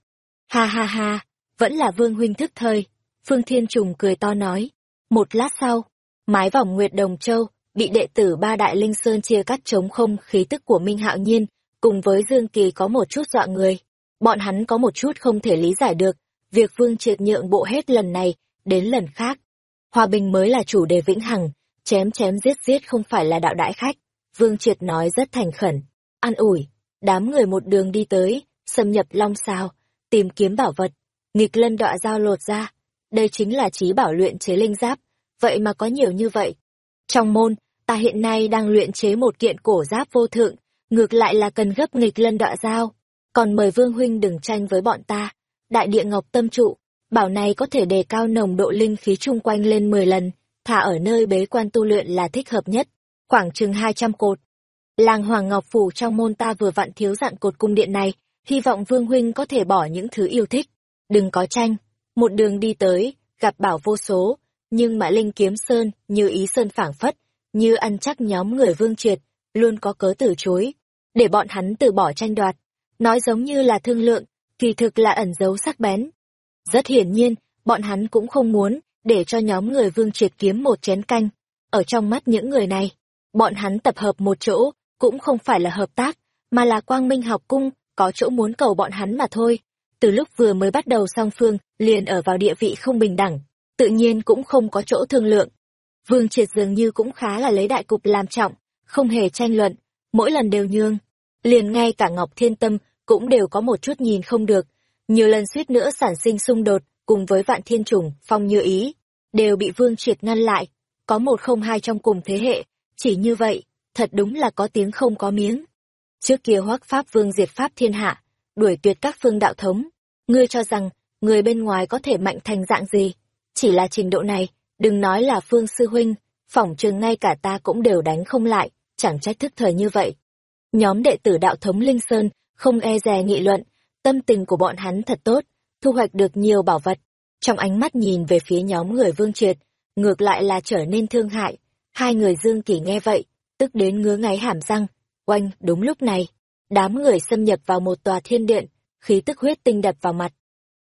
Ha ha ha, vẫn là Vương Huynh thức thời. Phương Thiên Trùng cười to nói. Một lát sau, mái vòng Nguyệt Đồng Châu bị đệ tử ba đại linh sơn chia cắt chống không khí tức của Minh Hạo Nhiên, cùng với Dương Kỳ có một chút dọa người. Bọn hắn có một chút không thể lý giải được, việc Vương Triệt nhượng bộ hết lần này đến lần khác. Hòa bình mới là chủ đề vĩnh hằng, chém chém giết giết không phải là đạo đại khách. Vương Triệt nói rất thành khẩn, an ủi, đám người một đường đi tới, xâm nhập long sao, tìm kiếm bảo vật, nghịch lân đọa dao lột ra. Đây chính là trí bảo luyện chế linh giáp, vậy mà có nhiều như vậy. Trong môn, ta hiện nay đang luyện chế một kiện cổ giáp vô thượng, ngược lại là cần gấp nghịch lân đọa dao. còn mời Vương Huynh đừng tranh với bọn ta. Đại địa ngọc tâm trụ, bảo này có thể đề cao nồng độ linh khí chung quanh lên 10 lần, thả ở nơi bế quan tu luyện là thích hợp nhất, khoảng chừng 200 cột. Làng Hoàng Ngọc Phủ trong môn ta vừa vặn thiếu dặn cột cung điện này, hy vọng Vương Huynh có thể bỏ những thứ yêu thích. Đừng có tranh, một đường đi tới, gặp bảo vô số, nhưng mà Linh Kiếm Sơn như ý sơn phảng phất, như ăn chắc nhóm người Vương Triệt, luôn có cớ từ chối, để bọn hắn từ bỏ tranh đoạt. Nói giống như là thương lượng, kỳ thực là ẩn giấu sắc bén. Rất hiển nhiên, bọn hắn cũng không muốn để cho nhóm người Vương Triệt kiếm một chén canh. Ở trong mắt những người này, bọn hắn tập hợp một chỗ, cũng không phải là hợp tác, mà là quang minh học cung, có chỗ muốn cầu bọn hắn mà thôi. Từ lúc vừa mới bắt đầu song phương, liền ở vào địa vị không bình đẳng, tự nhiên cũng không có chỗ thương lượng. Vương Triệt dường như cũng khá là lấy đại cục làm trọng, không hề tranh luận, mỗi lần đều nhương. Liền ngay cả Ngọc Thiên Tâm cũng đều có một chút nhìn không được, nhiều lần suýt nữa sản sinh xung đột cùng với Vạn Thiên Trùng, Phong Như Ý, đều bị Vương Triệt ngăn lại, có một không hai trong cùng thế hệ, chỉ như vậy, thật đúng là có tiếng không có miếng. Trước kia hoắc Pháp Vương diệt Pháp thiên hạ, đuổi tuyệt các phương đạo thống, ngươi cho rằng, người bên ngoài có thể mạnh thành dạng gì? Chỉ là trình độ này, đừng nói là Phương Sư Huynh, phỏng trường ngay cả ta cũng đều đánh không lại, chẳng trách thức thời như vậy. Nhóm đệ tử đạo thống Linh Sơn không e dè nghị luận, tâm tình của bọn hắn thật tốt, thu hoạch được nhiều bảo vật. Trong ánh mắt nhìn về phía nhóm người Vương Triệt, ngược lại là trở nên thương hại. Hai người Dương Kỳ nghe vậy, tức đến ngứa ngáy hàm răng. Oanh, đúng lúc này, đám người xâm nhập vào một tòa thiên điện, khí tức huyết tinh đập vào mặt.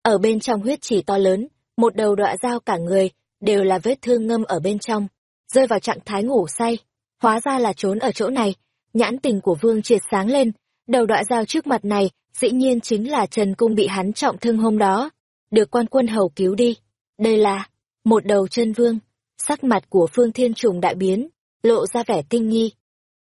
Ở bên trong huyết chỉ to lớn, một đầu đọa dao cả người, đều là vết thương ngâm ở bên trong, rơi vào trạng thái ngủ say. Hóa ra là trốn ở chỗ này, nhãn tình của Vương Triệt sáng lên, đầu đọa dao trước mặt này, dĩ nhiên chính là Trần Cung bị hắn trọng thương hôm đó, được quan quân hầu cứu đi. Đây là một đầu chân vương, sắc mặt của Phương Thiên Trùng đại biến, lộ ra vẻ tinh nghi.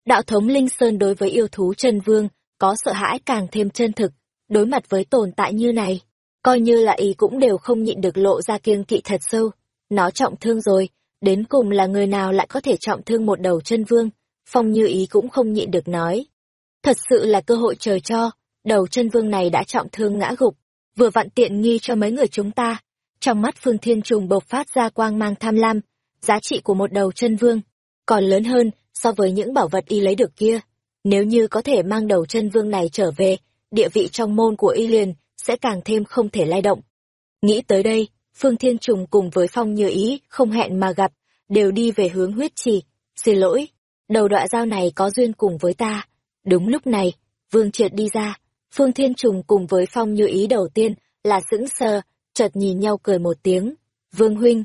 Đạo thống Linh Sơn đối với yêu thú chân vương, có sợ hãi càng thêm chân thực, đối mặt với tồn tại như này, coi như là ý cũng đều không nhịn được lộ ra kiêng kỵ thật sâu. Nó trọng thương rồi, đến cùng là người nào lại có thể trọng thương một đầu chân vương, phong như ý cũng không nhịn được nói. Thật sự là cơ hội trời cho, đầu chân vương này đã trọng thương ngã gục, vừa vặn tiện nghi cho mấy người chúng ta. Trong mắt Phương Thiên Trùng bộc phát ra quang mang tham lam, giá trị của một đầu chân vương, còn lớn hơn so với những bảo vật y lấy được kia. Nếu như có thể mang đầu chân vương này trở về, địa vị trong môn của y liền sẽ càng thêm không thể lay động. Nghĩ tới đây, Phương Thiên Trùng cùng với Phong Như Ý không hẹn mà gặp, đều đi về hướng huyết trì. Xin lỗi, đầu đọa dao này có duyên cùng với ta. Đúng lúc này, Vương Triệt đi ra, Phương Thiên Trùng cùng với Phong Như Ý đầu tiên là sững sờ, chợt nhìn nhau cười một tiếng. Vương huynh,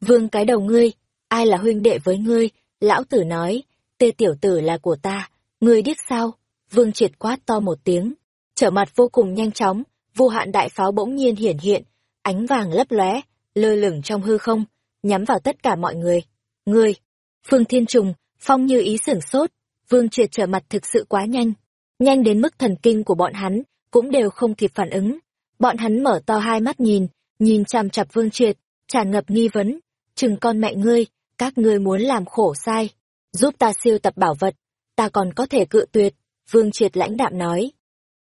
Vương cái đầu ngươi, ai là huynh đệ với ngươi? Lão tử nói, tê tiểu tử là của ta, ngươi điếc sao? Vương Triệt quát to một tiếng, trở mặt vô cùng nhanh chóng, vô hạn đại pháo bỗng nhiên hiển hiện, ánh vàng lấp lóe, lơ lửng trong hư không, nhắm vào tất cả mọi người. Ngươi, Phương Thiên Trùng, Phong như ý sửng sốt, Vương Triệt trở mặt thực sự quá nhanh, nhanh đến mức thần kinh của bọn hắn cũng đều không kịp phản ứng. Bọn hắn mở to hai mắt nhìn, nhìn chằm chặp Vương Triệt, tràn ngập nghi vấn, chừng con mẹ ngươi, các ngươi muốn làm khổ sai, giúp ta siêu tập bảo vật, ta còn có thể cự tuyệt, Vương Triệt lãnh đạm nói.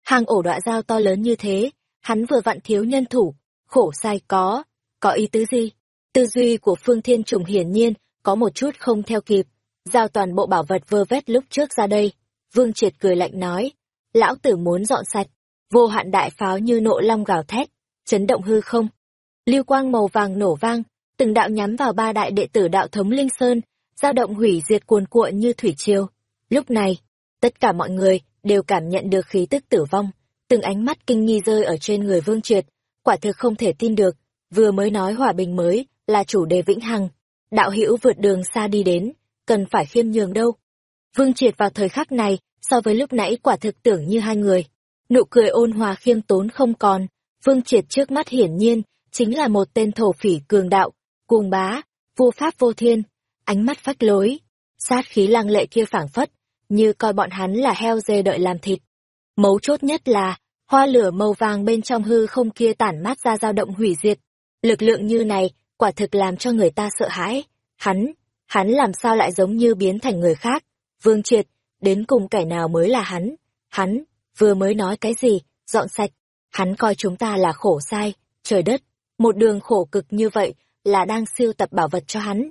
Hàng ổ đọa dao to lớn như thế, hắn vừa vặn thiếu nhân thủ, khổ sai có, có ý tứ gì? Tư duy của Phương Thiên Trùng hiển nhiên có một chút không theo kịp, giao toàn bộ bảo vật vơ vét lúc trước ra đây. Vương Triệt cười lạnh nói, lão tử muốn dọn sạch, vô hạn đại pháo như nộ long gào thét, chấn động hư không. Lưu quang màu vàng nổ vang, từng đạo nhắm vào ba đại đệ tử đạo thống Linh Sơn, dao động hủy diệt cuồn cuộn như thủy triều. Lúc này, tất cả mọi người đều cảm nhận được khí tức tử vong, từng ánh mắt kinh nghi rơi ở trên người Vương Triệt, quả thực không thể tin được, vừa mới nói hòa bình mới là chủ đề vĩnh hằng, đạo hữu vượt đường xa đi đến, cần phải khiêm nhường đâu. Vương Triệt vào thời khắc này, so với lúc nãy quả thực tưởng như hai người. Nụ cười ôn hòa khiêm tốn không còn, Vương Triệt trước mắt hiển nhiên, chính là một tên thổ phỉ cường đạo, cuồng bá, vô pháp vô thiên, ánh mắt phách lối, sát khí lăng lệ kia phảng phất, như coi bọn hắn là heo dê đợi làm thịt. Mấu chốt nhất là, hoa lửa màu vàng bên trong hư không kia tản mát ra dao động hủy diệt. Lực lượng như này, quả thực làm cho người ta sợ hãi. Hắn, hắn làm sao lại giống như biến thành người khác? Vương Triệt, đến cùng kẻ nào mới là hắn? Hắn, vừa mới nói cái gì? dọn sạch. Hắn coi chúng ta là khổ sai, trời đất, một đường khổ cực như vậy là đang siêu tập bảo vật cho hắn.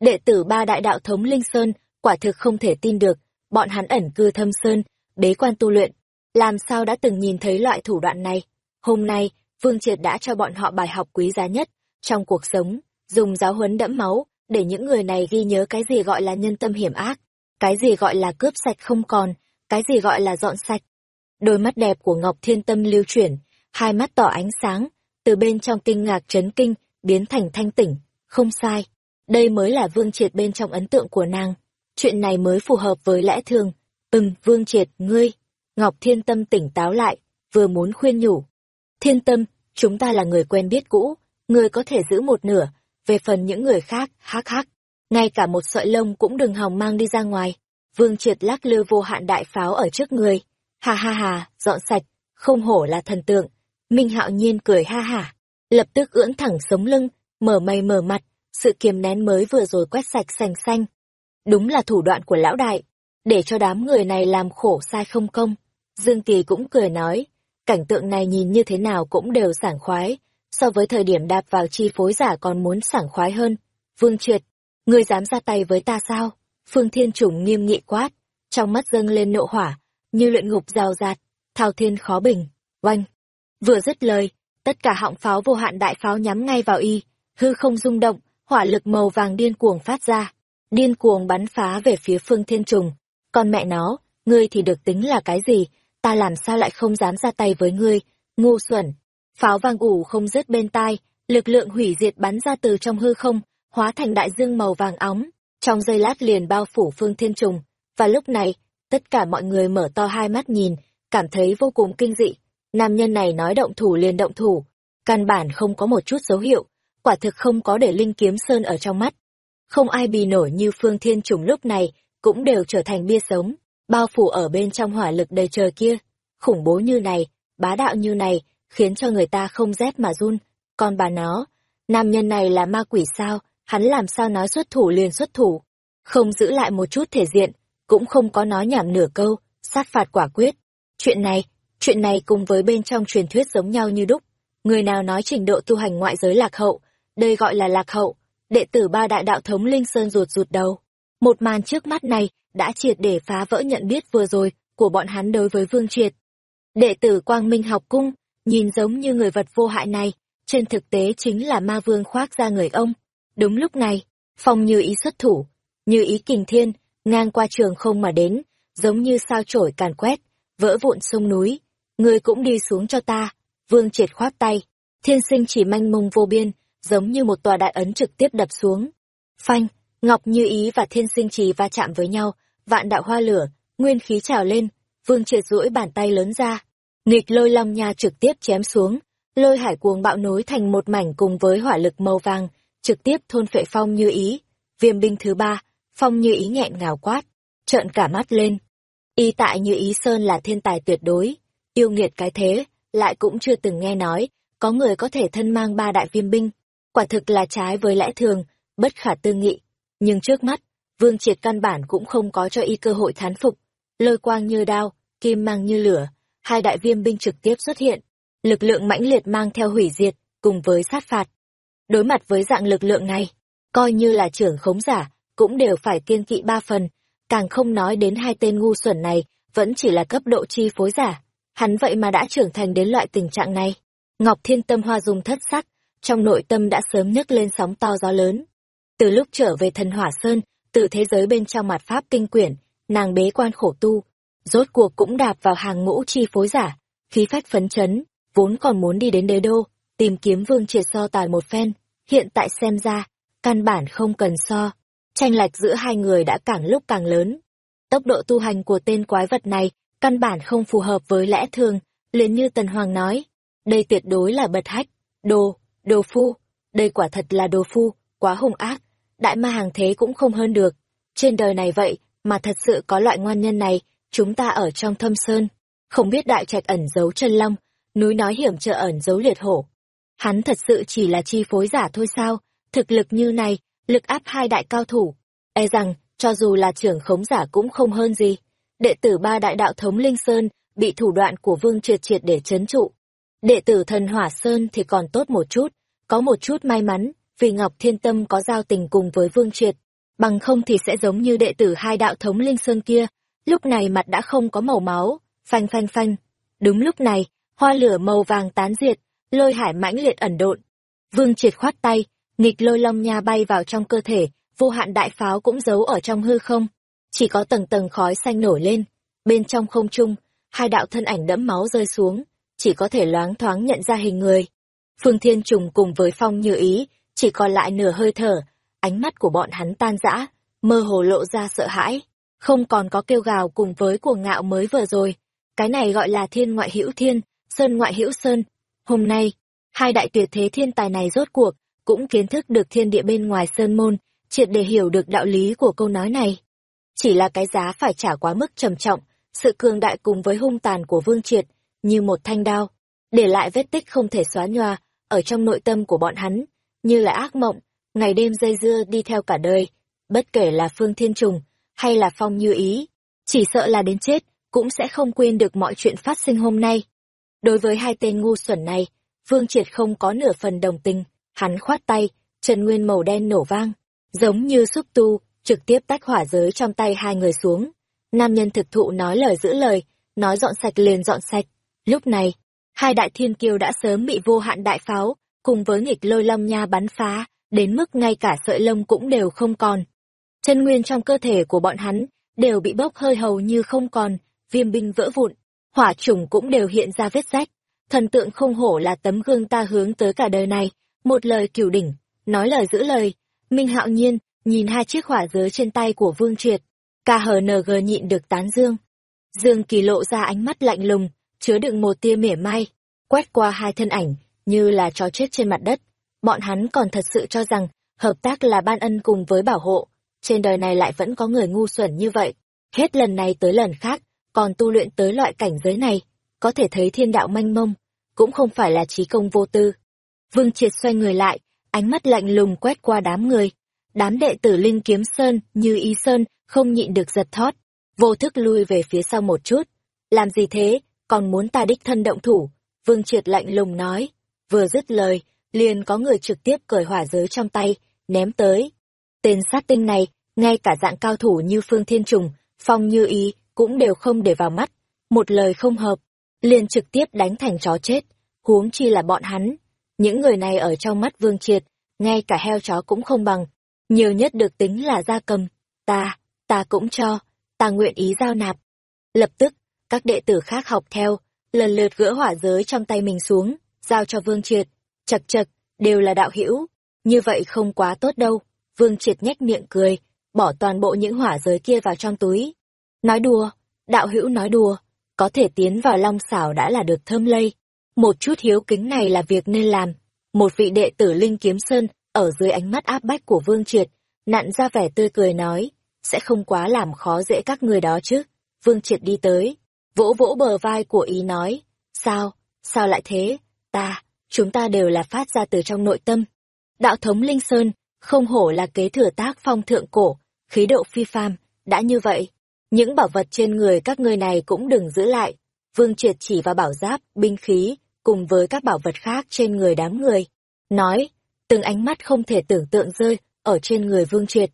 Đệ tử ba đại đạo thống Linh Sơn quả thực không thể tin được, bọn hắn ẩn cư thâm sơn, bế quan tu luyện, làm sao đã từng nhìn thấy loại thủ đoạn này. Hôm nay, Vương Triệt đã cho bọn họ bài học quý giá nhất trong cuộc sống, dùng giáo huấn đẫm máu, để những người này ghi nhớ cái gì gọi là nhân tâm hiểm ác, cái gì gọi là cướp sạch không còn, cái gì gọi là dọn sạch. Đôi mắt đẹp của Ngọc Thiên Tâm lưu chuyển, hai mắt tỏ ánh sáng, từ bên trong kinh ngạc chấn kinh, biến thành thanh tỉnh, không sai. Đây mới là Vương Triệt bên trong ấn tượng của nàng. Chuyện này mới phù hợp với lẽ thường. Ừm, Vương Triệt, ngươi. Ngọc Thiên Tâm tỉnh táo lại, vừa muốn khuyên nhủ. Thiên Tâm, chúng ta là người quen biết cũ, ngươi có thể giữ một nửa, về phần những người khác, hắc hắc. Ngay cả một sợi lông cũng đừng hòng mang đi ra ngoài. Vương Triệt lắc lư vô hạn đại pháo ở trước người. Ha ha ha, dọn sạch, không hổ là thần tượng. Minh Hạo Nhiên cười ha hả, lập tức ưỡn thẳng sống lưng, mở mày mở mặt, sự kiềm nén mới vừa rồi quét sạch sành xanh. Đúng là thủ đoạn của lão đại, để cho đám người này làm khổ sai không công. Dương Kỳ cũng cười nói, cảnh tượng này nhìn như thế nào cũng đều sảng khoái, so với thời điểm đạp vào chi phối giả còn muốn sảng khoái hơn. Vương Triệt, ngươi dám ra tay với ta sao? Phương Thiên Trùng nghiêm nghị quát, trong mắt dâng lên nộ hỏa, như luyện ngục rào rạt, thao thiên khó bình, oanh. Vừa dứt lời, tất cả họng pháo vô hạn đại pháo nhắm ngay vào y, hư không rung động, hỏa lực màu vàng điên cuồng phát ra, điên cuồng bắn phá về phía Phương Thiên Trùng. Con mẹ nó, ngươi thì được tính là cái gì, ta làm sao lại không dám ra tay với ngươi, ngu xuẩn. Pháo vang ủ không dứt bên tai, lực lượng hủy diệt bắn ra từ trong hư không, hóa thành đại dương màu vàng óng, trong giây lát liền bao phủ Phương Thiên Trùng. Và lúc này, tất cả mọi người mở to hai mắt nhìn, cảm thấy vô cùng kinh dị. Nam nhân này nói động thủ liền động thủ, căn bản không có một chút dấu hiệu, quả thực không có để linh kiếm sơn ở trong mắt. Không ai bì nổi như Phương Thiên Trùng lúc này, cũng đều trở thành bia sống, bao phủ ở bên trong hỏa lực đầy trời kia. Khủng bố như này, bá đạo như này, khiến cho người ta không rét mà run. Còn bà nó, nam nhân này là ma quỷ sao, hắn làm sao nói xuất thủ liền xuất thủ. Không giữ lại một chút thể diện, cũng không có nói nhảm nửa câu, sát phạt quả quyết. Chuyện này, chuyện này cùng với bên trong truyền thuyết giống nhau như đúc. Người nào nói trình độ tu hành ngoại giới lạc hậu, đây gọi là lạc hậu. Đệ tử ba đại đạo thống Linh Sơn ruột rụt đầu. Một màn trước mắt này đã triệt để phá vỡ nhận biết vừa rồi của bọn hắn đối với Vương Triệt. Đệ tử Quang Minh học cung, nhìn giống như người vật vô hại này, trên thực tế chính là ma vương khoác ra người ông. Đúng lúc này, phong như ý xuất thủ, như ý kình thiên, ngang qua trường không mà đến, giống như sao chổi càn quét, vỡ vụn sông núi. Người cũng đi xuống cho ta, vương triệt khoát tay, thiên sinh chỉ manh mông vô biên, giống như một tòa đại ấn trực tiếp đập xuống. Phanh, Ngọc Như Ý và Thiên Sinh Trì va chạm với nhau, vạn đạo hoa lửa, nguyên khí trào lên, Vương Triệt duỗi bàn tay lớn ra, nghịch lôi long nha trực tiếp chém xuống, lôi hải cuồng bạo nối thành một mảnh cùng với hỏa lực màu vàng, trực tiếp thôn phệ Phong Như Ý. Viêm binh thứ ba, Phong Như Ý nghẹn ngào quát, trợn cả mắt lên. Y tại Như Ý Sơn là thiên tài tuyệt đối, yêu nghiệt cái thế, lại cũng chưa từng nghe nói, có người có thể thân mang ba đại viêm binh, quả thực là trái với lẽ thường, bất khả tư nghị. Nhưng trước mắt, Vương Triệt căn bản cũng không có cho y cơ hội thán phục. Lôi quang như đao, kim mang như lửa, hai đại viêm binh trực tiếp xuất hiện. Lực lượng mãnh liệt mang theo hủy diệt, cùng với sát phạt. Đối mặt với dạng lực lượng này, coi như là trưởng khống giả, cũng đều phải kiên kỵ ba phần. Càng không nói đến hai tên ngu xuẩn này, vẫn chỉ là cấp độ chi phối giả. Hắn vậy mà đã trưởng thành đến loại tình trạng này. Ngọc Thiên Tâm Hoa dùng thất sắc, trong nội tâm đã sớm nhấc lên sóng to gió lớn. Từ lúc trở về thần hỏa sơn, từ thế giới bên trong mặt pháp kinh quyển, nàng bế quan khổ tu, rốt cuộc cũng đạp vào hàng ngũ chi phối giả, khí phách phấn chấn, vốn còn muốn đi đến đế đô, tìm kiếm vương triệt so tài một phen, hiện tại xem ra, căn bản không cần so, tranh lệch giữa hai người đã càng lúc càng lớn. Tốc độ tu hành của tên quái vật này, căn bản không phù hợp với lẽ thường, liền như Tần Hoàng nói, đây tuyệt đối là bật hách, đồ, đồ phu, đây quả thật là đồ phu, quá hung ác, đại ma hàng thế cũng không hơn được. Trên đời này vậy, mà thật sự có loại ngoan nhân này, chúng ta ở trong thâm sơn, không biết đại trạch ẩn giấu chân long, núi nói hiểm trợ ẩn giấu liệt hổ. Hắn thật sự chỉ là chi phối giả thôi sao, thực lực như này, lực áp hai đại cao thủ. E rằng, cho dù là trưởng khống giả cũng không hơn gì. Đệ tử ba đại đạo thống Linh Sơn bị thủ đoạn của Vương Triệt triệt để chấn trụ. Đệ tử thần Hỏa Sơn thì còn tốt một chút, có một chút may mắn, vì Ngọc Thiên Tâm có giao tình cùng với Vương Triệt, bằng không thì sẽ giống như đệ tử hai đạo thống Linh Sơn kia, lúc này mặt đã không có màu máu, phanh phanh phanh. Đúng lúc này, hoa lửa màu vàng tán diệt, lôi hải mãnh liệt ẩn độn. Vương Triệt khoát tay, nghịch lôi long nha bay vào trong cơ thể, vô hạn đại pháo cũng giấu ở trong hư không. Chỉ có tầng tầng khói xanh nổi lên, bên trong không trung, hai đạo thân ảnh đẫm máu rơi xuống, chỉ có thể loáng thoáng nhận ra hình người. Phương Thiên Trùng cùng với Phong Như Ý, chỉ còn lại nửa hơi thở, ánh mắt của bọn hắn tan rã, mơ hồ lộ ra sợ hãi, không còn có kêu gào cùng với cuồng ngạo mới vừa rồi. Cái này gọi là thiên ngoại hữu thiên, sơn ngoại hữu sơn. Hôm nay, hai đại tuyệt thế thiên tài này rốt cuộc, cũng kiến thức được thiên địa bên ngoài sơn môn, triệt để hiểu được đạo lý của câu nói này. Chỉ là cái giá phải trả quá mức trầm trọng, sự cường đại cùng với hung tàn của Vương Triệt, như một thanh đao, để lại vết tích không thể xóa nhòa, ở trong nội tâm của bọn hắn, như là ác mộng, ngày đêm dây dưa đi theo cả đời, bất kể là Phương Thiên Trùng, hay là Phong Như Ý, chỉ sợ là đến chết, cũng sẽ không quên được mọi chuyện phát sinh hôm nay. Đối với hai tên ngu xuẩn này, Vương Triệt không có nửa phần đồng tình, hắn khoát tay, trần nguyên màu đen nổ vang, giống như xúc tu, trực tiếp tách hỏa giới trong tay hai người xuống. Nam nhân thực thụ nói lời giữ lời, nói dọn sạch liền dọn sạch. Lúc này, hai đại thiên kiêu đã sớm bị vô hạn đại pháo, cùng với nghịch lôi long nha bắn phá, đến mức ngay cả sợi lông cũng đều không còn. Chân nguyên trong cơ thể của bọn hắn đều bị bốc hơi hầu như không còn, viêm binh vỡ vụn, hỏa trùng cũng đều hiện ra vết rách. Thần tượng không hổ là tấm gương ta hướng tới cả đời này, một lời cửu đỉnh, nói lời giữ lời. Minh hạo nhiên, nhìn hai chiếc hỏa giới trên tay của Vương Triệt, KHNG nhịn được tán dương. Dương Kỳ lộ ra ánh mắt lạnh lùng, chứa đựng một tia mỉa mai, quét qua hai thân ảnh, như là chó chết trên mặt đất. Bọn hắn còn thật sự cho rằng, hợp tác là ban ân cùng với bảo hộ. Trên đời này lại vẫn có người ngu xuẩn như vậy. Hết lần này tới lần khác, còn tu luyện tới loại cảnh giới này, có thể thấy thiên đạo manh mông, cũng không phải là trí công vô tư. Vương Triệt xoay người lại, ánh mắt lạnh lùng quét qua đám người. Đám đệ tử Linh Kiếm Sơn như Ý Sơn không nhịn được giật thót, vô thức lui về phía sau một chút. Làm gì thế, còn muốn ta đích thân động thủ? Vương Triệt lạnh lùng nói. Vừa dứt lời, liền có người trực tiếp cởi hỏa giới trong tay, ném tới. Tên sát tinh này, ngay cả dạng cao thủ như Phương Thiên Trùng, Phong Như Ý, cũng đều không để vào mắt. Một lời không hợp, liền trực tiếp đánh thành chó chết, huống chi là bọn hắn. Những người này ở trong mắt Vương Triệt, ngay cả heo chó cũng không bằng. Nhiều nhất được tính là gia cầm. Ta, ta cũng cho, ta nguyện ý giao nạp. Lập tức, các đệ tử khác học theo, lần lượt gỡ hỏa giới trong tay mình xuống, giao cho Vương Triệt. Chật chật, đều là đạo hữu, như vậy không quá tốt đâu. Vương Triệt nhếch miệng cười, bỏ toàn bộ những hỏa giới kia vào trong túi. Nói đùa, đạo hữu nói đùa, có thể tiến vào long xảo đã là được thơm lây. Một chút hiếu kính này là việc nên làm. Một vị đệ tử Linh Kiếm Sơn, ở dưới ánh mắt áp bách của Vương Triệt, nặn ra vẻ tươi cười nói, sẽ không quá làm khó dễ các người đó chứ. Vương Triệt đi tới, vỗ vỗ bờ vai của ý nói, sao, sao lại thế, ta, chúng ta đều là phát ra từ trong nội tâm. Đạo thống Linh Sơn, không hổ là kế thừa tác phong thượng cổ, khí độ phi phàm, đã như vậy. Những bảo vật trên người các ngươi này cũng đừng giữ lại. Vương Triệt chỉ vào bảo giáp, binh khí, cùng với các bảo vật khác trên người đám người. Nói, từng ánh mắt không thể tưởng tượng rơi, ở trên người Vương Triệt.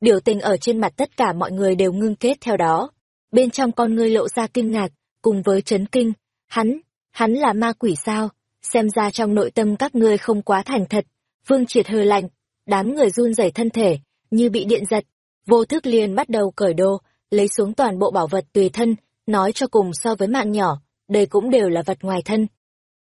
Biểu tình ở trên mặt tất cả mọi người đều ngưng kết theo đó. Bên trong con ngươi lộ ra kinh ngạc, cùng với chấn kinh. Hắn, hắn là ma quỷ sao? Xem ra trong nội tâm các ngươi không quá thành thật. Vương Triệt hờ lạnh, đám người run rẩy thân thể, như bị điện giật. Vô thức liền bắt đầu cởi đồ, lấy xuống toàn bộ bảo vật tùy thân, nói cho cùng so với mạng nhỏ, đây cũng đều là vật ngoài thân.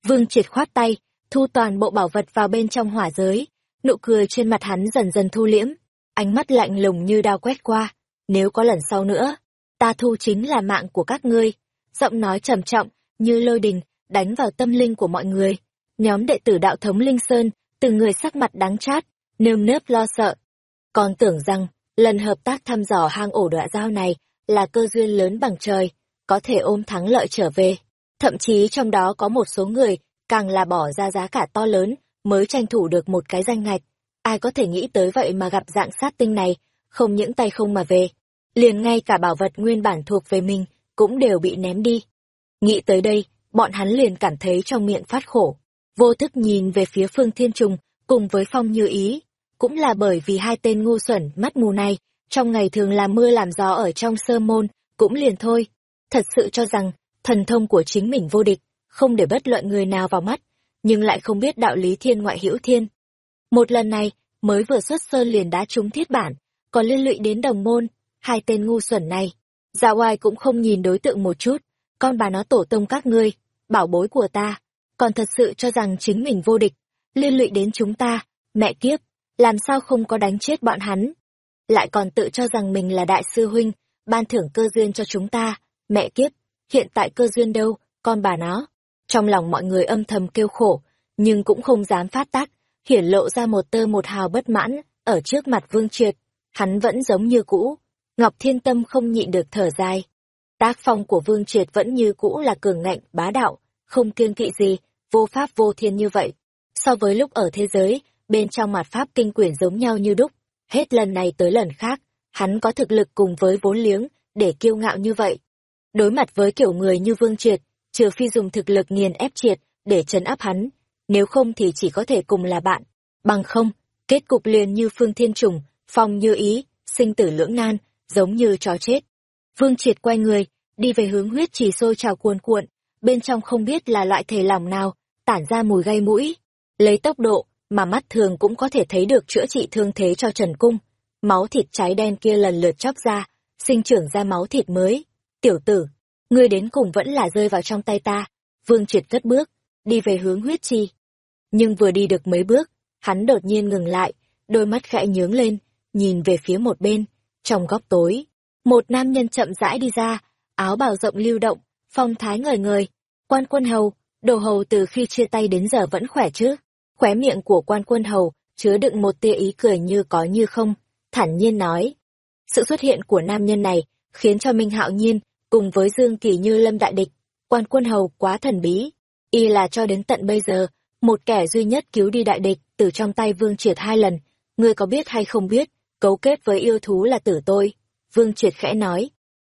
Vương triệt khoát tay, thu toàn bộ bảo vật vào bên trong hỏa giới, nụ cười trên mặt hắn dần dần thu liễm, ánh mắt lạnh lùng như đao quét qua, nếu có lần sau nữa, ta thu chính là mạng của các ngươi. Giọng nói trầm trọng, như lôi đình, đánh vào tâm linh của mọi người. Nhóm đệ tử đạo thống Linh Sơn, từng người sắc mặt đáng chát, nơm nớp lo sợ. Còn tưởng rằng, lần hợp tác thăm dò hang ổ đọa dao này là cơ duyên lớn bằng trời, có thể ôm thắng lợi trở về. Thậm chí trong đó có một số người càng là bỏ ra giá cả to lớn mới tranh thủ được một cái danh ngạch. Ai có thể nghĩ tới vậy mà gặp dạng sát tinh này, không những tay không mà về. Liền ngay cả bảo vật nguyên bản thuộc về mình cũng đều bị ném đi. Nghĩ tới đây, bọn hắn liền cảm thấy trong miệng phát khổ. Vô thức nhìn về phía Phương Thiên Trùng, cùng với Phong Như Ý. Cũng là bởi vì hai tên ngu xuẩn, mắt mù này, trong ngày thường làm mưa làm gió ở trong sơ môn, cũng liền thôi. Thật sự cho rằng, thần thông của chính mình vô địch, không để bất luận người nào vào mắt, nhưng lại không biết đạo lý thiên ngoại hữu thiên. Một lần này, mới vừa xuất sơn liền đá trúng thiết bản, còn liên lụy đến đồng môn, hai tên ngu xuẩn này. Dạ oai cũng không nhìn đối tượng một chút, con bà nó tổ tông các ngươi, bảo bối của ta, còn thật sự cho rằng chính mình vô địch, liên lụy đến chúng ta, mẹ kiếp, làm sao không có đánh chết bọn hắn. Lại còn tự cho rằng mình là đại sư huynh, ban thưởng cơ duyên cho chúng ta, mẹ kiếp, hiện tại cơ duyên đâu, con bà nó. Trong lòng mọi người âm thầm kêu khổ, nhưng cũng không dám phát tác, hiển lộ ra một tơ một hào bất mãn, ở trước mặt Vương Triệt. Hắn vẫn giống như cũ. Ngọc Thiên Tâm không nhịn được thở dài. Tác phong của Vương Triệt vẫn như cũ là cường ngạnh, bá đạo, không kiêng kỵ gì, vô pháp vô thiên như vậy. So với lúc ở thế giới, bên trong mặt pháp kinh quyển giống nhau như đúc. Hết lần này tới lần khác, hắn có thực lực cùng với vốn liếng, để kiêu ngạo như vậy. Đối mặt với kiểu người như Vương Triệt, trừ phi dùng thực lực nghiền ép triệt, để trấn áp hắn, nếu không thì chỉ có thể cùng là bạn. Bằng không, kết cục liền như Phương Thiên Trùng, Phong như ý, sinh tử lưỡng nan, giống như chó chết. Vương Triệt quay người, đi về hướng huyết trì sôi trào cuồn cuộn, bên trong không biết là loại thể lỏng nào, tản ra mùi gây mũi. Lấy tốc độ mà mắt thường cũng có thể thấy được chữa trị thương thế cho Trần Cung. Máu thịt cháy đen kia lần lượt chóc ra, sinh trưởng ra máu thịt mới. Tiểu tử, ngươi đến cùng vẫn là rơi vào trong tay ta. Vương Triệt cất bước, đi về hướng huyết chi. Nhưng vừa đi được mấy bước, hắn đột nhiên ngừng lại, đôi mắt khẽ nhướng lên, nhìn về phía một bên, trong góc tối. Một nam nhân chậm rãi đi ra, áo bào rộng lưu động, phong thái ngời ngời. Quan quân hầu, đồ hầu từ khi chia tay đến giờ vẫn khỏe chứ? Khóe miệng của quan quân hầu, chứa đựng một tia ý cười như có như không, thản nhiên nói. Sự xuất hiện của nam nhân này, khiến cho Minh Hạo Nhiên, cùng với Dương Kỳ như lâm đại địch, quan quân hầu quá thần bí. Y là cho đến tận bây giờ, một kẻ duy nhất cứu đi đại địch từ trong tay Vương Triệt hai lần. Ngươi có biết hay không biết, cấu kết với yêu thú là tử tôi. Vương Triệt khẽ nói.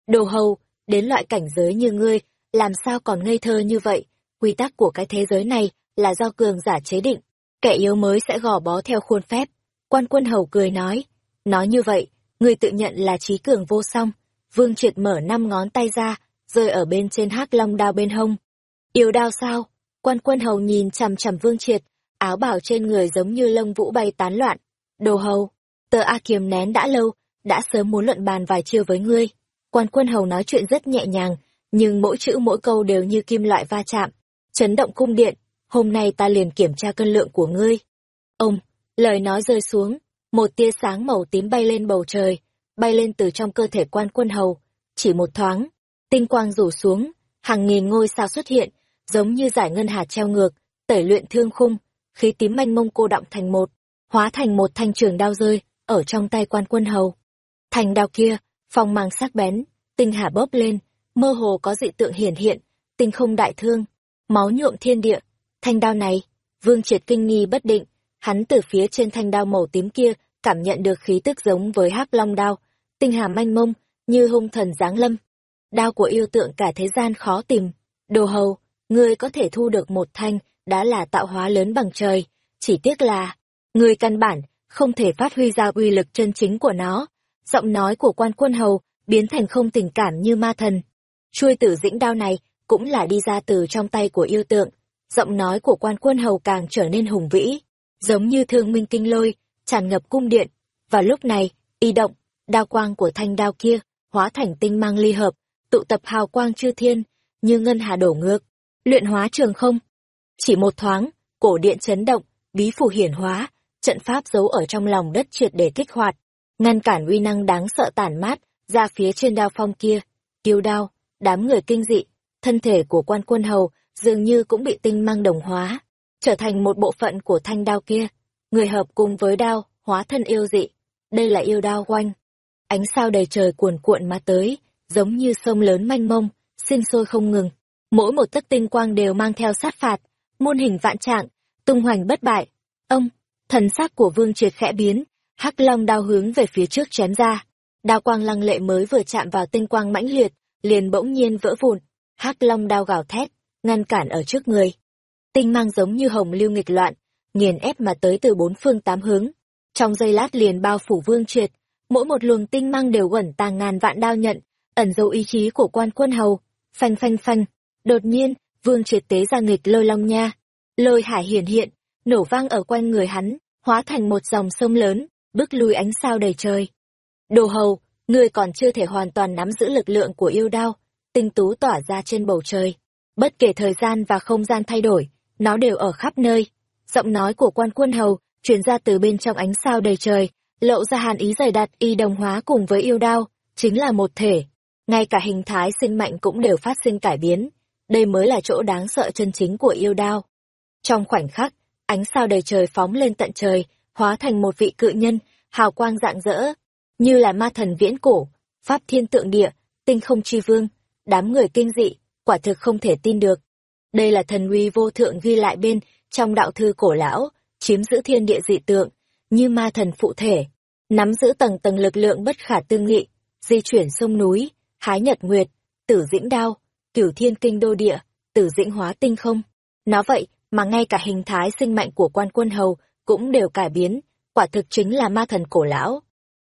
Đồ hầu, đến loại cảnh giới như ngươi, làm sao còn ngây thơ như vậy? Quy tắc của cái thế giới này là do cường giả chế định. Kẻ yếu mới sẽ gò bó theo khuôn phép. Quan quân hầu cười nói. Nói như vậy, người tự nhận là trí cường vô song. Vương Triệt mở năm ngón tay ra, rơi ở bên trên hắc long đao bên hông. Yêu đao sao? Quan quân hầu nhìn chằm chằm Vương Triệt, áo bảo trên người giống như lông vũ bay tán loạn. Đồ hầu, tờ A Kiềm nén đã lâu, đã sớm muốn luận bàn vài chiêu với ngươi. Quan quân hầu nói chuyện rất nhẹ nhàng, nhưng mỗi chữ mỗi câu đều như kim loại va chạm. Chấn động cung điện, hôm nay ta liền kiểm tra cân lượng của ngươi. Ông, lời nói rơi xuống, một tia sáng màu tím bay lên bầu trời, bay lên từ trong cơ thể quan quân hầu. Chỉ một thoáng, tinh quang rủ xuống, hàng nghìn ngôi sao xuất hiện, giống như giải ngân hà treo ngược, tẩy luyện thương khung, khí tím manh mông cô động thành một, hóa thành một thanh trường đao rơi, ở trong tay quan quân hầu. Thành đao kia, phong mang sắc bén, tinh hà bóp lên, mơ hồ có dị tượng hiển hiện, tinh không đại thương, máu nhuộm thiên địa. Thanh đao này, vương triệt kinh nghi bất định, hắn từ phía trên thanh đao màu tím kia cảm nhận được khí tức giống với hắc long đao, tinh hàm manh mông, như hung thần giáng lâm. Đao của yêu tượng cả thế gian khó tìm. Đồ hầu, ngươi có thể thu được một thanh, đã là tạo hóa lớn bằng trời. Chỉ tiếc là, ngươi căn bản, không thể phát huy ra uy lực chân chính của nó. Giọng nói của quan quân hầu, biến thành không tình cảm như ma thần. Chuôi tử dĩnh đao này, cũng là đi ra từ trong tay của yêu tượng. Giọng nói của quan quân hầu càng trở nên hùng vĩ, giống như thương minh kinh lôi, tràn ngập cung điện. Và lúc này, y động, đao quang của thanh đao kia, hóa thành tinh mang ly hợp, tụ tập hào quang chư thiên, như ngân hà đổ ngược, luyện hóa trường không. Chỉ một thoáng, cổ điện chấn động, bí phủ hiển hóa, trận pháp giấu ở trong lòng đất triệt để kích hoạt, ngăn cản uy năng đáng sợ tản mát ra phía trên đao phong kia. Tiêu đao, đám người kinh dị, thân thể của quan quân hầu dường như cũng bị tinh mang đồng hóa, trở thành một bộ phận của thanh đao kia. Người hợp cùng với đao, hóa thân yêu dị. Đây là yêu đao quanh. Ánh sao đầy trời cuồn cuộn mà tới, giống như sông lớn manh mông, sinh sôi không ngừng. Mỗi một tấc tinh quang đều mang theo sát phạt, muôn hình vạn trạng, tung hoành bất bại. Ông, thần sắc của vương triệt khẽ biến, hắc long đao hướng về phía trước chém ra. Đao quang lăng lệ mới vừa chạm vào tinh quang mãnh liệt, liền bỗng nhiên vỡ vụn. hắc long đao gào thét, ngăn cản ở trước người. Tinh mang giống như hồng lưu nghịch loạn, nghiền ép mà tới từ bốn phương tám hướng. Trong giây lát liền bao phủ vương triệt, mỗi một luồng tinh mang đều quẩn tàng ngàn vạn đao nhận, ẩn dấu ý chí của quan quân hầu. Phanh phanh phanh, đột nhiên, vương triệt tế ra nghịch lôi long nha. Lôi hải hiển hiện, nổ vang ở quanh người hắn, hóa thành một dòng sông lớn, bước lui ánh sao đầy trời. Đồ hầu, ngươi còn chưa thể hoàn toàn nắm giữ lực lượng của yêu đao, tinh tú tỏa ra trên bầu trời. Bất kể thời gian và không gian thay đổi, nó đều ở khắp nơi. Giọng nói của quan quân hầu truyền ra từ bên trong ánh sao đầy trời, lộ ra hàn ý dày đặc y đồng hóa cùng với yêu đao, chính là một thể. Ngay cả hình thái sinh mạnh cũng đều phát sinh cải biến. Đây mới là chỗ đáng sợ chân chính của yêu đao. Trong khoảnh khắc, ánh sao đầy trời phóng lên tận trời, hóa thành một vị cự nhân, hào quang rạng rỡ, như là ma thần viễn cổ, pháp thiên tượng địa, tinh không chi vương, đám người kinh dị, quả thực không thể tin được. Đây là thần uy vô thượng ghi lại bên trong đạo thư cổ lão, chiếm giữ thiên địa dị tượng, như ma thần phụ thể, nắm giữ tầng tầng lực lượng bất khả tư nghị, di chuyển sông núi, hái nhật nguyệt, tử dĩnh đao, cửu thiên kinh đô địa, tử dĩnh hóa tinh không. Nó vậy mà ngay cả hình thái sinh mạnh của quan quân hầu cũng đều cải biến, quả thực chính là ma thần cổ lão.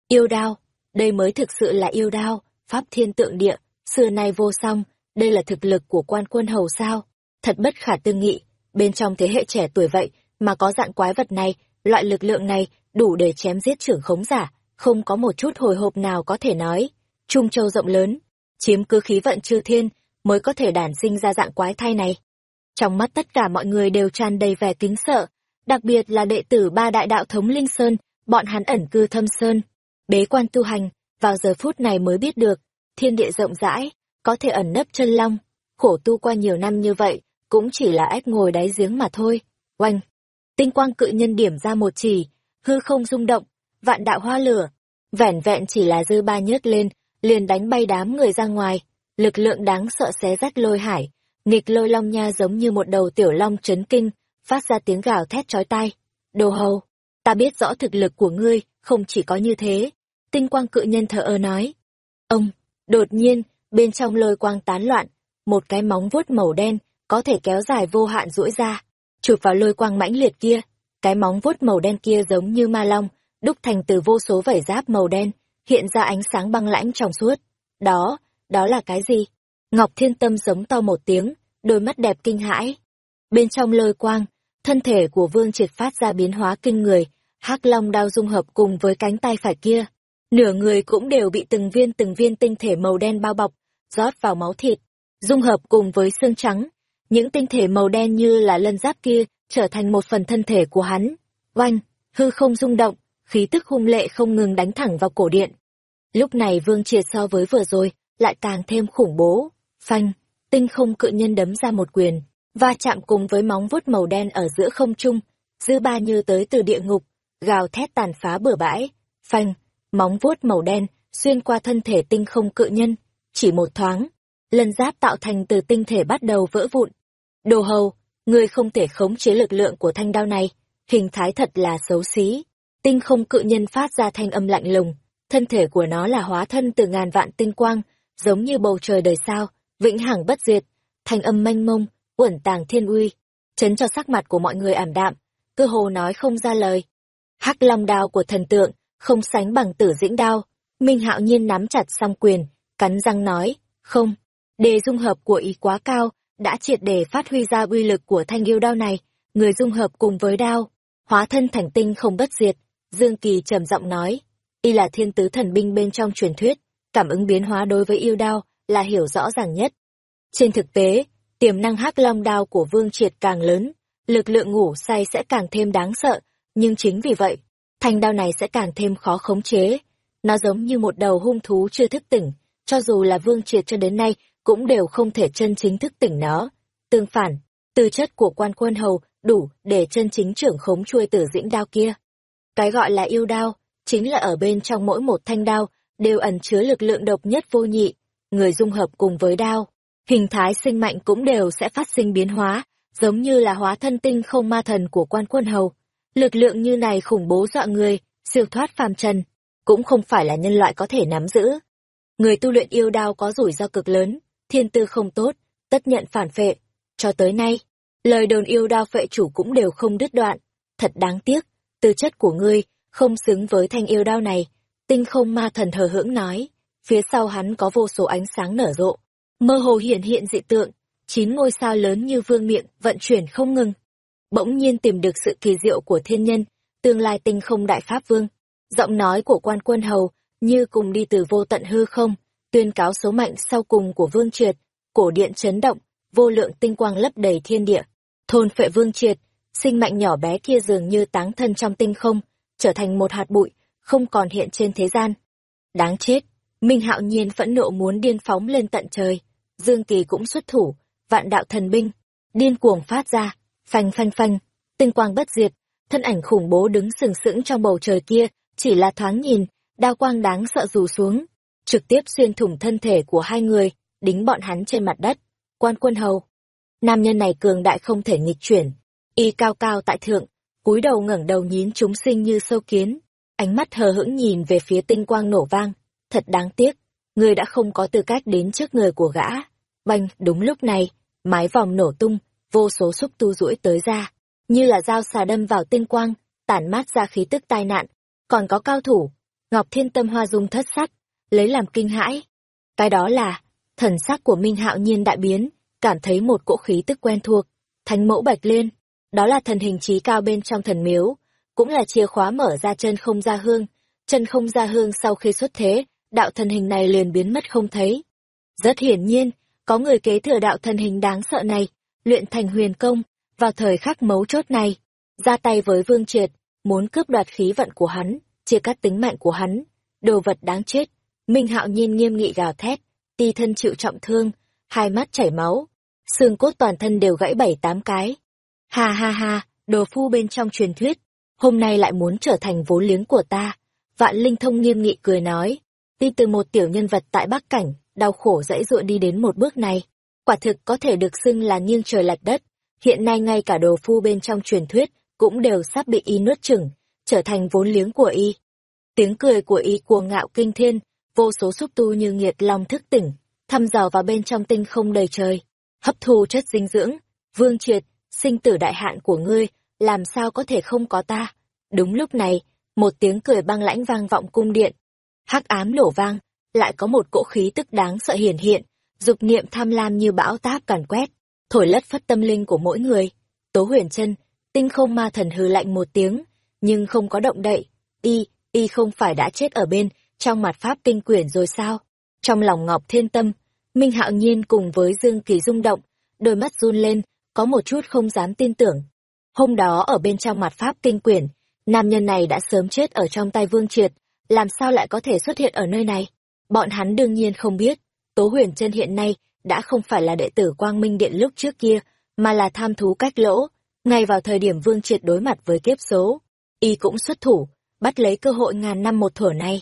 Yêu đao, đây mới thực sự là yêu đao, pháp thiên tượng địa, xưa nay vô song, đây là thực lực của quan quân hầu sao? Thật bất khả tư nghị, bên trong thế hệ trẻ tuổi vậy mà có dạng quái vật này, loại lực lượng này đủ để chém giết trưởng khống giả, không có một chút hồi hộp nào có thể nói. Trung châu rộng lớn, chiếm cứ khí vận chư thiên, mới có thể đản sinh ra dạng quái thai này. Trong mắt tất cả mọi người đều tràn đầy vẻ kính sợ, đặc biệt là đệ tử ba đại đạo thống Linh Sơn, bọn hắn ẩn cư thâm sơn, bế quan tu hành, vào giờ phút này mới biết được, thiên địa rộng rãi, có thể ẩn nấp chân long, khổ tu qua nhiều năm như vậy, cũng chỉ là ếch ngồi đáy giếng mà thôi. Oanh! Tinh quang cự nhân điểm ra một chỉ, hư không rung động, vạn đạo hoa lửa, vẻn vẹn chỉ là dư ba nhớt lên, liền đánh bay đám người ra ngoài, lực lượng đáng sợ xé rách lôi hải, nghịch lôi long nha giống như một đầu tiểu long chấn kinh, phát ra tiếng gào thét chói tai. Đồ hầu, ta biết rõ thực lực của ngươi, không chỉ có như thế. Tinh quang cự nhân thở ơ nói. Ông, đột nhiên, bên trong lôi quang tán loạn, một cái móng vuốt màu đen, có thể kéo dài vô hạn duỗi ra, chụp vào lôi quang mãnh liệt kia. Cái móng vuốt màu đen kia giống như ma long, đúc thành từ vô số vảy giáp màu đen, hiện ra ánh sáng băng lãnh trong suốt. Đó, đó là cái gì? Ngọc Thiên Tâm giống to một tiếng, đôi mắt đẹp kinh hãi. Bên trong lôi quang, thân thể của Vương Triệt phát ra biến hóa kinh người, hắc long đao dung hợp cùng với cánh tay phải kia. Nửa người cũng đều bị từng viên từng viên tinh thể màu đen bao bọc, rót vào máu thịt, dung hợp cùng với xương trắng. Những tinh thể màu đen như là lân giáp kia trở thành một phần thân thể của hắn. Oanh, hư không rung động, khí tức hung lệ không ngừng đánh thẳng vào cổ điện. Lúc này Vương Triệt so với vừa rồi, lại càng thêm khủng bố. Phanh, tinh không cự nhân đấm ra một quyền, va chạm cùng với móng vuốt màu đen ở giữa không trung, dư ba như tới từ địa ngục, gào thét tàn phá bừa bãi. Phanh, móng vuốt màu đen, xuyên qua thân thể tinh không cự nhân, chỉ một thoáng. Lân giáp tạo thành từ tinh thể bắt đầu vỡ vụn. Đồ hầu, ngươi không thể khống chế lực lượng của thanh đao này, hình thái thật là xấu xí. Tinh không cự nhân phát ra thanh âm lạnh lùng, thân thể của nó là hóa thân từ ngàn vạn tinh quang, giống như bầu trời đời sao, vĩnh hằng bất diệt, thanh âm mênh mông, uẩn tàng thiên uy, chấn cho sắc mặt của mọi người ảm đạm, cơ hồ nói không ra lời. Hắc long đao của thần tượng, không sánh bằng tử dĩnh đao, Minh Hạo Nhiên nắm chặt song quyền, cắn răng nói, không, đề dung hợp của ý quá cao, đã triệt để phát huy ra uy lực của thanh yêu đao này, người dung hợp cùng với đao, hóa thân thành tinh không bất diệt, Dương Kỳ trầm giọng nói, y là thiên tứ thần binh bên trong truyền thuyết, cảm ứng biến hóa đối với yêu đao là hiểu rõ ràng nhất. Trên thực tế, tiềm năng hắc long đao của Vương Triệt càng lớn, lực lượng ngủ say sẽ càng thêm đáng sợ, nhưng chính vì vậy, thanh đao này sẽ càng thêm khó khống chế. Nó giống như một đầu hung thú chưa thức tỉnh, cho dù là Vương Triệt cho đến nay cũng đều không thể chân chính thức tỉnh nó. Tương phản, tư chất của quan quân hầu đủ để chân chính trưởng khống chuôi tử dĩnh đao kia. Cái gọi là yêu đao, chính là ở bên trong mỗi một thanh đao, đều ẩn chứa lực lượng độc nhất vô nhị, người dung hợp cùng với đao. Hình thái sinh mạnh cũng đều sẽ phát sinh biến hóa, giống như là hóa thân tinh không ma thần của quan quân hầu. Lực lượng như này khủng bố dọa người, siêu thoát phàm trần, cũng không phải là nhân loại có thể nắm giữ. Người tu luyện yêu đao có rủi ro cực lớn, thiên tư không tốt, tất nhận phản phệ. Cho tới nay, lời đồn yêu đao phệ chủ cũng đều không đứt đoạn. Thật đáng tiếc, tư chất của ngươi không xứng với thanh yêu đao này. Tinh không ma thần thờ hững nói, phía sau hắn có vô số ánh sáng nở rộ. Mơ hồ hiển hiện dị tượng, chín ngôi sao lớn như vương miệng vận chuyển không ngừng. Bỗng nhiên tìm được sự kỳ diệu của thiên nhân, tương lai tinh không đại pháp vương. Giọng nói của quan quân hầu như cùng đi từ vô tận hư không, tuyên cáo số mạnh sau cùng của vương triệt, cổ điện chấn động, vô lượng tinh quang lấp đầy thiên địa. Thôn phệ vương triệt, sinh mạnh nhỏ bé kia dường như táng thân trong tinh không, trở thành một hạt bụi, không còn hiện trên thế gian. Đáng chết, Minh Hạo Nhiên phẫn nộ muốn điên phóng lên tận trời. Dương Kỳ cũng xuất thủ, vạn đạo thần binh, điên cuồng phát ra, phanh phanh phanh, tinh quang bất diệt, thân ảnh khủng bố đứng sừng sững trong bầu trời kia, chỉ là thoáng nhìn, đao quang đáng sợ rủ xuống, trực tiếp xuyên thủng thân thể của hai người, đính bọn hắn trên mặt đất. Quan quân hầu. Nam nhân này cường đại không thể nghịch chuyển, y cao cao tại thượng, cúi đầu ngẩng đầu nhín chúng sinh như sâu kiến, ánh mắt hờ hững nhìn về phía tinh quang nổ vang. Thật đáng tiếc, người đã không có tư cách đến trước người của gã. Banh, đúng lúc này, mái vòng nổ tung, vô số xúc tu rũi tới ra, như là dao xà đâm vào tinh quang, tản mát ra khí tức tai nạn. Còn có cao thủ, Ngọc Thiên Tâm Hoa dung thất sắc, lấy làm kinh hãi. Cái đó là, thần sắc của Minh Hạo Nhiên đại biến, cảm thấy một cỗ khí tức quen thuộc, thánh mẫu bạch liên, đó là thần hình trí cao bên trong thần miếu, cũng là chìa khóa mở ra chân không gia hương, chân không gia hương sau khi xuất thế, đạo thần hình này liền biến mất không thấy. Rất hiển nhiên, có người kế thừa đạo thần hình đáng sợ này, luyện thành huyền công, vào thời khắc mấu chốt này, ra tay với Vương Triệt, muốn cướp đoạt khí vận của hắn, chia cắt tính mạng của hắn, đồ vật đáng chết. Minh Hạo Nhiên nghiêm nghị gào thét, ti thân chịu trọng thương, hai mắt chảy máu, xương cốt toàn thân đều gãy bảy tám cái. Ha ha ha, đồ phu bên trong truyền thuyết, hôm nay lại muốn trở thành vốn liếng của ta. Vạn Linh Thông nghiêm nghị cười nói, đi từ một tiểu nhân vật tại Bắc Cảnh, đau khổ dãy dụa đi đến một bước này. Quả thực có thể được xưng là nghiêng trời lạch đất, hiện nay ngay cả đồ phu bên trong truyền thuyết cũng đều sắp bị y nuốt chửng, trở thành vốn liếng của y. Tiếng cười của y cuồng ngạo kinh thiên, vô số xúc tu như nghiệt long thức tỉnh, thăm dò vào bên trong tinh không đầy trời, hấp thu chất dinh dưỡng, vương triệt, sinh tử đại hạn của ngươi, làm sao có thể không có ta. Đúng lúc này, một tiếng cười băng lãnh vang vọng cung điện. hắc ám nổ vang, lại có một cỗ khí tức đáng sợ hiển hiện, dục niệm tham lam như bão táp càn quét, thổi lất phất tâm linh của mỗi người. Tố huyền chân, tinh không ma thần hư lạnh một tiếng, nhưng không có động đậy. Y, y không phải đã chết ở bên, trong mặt pháp kinh quyển rồi sao? Trong lòng Ngọc Thiên Tâm, Minh Hạo Nhiên cùng với Dương Kỳ rung động, đôi mắt run lên, có một chút không dám tin tưởng. Hôm đó ở bên trong mặt pháp kinh quyển, nam nhân này đã sớm chết ở trong tay Vương Triệt, làm sao lại có thể xuất hiện ở nơi này? Bọn hắn đương nhiên không biết, Tố Huyền Trân hiện nay đã không phải là đệ tử Quang Minh Điện lúc trước kia, mà là tham thú cách lỗ. Ngay vào thời điểm Vương Triệt đối mặt với kiếp số, y cũng xuất thủ, bắt lấy cơ hội ngàn năm một thủa này.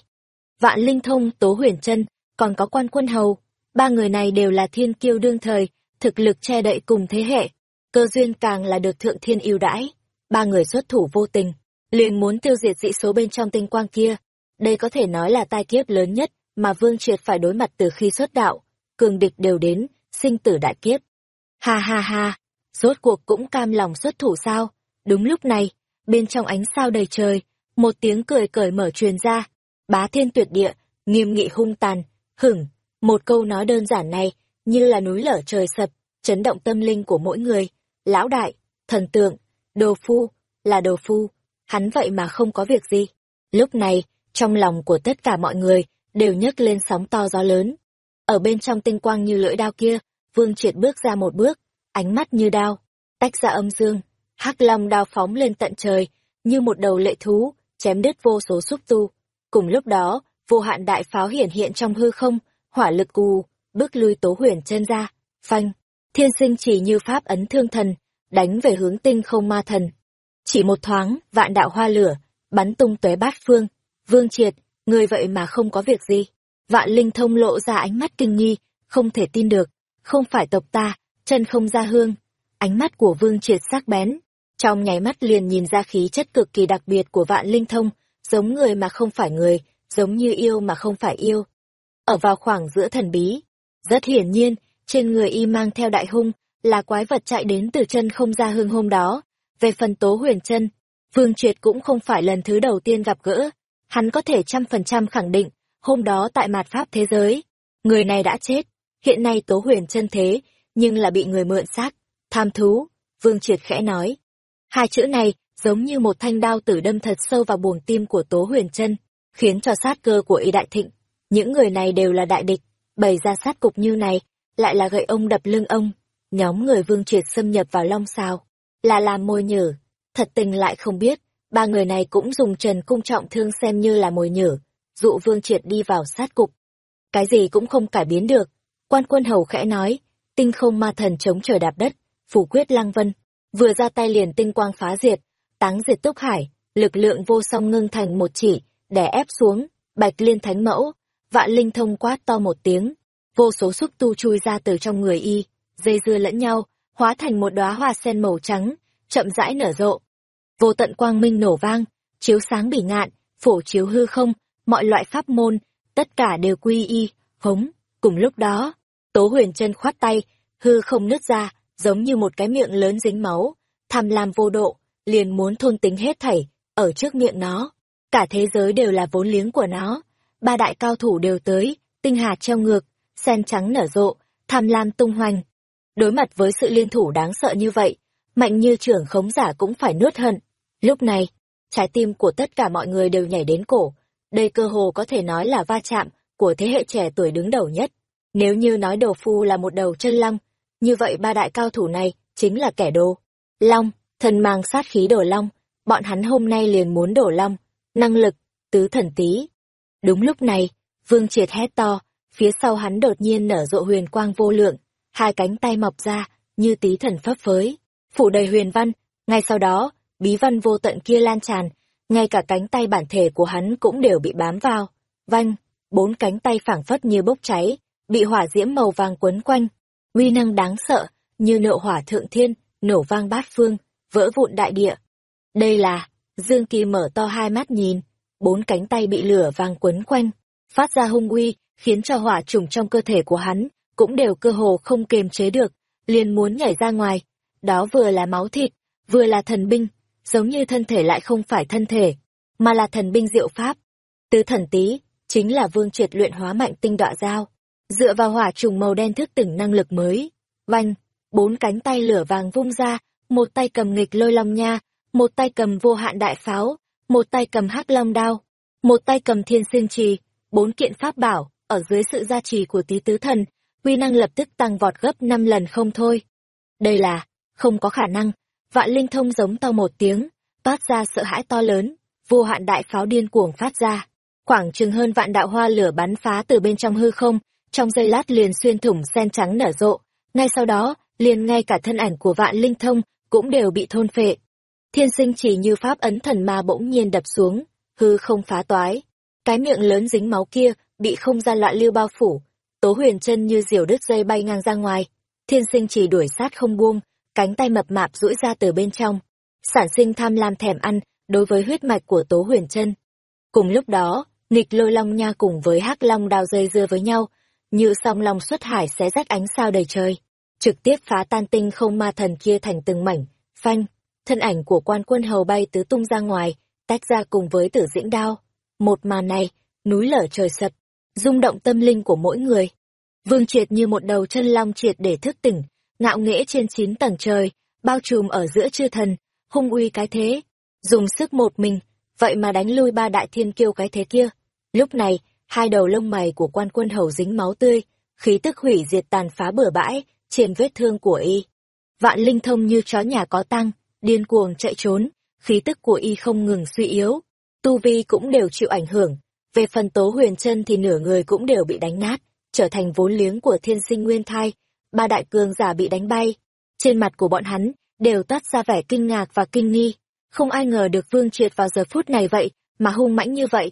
Vạn Linh Thông, Tố Huyền Trân, còn có quan quân hầu, ba người này đều là thiên kiêu đương thời, thực lực che đậy cùng thế hệ, cơ duyên càng là được thượng thiên ưu đãi. Ba người xuất thủ vô tình, liền muốn tiêu diệt dị số bên trong tinh quang kia. Đây có thể nói là tai kiếp lớn nhất mà Vương Triệt phải đối mặt từ khi xuất đạo. Cường địch đều đến, sinh tử đại kiếp. Ha ha ha, rốt cuộc cũng cam lòng xuất thủ sao? Đúng lúc này, bên trong ánh sao đầy trời, một tiếng cười cởi mở truyền ra. Bá thiên tuyệt địa, nghiêm nghị hung tàn, hửng, một câu nói đơn giản này, như là núi lở trời sập, chấn động tâm linh của mỗi người. Lão đại, thần tượng, đồ phu, là đồ phu, hắn vậy mà không có việc gì. Lúc này, trong lòng của tất cả mọi người, đều nhấc lên sóng to gió lớn. Ở bên trong tinh quang như lưỡi đao kia, Vương Triệt bước ra một bước, ánh mắt như đao, tách ra âm dương, hắc long đao phóng lên tận trời, như một đầu lệ thú, chém đứt vô số xúc tu. Cùng lúc đó, vô hạn đại pháo hiển hiện trong hư không, hỏa lực cù, bước lui tố huyền chân ra, phanh, thiên sinh chỉ như pháp ấn thương thần, đánh về hướng tinh không ma thần. Chỉ một thoáng, vạn đạo hoa lửa, bắn tung tóe bát phương, vương triệt, người vậy mà không có việc gì. Vạn linh thông lộ ra ánh mắt kinh nghi, không thể tin được, không phải tộc ta, chân không ra hương. Ánh mắt của vương triệt sắc bén, trong nháy mắt liền nhìn ra khí chất cực kỳ đặc biệt của vạn linh thông, giống người mà không phải người, giống như yêu mà không phải yêu. Ở vào khoảng giữa thần bí, rất hiển nhiên, trên người y mang theo đại hung, là quái vật chạy đến từ chân không ra hương hôm đó. Về phần Tố Huyền chân, Vương Triệt cũng không phải lần thứ đầu tiên gặp gỡ, hắn có thể trăm phần trăm khẳng định, hôm đó tại mạt pháp thế giới, người này đã chết, hiện nay Tố Huyền chân thế, nhưng là bị người mượn xác, tham thú, Vương Triệt khẽ nói. Hai chữ này giống như một thanh đao tử đâm thật sâu vào buồng tim của Tố Huyền chân, khiến cho sát cơ của y đại thịnh. Những người này đều là đại địch, bày ra sát cục như này, lại là gậy ông đập lưng ông. Nhóm người Vương Triệt xâm nhập vào Long Sao, là làm mồi nhử, thật tình lại không biết, ba người này cũng dùng Trần Cung trọng thương xem như là mồi nhử, dụ Vương Triệt đi vào sát cục. Cái gì cũng không cải biến được, quan quân hầu khẽ nói, tinh không ma thần chống trời đạp đất, phủ quyết lăng vân, vừa ra tay liền tinh quang phá diệt, táng diệt túc hải, lực lượng vô song ngưng thành một chỉ, đè ép xuống, bạch liên thánh mẫu, vạn linh thông quát to một tiếng, vô số xúc tu chui ra từ trong người y, dây dưa lẫn nhau, hóa thành một đóa hoa sen màu trắng, chậm rãi nở rộ. Vô tận quang minh nổ vang, chiếu sáng bỉ ngạn, phổ chiếu hư không, mọi loại pháp môn, tất cả đều quy y, hống. Cùng lúc đó, Tố huyền chân khoát tay, hư không nứt ra, giống như một cái miệng lớn dính máu, tham lam vô độ, liền muốn thôn tính hết thảy, ở trước miệng nó. Cả thế giới đều là vốn liếng của nó. Ba đại cao thủ đều tới, tinh hạt treo ngược, sen trắng nở rộ, tham lam tung hoành. Đối mặt với sự liên thủ đáng sợ như vậy, mạnh như trưởng khống giả cũng phải nuốt hận. Lúc này, trái tim của tất cả mọi người đều nhảy đến cổ. Đây cơ hồ có thể nói là va chạm của thế hệ trẻ tuổi đứng đầu nhất. Nếu như nói đồ phu là một đầu chân long, như vậy ba đại cao thủ này chính là kẻ đồ. Long, thần mang sát khí đổ long, bọn hắn hôm nay liền muốn đổ long, năng lực, tứ thần tí. Đúng lúc này, Vương Triệt hét to, phía sau hắn đột nhiên nở rộ huyền quang vô lượng, hai cánh tay mọc ra, như tí thần pháp phới, phủ đầy huyền văn, ngay sau đó, bí văn vô tận kia lan tràn, ngay cả cánh tay bản thể của hắn cũng đều bị bám vào. Vanh, bốn cánh tay phảng phất như bốc cháy, bị hỏa diễm màu vàng quấn quanh, uy năng đáng sợ, như nộ hỏa thượng thiên, nổ vang bát phương, vỡ vụn đại địa. Đây là, Dương Kỳ mở to hai mắt nhìn, bốn cánh tay bị lửa vàng quấn quanh, phát ra hung uy, khiến cho hỏa trùng trong cơ thể của hắn cũng đều cơ hồ không kiềm chế được, liền muốn nhảy ra ngoài. Đó vừa là máu thịt, vừa là thần binh, giống như thân thể lại không phải thân thể, mà là thần binh diệu pháp. Tứ thần tí, chính là vương triệt luyện hóa mạnh tinh đọa dao dựa vào hỏa trùng màu đen thức tỉnh năng lực mới. Vanh, bốn cánh tay lửa vàng vung ra, một tay cầm nghịch lôi long nha, một tay cầm vô hạn đại pháo, một tay cầm hắc long đao, một tay cầm thiên sinh trì, bốn kiện pháp bảo, ở dưới sự gia trì của tí tứ thần, quy năng lập tức tăng vọt gấp năm lần không thôi. Đây là, không có khả năng, vạn linh thông giống to một tiếng, toát ra sợ hãi to lớn, vô hạn đại pháo điên cuồng phát ra. Khoảng chừng hơn vạn đạo hoa lửa bắn phá từ bên trong hư không, trong giây lát liền xuyên thủng sen trắng nở rộ, ngay sau đó, liền ngay cả thân ảnh của vạn linh thông cũng đều bị thôn phệ. Thiên sinh chỉ như pháp ấn thần ma bỗng nhiên đập xuống, hư không phá toái. Cái miệng lớn dính máu kia bị không gian loạn lưu bao phủ, tố huyền chân như diều đứt dây bay ngang ra ngoài. Thiên sinh chỉ đuổi sát không buông, cánh tay mập mạp duỗi ra từ bên trong, sản sinh tham lam thèm ăn đối với huyết mạch của tố huyền chân. Cùng lúc đó, nghịch lôi long nha cùng với hắc long đào dây dưa với nhau, như song long xuất hải xé rách ánh sao đầy trời, trực tiếp phá tan tinh không ma thần kia thành từng mảnh, phanh, thân ảnh của quan quân hầu bay tứ tung ra ngoài, tách ra cùng với tử dĩnh đao. Một màn này, núi lở trời sập, rung động tâm linh của mỗi người. Vương triệt như một đầu chân long triệt để thức tỉnh, ngạo nghễ trên chín tầng trời, bao trùm ở giữa chư thần, hung uy cái thế, dùng sức một mình, vậy mà đánh lui ba đại thiên kiêu cái thế kia. Lúc này, hai đầu lông mày của quan quân hầu dính máu tươi, khí tức hủy diệt tàn phá bừa bãi trên vết thương của y. Vạn linh thông như chó nhà có tăng, điên cuồng chạy trốn, khí tức của y không ngừng suy yếu, tu vi cũng đều chịu ảnh hưởng. Về phần tố huyền chân thì nửa người cũng đều bị đánh nát, trở thành vốn liếng của thiên sinh nguyên thai. Ba đại cường giả bị đánh bay. Trên mặt của bọn hắn đều toát ra vẻ kinh ngạc và kinh nghi. Không ai ngờ được Vương Triệt vào giờ phút này vậy, mà hung mãnh như vậy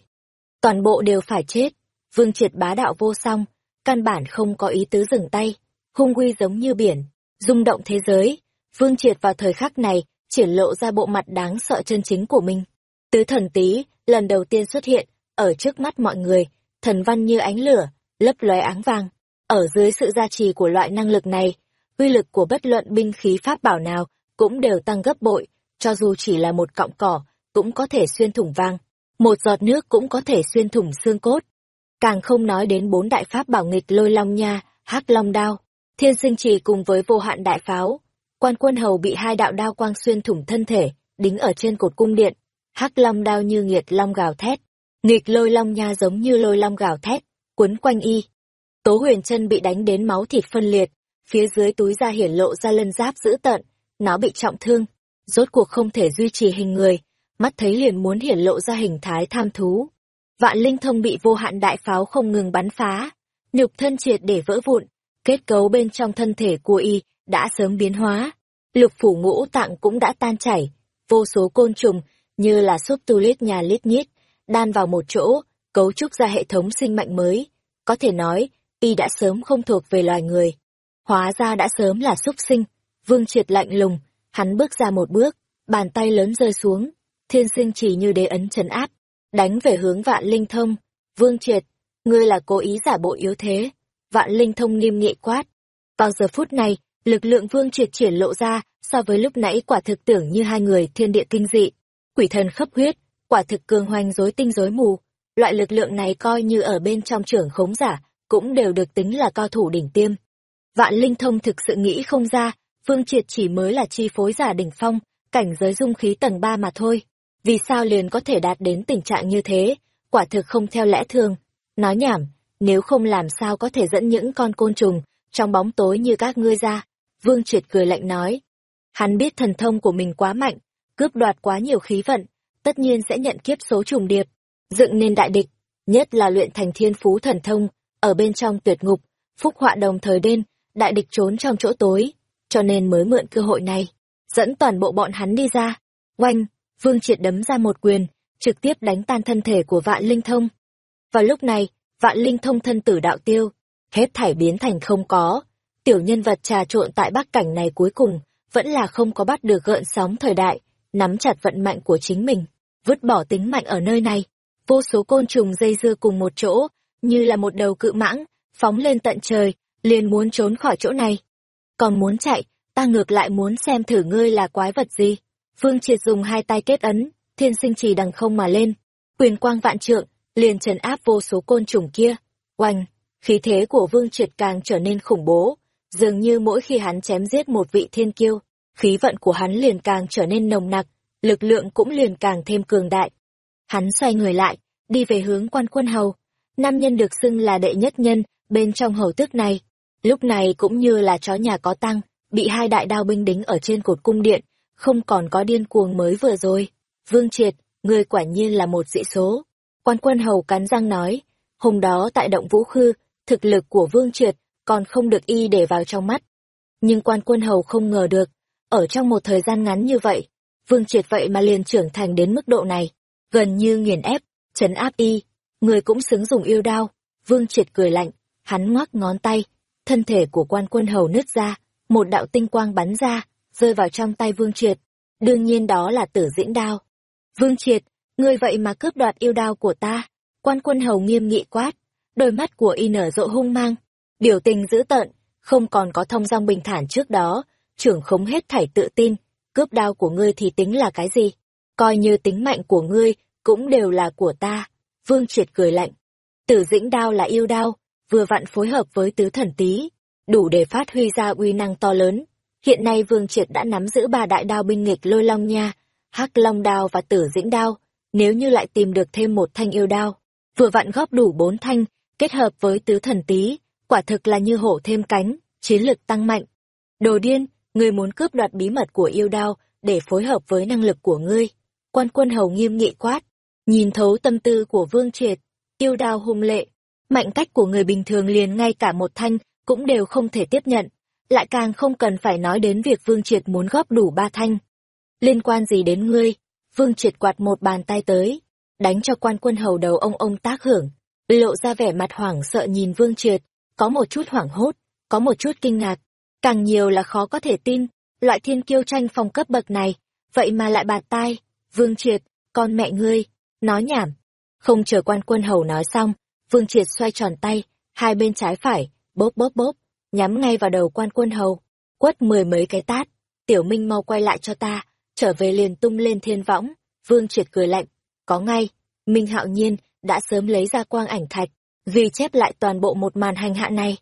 toàn bộ đều phải chết. Vương triệt bá đạo vô song, căn bản không có ý tứ dừng tay, hung uy giống như biển, rung động thế giới. Vương triệt vào thời khắc này, triển lộ ra bộ mặt đáng sợ chân chính của mình. Tứ thần tí, lần đầu tiên xuất hiện, ở trước mắt mọi người, thần văn như ánh lửa, lấp lóe áng vàng. Ở dưới sự gia trì của loại năng lực này, uy lực của bất luận binh khí pháp bảo nào cũng đều tăng gấp bội, cho dù chỉ là một cọng cỏ, cũng có thể xuyên thủng vang, một giọt nước cũng có thể xuyên thủng xương cốt. Càng không nói đến bốn đại pháp bảo nghịch lôi long nha, hắc long đao, thiên sinh trì cùng với vô hạn đại pháo. Quan quân hầu bị hai đạo đao quang xuyên thủng thân thể, đính ở trên cột cung điện. hắc long đao như nghiệt long gào thét, nghịch lôi long nha giống như lôi long gào thét, quấn quanh y. Tố huyền chân bị đánh đến máu thịt phân liệt, phía dưới túi da hiển lộ ra lân giáp dữ tận, nó bị trọng thương, rốt cuộc không thể duy trì hình người, mắt thấy liền muốn hiển lộ ra hình thái tham thú. Vạn linh thông bị vô hạn đại pháo không ngừng bắn phá, nhục thân triệt để vỡ vụn, kết cấu bên trong thân thể của y đã sớm biến hóa, lục phủ ngũ tạng cũng đã tan chảy, vô số côn trùng như là súp tu lít nhà lít nhít, đan vào một chỗ, cấu trúc ra hệ thống sinh mạnh mới. Có thể nói, y đã sớm không thuộc về loài người. Hóa ra đã sớm là súc sinh, vương triệt lạnh lùng, hắn bước ra một bước, bàn tay lớn rơi xuống, thiên sinh chỉ như đế ấn trấn áp, đánh về hướng vạn linh thông. Vương triệt, ngươi là cố ý giả bộ yếu thế. Vạn linh thông nghiêm nghị quát. Vào giờ phút này, lực lượng vương triệt triển lộ ra, so với lúc nãy quả thực tưởng như hai người thiên địa kinh dị. Quỷ thần khắp huyết, quả thực cường hoành rối tinh rối mù. Loại lực lượng này coi như ở bên trong trưởng khống giả, cũng đều được tính là cao thủ đỉnh tiêm. Vạn linh thông thực sự nghĩ không ra, vương triệt chỉ mới là chi phối giả đỉnh phong, cảnh giới dung khí tầng 3 mà thôi. Vì sao liền có thể đạt đến tình trạng như thế, quả thực không theo lẽ thường. Nói nhảm, nếu không làm sao có thể dẫn những con côn trùng trong bóng tối như các ngươi ra. Vương Triệt cười lạnh nói. Hắn biết thần thông của mình quá mạnh, cướp đoạt quá nhiều khí vận, tất nhiên sẽ nhận kiếp số trùng điệp, dựng nên đại địch, nhất là luyện thành thiên phú thần thông, ở bên trong tuyệt ngục, phúc họa đồng thời đen, đại địch trốn trong chỗ tối, cho nên mới mượn cơ hội này, dẫn toàn bộ bọn hắn đi ra. Oanh, Vương Triệt đấm ra một quyền, trực tiếp đánh tan thân thể của vạn linh thông. Vào lúc này, vạn linh thông thân tử đạo tiêu, hết thảy biến thành không có. Tiểu nhân vật trà trộn tại bắc cảnh này cuối cùng, vẫn là không có bắt được gợn sóng thời đại, nắm chặt vận mạnh của chính mình, vứt bỏ tính mạnh ở nơi này. Vô số côn trùng dây dưa cùng một chỗ, như là một đầu cự mãng, phóng lên tận trời, liền muốn trốn khỏi chỗ này. Còn muốn chạy, ta ngược lại muốn xem thử ngươi là quái vật gì. Vương Triệt dùng hai tay kết ấn, thiên sinh trì đằng không mà lên, quyền quang vạn trượng, liền trấn áp vô số côn trùng kia. Oanh, khí thế của Vương Triệt càng trở nên khủng bố, dường như mỗi khi hắn chém giết một vị thiên kiêu, khí vận của hắn liền càng trở nên nồng nặc, lực lượng cũng liền càng thêm cường đại. Hắn xoay người lại, đi về hướng quan quân hầu. Nam nhân được xưng là đệ nhất nhân bên trong hầu tước này. Lúc này cũng như là chó nhà có tăng, bị hai đại đao binh đính ở trên cột cung điện, không còn có điên cuồng mới vừa rồi. Vương Triệt, người quả nhiên là một dị số. Quan quân hầu cắn răng nói, hôm đó tại động vũ khư, thực lực của Vương Triệt còn không được y để vào trong mắt. Nhưng quan quân hầu không ngờ được, ở trong một thời gian ngắn như vậy, Vương Triệt vậy mà liền trưởng thành đến mức độ này, gần như nghiền ép, chấn áp y, người cũng xứng dùng yêu đao. Vương Triệt cười lạnh, hắn ngoắc ngón tay, thân thể của quan quân hầu nứt ra, một đạo tinh quang bắn ra, rơi vào trong tay Vương Triệt. Đương nhiên đó là tử diễn đao. Vương Triệt, ngươi vậy mà cướp đoạt yêu đao của ta. Quan quân hầu nghiêm nghị quát, đôi mắt của y nở rộ hung mang, biểu tình dữ tợn, không còn có thông dong bình thản trước đó, trưởng khống hết thảy tự tin, cướp đao của ngươi thì tính là cái gì? Coi như tính mạnh của ngươi, cũng đều là của ta. Vương Triệt cười lạnh. Tử dĩnh đao là yêu đao, vừa vặn phối hợp với tứ thần tý, đủ để phát huy ra uy năng to lớn. Hiện nay Vương Triệt đã nắm giữ ba đại đao binh nghịch lôi long nha, hắc long đao và tử dĩnh đao, nếu như lại tìm được thêm một thanh yêu đao, vừa vặn góp đủ bốn thanh, kết hợp với tứ thần tý, quả thực là như hổ thêm cánh, chiến lực tăng mạnh. Đồ điên, ngươi muốn cướp đoạt bí mật của yêu đao để phối hợp với năng lực của ngươi. Quan quân hầu nghiêm nghị quát, nhìn thấu tâm tư của Vương Triệt, yêu đao hung lệ, mạnh cách của người bình thường liền ngay cả một thanh cũng đều không thể tiếp nhận, lại càng không cần phải nói đến việc Vương Triệt muốn góp đủ ba thanh. Liên quan gì đến ngươi? Vương Triệt quạt một bàn tay tới, đánh cho quan quân hầu đầu ông ông tác hưởng, lộ ra vẻ mặt hoảng sợ nhìn Vương Triệt, có một chút hoảng hốt, có một chút kinh ngạc, càng nhiều là khó có thể tin, loại thiên kiêu tranh phong cấp bậc này, vậy mà lại bạt tai, Vương Triệt, con mẹ ngươi, nói nhảm. Không chờ quan quân hầu nói xong, Vương Triệt xoay tròn tay, hai bên trái phải, bốp bốp bốp, nhắm ngay vào đầu quan quân hầu, quất mười mấy cái tát. Tiểu Minh mau quay lại cho ta, trở về liền tung lên thiên võng. Vương Triệt cười lạnh, có ngay, Minh Hạo Nhiên đã sớm lấy ra quang ảnh thạch, ghi chép lại toàn bộ một màn hành hạ này.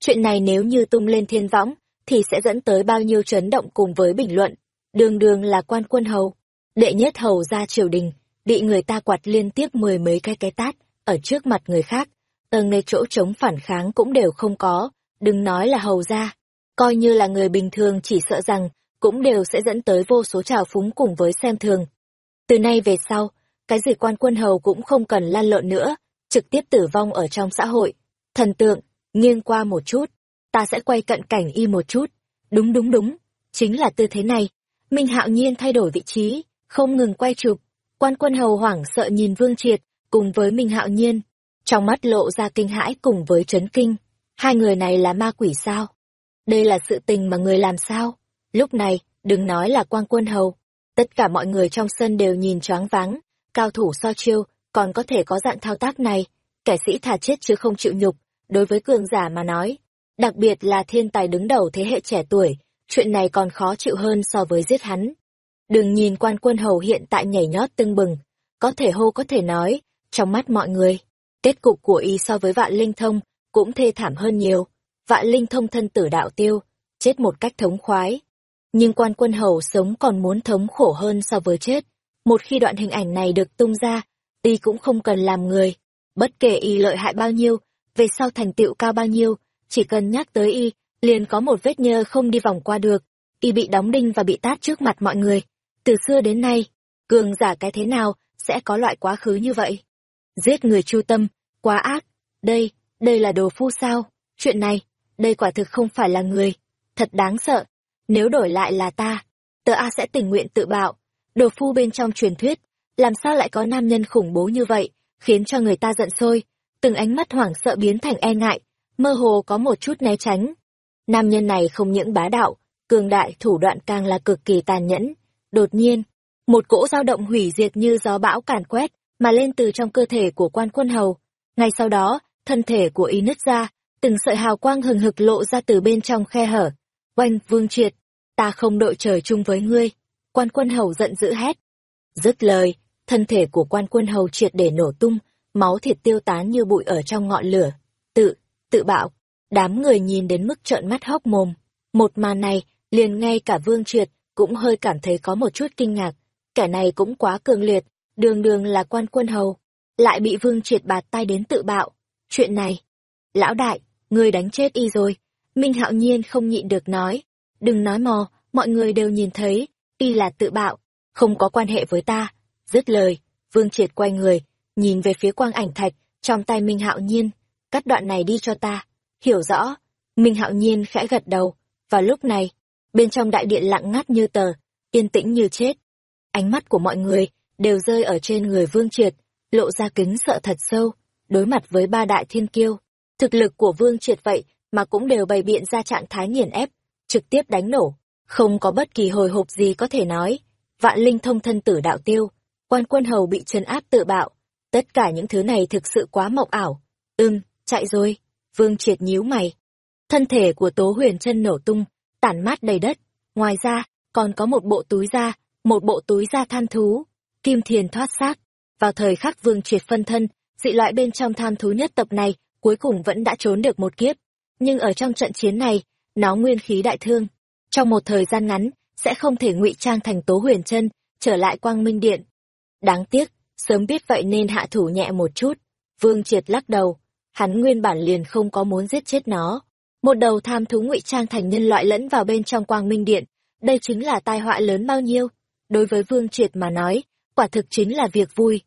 Chuyện này nếu như tung lên thiên võng, thì sẽ dẫn tới bao nhiêu chấn động cùng với bình luận. Đường đường là quan quân hầu, đệ nhất hầu ra triều đình, bị người ta quạt liên tiếp mười mấy cái cái tát, ở trước mặt người khác, tầng nơi chỗ chống phản kháng cũng đều không có, đừng nói là hầu ra. Coi như là người bình thường chỉ sợ rằng, cũng đều sẽ dẫn tới vô số trào phúng cùng với xem thường. Từ nay về sau, cái gì quan quân hầu cũng không cần lan lộn nữa, trực tiếp tử vong ở trong xã hội. Thần tượng, nghiêng qua một chút, ta sẽ quay cận cảnh y một chút. Đúng đúng đúng, chính là tư thế này. Minh hạo nhiên thay đổi vị trí, không ngừng quay chụp. Quan quân hầu hoảng sợ nhìn Vương Triệt, cùng với Minh hạo nhiên. Trong mắt lộ ra kinh hãi cùng với chấn kinh. Hai người này là ma quỷ sao? Đây là sự tình mà người làm sao? Lúc này, đừng nói là quan quân hầu. Tất cả mọi người trong sân đều nhìn choáng váng. Cao thủ so chiêu, còn có thể có dạng thao tác này. Kẻ sĩ thà chết chứ không chịu nhục. Đối với cường giả mà nói, đặc biệt là thiên tài đứng đầu thế hệ trẻ tuổi, chuyện này còn khó chịu hơn so với giết hắn. Đừng nhìn quan quân hầu hiện tại nhảy nhót tưng bừng, có thể hô có thể nói, trong mắt mọi người, kết cục của y so với vạn linh thông cũng thê thảm hơn nhiều. Vạn linh thông thân tử đạo tiêu, chết một cách thống khoái. Nhưng quan quân hầu sống còn muốn thống khổ hơn so với chết. Một khi đoạn hình ảnh này được tung ra, y cũng không cần làm người. Bất kể y lợi hại bao nhiêu, về sau thành tựu cao bao nhiêu, chỉ cần nhắc tới y, liền có một vết nhơ không đi vòng qua được. Y bị đóng đinh và bị tát trước mặt mọi người. Từ xưa đến nay, cường giả cái thế nào sẽ có loại quá khứ như vậy? Giết người chu tâm, quá ác. Đây, đây là đồ phu sao? Chuyện này, đây quả thực không phải là người. Thật đáng sợ. Nếu đổi lại là ta, tớ A sẽ tình nguyện tự bạo. Đồ phu bên trong truyền thuyết, làm sao lại có nam nhân khủng bố như vậy, khiến cho người ta giận sôi, từng ánh mắt hoảng sợ biến thành e ngại, mơ hồ có một chút né tránh. Nam nhân này không những bá đạo, cường đại thủ đoạn càng là cực kỳ tàn nhẫn. Đột nhiên, một cỗ dao động hủy diệt như gió bão càn quét, mà lên từ trong cơ thể của quan quân hầu. Ngay sau đó, thân thể của y nứt ra, từng sợi hào quang hừng hực lộ ra từ bên trong khe hở. Oanh, vương triệt, ta không đội trời chung với ngươi. Quan quân hầu giận dữ hét. Dứt lời, thân thể của quan quân hầu triệt để nổ tung, máu thịt tiêu tán như bụi ở trong ngọn lửa. Tự, tự bạo. Đám người nhìn đến mức trợn mắt hốc mồm. Một màn này, liền ngay cả vương triệt, cũng hơi cảm thấy có một chút kinh ngạc. Kẻ này cũng quá cường liệt, đường đường là quan quân hầu. Lại bị vương triệt bạt tay đến tự bạo. Chuyện này, lão đại, người đánh chết y rồi. Minh hạo nhiên không nhịn được nói. Đừng nói mò, mọi người đều nhìn thấy, y là tự bạo, không có quan hệ với ta. Dứt lời, vương triệt quay người, nhìn về phía quang ảnh thạch, trong tay Minh hạo nhiên, cắt đoạn này đi cho ta. Hiểu rõ, Minh hạo nhiên khẽ gật đầu, và lúc này, bên trong đại điện lặng ngắt như tờ, yên tĩnh như chết. Ánh mắt của mọi người đều rơi ở trên người vương triệt, lộ ra kính sợ thật sâu đối mặt với ba đại thiên kiêu. Thực lực của Vương Triệt vậy mà cũng đều bày biện ra trạng thái nghiền ép, trực tiếp đánh nổ, không có bất kỳ hồi hộp gì có thể nói. Vạn linh thông thân tử đạo tiêu, quan quân hầu bị trấn áp tự bạo, tất cả những thứ này thực sự quá mộng ảo. Ưm, chạy rồi, Vương Triệt nhíu mày. Thân thể của Tố Huyền chân nổ tung, tản mát đầy đất, ngoài ra, còn có một bộ túi da, một bộ túi da than thú, kim thiền thoát xác. Vào thời khắc Vương Triệt phân thân, dị loại bên trong tham thú nhất tập này cuối cùng vẫn đã trốn được một kiếp. Nhưng ở trong trận chiến này, nó nguyên khí đại thương. Trong một thời gian ngắn, sẽ không thể ngụy trang thành tố huyền chân, trở lại quang minh điện. Đáng tiếc, sớm biết vậy nên hạ thủ nhẹ một chút. Vương triệt lắc đầu, hắn nguyên bản liền không có muốn giết chết nó. Một đầu tham thú ngụy trang thành nhân loại lẫn vào bên trong quang minh điện, đây chính là tai họa lớn bao nhiêu. Đối với Vương Triệt mà nói, quả thực chính là việc vui.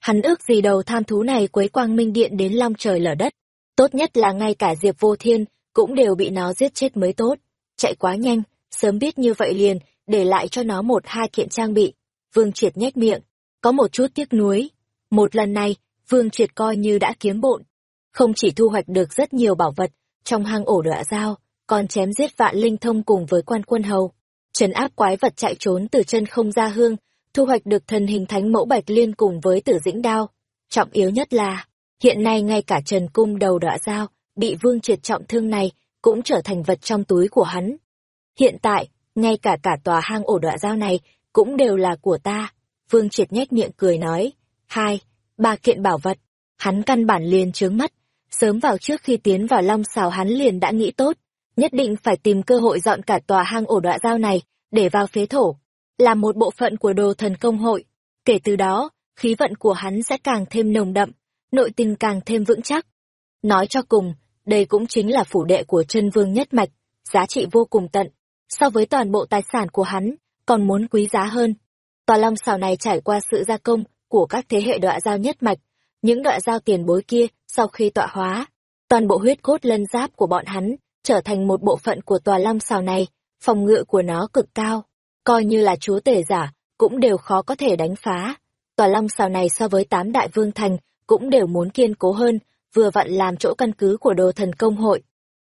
Hắn ước gì đầu tham thú này quấy quang minh điện đến long trời lở đất. Tốt nhất là ngay cả Diệp Vô Thiên cũng đều bị nó giết chết mới tốt. Chạy quá nhanh, sớm biết như vậy liền, để lại cho nó một hai kiện trang bị. Vương Triệt nhếch miệng, có một chút tiếc nuối. Một lần này, Vương Triệt coi như đã kiếm bộn. Không chỉ thu hoạch được rất nhiều bảo vật, trong hang ổ đọa dao, còn chém giết vạn linh thông cùng với quan quân hầu. Trấn áp quái vật chạy trốn từ chân không ra hương, thu hoạch được thần hình thánh mẫu bạch liên cùng với tử dĩnh đao. Trọng yếu nhất là, hiện nay ngay cả Trần Cung đầu đọa dao, bị Vương Triệt trọng thương này cũng trở thành vật trong túi của hắn. Hiện tại, ngay cả cả tòa hang ổ đọa dao này cũng đều là của ta. Vương Triệt nhếch miệng cười nói, hai, ba kiện bảo vật. Hắn căn bản liền trướng mắt, sớm vào trước khi tiến vào long xào hắn liền đã nghĩ tốt, nhất định phải tìm cơ hội dọn cả tòa hang ổ đọa dao này, để vào phế thổ, làm một bộ phận của đồ thần công hội. Kể từ đó, khí vận của hắn sẽ càng thêm nồng đậm, nội tình càng thêm vững chắc. Nói cho cùng, đây cũng chính là phủ đệ của chân vương nhất mạch, giá trị vô cùng tận. So với toàn bộ tài sản của hắn, còn muốn quý giá hơn. Tòa long xào này trải qua sự gia công của các thế hệ đọa giao nhất mạch, những đoạn giao tiền bối kia sau khi tọa hóa, toàn bộ huyết cốt lân giáp của bọn hắn trở thành một bộ phận của tòa long xào này, phòng ngự của nó cực cao, coi như là chúa tể giả, cũng đều khó có thể đánh phá. Tòa long xào này so với tám đại vương thành cũng đều muốn kiên cố hơn, vừa vặn làm chỗ căn cứ của đồ thần công hội.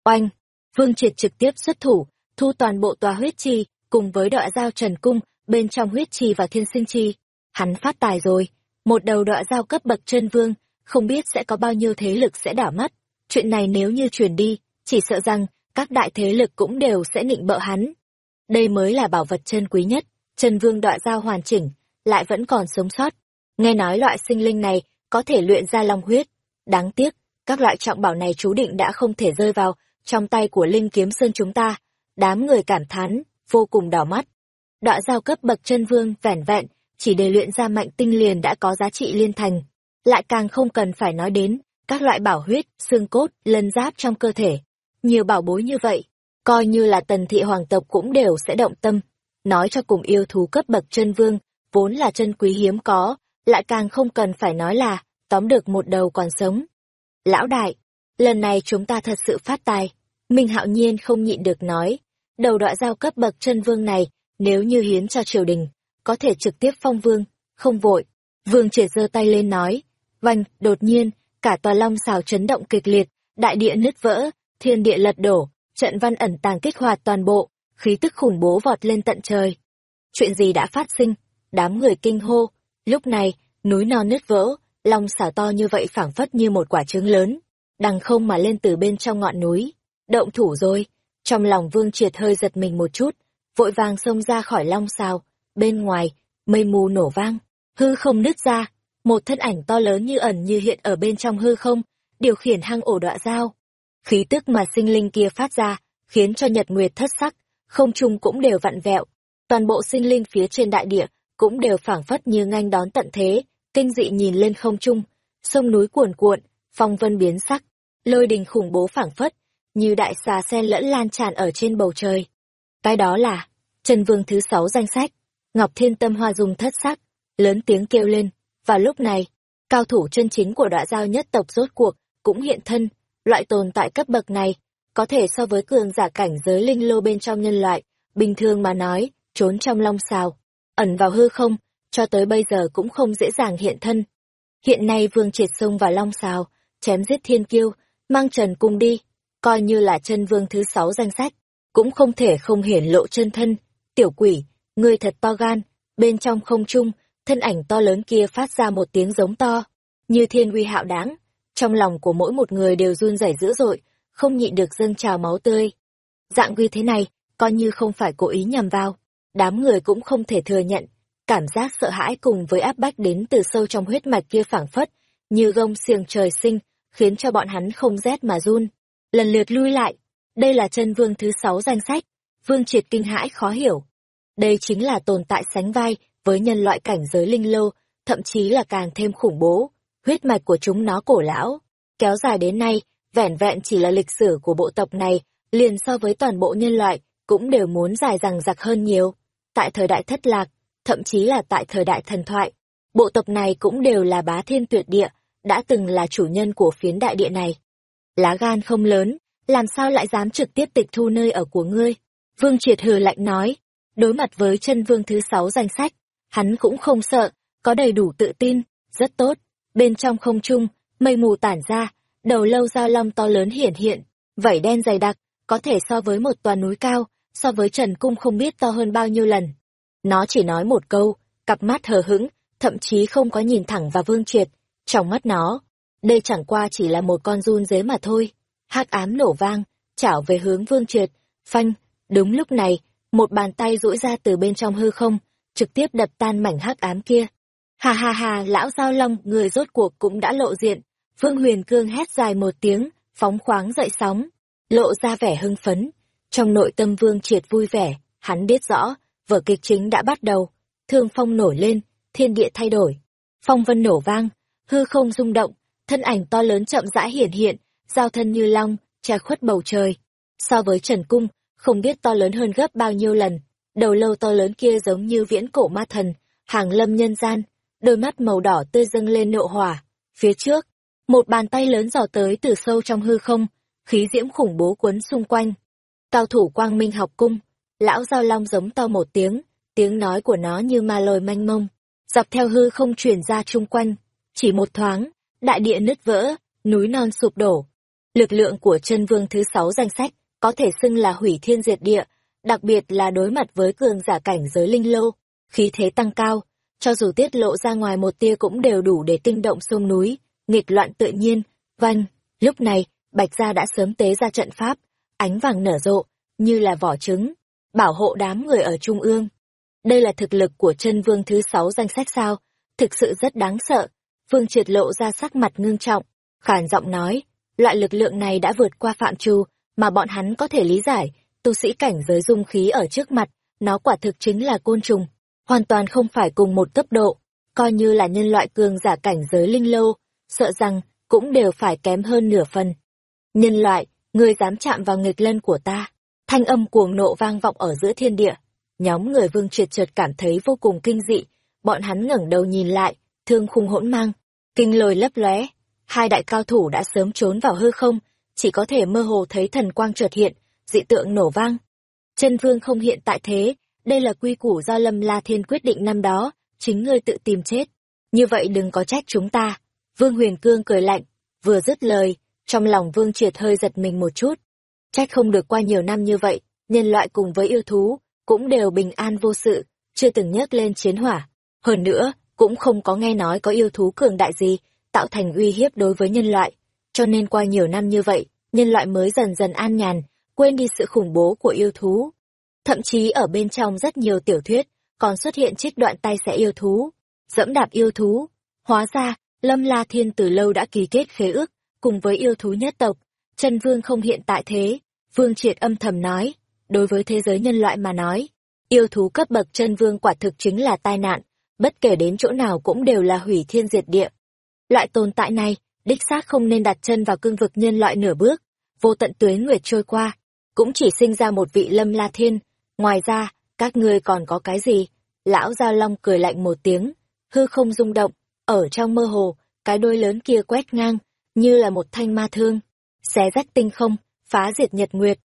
Oanh! Vương Triệt trực tiếp xuất thủ, thu toàn bộ tòa huyết chi, cùng với đọa giao trần cung, bên trong huyết chi và thiên sinh chi. Hắn phát tài rồi, một đầu đọa giao cấp bậc chân vương, không biết sẽ có bao nhiêu thế lực sẽ đảo mắt. Chuyện này nếu như truyền đi, chỉ sợ rằng các đại thế lực cũng đều sẽ nịnh bợ hắn. Đây mới là bảo vật chân quý nhất, chân vương đọa giao hoàn chỉnh, lại vẫn còn sống sót. Nghe nói loại sinh linh này có thể luyện ra long huyết. Đáng tiếc, các loại trọng bảo này chú định đã không thể rơi vào trong tay của Linh Kiếm Sơn chúng ta. Đám người cảm thán, vô cùng đỏ mắt. Đọa giao cấp bậc chân vương vẻn vẹn, chỉ để luyện ra mạnh tinh liền đã có giá trị liên thành. Lại càng không cần phải nói đến các loại bảo huyết, xương cốt, lân giáp trong cơ thể. Nhiều bảo bối như vậy, coi như là tần thị hoàng tộc cũng đều sẽ động tâm. Nói cho cùng yêu thú cấp bậc chân vương, vốn là chân quý hiếm có, lại càng không cần phải nói là tóm được một đầu còn sống. Lão đại, lần này chúng ta thật sự phát tài. Minh hạo nhiên không nhịn được nói, đầu đọa giao cấp bậc chân vương này, nếu như hiến cho triều đình, có thể trực tiếp phong vương, không vội. Vương triệt giơ tay lên nói, vành, đột nhiên, cả tòa long xào chấn động kịch liệt, đại địa nứt vỡ, thiên địa lật đổ, trận văn ẩn tàng kích hoạt toàn bộ, khí tức khủng bố vọt lên tận trời. Chuyện gì đã phát sinh? Đám người kinh hô, lúc này, núi non nứt vỡ, long xào to như vậy phảng phất như một quả trứng lớn, đằng không mà lên từ bên trong ngọn núi. Động thủ rồi, trong lòng vương triệt hơi giật mình một chút, vội vàng xông ra khỏi long xào, bên ngoài, mây mù nổ vang, hư không nứt ra, một thân ảnh to lớn như ẩn như hiện ở bên trong hư không, điều khiển hang ổ đọa dao. Khí tức mà sinh linh kia phát ra, khiến cho nhật nguyệt thất sắc, không trung cũng đều vặn vẹo. Toàn bộ sinh linh phía trên đại địa cũng đều phảng phất như nganh đón tận thế, kinh dị nhìn lên không trung, sông núi cuồn cuộn, phong vân biến sắc, lôi đình khủng bố phảng phất, như đại xà sen lẫn lan tràn ở trên bầu trời. Cái đó là Trần Vương thứ sáu danh sách, Ngọc Thiên Tâm Hoa dùng thất sắc, lớn tiếng kêu lên, và lúc này, cao thủ chân chính của đọa giao nhất tộc rốt cuộc cũng hiện thân, loại tồn tại cấp bậc này, có thể so với cường giả cảnh giới linh lô bên trong nhân loại, bình thường mà nói, trốn trong long xào, ẩn vào hư không, cho tới bây giờ cũng không dễ dàng hiện thân. Hiện nay vương triệt sông vào long xào, chém giết thiên kiêu, mang trần cung đi, coi như là chân vương thứ sáu danh sách, cũng không thể không hiển lộ chân thân. Tiểu quỷ, ngươi thật to gan, bên trong không trung, thân ảnh to lớn kia phát ra một tiếng giống to, như thiên uy hạo đáng. Trong lòng của mỗi một người đều run rẩy dữ dội, không nhịn được dâng trào máu tươi. Dạng uy thế này, coi như không phải cố ý nhằm vào, đám người cũng không thể thừa nhận. Cảm giác sợ hãi cùng với áp bách đến từ sâu trong huyết mạch kia phảng phất, như gông xiềng trời sinh, khiến cho bọn hắn không rét mà run. Lần lượt lui lại, đây là chân vương thứ sáu danh sách, vương triệt kinh hãi khó hiểu. Đây chính là tồn tại sánh vai với nhân loại cảnh giới linh lô, thậm chí là càng thêm khủng bố, huyết mạch của chúng nó cổ lão, kéo dài đến nay, vẻn vẹn chỉ là lịch sử của bộ tộc này, liền so với toàn bộ nhân loại, cũng đều muốn dài rằng giặc hơn nhiều. Tại thời đại thất lạc, thậm chí là tại thời đại thần thoại, bộ tộc này cũng đều là bá thiên tuyệt địa, đã từng là chủ nhân của phiến đại địa này. Lá gan không lớn, làm sao lại dám trực tiếp tịch thu nơi ở của ngươi? Vương Triệt hừ lạnh nói, đối mặt với chân vương thứ sáu danh sách, hắn cũng không sợ, có đầy đủ tự tin, rất tốt. Bên trong không trung, mây mù tản ra, đầu lâu dao long to lớn hiển hiện, vảy đen dày đặc, có thể so với một tòa núi cao, so với Trần Cung không biết to hơn bao nhiêu lần. Nó chỉ nói một câu, cặp mắt hờ hững, thậm chí không có nhìn thẳng vào Vương Triệt. Trong mắt nó, đây chẳng qua chỉ là một con run dế mà thôi. hắc ám nổ vang, chảo về hướng Vương Triệt, phanh, đúng lúc này, một bàn tay duỗi ra từ bên trong hư không, trực tiếp đập tan mảnh hắc ám kia. Hà hà hà, lão giao long, người rốt cuộc cũng đã lộ diện. Vương Huyền Cương hét dài một tiếng, phóng khoáng dậy sóng, lộ ra vẻ hưng phấn. Trong nội tâm Vương Triệt vui vẻ, hắn biết rõ, vở kịch chính đã bắt đầu. Thương phong nổi lên, thiên địa thay đổi. Phong vân nổ vang, hư không rung động, thân ảnh to lớn chậm rãi hiển hiện, giao thân như long, che khuất bầu trời. So với Trần Cung, không biết to lớn hơn gấp bao nhiêu lần, đầu lâu to lớn kia giống như viễn cổ ma thần, hàng lâm nhân gian, đôi mắt màu đỏ tươi dâng lên nộ hỏa. Phía trước, một bàn tay lớn dò tới từ sâu trong hư không, khí diễm khủng bố cuốn xung quanh. Cao thủ quang minh học cung, lão giao long giống to một tiếng, tiếng nói của nó như ma lồi manh mông, dọc theo hư không truyền ra chung quanh. Chỉ một thoáng, đại địa nứt vỡ, núi non sụp đổ. Lực lượng của chân vương thứ sáu danh sách có thể xưng là hủy thiên diệt địa, đặc biệt là đối mặt với cường giả cảnh giới linh lô, khí thế tăng cao, cho dù tiết lộ ra ngoài một tia cũng đều đủ để tinh động sông núi, nghịch loạn tự nhiên, vanh, lúc này, Bạch Gia đã sớm tế ra trận pháp, ánh vàng nở rộ, như là vỏ trứng, bảo hộ đám người ở Trung ương. Đây là thực lực của chân vương thứ sáu danh sách sao, thực sự rất đáng sợ. Vương triệt lộ ra sắc mặt ngưng trọng, khản giọng nói, loại lực lượng này đã vượt qua phạm trù, mà bọn hắn có thể lý giải, tu sĩ cảnh giới dung khí ở trước mặt, nó quả thực chính là côn trùng, hoàn toàn không phải cùng một cấp độ, coi như là nhân loại cường giả cảnh giới linh lâu, sợ rằng cũng đều phải kém hơn nửa phần. Nhân loại, ngươi dám chạm vào nghịch lân của ta. Thanh âm cuồng nộ vang vọng ở giữa thiên địa. Nhóm người vương triệt chợt cảm thấy vô cùng kinh dị, bọn hắn ngẩng đầu nhìn lại, thương khung hỗn mang, kinh lồi lấp lóe. Hai đại cao thủ đã sớm trốn vào hư không, chỉ có thể mơ hồ thấy thần quang chợt hiện, dị tượng nổ vang. Chân vương không hiện tại thế, đây là quy củ do Lâm La Thiên quyết định năm đó, chính ngươi tự tìm chết. Như vậy đừng có trách chúng ta. Vương Huyền Cương cười lạnh, vừa dứt lời, trong lòng Vương Triệt hơi giật mình một chút. Trách không được qua nhiều năm như vậy, nhân loại cùng với yêu thú, cũng đều bình an vô sự, chưa từng nhắc lên chiến hỏa. Hơn nữa, cũng không có nghe nói có yêu thú cường đại gì, tạo thành uy hiếp đối với nhân loại. Cho nên qua nhiều năm như vậy, nhân loại mới dần dần an nhàn, quên đi sự khủng bố của yêu thú. Thậm chí ở bên trong rất nhiều tiểu thuyết, còn xuất hiện trích đoạn tay sẽ yêu thú, dẫm đạp yêu thú. Hóa ra, Lâm La Thiên từ lâu đã ký kết khế ước, cùng với yêu thú nhất tộc. Chân Vương không hiện tại thế, Vương Triệt âm thầm nói, đối với thế giới nhân loại mà nói, yêu thú cấp bậc chân Vương quả thực chính là tai nạn, bất kể đến chỗ nào cũng đều là hủy thiên diệt địa. Loại tồn tại này, đích xác không nên đặt chân vào cương vực nhân loại nửa bước, vô tận tuế nguyệt trôi qua, cũng chỉ sinh ra một vị lâm la thiên, ngoài ra, các ngươi còn có cái gì? Lão Giao Long cười lạnh một tiếng, hư không rung động, ở trong mơ hồ, cái đôi lớn kia quét ngang, như là một thanh ma thương, xé rách tinh không, phá diệt nhật nguyệt.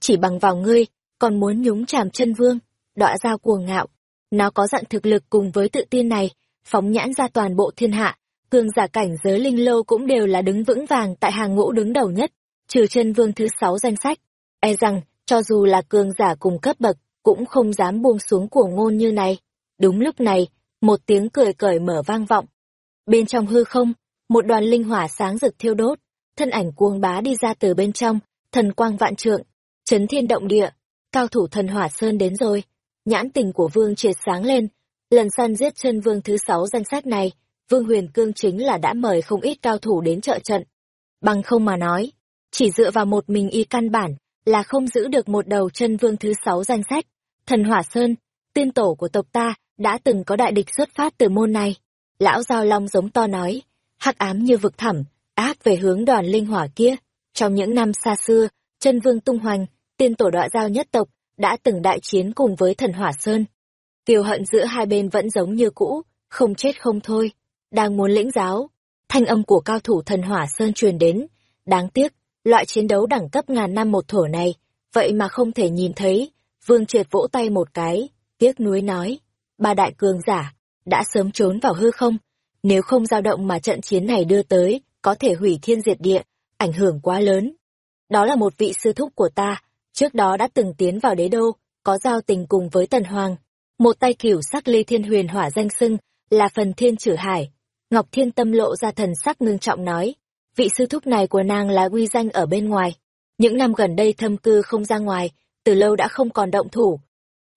Chỉ bằng vào ngươi, còn muốn nhúng chàm chân vương, đọa giao cuồng ngạo. Nó có dặn thực lực cùng với tự tin này, phóng nhãn ra toàn bộ thiên hạ, cường giả cảnh giới linh lô cũng đều là đứng vững vàng tại hàng ngũ đứng đầu nhất, trừ chân vương thứ sáu danh sách. E rằng, cho dù là cường giả cùng cấp bậc, cũng không dám buông xuống của ngôn như này. Đúng lúc này, một tiếng cười cởi mở vang vọng. Bên trong hư không, một đoàn linh hỏa sáng rực thiêu đốt, thân ảnh cuồng bá đi ra từ bên trong, thần quang vạn trượng, chấn thiên động địa, cao thủ thần hỏa sơn đến rồi. Nhãn tình của vương triệt sáng lên, lần săn giết chân vương thứ sáu danh sách này, vương huyền cương chính là đã mời không ít cao thủ đến trợ trận. Bằng không mà nói, chỉ dựa vào một mình y căn bản, là không giữ được một đầu chân vương thứ sáu danh sách. Thần hỏa sơn, tiên tổ của tộc ta, đã từng có đại địch xuất phát từ môn này. Lão Giao Long giống to nói, hắc ám như vực thẳm, ác về hướng đoàn linh hỏa kia. Trong những năm xa xưa, chân vương tung hoành, tiên tổ đọa giao nhất tộc, đã từng đại chiến cùng với thần hỏa sơn. Kiều hận giữa hai bên vẫn giống như cũ, không chết không thôi. Đang muốn lĩnh giáo, thanh âm của cao thủ thần hỏa sơn truyền đến. Đáng tiếc, loại chiến đấu đẳng cấp ngàn năm một thổ này, vậy mà không thể nhìn thấy. Vương triệt vỗ tay một cái, tiếc nuối nói, ba đại cường giả, đã sớm trốn vào hư không, nếu không dao động mà trận chiến này đưa tới, có thể hủy thiên diệt địa, ảnh hưởng quá lớn. Đó là một vị sư thúc của ta, trước đó đã từng tiến vào đế đô, có giao tình cùng với Tần Hoàng. Một tay cửu sắc ly thiên huyền hỏa danh sưng, là phần thiên trử hải. Ngọc Thiên Tâm lộ ra thần sắc ngưng trọng nói, vị sư thúc này của nàng là uy danh ở bên ngoài. Những năm gần đây thâm cư không ra ngoài, từ lâu đã không còn động thủ.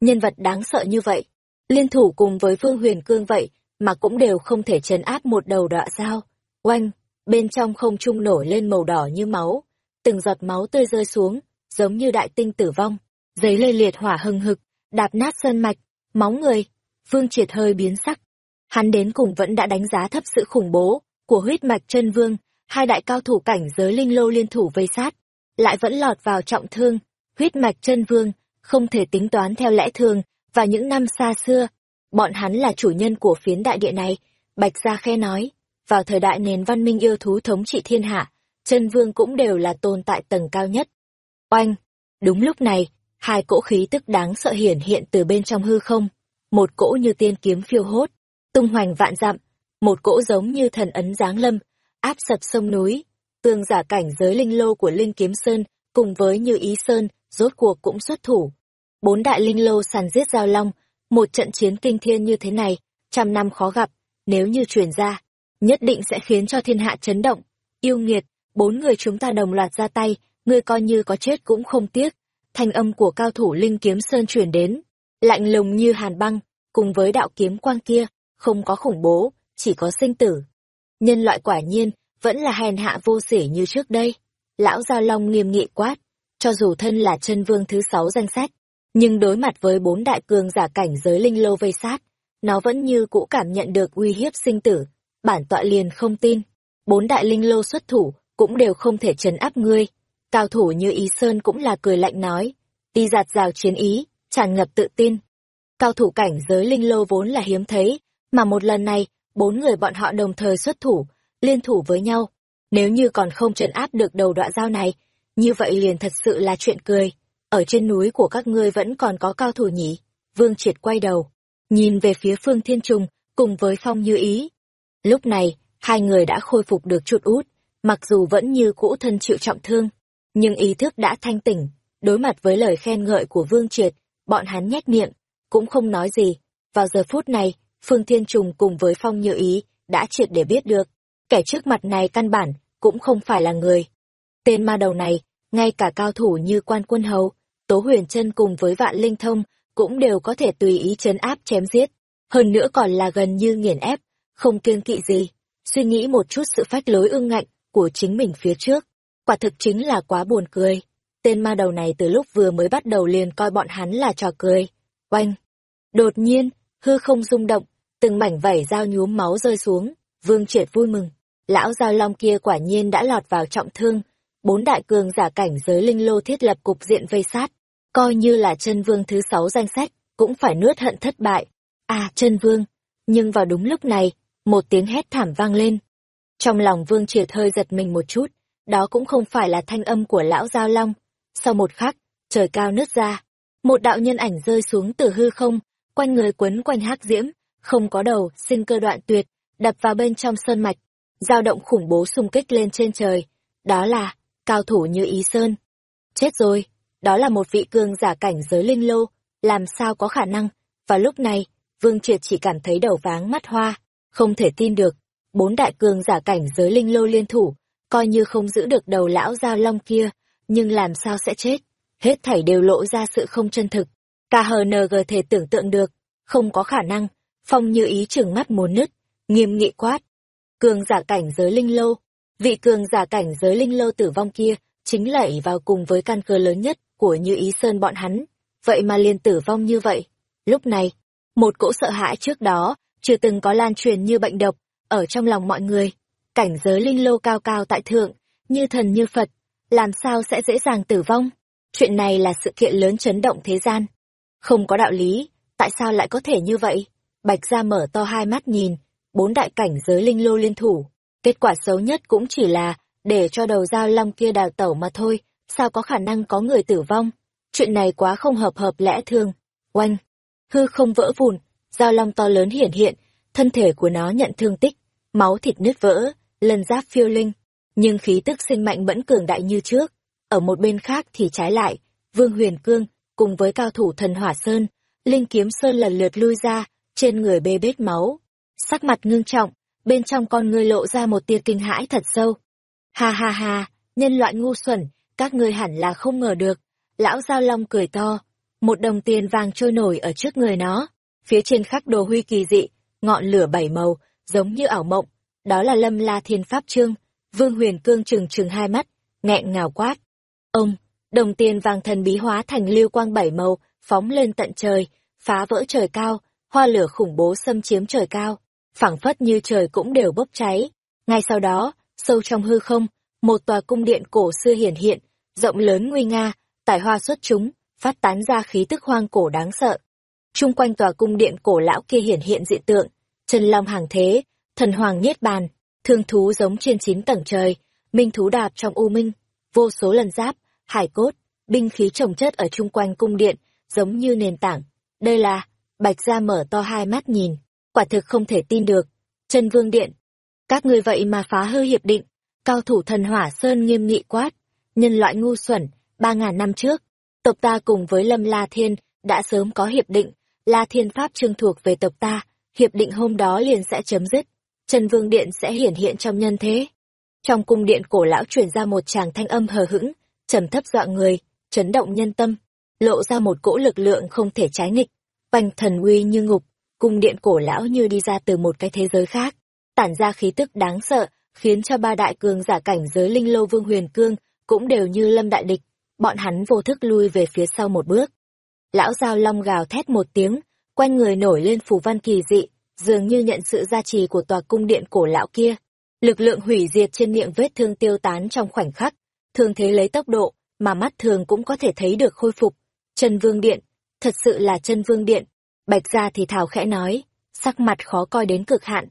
Nhân vật đáng sợ như vậy, liên thủ cùng với Phương Huyền Cương vậy, mà cũng đều không thể chấn áp một đầu đọa sao. Oanh, bên trong không trung nổi lên màu đỏ như máu, từng giọt máu tươi rơi xuống, giống như đại tinh tử vong, giấy lây liệt hỏa hừng hực, đạp nát sơn mạch, máu người. Vương Triệt hơi biến sắc. Hắn đến cùng vẫn đã đánh giá thấp sự khủng bố của huyết mạch chân vương, hai đại cao thủ cảnh giới linh lô liên thủ vây sát, lại vẫn lọt vào trọng thương, huyết mạch chân vương, không thể tính toán theo lẽ thường, và những năm xa xưa, bọn hắn là chủ nhân của phiến đại địa này, Bạch Gia khe nói, vào thời đại nền văn minh yêu thú thống trị thiên hạ, chân vương cũng đều là tồn tại tầng cao nhất. Oanh! Đúng lúc này, hai cỗ khí tức đáng sợ hiển hiện từ bên trong hư không, một cỗ như tiên kiếm phiêu hốt, tung hoành vạn dặm, một cỗ giống như thần ấn giáng lâm, áp sập sông núi, tương giả cảnh giới linh lô của Linh Kiếm Sơn cùng với Như Ý Sơn rốt cuộc cũng xuất thủ. Bốn đại linh lô sàn giết giao long, một trận chiến kinh thiên như thế này, trăm năm khó gặp, nếu như truyền ra, nhất định sẽ khiến cho thiên hạ chấn động. Yêu nghiệt, bốn người chúng ta đồng loạt ra tay, ngươi coi như có chết cũng không tiếc. Thanh âm của cao thủ Linh Kiếm Sơn truyền đến, lạnh lùng như hàn băng, cùng với đạo kiếm quang kia, không có khủng bố, chỉ có sinh tử. Nhân loại quả nhiên, vẫn là hèn hạ vô sỉ như trước đây. Lão Giao Long nghiêm nghị quát, cho dù thân là chân vương thứ sáu danh sách, nhưng đối mặt với bốn đại cường giả cảnh giới linh lô vây sát, nó vẫn như cũ cảm nhận được uy hiếp sinh tử. Bản tọa liền không tin, bốn đại linh lô xuất thủ cũng đều không thể trấn áp ngươi. Cao thủ như Ý Sơn cũng là cười lạnh nói, đi giạt rào chiến ý, tràn ngập tự tin. Cao thủ cảnh giới linh lô vốn là hiếm thấy, mà một lần này, bốn người bọn họ đồng thời xuất thủ, liên thủ với nhau. Nếu như còn không trấn áp được đầu đoạn giao này, như vậy liền thật sự là chuyện cười. Ở trên núi của các ngươi vẫn còn có cao thủ nhỉ? Vương Triệt quay đầu, nhìn về phía Phương Thiên Trùng, cùng với Phong Như Ý. Lúc này, hai người đã khôi phục được chút út, mặc dù vẫn như cũ thân chịu trọng thương, nhưng ý thức đã thanh tỉnh, đối mặt với lời khen ngợi của Vương Triệt, bọn hắn nhếch miệng, cũng không nói gì. Vào giờ phút này, Phương Thiên Trùng cùng với Phong Như Ý đã triệt để biết được, kẻ trước mặt này căn bản cũng không phải là người. Tên ma đầu này, ngay cả cao thủ như quan quân hầu, Tố Huyền Trân cùng với Vạn Linh Thông cũng đều có thể tùy ý chấn áp chém giết, hơn nữa còn là gần như nghiền ép, không kiêng kỵ gì. Suy nghĩ một chút sự phách lối ương ngạnh của chính mình phía trước, quả thực chính là quá buồn cười. Tên ma đầu này từ lúc vừa mới bắt đầu liền coi bọn hắn là trò cười. Oanh! Đột nhiên, hư không rung động, từng mảnh vảy dao nhuốm máu rơi xuống, Vương Triệt vui mừng. Lão Giao Long kia quả nhiên đã lọt vào trọng thương, bốn đại cường giả cảnh giới linh lô thiết lập cục diện vây sát, coi như là chân vương thứ sáu danh sách, cũng phải nuốt hận thất bại. À, chân vương! Nhưng vào đúng lúc này, một tiếng hét thảm vang lên. Trong lòng Vương Triệt hơi giật mình một chút, đó cũng không phải là thanh âm của lão Giao Long. Sau một khắc, trời cao nứt ra, một đạo nhân ảnh rơi xuống từ hư không, quanh người quấn quanh hắc diễm, không có đầu, sinh cơ đoạn tuyệt, đập vào bên trong sơn mạch, dao động khủng bố xung kích lên trên trời. Đó là, cao thủ như Ý Sơn. Chết rồi, đó là một vị cường giả cảnh giới linh lô, làm sao có khả năng. Và lúc này, Vương Triệt chỉ cảm thấy đầu váng mắt hoa, không thể tin được. Bốn đại cường giả cảnh giới linh lô liên thủ, coi như không giữ được đầu lão giao long kia, nhưng làm sao sẽ chết. Hết thảy đều lộ ra sự không chân thực. KHNG thể tưởng tượng được, không có khả năng, phong như ý chừng mắt muốn nứt, nghiêm nghị quát. Cường giả cảnh giới linh lô, vị cường giả cảnh giới linh lô tử vong kia, chính lẫy vào cùng với căn cơ lớn nhất của như ý sơn bọn hắn, vậy mà liền tử vong như vậy. Lúc này, một cỗ sợ hãi trước đó, chưa từng có lan truyền như bệnh độc, ở trong lòng mọi người. Cảnh giới linh lô cao cao tại thượng, như thần như Phật, làm sao sẽ dễ dàng tử vong? Chuyện này là sự kiện lớn chấn động thế gian. Không có đạo lý, tại sao lại có thể như vậy? Bạch Gia mở to hai mắt nhìn, bốn đại cảnh giới linh lô liên thủ. Kết quả xấu nhất cũng chỉ là để cho đầu dao long kia đào tẩu mà thôi, sao có khả năng có người tử vong? Chuyện này quá không hợp hợp lẽ thường. Oanh! Hư không vỡ vụn, dao long to lớn hiển hiện, thân thể của nó nhận thương tích, máu thịt nứt vỡ, lần giáp phiêu linh. Nhưng khí tức sinh mạnh vẫn cường đại như trước. Ở một bên khác thì trái lại, Vương Huyền Cương, cùng với cao thủ thần Hỏa Sơn, Linh Kiếm Sơn lần lượt lui ra, trên người bê bết máu. Sắc mặt ngưng trọng, bên trong con ngươi lộ ra một tia kinh hãi thật sâu. Ha ha ha, nhân loại ngu xuẩn, các ngươi hẳn là không ngờ được. Lão Giao Long cười to, một đồng tiền vàng trôi nổi ở trước người nó. Phía trên khắc đồ huy kỳ dị, ngọn lửa bảy màu, giống như ảo mộng. Đó là lâm la thiên pháp trương. Vương huyền cương trừng trừng hai mắt, nghẹn ngào quát. Ông, đồng tiền vàng thần bí hóa thành lưu quang bảy màu, phóng lên tận trời, phá vỡ trời cao, hoa lửa khủng bố xâm chiếm trời cao, phảng phất như trời cũng đều bốc cháy. Ngay sau đó, sâu trong hư không, một tòa cung điện cổ xưa hiển hiện, rộng lớn nguy nga, tài hoa xuất chúng, phát tán ra khí tức hoang cổ đáng sợ. Trung quanh tòa cung điện cổ lão kia hiển hiện dị tượng, chân long hàng thế, thần hoàng niết bàn, thương thú giống trên chín tầng trời, minh thú đạp trong u minh, vô số lần giáp, hải cốt, binh khí trồng chất ở chung quanh cung điện, giống như nền tảng. Đây là, Bạch Gia mở to hai mắt nhìn, quả thực không thể tin được. Chân Vương Điện, các người vậy mà phá hư hiệp định, cao thủ thần hỏa sơn nghiêm nghị quát, nhân loại ngu xuẩn, ba ngàn năm trước, tộc ta cùng với Lâm La Thiên đã sớm có hiệp định, La Thiên Pháp trương thuộc về tộc ta, hiệp định hôm đó liền sẽ chấm dứt, Chân Vương Điện sẽ hiển hiện trong nhân thế. Trong cung điện cổ lão truyền ra một tràng thanh âm hờ hững, trầm thấp dọa người, chấn động nhân tâm, lộ ra một cỗ lực lượng không thể trái nghịch, bành thần uy như ngục, cung điện cổ lão như đi ra từ một cái thế giới khác, tản ra khí tức đáng sợ, khiến cho ba đại cường giả cảnh giới linh lô vương huyền cương cũng đều như lâm đại địch, bọn hắn vô thức lui về phía sau một bước. Lão giao long gào thét một tiếng, quanh người nổi lên phù văn kỳ dị, dường như nhận sự gia trì của tòa cung điện cổ lão kia. Lực lượng hủy diệt trên miệng vết thương tiêu tán trong khoảnh khắc, thường thế lấy tốc độ mà mắt thường cũng có thể thấy được khôi phục. Chân Vương Điện, thật sự là Chân Vương Điện. Bạch Gia thì thào khẽ nói, sắc mặt khó coi đến cực hạn.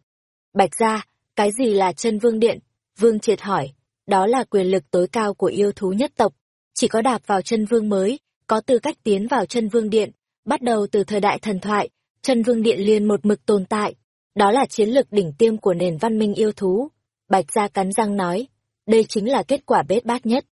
Bạch Gia, cái gì là Chân Vương Điện? Vương Triệt hỏi, đó là quyền lực tối cao của yêu thú nhất tộc. Chỉ có đạp vào chân vương mới, có tư cách tiến vào chân vương điện. Bắt đầu từ thời đại thần thoại, chân vương điện liền một mực tồn tại. Đó là chiến lược đỉnh tiêm của nền văn minh yêu thú. Bạch Gia cắn răng nói, đây chính là kết quả bết bát nhất.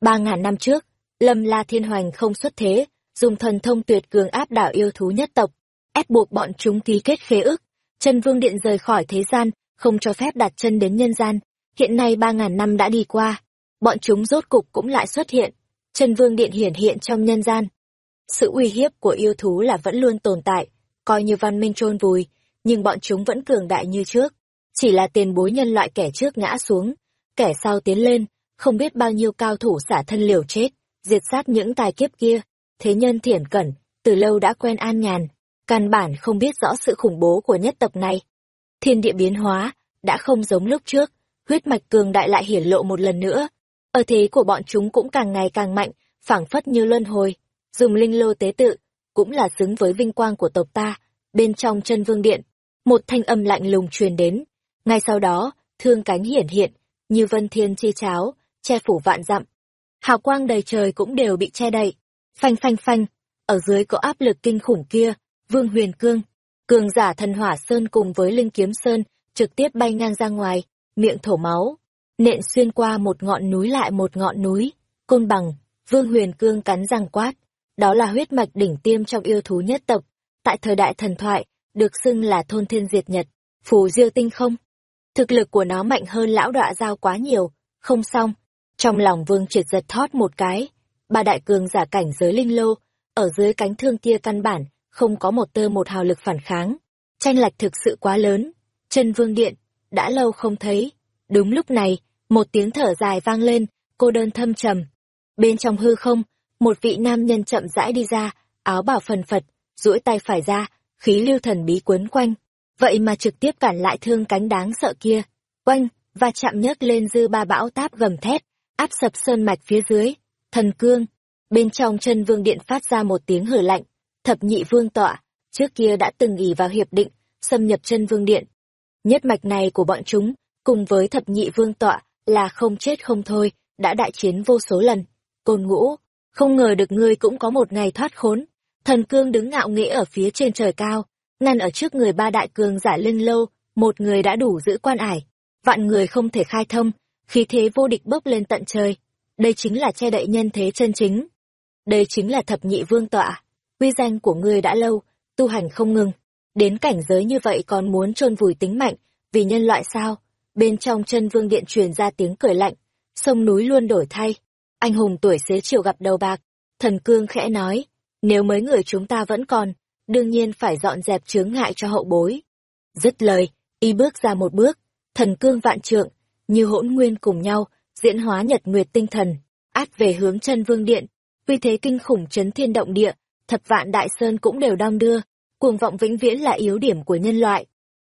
Ba ngàn năm trước, Lâm La Thiên Hoành không xuất thế, dùng thần thông tuyệt cường áp đảo yêu thú nhất tộc, ép buộc bọn chúng ký kết khế ước. Chân Vương Điện rời khỏi thế gian, không cho phép đặt chân đến nhân gian. Hiện nay ba ngàn năm đã đi qua, bọn chúng rốt cục cũng lại xuất hiện. Chân Vương Điện hiển hiện trong nhân gian. Sự uy hiếp của yêu thú là vẫn luôn tồn tại, coi như văn minh trôn vùi, nhưng bọn chúng vẫn cường đại như trước. Chỉ là tiền bối nhân loại kẻ trước ngã xuống, kẻ sau tiến lên, không biết bao nhiêu cao thủ xả thân liều chết, diệt sát những tài kiếp kia. Thế nhân thiển cẩn, từ lâu đã quen an nhàn, căn bản không biết rõ sự khủng bố của nhất tộc này. Thiên địa biến hóa, đã không giống lúc trước, huyết mạch cường đại lại hiển lộ một lần nữa. Ở thế của bọn chúng cũng càng ngày càng mạnh, phảng phất như luân hồi. Dùng linh lô tế tự, cũng là xứng với vinh quang của tộc ta. Bên trong chân vương điện, một thanh âm lạnh lùng truyền đến. Ngay sau đó, thương cánh hiển hiện, như vân thiên chi cháo, che phủ vạn dặm. Hào quang đầy trời cũng đều bị che đậy. Phanh phanh phanh, ở dưới có áp lực kinh khủng kia, Vương Huyền Cương, cường giả thần hỏa sơn cùng với linh kiếm sơn, trực tiếp bay ngang ra ngoài, miệng thổ máu, nện xuyên qua một ngọn núi lại một ngọn núi, côn bằng, Vương Huyền Cương cắn răng quát, đó là huyết mạch đỉnh tiêm trong yêu thú nhất tộc, tại thời đại thần thoại, được xưng là thôn thiên diệt nhật, phù diêu tinh không. Thực lực của nó mạnh hơn lão đọa giao quá nhiều, không xong, trong lòng vương triệt giật thót một cái, ba đại cường giả cảnh giới linh lô, ở dưới cánh thương kia căn bản, không có một tơ một hào lực phản kháng. Tranh lệch thực sự quá lớn, chân vương điện, đã lâu không thấy. Đúng lúc này, một tiếng thở dài vang lên, cô đơn thâm trầm. Bên trong hư không, một vị nam nhân chậm rãi đi ra, áo bảo phần phật, duỗi tay phải ra, khí lưu thần bí quấn quanh. Vậy mà trực tiếp cản lại thương cánh đáng sợ kia. Quanh, và chạm nhấc lên dư ba bão táp gầm thét, áp sập sơn mạch phía dưới. Thần cương, bên trong chân vương điện phát ra một tiếng hử lạnh. Thập nhị vương tọa, trước kia đã từng ỉ vào hiệp định, xâm nhập chân vương điện. Nhất mạch này của bọn chúng, cùng với thập nhị vương tọa, là không chết không thôi, đã đại chiến vô số lần. Côn ngũ, không ngờ được ngươi cũng có một ngày thoát khốn. Thần cương đứng ngạo nghễ ở phía trên trời cao, ngăn ở trước người ba đại cường giả linh lâu, một người đã đủ giữ quan ải. Vạn người không thể khai thông, khí thế vô địch bốc lên tận trời. Đây chính là che đậy nhân thế chân chính. Đây chính là thập nhị vương tọa. Uy danh của ngươi đã lâu, tu hành không ngừng. Đến cảnh giới như vậy còn muốn chôn vùi tính mạnh, vì nhân loại sao? Bên trong chân vương điện truyền ra tiếng cười lạnh, sông núi luôn đổi thay. Anh hùng tuổi xế chiều gặp đầu bạc, thần cương khẽ nói, nếu mấy người chúng ta vẫn còn, đương nhiên phải dọn dẹp chướng ngại cho hậu bối. Dứt lời, y bước ra một bước, thần cương vạn trượng, như hỗn nguyên cùng nhau, diễn hóa nhật nguyệt tinh thần, át về hướng chân vương điện, vì thế kinh khủng chấn thiên động địa, thập vạn đại sơn cũng đều đong đưa, cuồng vọng vĩnh viễn là yếu điểm của nhân loại.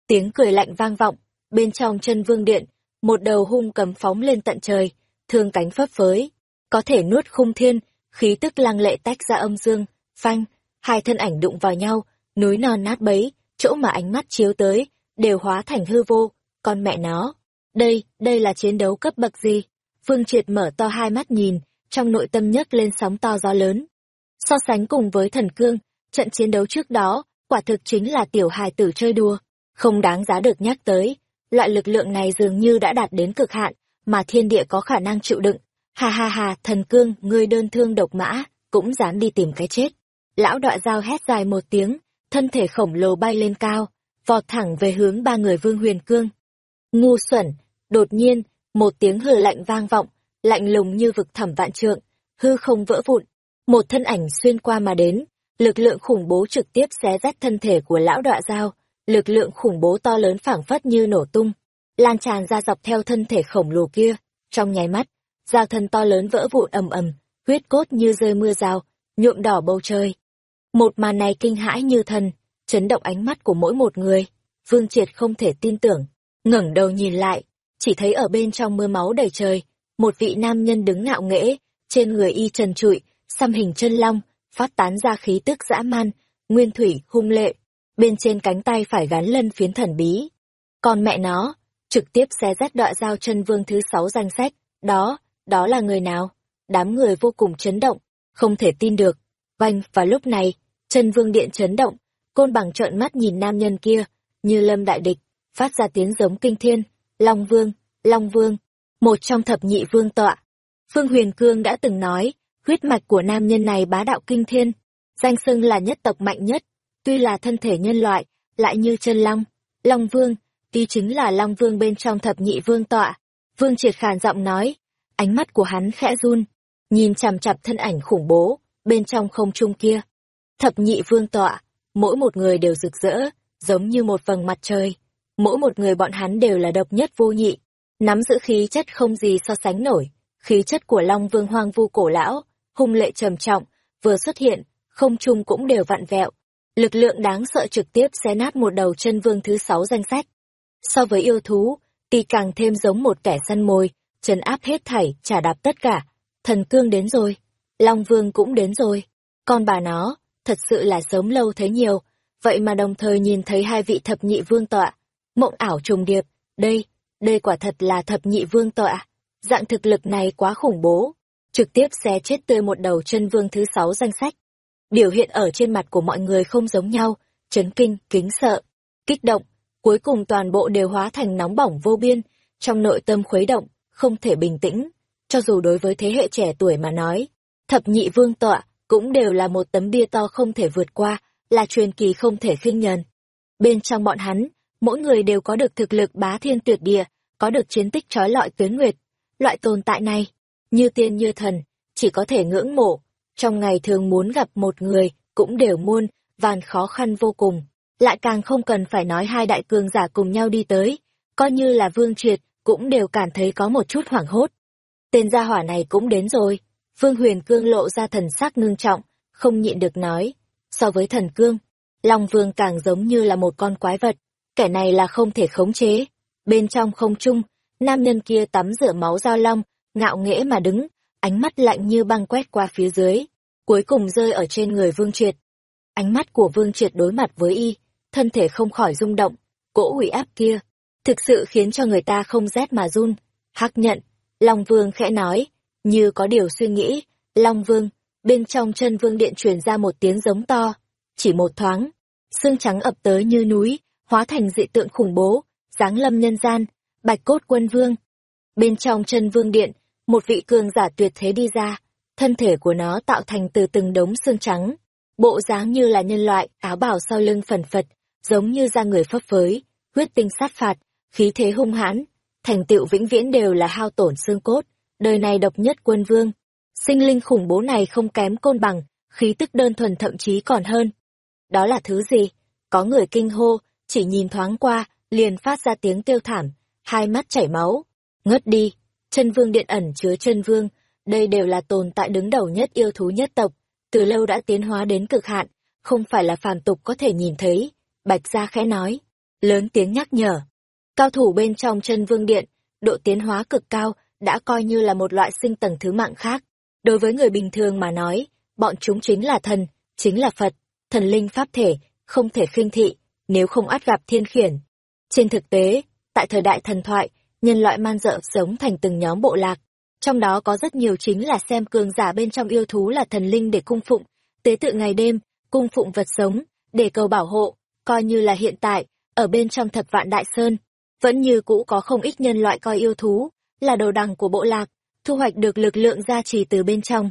Tiếng cười lạnh vang vọng, bên trong chân vương điện, một đầu hung cầm phóng lên tận trời, thương cánh phấp phới, có thể nuốt khung thiên, khí tức lăng lệ tách ra âm dương, phanh, hai thân ảnh đụng vào nhau, núi non nát bấy, chỗ mà ánh mắt chiếu tới, đều hóa thành hư vô, con mẹ nó. Đây, đây là chiến đấu cấp bậc gì? Vương Triệt mở to hai mắt nhìn, trong nội tâm nhấc lên sóng to gió lớn. So sánh cùng với thần cương, trận chiến đấu trước đó, quả thực chính là tiểu hài tử chơi đùa, không đáng giá được nhắc tới. Loại lực lượng này dường như đã đạt đến cực hạn, mà thiên địa có khả năng chịu đựng. Ha ha ha, thần cương, ngươi đơn thương độc mã, cũng dám đi tìm cái chết. Lão đọa dao hét dài một tiếng, thân thể khổng lồ bay lên cao, vọt thẳng về hướng ba người vương huyền cương. Ngu xuẩn, đột nhiên, một tiếng hừ lạnh vang vọng, lạnh lùng như vực thẳm vạn trượng, hư không vỡ vụn. Một thân ảnh xuyên qua mà đến, lực lượng khủng bố trực tiếp xé rách thân thể của lão đọa dao, lực lượng khủng bố to lớn phảng phất như nổ tung, lan tràn ra dọc theo thân thể khổng lồ kia, trong nháy mắt, dao thân to lớn vỡ vụn ầm ầm, huyết cốt như rơi mưa rào, nhuộm đỏ bầu trời. Một màn này kinh hãi như thần, chấn động ánh mắt của mỗi một người. Vương Triệt không thể tin tưởng, ngẩng đầu nhìn lại, chỉ thấy ở bên trong mưa máu đầy trời, một vị nam nhân đứng ngạo nghễ, trên người y trần trụi, xăm hình chân long, phát tán ra khí tức dã man, nguyên thủy, hung lệ, bên trên cánh tay phải gắn lân phiến thần bí. Còn mẹ nó, trực tiếp xé rách đọa giao chân vương thứ sáu danh sách, đó, đó là người nào? Đám người vô cùng chấn động, không thể tin được. Vanh, và lúc này, chân vương điện chấn động, côn bằng trợn mắt nhìn nam nhân kia, như lâm đại địch, phát ra tiếng giống kinh thiên, Long Vương, Long Vương, một trong thập nhị vương tọa. Phương Huyền Cương đã từng nói, huyết mạch của nam nhân này bá đạo kinh thiên, danh xưng là nhất tộc mạnh nhất, tuy là thân thể nhân loại, lại như chân long. Long Vương, tuy chính là Long Vương bên trong thập nhị vương tọa. Vương triệt khàn giọng nói, ánh mắt của hắn khẽ run, nhìn chằm chặp thân ảnh khủng bố, bên trong không trung kia. Thập nhị vương tọa, mỗi một người đều rực rỡ, giống như một vầng mặt trời. Mỗi một người bọn hắn đều là độc nhất vô nhị, nắm giữ khí chất không gì so sánh nổi. Khí chất của Long Vương hoang vu cổ lão, hung lệ trầm trọng, vừa xuất hiện, không trung cũng đều vặn vẹo. Lực lượng đáng sợ trực tiếp xé nát một đầu chân vương thứ sáu danh sách. So với yêu thú, thì càng thêm giống một kẻ săn mồi, trấn áp hết thảy, trả đạp tất cả. Thần cương đến rồi, Long Vương cũng đến rồi. Con bà nó, thật sự là sớm lâu thấy nhiều, vậy mà đồng thời nhìn thấy hai vị thập nhị vương tọa. Mộng ảo trùng điệp, đây, đây quả thật là thập nhị vương tọa. Dạng thực lực này quá khủng bố, trực tiếp xé chết tươi một đầu chân vương thứ sáu danh sách. Biểu hiện ở trên mặt của mọi người không giống nhau, chấn kinh, kính sợ, kích động, cuối cùng toàn bộ đều hóa thành nóng bỏng vô biên, trong nội tâm khuấy động, không thể bình tĩnh. Cho dù đối với thế hệ trẻ tuổi mà nói, thập nhị vương tọa cũng đều là một tấm bia to không thể vượt qua, là truyền kỳ không thể khinh nhờn. Bên trong bọn hắn, mỗi người đều có được thực lực bá thiên tuyệt địa, có được chiến tích trói lọi tuyến nguyệt. Loại tồn tại này, như tiên như thần, chỉ có thể ngưỡng mộ. Trong ngày thường muốn gặp một người, cũng đều muôn, vàn khó khăn vô cùng. Lại càng không cần phải nói hai đại cường giả cùng nhau đi tới, coi như là vương triệt, cũng đều cảm thấy có một chút hoảng hốt. Tên gia hỏa này cũng đến rồi. Vương huyền cương lộ ra thần sắc ngưng trọng, không nhịn được nói. So với thần cương, Long Vương càng giống như là một con quái vật, kẻ này là không thể khống chế. Bên trong không trung, nam nhân kia tắm rửa máu dao long, ngạo nghễ mà đứng, ánh mắt lạnh như băng quét qua phía dưới, cuối cùng rơi ở trên người Vương Triệt. Ánh mắt của Vương Triệt đối mặt với y, thân thể không khỏi rung động, cỗ hủy áp kia, thực sự khiến cho người ta không rét mà run. Hắc nhận, Long Vương khẽ nói, như có điều suy nghĩ, Long Vương, bên trong chân Vương Điện truyền ra một tiếng giống to, chỉ một thoáng, xương trắng ập tới như núi, hóa thành dị tượng khủng bố, giáng lâm nhân gian, bạch cốt quân vương. Bên trong chân vương điện, một vị cường giả tuyệt thế đi ra, thân thể của nó tạo thành từ từng đống xương trắng, bộ dáng như là nhân loại, áo bào sau lưng phần phật, giống như da người phấp phới, huyết tinh sát phạt, khí thế hung hãn, thành tựu vĩnh viễn đều là hao tổn xương cốt, đời này độc nhất quân vương. Sinh linh khủng bố này không kém côn bằng, khí tức đơn thuần thậm chí còn hơn. Đó là thứ gì? Có người kinh hô, chỉ nhìn thoáng qua, liền phát ra tiếng kêu thảm, hai mắt chảy máu. Ngất đi, chân vương điện ẩn chứa chân vương, đây đều là tồn tại đứng đầu nhất yêu thú nhất tộc, từ lâu đã tiến hóa đến cực hạn, không phải là phàm tục có thể nhìn thấy. Bạch Gia khẽ nói, lớn tiếng nhắc nhở. Cao thủ bên trong chân vương điện, độ tiến hóa cực cao, đã coi như là một loại sinh tầng thứ mạng khác. Đối với người bình thường mà nói, bọn chúng chính là thần, chính là Phật, thần linh pháp thể, không thể khinh thị, nếu không át gặp thiên khiển. Trên thực tế, tại thời đại thần thoại, nhân loại man dợ sống thành từng nhóm bộ lạc. Trong đó có rất nhiều chính là xem cường giả bên trong yêu thú là thần linh để cung phụng, tế tự ngày đêm, cung phụng vật sống, để cầu bảo hộ, coi như là hiện tại, ở bên trong thập vạn đại sơn, vẫn như cũ có không ít nhân loại coi yêu thú, là đầu đằng của bộ lạc, thu hoạch được lực lượng gia trì từ bên trong.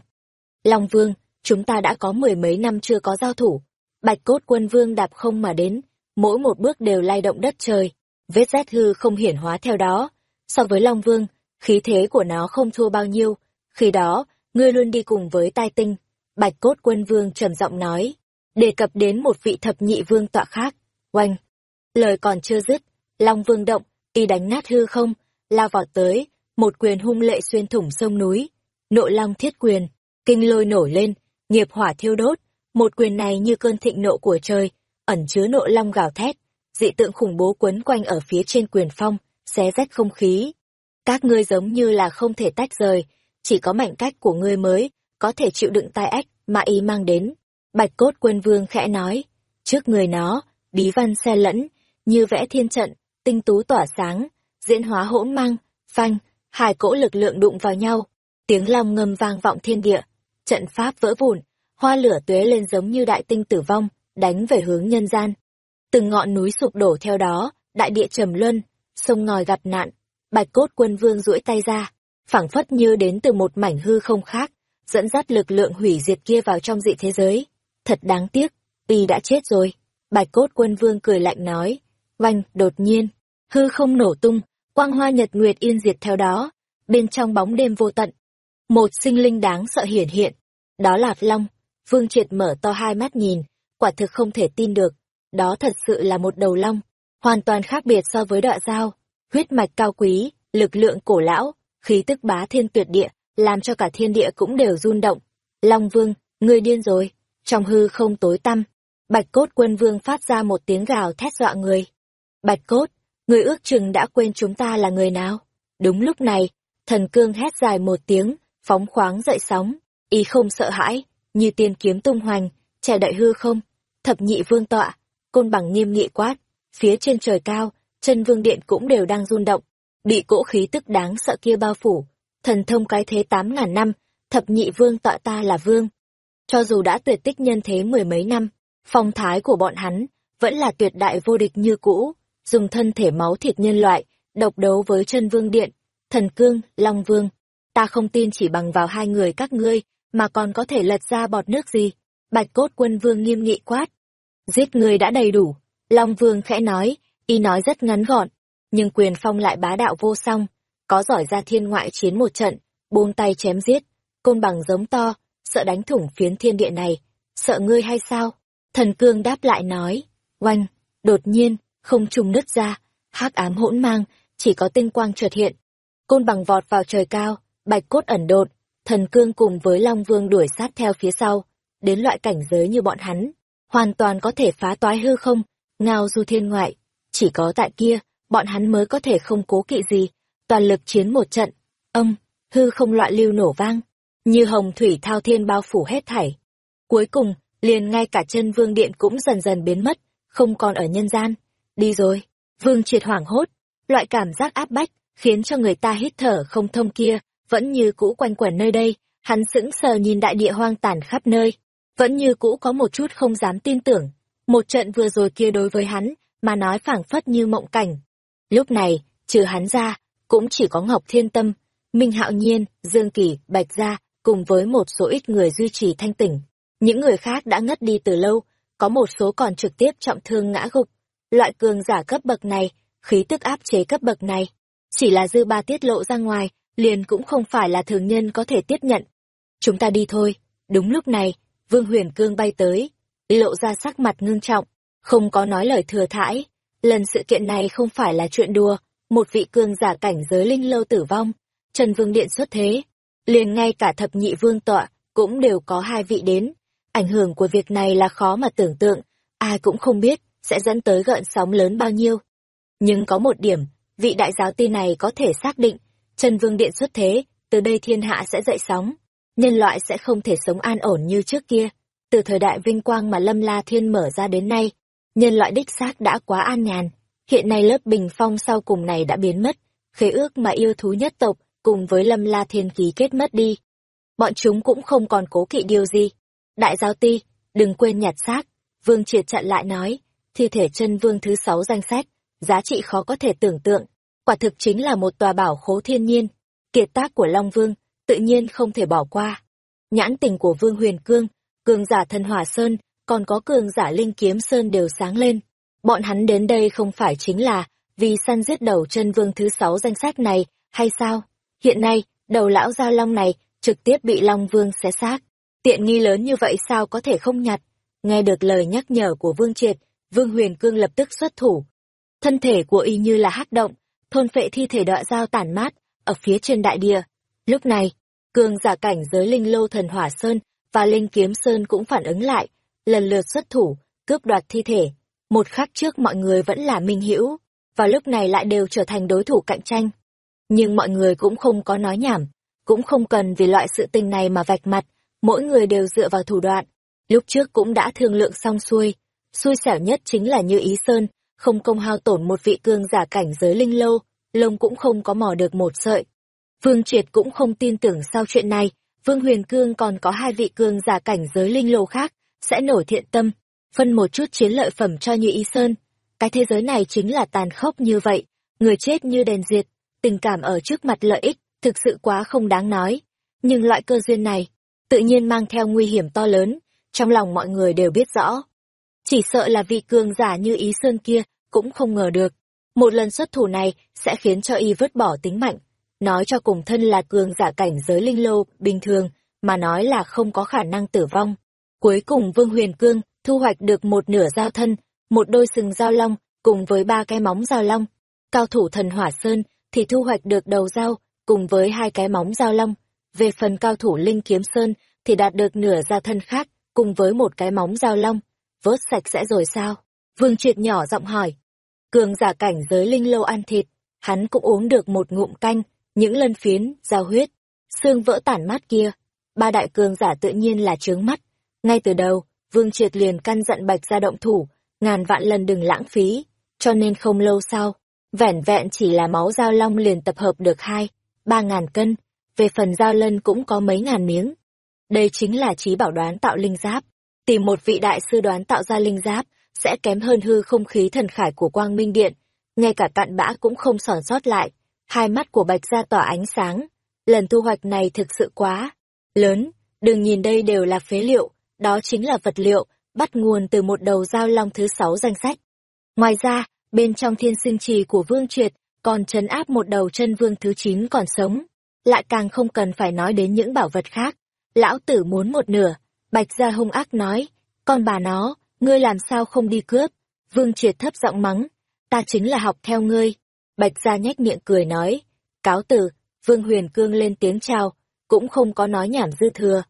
Long Vương, chúng ta đã có mười mấy năm chưa có giao thủ. Bạch cốt quân vương đạp không mà đến, mỗi một bước đều lay động đất trời, vết rét hư không hiển hóa theo đó. So với Long Vương, khí thế của nó không thua bao nhiêu, khi đó, ngươi luôn đi cùng với tai tinh. Bạch cốt quân vương trầm giọng nói, đề cập đến một vị thập nhị vương tọa khác, oanh. Lời còn chưa dứt, Long Vương động, y đánh nát hư không, lao vọt tới, một quyền hung lệ xuyên thủng sông núi. Nộ long thiết quyền, kinh lôi nổi lên, nghiệp hỏa thiêu đốt, một quyền này như cơn thịnh nộ của trời, ẩn chứa nộ long gào thét, dị tượng khủng bố quấn quanh ở phía trên quyền phong, xé rách không khí. Các ngươi giống như là không thể tách rời, chỉ có mảnh cách của ngươi mới, có thể chịu đựng tai ách mà y mang đến. Bạch cốt quân vương khẽ nói, trước người nó, bí văn xe lẫn, như vẽ thiên trận, tinh tú tỏa sáng, diễn hóa hỗn mang, phanh, hai cỗ lực lượng đụng vào nhau, tiếng long ngâm vang vọng thiên địa, trận pháp vỡ vụn, hoa lửa tuế lên giống như đại tinh tử vong, đánh về hướng nhân gian. Từng ngọn núi sụp đổ theo đó, đại địa trầm luân, sông ngòi gặp nạn, bạch cốt quân vương duỗi tay ra, phảng phất như đến từ một mảnh hư không khác, dẫn dắt lực lượng hủy diệt kia vào trong dị thế giới. Thật đáng tiếc, y đã chết rồi. Bạch cốt quân vương cười lạnh nói, vanh, đột nhiên, hư không nổ tung, quang hoa nhật nguyệt yên diệt theo đó, bên trong bóng đêm vô tận. Một sinh linh đáng sợ hiển hiện, đó là Long. Vương Triệt mở to hai mắt nhìn, quả thực không thể tin được, đó thật sự là một đầu long, hoàn toàn khác biệt so với đọa dao, huyết mạch cao quý, lực lượng cổ lão, khí tức bá thiên tuyệt địa, làm cho cả thiên địa cũng đều run động. Long Vương, ngươi điên rồi, trong hư không tối tăm, Bạch Cốt Quân Vương phát ra một tiếng gào thét dọa người. Bạch cốt, người ước chừng đã quên chúng ta là người nào. Đúng lúc này, thần cương hét dài một tiếng, phóng khoáng dậy sóng, y không sợ hãi, như tiên kiếm tung hoành, trẻ đợi hư không, thập nhị vương tọa, côn bằng nghiêm nghị quát, phía trên trời cao, chân vương điện cũng đều đang run động, bị cỗ khí tức đáng sợ kia bao phủ, thần thông cái thế tám ngàn năm, thập nhị vương tọa ta là vương. Cho dù đã tuyệt tích nhân thế mười mấy năm, phong thái của bọn hắn vẫn là tuyệt đại vô địch như cũ, dùng thân thể máu thịt nhân loại, độc đấu với chân vương điện, thần cương, long vương. Ta không tin chỉ bằng vào hai người các ngươi, mà còn có thể lật ra bọt nước gì. Bạch cốt quân vương nghiêm nghị quát. Giết người đã đầy đủ. Long vương khẽ nói, y nói rất ngắn gọn, nhưng quyền phong lại bá đạo vô song, có giỏi ra thiên ngoại chiến một trận, buông tay chém giết, côn bằng giống to, sợ đánh thủng phiến thiên địa này, sợ ngươi hay sao? Thần cương đáp lại nói, oanh, đột nhiên, không trùng nứt ra, hắc ám hỗn mang, chỉ có tinh quang trượt hiện. Côn bằng vọt vào trời cao, bạch cốt ẩn đột, thần cương cùng với Long Vương đuổi sát theo phía sau, đến loại cảnh giới như bọn hắn, hoàn toàn có thể phá toái hư không, ngao du thiên ngoại, chỉ có tại kia, bọn hắn mới có thể không cố kỵ gì, toàn lực chiến một trận. Ông, hư không loại lưu nổ vang, như hồng thủy thao thiên bao phủ hết thảy. Cuối cùng, liền ngay cả chân vương điện cũng dần dần biến mất, không còn ở nhân gian. Đi rồi. Vương triệt hoảng hốt. Loại cảm giác áp bách, khiến cho người ta hít thở không thông kia, vẫn như cũ quanh quẩn nơi đây. Hắn sững sờ nhìn đại địa hoang tàn khắp nơi. Vẫn như cũ có một chút không dám tin tưởng. Một trận vừa rồi kia đối với hắn, mà nói phảng phất như mộng cảnh. Lúc này, trừ hắn ra, cũng chỉ có Ngọc Thiên Tâm, Minh Hạo Nhiên, Dương Kỳ, Bạch Gia, cùng với một số ít người duy trì thanh tỉnh. Những người khác đã ngất đi từ lâu, có một số còn trực tiếp trọng thương ngã gục. Loại cường giả cấp bậc này, khí tức áp chế cấp bậc này, chỉ là dư ba tiết lộ ra ngoài, liền cũng không phải là thường nhân có thể tiếp nhận. Chúng ta đi thôi. Đúng lúc này, Vương Huyền Cương bay tới, lộ ra sắc mặt ngưng trọng, không có nói lời thừa thãi. Lần sự kiện này không phải là chuyện đùa, một vị cương giả cảnh giới linh lâu tử vong, Trần Vương Điện xuất thế, liền ngay cả thập nhị vương tọa cũng đều có hai vị đến. Ảnh hưởng của việc này là khó mà tưởng tượng, ai cũng không biết sẽ dẫn tới gợn sóng lớn bao nhiêu. Nhưng có một điểm, vị đại giáo ti này có thể xác định, Trần Vương Điện xuất thế, từ đây thiên hạ sẽ dậy sóng, nhân loại sẽ không thể sống an ổn như trước kia. Từ thời đại vinh quang mà Lâm La Thiên mở ra đến nay, nhân loại đích xác đã quá an nhàn. Hiện nay lớp bình phong sau cùng này đã biến mất, khế ước mà yêu thú nhất tộc cùng với Lâm La Thiên ký kết mất đi. Bọn chúng cũng không còn cố kỵ điều gì. Đại giáo ti, đừng quên nhặt xác. Vương Triệt chặn lại nói, thi thể chân vương thứ sáu danh sách, giá trị khó có thể tưởng tượng. Quả thực chính là một tòa bảo khố thiên nhiên. Kiệt tác của Long Vương, tự nhiên không thể bỏ qua. Nhãn tình của Vương Huyền Cương, cường giả thần hỏa sơn, còn có cường giả linh kiếm sơn đều sáng lên. Bọn hắn đến đây không phải chính là vì săn giết đầu chân vương thứ sáu danh sách này, hay sao? Hiện nay, đầu lão Giao long này trực tiếp bị long vương xé xác. Tiện nghi lớn như vậy sao có thể không nhặt? Nghe được lời nhắc nhở của vương triệt, vương huyền cương lập tức xuất thủ. Thân thể của y như là hắc động, thôn phệ thi thể đọa dao tản mát, ở phía trên đại địa. Lúc này, cường giả cảnh giới linh lô thần hỏa sơn và linh kiếm sơn cũng phản ứng lại, lần lượt xuất thủ, cướp đoạt thi thể. Một khắc trước mọi người vẫn là minh hữu, và lúc này lại đều trở thành đối thủ cạnh tranh. Nhưng mọi người cũng không có nói nhảm, cũng không cần vì loại sự tình này mà vạch mặt, mỗi người đều dựa vào thủ đoạn. Lúc trước cũng đã thương lượng xong xuôi, xui xẻo nhất chính là như ý sơn, không công hao tổn một vị cương giả cảnh giới linh lâu, lông cũng không có mò được một sợi. Vương Triệt cũng không tin tưởng sau chuyện này, Vương Huyền Cương còn có hai vị cương giả cảnh giới linh lô khác, sẽ nổi thiện tâm, phân một chút chiến lợi phẩm cho như ý sơn. Cái thế giới này chính là tàn khốc như vậy, người chết như đèn diệt, tình cảm ở trước mặt lợi ích, thực sự quá không đáng nói. Nhưng loại cơ duyên này, tự nhiên mang theo nguy hiểm to lớn, trong lòng mọi người đều biết rõ. Chỉ sợ là vị cường giả như ý sơn kia, cũng không ngờ được. Một lần xuất thủ này sẽ khiến cho y vứt bỏ tính mạnh. Nói cho cùng thân là cường giả cảnh giới linh lô, bình thường, mà nói là không có khả năng tử vong. Cuối cùng Vương Huyền Cương thu hoạch được một nửa giao thân, một đôi sừng giao long, cùng với ba cái móng giao long. Cao thủ thần hỏa sơn thì thu hoạch được đầu dao, cùng với hai cái móng giao long. Về phần cao thủ linh kiếm sơn thì đạt được nửa giao thân khác, cùng với một cái móng giao long. Vớt sạch sẽ rồi sao? Vương Triệt nhỏ giọng hỏi. Cường giả cảnh giới linh lâu ăn thịt, hắn cũng uống được một ngụm canh, những lân phiến, giao huyết, xương vỡ tản mát kia. Ba đại cường giả tự nhiên là trướng mắt. Ngay từ đầu, Vương Triệt liền căn dặn Bạch ra động thủ, ngàn vạn lần đừng lãng phí, cho nên không lâu sau, vẻn vẹn chỉ là máu giao long liền tập hợp được hai, ba ngàn cân, về phần giao lân cũng có mấy ngàn miếng. Đây chính là trí bảo đoán tạo linh giáp. Tìm một vị đại sư đoán tạo ra linh giáp, sẽ kém hơn hư không khí thần khải của quang minh điện, ngay cả cạn bã cũng không sòn sót lại. Hai mắt của bạch gia tỏa ánh sáng, lần thu hoạch này thực sự quá lớn, đừng nhìn đây đều là phế liệu, đó chính là vật liệu, bắt nguồn từ một đầu giao long thứ sáu danh sách. Ngoài ra, bên trong thiên sinh trì của Vương Triệt, còn trấn áp một đầu chân vương thứ chín còn sống. Lại càng không cần phải nói đến những bảo vật khác. Lão tử muốn một nửa, Bạch Gia hung ác nói, con bà nó, ngươi làm sao không đi cướp? Vương Triệt thấp giọng mắng, ta chính là học theo ngươi. Bạch Gia nhếch miệng cười nói, cáo từ. Vương Huyền Cương lên tiếng chào, cũng không có nói nhảm dư thừa.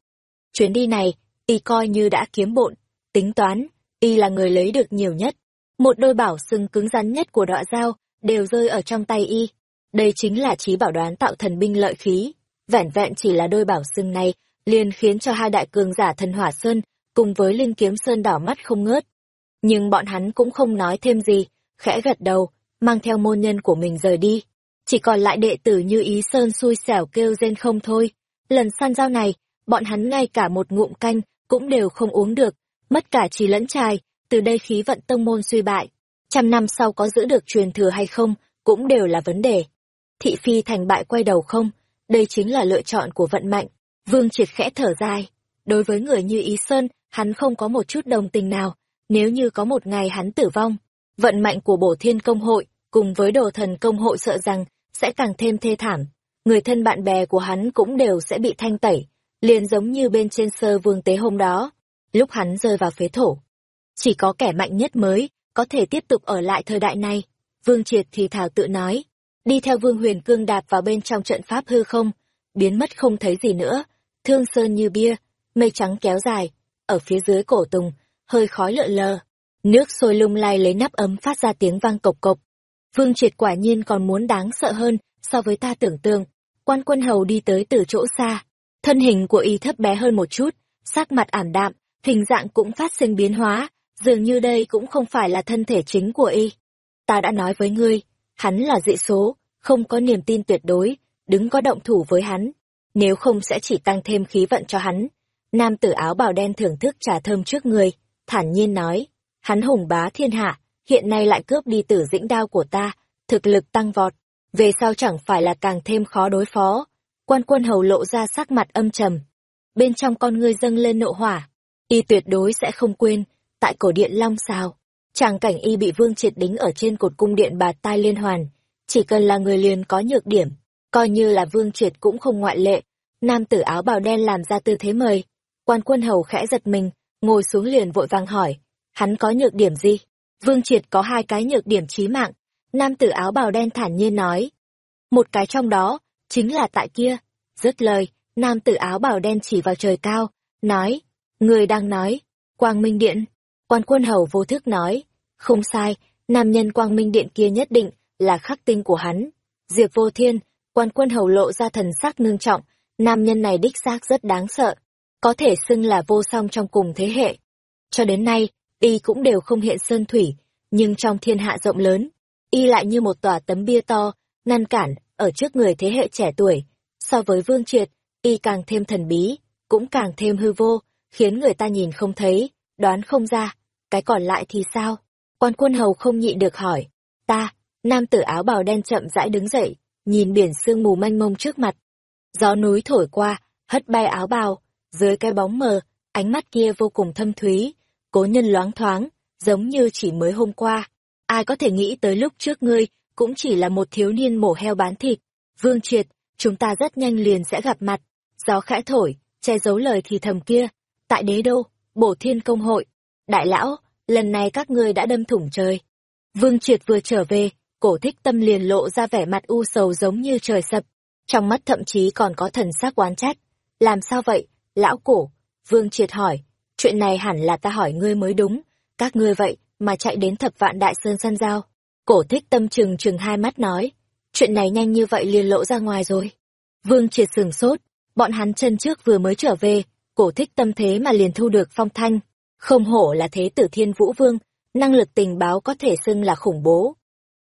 Chuyến đi này, y coi như đã kiếm bộn, tính toán, y là người lấy được nhiều nhất. Một đôi bảo sừng cứng rắn nhất của đọa dao, đều rơi ở trong tay y. Đây chính là trí bảo đoán tạo thần binh lợi khí. Vẻn vẹn chỉ là đôi bảo sừng này, liền khiến cho hai đại cường giả thần hỏa sơn, cùng với linh kiếm sơn đỏ mắt không ngớt. Nhưng bọn hắn cũng không nói thêm gì, khẽ gật đầu, mang theo môn nhân của mình rời đi. Chỉ còn lại đệ tử như ý sơn xui xẻo kêu rên không thôi. Lần săn giao này, bọn hắn ngay cả một ngụm canh cũng đều không uống được, mất cả trí lẫn trài, từ đây khí vận tông môn suy bại. Trăm năm sau có giữ được truyền thừa hay không, cũng đều là vấn đề. Thị phi thành bại quay đầu không, đây chính là lựa chọn của vận mạnh. Vương triệt khẽ thở dài. Đối với người như Ý Sơn, hắn không có một chút đồng tình nào. Nếu như có một ngày hắn tử vong, vận mạnh của bổ thiên công hội, cùng với đồ thần công hội sợ rằng, sẽ càng thêm thê thảm. người thân bạn bè của hắn cũng đều sẽ bị thanh tẩy, liền giống như bên trên sơ vương tế hôm đó, lúc hắn rơi vào phế thổ. Chỉ có kẻ mạnh nhất mới, có thể tiếp tục ở lại thời đại này. Vương Triệt thì thảo tự nói, đi theo Vương Huyền Cương đạp vào bên trong trận pháp hư không, biến mất không thấy gì nữa, thương sơn như bia, mây trắng kéo dài, ở phía dưới cổ tùng, hơi khói lượn lờ. Nước sôi lung lay lấy nắp ấm phát ra tiếng vang cộc cộc. Vương Triệt quả nhiên còn muốn đáng sợ hơn so với ta tưởng tượng. Quan quân hầu đi tới từ chỗ xa. Thân hình của y thấp bé hơn một chút, sắc mặt ảm đạm, hình dạng cũng phát sinh biến hóa, dường như đây cũng không phải là thân thể chính của y. Ta đã nói với ngươi, hắn là dị số, không có niềm tin tuyệt đối, đứng có động thủ với hắn. Nếu không sẽ chỉ tăng thêm khí vận cho hắn. Nam tử áo bào đen thưởng thức trà thơm trước người, thản nhiên nói, hắn hùng bá thiên hạ, hiện nay lại cướp đi tử dĩnh đao của ta, thực lực tăng vọt, về sau chẳng phải là càng thêm khó đối phó. Quan quân hầu lộ ra sắc mặt âm trầm. Bên trong con ngươi dâng lên nộ hỏa, y tuyệt đối sẽ không quên, tại cổ điện Long Sao, tràng cảnh y bị vương triệt đính ở trên cột cung điện bạt tai liên hoàn, chỉ cần là người liền có nhược điểm, coi như là vương triệt cũng không ngoại lệ. Nam tử áo bào đen làm ra tư thế mời, quan quân hầu khẽ giật mình, ngồi xuống liền vội vàng hỏi, hắn có nhược điểm gì? Vương triệt có hai cái nhược điểm chí mạng, nam tử áo bào đen thản nhiên nói. Một cái trong đó, chính là tại kia. Dứt lời, nam tử áo bào đen chỉ vào trời cao, nói, người đang nói, quang minh điện. Quan quân hầu vô thức nói, không sai, nam nhân quang minh điện kia nhất định là khắc tinh của hắn. Diệp vô thiên, quan quân hầu lộ ra thần sắc nương trọng, nam nhân này đích xác rất đáng sợ, có thể xưng là vô song trong cùng thế hệ. Cho đến nay, y cũng đều không hiện sơn thủy, nhưng trong thiên hạ rộng lớn, y lại như một tòa tấm bia to, ngăn cản, ở trước người thế hệ trẻ tuổi. So với vương triệt, y càng thêm thần bí, cũng càng thêm hư vô, khiến người ta nhìn không thấy, đoán không ra. Cái còn lại thì sao? Quan quân hầu không nhịn được hỏi. Ta, nam tử áo bào đen chậm rãi đứng dậy, nhìn biển sương mù manh mông trước mặt. Gió núi thổi qua, hất bay áo bào, dưới cái bóng mờ, ánh mắt kia vô cùng thâm thúy, cố nhân loáng thoáng, giống như chỉ mới hôm qua. Ai có thể nghĩ tới lúc trước ngươi, cũng chỉ là một thiếu niên mổ heo bán thịt. Vương Triệt, chúng ta rất nhanh liền sẽ gặp mặt. Gió khẽ thổi, che giấu lời thì thầm kia. Tại đế đô, bổ thiên công hội. Đại lão, lần này các ngươi đã đâm thủng trời. Vương Triệt vừa trở về, cổ thích tâm liền lộ ra vẻ mặt u sầu giống như trời sập. Trong mắt thậm chí còn có thần sắc oán trách. Làm sao vậy, lão cổ? Vương Triệt hỏi. Chuyện này hẳn là ta hỏi ngươi mới đúng. Các ngươi vậy, mà chạy đến thập vạn đại sơn săn giao. Cổ thích tâm trừng trừng hai mắt nói. Chuyện này nhanh như vậy liền lộ ra ngoài rồi. Vương triệt sừng sốt, bọn hắn chân trước vừa mới trở về, cổ thích tâm thế mà liền thu được phong thanh. Không hổ là thế tử thiên vũ vương, năng lực tình báo có thể xưng là khủng bố.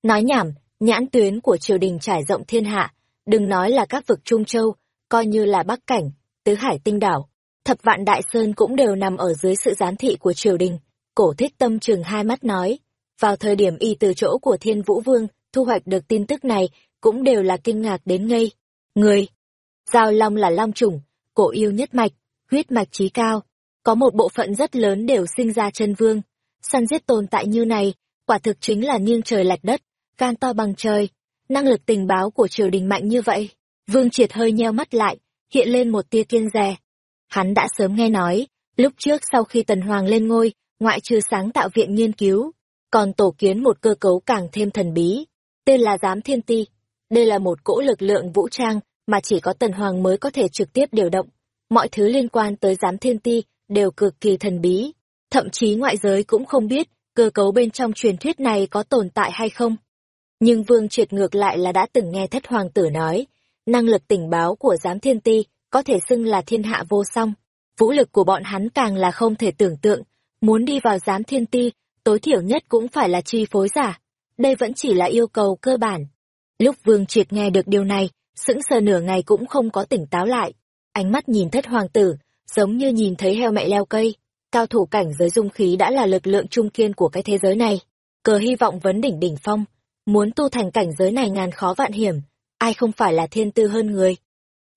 Nói nhảm, nhãn tuyến của triều đình trải rộng thiên hạ, đừng nói là các vực Trung Châu, coi như là Bắc Cảnh, Tứ Hải Tinh Đảo, thập vạn Đại Sơn cũng đều nằm ở dưới sự giám thị của triều đình. Cổ thích tâm trường hai mắt nói, vào thời điểm y từ chỗ của thiên vũ vương, thu hoạch được tin tức này, cũng đều là kinh ngạc đến ngây. Người, giao long là long trùng, cổ yêu nhất mạch, huyết mạch trí cao, có một bộ phận rất lớn đều sinh ra chân vương. Săn giết tồn tại như này, quả thực chính là nghiêng trời lạch đất, gan to bằng trời. Năng lực tình báo của triều đình mạnh như vậy. Vương triệt hơi nheo mắt lại, hiện lên một tia kiên rè. Hắn đã sớm nghe nói, lúc trước sau khi Tần Hoàng lên ngôi, ngoại trừ sáng tạo viện nghiên cứu, còn tổ kiến một cơ cấu càng thêm thần bí, tên là Giám Thiên Ti. Đây là một cỗ lực lượng vũ trang mà chỉ có Tần Hoàng mới có thể trực tiếp điều động. Mọi thứ liên quan tới Giám Thiên Ti đều cực kỳ thần bí, thậm chí ngoại giới cũng không biết cơ cấu bên trong truyền thuyết này có tồn tại hay không. Nhưng Vương Triệt ngược lại là đã từng nghe thất hoàng tử nói, năng lực tình báo của Giám Thiên Ti có thể xưng là thiên hạ vô song. Vũ lực của bọn hắn càng là không thể tưởng tượng, muốn đi vào giám thiên ti, tối thiểu nhất cũng phải là chi phối giả. Đây vẫn chỉ là yêu cầu cơ bản. Lúc Vương Triệt nghe được điều này, sững sờ nửa ngày cũng không có tỉnh táo lại. Ánh mắt nhìn thất hoàng tử, giống như nhìn thấy heo mẹ leo cây. Cao thủ cảnh giới dung khí đã là lực lượng trung kiên của cái thế giới này. Cờ hy vọng vấn đỉnh đỉnh phong. Muốn tu thành cảnh giới này ngàn khó vạn hiểm, ai không phải là thiên tư hơn người.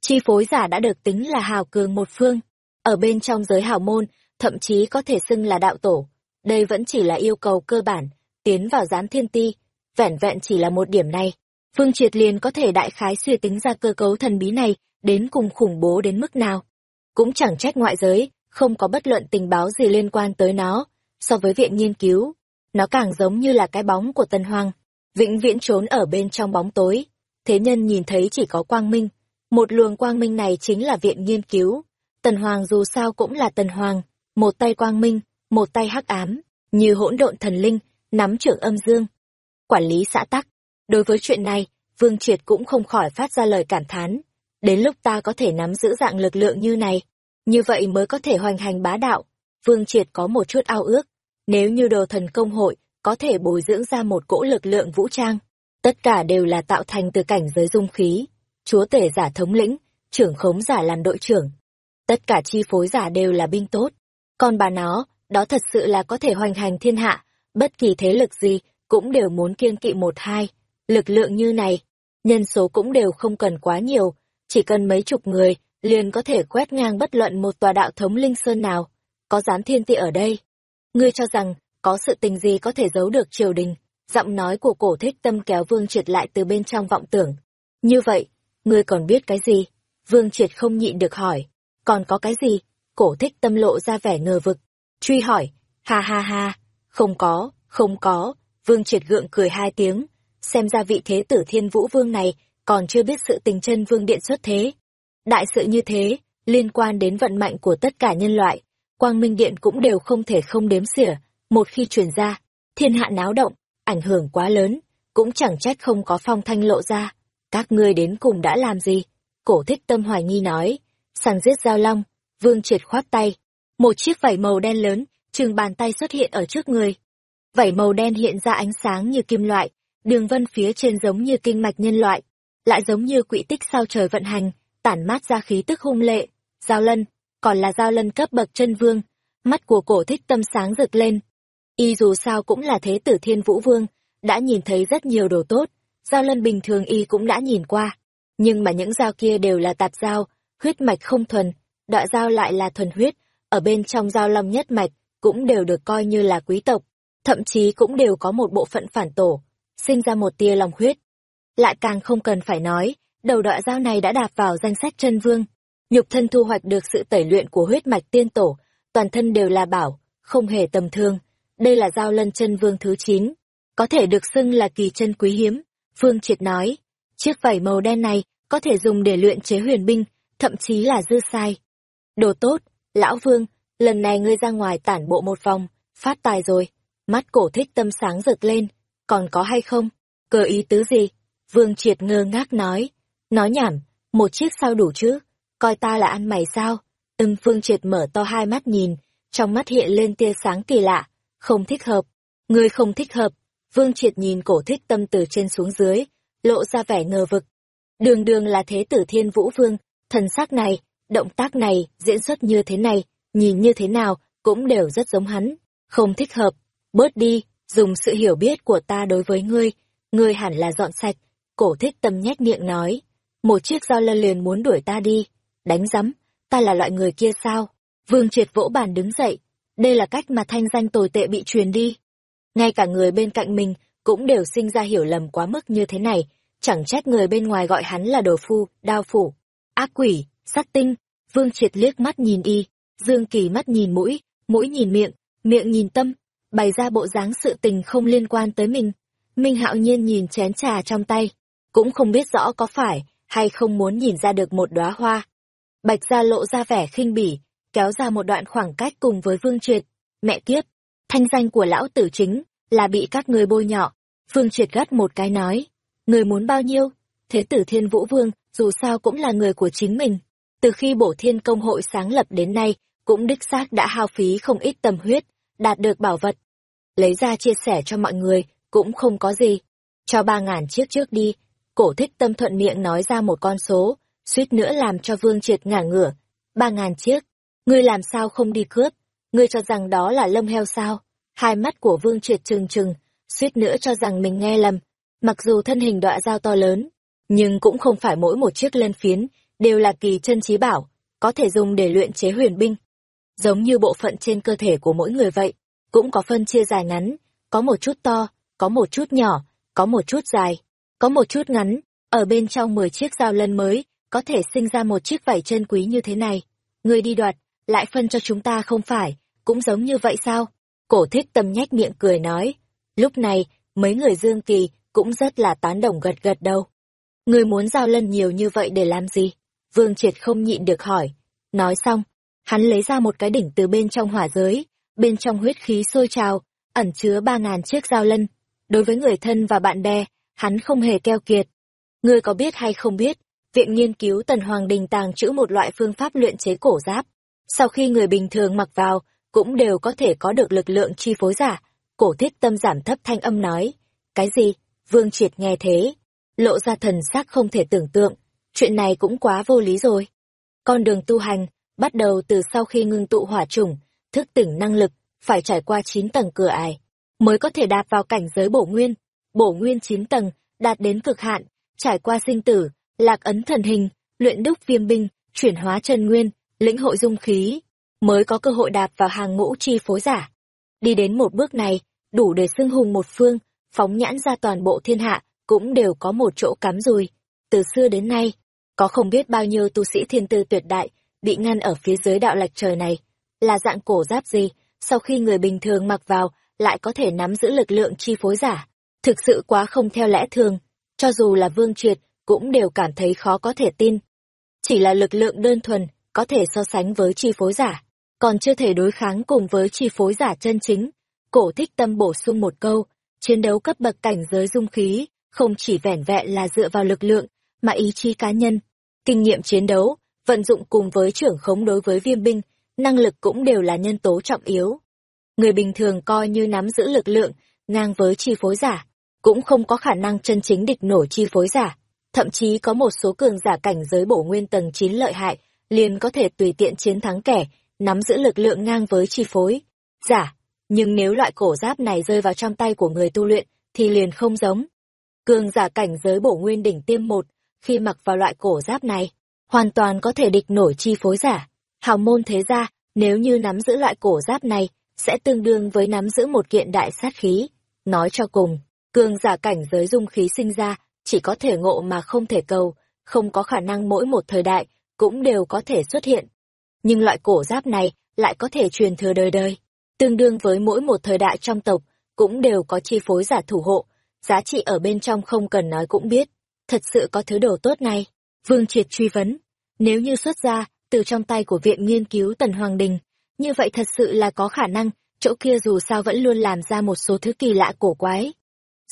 Chi phối giả đã được tính là hào cường một phương. Ở bên trong giới hào môn, thậm chí có thể xưng là đạo tổ. Đây vẫn chỉ là yêu cầu cơ bản, tiến vào giám thiên ti, vẻn vẹn chỉ là một điểm này. Phương Triệt liền có thể đại khái suy tính ra cơ cấu thần bí này đến cùng khủng bố đến mức nào. Cũng chẳng trách ngoại giới, không có bất luận tình báo gì liên quan tới nó, so với viện nghiên cứu. Nó càng giống như là cái bóng của Tân Hoàng, vĩnh viễn trốn ở bên trong bóng tối. Thế nhân nhìn thấy chỉ có quang minh, một luồng quang minh này chính là viện nghiên cứu. Tần Hoàng dù sao cũng là Tần Hoàng, một tay quang minh, một tay hắc ám, như hỗn độn thần linh, nắm trưởng âm dương. Quản lý xã tắc. Đối với chuyện này, Vương Triệt cũng không khỏi phát ra lời cảm thán. Đến lúc ta có thể nắm giữ dạng lực lượng như này, như vậy mới có thể hoành hành bá đạo. Vương Triệt có một chút ao ước. Nếu như đồ thần công hội có thể bồi dưỡng ra một cỗ lực lượng vũ trang, tất cả đều là tạo thành từ cảnh giới dung khí. Chúa tể giả thống lĩnh, trưởng khống giả làm đội trưởng. Tất cả chi phối giả đều là binh tốt. Còn bà nó, đó thật sự là có thể hoành hành thiên hạ, bất kỳ thế lực gì cũng đều muốn kiên kỵ một hai. Lực lượng như này, nhân số cũng đều không cần quá nhiều, chỉ cần mấy chục người, liền có thể quét ngang bất luận một tòa đạo thống linh sơn nào. Có dám thiên tị ở đây? Ngươi cho rằng, có sự tình gì có thể giấu được triều đình? Giọng nói của cổ thích tâm kéo Vương Triệt lại từ bên trong vọng tưởng. Như vậy, ngươi còn biết cái gì? Vương Triệt không nhịn được hỏi. Còn có cái gì? Cổ thích tâm lộ ra vẻ ngờ vực. Truy hỏi. Ha ha ha. Không có, không có. Vương Triệt gượng cười hai tiếng. Xem ra vị thế tử thiên vũ vương này còn chưa biết sự tình chân vương điện xuất thế. Đại sự như thế, liên quan đến vận mạnh của tất cả nhân loại, quang minh điện cũng đều không thể không đếm xỉa, một khi truyền ra, thiên hạ náo động, ảnh hưởng quá lớn, cũng chẳng trách không có phong thanh lộ ra. Các ngươi đến cùng đã làm gì? Cổ thích tâm hoài nghi nói, săn giết giao long, vương triệt khoát tay. Một chiếc vảy màu đen lớn, chừng bàn tay xuất hiện ở trước người. Vảy màu đen hiện ra ánh sáng như kim loại, đường vân phía trên giống như kinh mạch nhân loại, lại giống như quỹ tích sao trời vận hành, tản mát ra khí tức hung lệ. Giao lân, còn là giao lân cấp bậc chân vương, mắt của cổ thích tâm sáng rực lên. Y dù sao cũng là thế tử thiên vũ vương, đã nhìn thấy rất nhiều đồ tốt, giao lân bình thường y cũng đã nhìn qua. Nhưng mà những dao kia đều là tạp dao, huyết mạch không thuần, đọa dao lại là thuần huyết, ở bên trong dao long nhất mạch, cũng đều được coi như là quý tộc, thậm chí cũng đều có một bộ phận phản tổ, sinh ra một tia lòng huyết. Lại càng không cần phải nói, đầu đọa dao này đã đạp vào danh sách chân vương. Nhục thân thu hoạch được sự tẩy luyện của huyết mạch tiên tổ, toàn thân đều là bảo, không hề tầm thường. Đây là dao lân chân vương thứ 9, có thể được xưng là kỳ chân quý hiếm. Phương Triệt nói, chiếc vảy màu đen này có thể dùng để luyện chế huyền binh, thậm chí là dư sai. Đồ tốt, lão vương, lần này ngươi ra ngoài tản bộ một vòng, phát tài rồi. Mắt cổ thích tâm sáng rực lên, còn có hay không? Cơ ý tứ gì? Vương Triệt ngơ ngác nói, Nói nhảm, một chiếc sao đủ chứ? Coi ta là ăn mày sao? Ưng Phương Triệt mở to hai mắt nhìn, trong mắt hiện lên tia sáng kỳ lạ. Không thích hợp. Ngươi không thích hợp. Vương Triệt nhìn cổ thích tâm từ trên xuống dưới, lộ ra vẻ ngờ vực. Đường đường là thế tử thiên vũ vương, thần sắc này, động tác này, diễn xuất như thế này, nhìn như thế nào, cũng đều rất giống hắn. Không thích hợp. Bớt đi, dùng sự hiểu biết của ta đối với ngươi, ngươi hẳn là dọn sạch. Cổ thích tâm nhét miệng nói một chiếc dao lân liền muốn đuổi ta đi. Đánh rắm, ta là loại người kia sao? Vương triệt vỗ bàn đứng dậy. Đây là cách mà thanh danh tồi tệ bị truyền đi. Ngay cả người bên cạnh mình cũng đều sinh ra hiểu lầm quá mức như thế này. Chẳng trách người bên ngoài gọi hắn là đồ phu, đao phủ, ác quỷ, sát tinh. Vương triệt liếc mắt nhìn y, Dương Kỳ mắt nhìn mũi, mũi nhìn miệng, miệng nhìn tâm, bày ra bộ dáng sự tình không liên quan tới mình. Minh hạo nhiên nhìn chén trà trong tay, cũng không biết rõ có phải hay không muốn nhìn ra được một đóa hoa. Bạch gia lộ ra vẻ khinh bỉ, kéo ra một đoạn khoảng cách cùng với Vương Triệt. Mẹ kiếp, thanh danh của lão tử chính là bị các người bôi nhọ. Vương Triệt gắt một cái nói, người muốn bao nhiêu? Thế tử Thiên Vũ Vương, dù sao cũng là người của chính mình. Từ khi bổ thiên công hội sáng lập đến nay, cũng đích xác đã hao phí không ít tâm huyết, đạt được bảo vật. Lấy ra chia sẻ cho mọi người, cũng không có gì. Cho ba ngàn chiếc trước đi, Cổ thích tâm thuận miệng nói ra một con số, suýt nữa làm cho Vương Triệt ngả ngửa. Ba ngàn chiếc. Ngươi làm sao không đi cướp? Ngươi cho rằng đó là lông heo sao? Hai mắt của Vương Triệt trừng trừng, suýt nữa cho rằng mình nghe lầm. Mặc dù thân hình đọa dao to lớn, nhưng cũng không phải mỗi một chiếc lân phiến đều là kỳ chân trí bảo, có thể dùng để luyện chế huyền binh. Giống như bộ phận trên cơ thể của mỗi người vậy, cũng có phân chia dài ngắn, có một chút to, có một chút nhỏ, có một chút dài có một chút ngắn, ở bên trong 10 chiếc dao lân mới, có thể sinh ra một chiếc vảy chân quý như thế này. người đi đoạt, lại phân cho chúng ta không phải, cũng giống như vậy sao? Cổ thích tâm nhếch miệng cười nói. Lúc này, mấy người Dương Kỳ cũng rất là tán đồng gật gật đâu. Người muốn giao lân nhiều như vậy để làm gì? Vương Triệt không nhịn được hỏi. Nói xong, hắn lấy ra một cái đỉnh từ bên trong hỏa giới, bên trong huyết khí sôi trào, ẩn chứa ba ngàn chiếc dao lân. Đối với người thân và bạn bè, hắn không hề keo kiệt. Ngươi có biết hay không biết, Viện Nghiên cứu Tần Hoàng Đình tàng trữ một loại phương pháp luyện chế cổ giáp. Sau khi người bình thường mặc vào, cũng đều có thể có được lực lượng chi phối giả. Cổ thiết tâm giảm thấp thanh âm nói. Cái gì? Vương Triệt nghe thế. Lộ ra thần sắc không thể tưởng tượng. Chuyện này cũng quá vô lý rồi. Con đường tu hành, bắt đầu từ sau khi ngưng tụ hỏa chủng, thức tỉnh năng lực, phải trải qua 9 tầng cửa ải, mới có thể đạt vào cảnh giới bổ nguyên. Bổ nguyên 9 tầng, đạt đến cực hạn, trải qua sinh tử, lạc ấn thần hình, luyện đúc viêm binh, chuyển hóa chân nguyên, lĩnh hội dung khí, mới có cơ hội đạp vào hàng ngũ chi phối giả. Đi đến một bước này, đủ để xưng hùng một phương, phóng nhãn ra toàn bộ thiên hạ, cũng đều có một chỗ cắm rùi. Từ xưa đến nay, có không biết bao nhiêu tu sĩ thiên tư tuyệt đại, bị ngăn ở phía dưới đạo lạch trời này. Là dạng cổ giáp gì, sau khi người bình thường mặc vào, lại có thể nắm giữ lực lượng chi phối giả. Thực sự quá không theo lẽ thường, cho dù là vương triệt, cũng đều cảm thấy khó có thể tin. Chỉ là lực lượng đơn thuần, có thể so sánh với chi phối giả, còn chưa thể đối kháng cùng với chi phối giả chân chính. Cổ thích tâm bổ sung một câu, chiến đấu cấp bậc cảnh giới dung khí, không chỉ vẻn vẹn là dựa vào lực lượng, mà ý chí cá nhân, kinh nghiệm chiến đấu, vận dụng cùng với trưởng khống đối với viêm binh, năng lực cũng đều là nhân tố trọng yếu. Người bình thường coi như nắm giữ lực lượng, ngang với chi phối giả, cũng không có khả năng chân chính địch nổi chi phối giả. Thậm chí có một số cường giả cảnh giới bổ nguyên tầng 9 lợi hại, liền có thể tùy tiện chiến thắng kẻ, nắm giữ lực lượng ngang với chi phối. Giả, nhưng nếu loại cổ giáp này rơi vào trong tay của người tu luyện, thì liền không giống. Cường giả cảnh giới bổ nguyên đỉnh tiêm một, khi mặc vào loại cổ giáp này, hoàn toàn có thể địch nổi chi phối giả. Hào môn thế gia, nếu như nắm giữ loại cổ giáp này, sẽ tương đương với nắm giữ một kiện đại sát khí. Nói cho cùng, cường giả cảnh giới dung khí sinh ra, chỉ có thể ngộ mà không thể cầu, không có khả năng mỗi một thời đại, cũng đều có thể xuất hiện. Nhưng loại cổ giáp này lại có thể truyền thừa đời đời, tương đương với mỗi một thời đại trong tộc, cũng đều có chi phối giả thủ hộ, giá trị ở bên trong không cần nói cũng biết. Thật sự có thứ đồ tốt này. Vương Triệt truy vấn, nếu như xuất ra, từ trong tay của Viện Nghiên cứu Tần Hoàng Đình, như vậy thật sự là có khả năng, chỗ kia dù sao vẫn luôn làm ra một số thứ kỳ lạ cổ quái.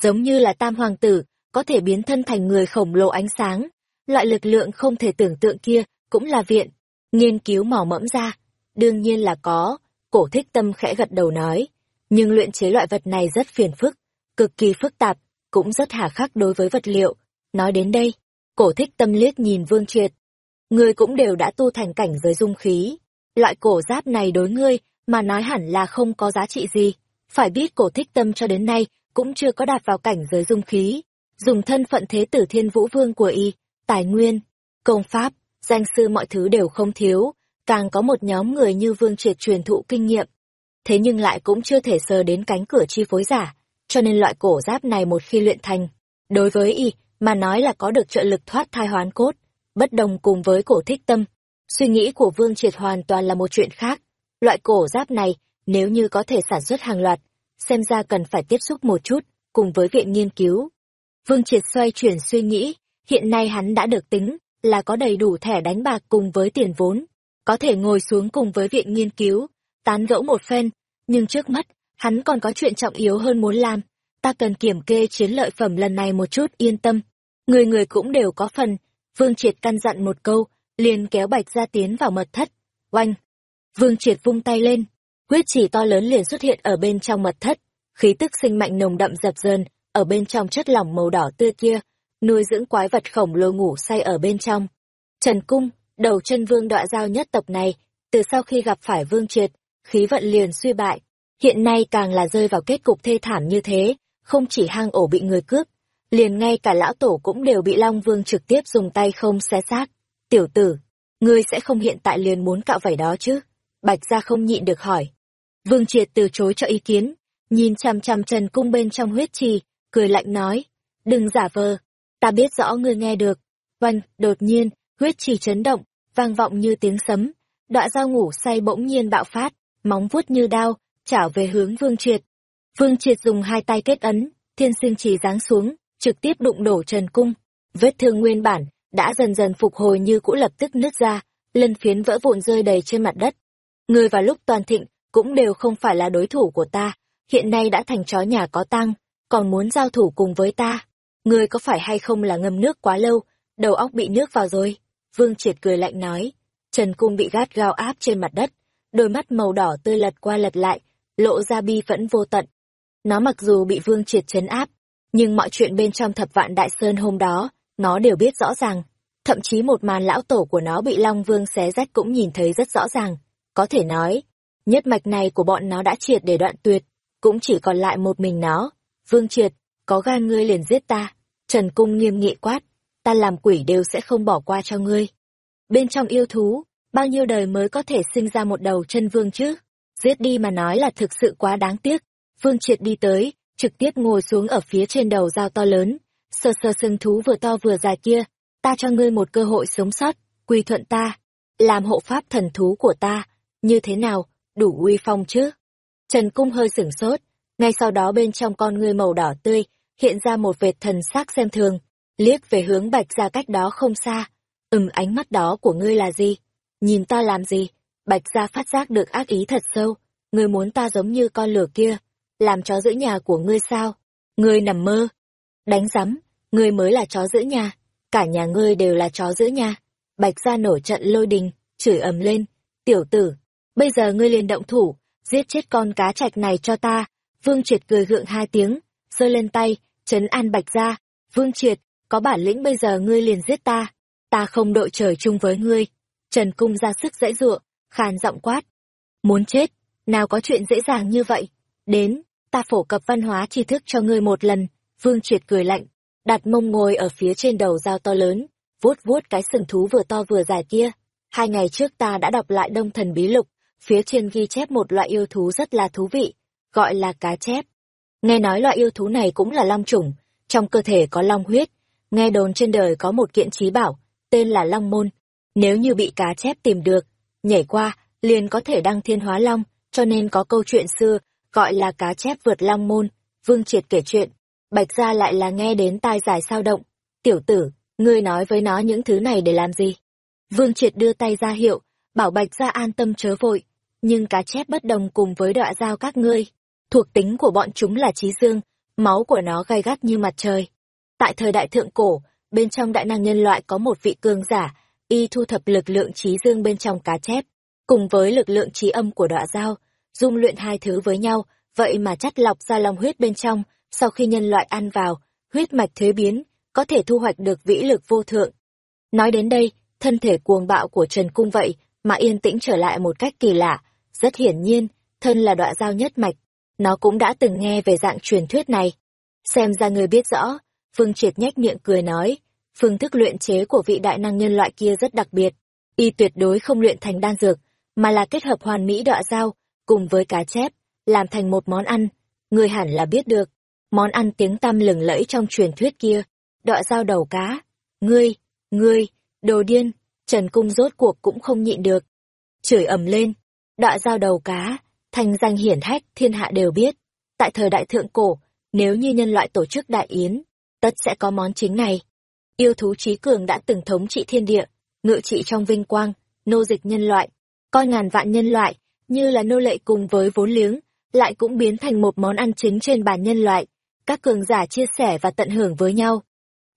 Giống như là Tam Hoàng Tử, có thể biến thân thành người khổng lồ ánh sáng. Loại lực lượng không thể tưởng tượng kia, cũng là viện. Nghiên cứu mỏ mẫm ra. Đương nhiên là có, cổ thích tâm khẽ gật đầu nói. Nhưng luyện chế loại vật này rất phiền phức, cực kỳ phức tạp, cũng rất hà khắc đối với vật liệu. Nói đến đây, cổ thích tâm liếc nhìn Vương Triệt. Ngươi cũng đều đã tu thành cảnh giới dung khí. Loại cổ giáp này đối ngươi, mà nói hẳn là không có giá trị gì. Phải biết cổ thích tâm cho đến nay, cũng chưa có đạt vào cảnh giới dung khí. Dùng thân phận thế tử thiên vũ vương của y, tài nguyên, công pháp, danh sư mọi thứ đều không thiếu, càng có một nhóm người như vương triệt truyền thụ kinh nghiệm. Thế nhưng lại cũng chưa thể sờ đến cánh cửa chi phối giả, cho nên loại cổ giáp này một khi luyện thành, đối với y, mà nói là có được trợ lực thoát thai hoán cốt, bất đồng cùng với cổ thích tâm. Suy nghĩ của Vương Triệt hoàn toàn là một chuyện khác. Loại cổ giáp này, nếu như có thể sản xuất hàng loạt, xem ra cần phải tiếp xúc một chút, cùng với viện nghiên cứu. Vương Triệt xoay chuyển suy nghĩ, hiện nay hắn đã được tính, là có đầy đủ thẻ đánh bạc cùng với tiền vốn, có thể ngồi xuống cùng với viện nghiên cứu, tán gẫu một phen, nhưng trước mắt, hắn còn có chuyện trọng yếu hơn muốn làm, ta cần kiểm kê chiến lợi phẩm lần này một chút yên tâm. Người người cũng đều có phần, Vương Triệt căn dặn một câu, liền kéo Bạch Gia tiến vào mật thất. Oanh! Vương Triệt vung tay lên, huyết chỉ to lớn liền xuất hiện ở bên trong mật thất, khí tức sinh mạnh nồng đậm dập dờn, ở bên trong chất lỏng màu đỏ tươi kia, nuôi dưỡng quái vật khổng lồ ngủ say ở bên trong. Trần Cung, đầu chân vương đọa giao nhất tộc này, từ sau khi gặp phải Vương Triệt, khí vận liền suy bại, hiện nay càng là rơi vào kết cục thê thảm như thế, không chỉ hang ổ bị người cướp, liền ngay cả lão tổ cũng đều bị Long Vương trực tiếp dùng tay không xé xác. Tiểu tử, ngươi sẽ không hiện tại liền muốn cạo vảy đó chứ? Bạch gia không nhịn được hỏi. Vương Triệt từ chối cho ý kiến, nhìn chằm chằm Trần Cung bên trong huyết trì, cười lạnh nói, đừng giả vờ, Ta biết rõ ngươi nghe được. Vâng, đột nhiên, huyết chỉ chấn động, vang vọng như tiếng sấm. Đọa dao ngủ say bỗng nhiên bạo phát, móng vuốt như đao, chảo về hướng Vương Triệt. Vương Triệt dùng hai tay kết ấn, thiên sinh chỉ giáng xuống, trực tiếp đụng đổ Trần Cung. Vết thương nguyên bản, đã dần dần phục hồi như cũ lập tức nứt ra, lân phiến vỡ vụn rơi đầy trên mặt đất. Người vào lúc toàn thịnh, cũng đều không phải là đối thủ của ta, hiện nay đã thành chó nhà có tăng, còn muốn giao thủ cùng với ta. Ngươi có phải hay không là ngâm nước quá lâu, đầu óc bị nước vào rồi? Vương Triệt cười lạnh nói. Trần Cung bị gắt gao áp trên mặt đất, đôi mắt màu đỏ tươi lật qua lật lại, lộ ra bi vẫn vô tận. Nó mặc dù bị Vương Triệt chấn áp, nhưng mọi chuyện bên trong thập vạn đại sơn hôm đó, nó đều biết rõ ràng. Thậm chí một màn lão tổ của nó bị Long Vương xé rách cũng nhìn thấy rất rõ ràng. Có thể nói, nhất mạch này của bọn nó đã triệt để đoạn tuyệt, cũng chỉ còn lại một mình nó. Vương Triệt, có gan ngươi liền giết ta. Trần Cung nghiêm nghị quát, ta làm quỷ đều sẽ không bỏ qua cho ngươi. Bên trong yêu thú, bao nhiêu đời mới có thể sinh ra một đầu chân vương chứ? Giết đi mà nói là thực sự quá đáng tiếc. Vương Triệt đi tới, trực tiếp ngồi xuống ở phía trên đầu dao to lớn, sờ sờ sừng thú vừa to vừa dài kia, ta cho ngươi một cơ hội sống sót, quy thuận ta, làm hộ pháp thần thú của ta, như thế nào, đủ uy phong chứ? Trần Cung hơi sửng sốt, ngay sau đó bên trong con ngươi màu đỏ tươi, hiện ra một vệt thần sắc xem thường, liếc về hướng bạch ra cách đó không xa. Ừm ánh mắt đó của ngươi là gì? Nhìn ta làm gì? Bạch ra phát giác được ác ý thật sâu, ngươi muốn ta giống như con lửa kia, làm chó giữ nhà của ngươi sao? Ngươi nằm mơ. Đánh rắm, ngươi mới là chó giữ nhà, cả nhà ngươi đều là chó giữ nhà. Bạch ra nổi trận lôi đình, chửi ầm lên, tiểu tử, bây giờ ngươi liền động thủ, giết chết con cá trạch này cho ta. Vương Triệt cười gượng hai tiếng, giơ lên tay, trấn an Bạch ra. Vương Triệt, có bản lĩnh bây giờ ngươi liền giết ta. Ta không đội trời chung với ngươi. Trần Cung ra sức dãy dụa, khàn giọng quát. Muốn chết, nào có chuyện dễ dàng như vậy. Đến, ta phổ cập văn hóa tri thức cho ngươi một lần. Vương Triệt cười lạnh, đặt mông ngồi ở phía trên đầu dao to lớn, vuốt vuốt cái sừng thú vừa to vừa dài kia. Hai ngày trước ta đã đọc lại Đông Thần Bí Lục, phía trên ghi chép một loại yêu thú rất là thú vị, gọi là cá chép. Nghe nói loại yêu thú này cũng là long chủng, trong cơ thể có long huyết, nghe đồn trên đời có một kiện trí bảo, tên là long môn. Nếu như bị cá chép tìm được, nhảy qua, liền có thể đăng thiên hóa long, cho nên có câu chuyện xưa, gọi là cá chép vượt long môn. Vương Triệt kể chuyện, Bạch Gia lại là nghe đến tai giải sao động. Tiểu tử, ngươi nói với nó những thứ này để làm gì? Vương Triệt đưa tay ra hiệu, bảo Bạch Gia an tâm chớ vội. Nhưng cá chép bất đồng cùng với đọa giao các ngươi. Thuộc tính của bọn chúng là trí dương, máu của nó gai gắt như mặt trời. Tại thời đại thượng cổ, bên trong đại năng nhân loại có một vị cường giả, y thu thập lực lượng trí dương bên trong cá chép, cùng với lực lượng trí âm của đọa giao, dung luyện hai thứ với nhau, vậy mà chắt lọc ra lòng huyết bên trong, sau khi nhân loại ăn vào, huyết mạch thuế biến, có thể thu hoạch được vĩ lực vô thượng. Nói đến đây, thân thể cuồng bạo của Trần Cung vậy mà yên tĩnh trở lại một cách kỳ lạ, rất hiển nhiên, thân là đọa giao nhất mạch, nó cũng đã từng nghe về dạng truyền thuyết này. Xem ra người biết rõ, Phương Triệt nhếch miệng cười nói, phương thức luyện chế của vị đại năng nhân loại kia rất đặc biệt, y tuyệt đối không luyện thành đan dược, mà là kết hợp hoàn mỹ đọa dao cùng với cá chép, làm thành một món ăn, người hẳn là biết được món ăn tiếng tăm lừng lẫy trong truyền thuyết kia, đọa dao đầu cá. Ngươi, ngươi, đồ điên, Trần Cung rốt cuộc cũng không nhịn được. Chửi ầm lên, đọa dao đầu cá, thành danh hiển hách thiên hạ đều biết. Tại thời đại thượng cổ, nếu như nhân loại tổ chức đại yến, tất sẽ có món chính này. Yêu thú trí cường đã từng thống trị thiên địa, ngự trị trong vinh quang, nô dịch nhân loại, coi ngàn vạn nhân loại, như là nô lệ cùng với vốn liếng, lại cũng biến thành một món ăn chính trên bàn nhân loại các cường giả chia sẻ và tận hưởng với nhau.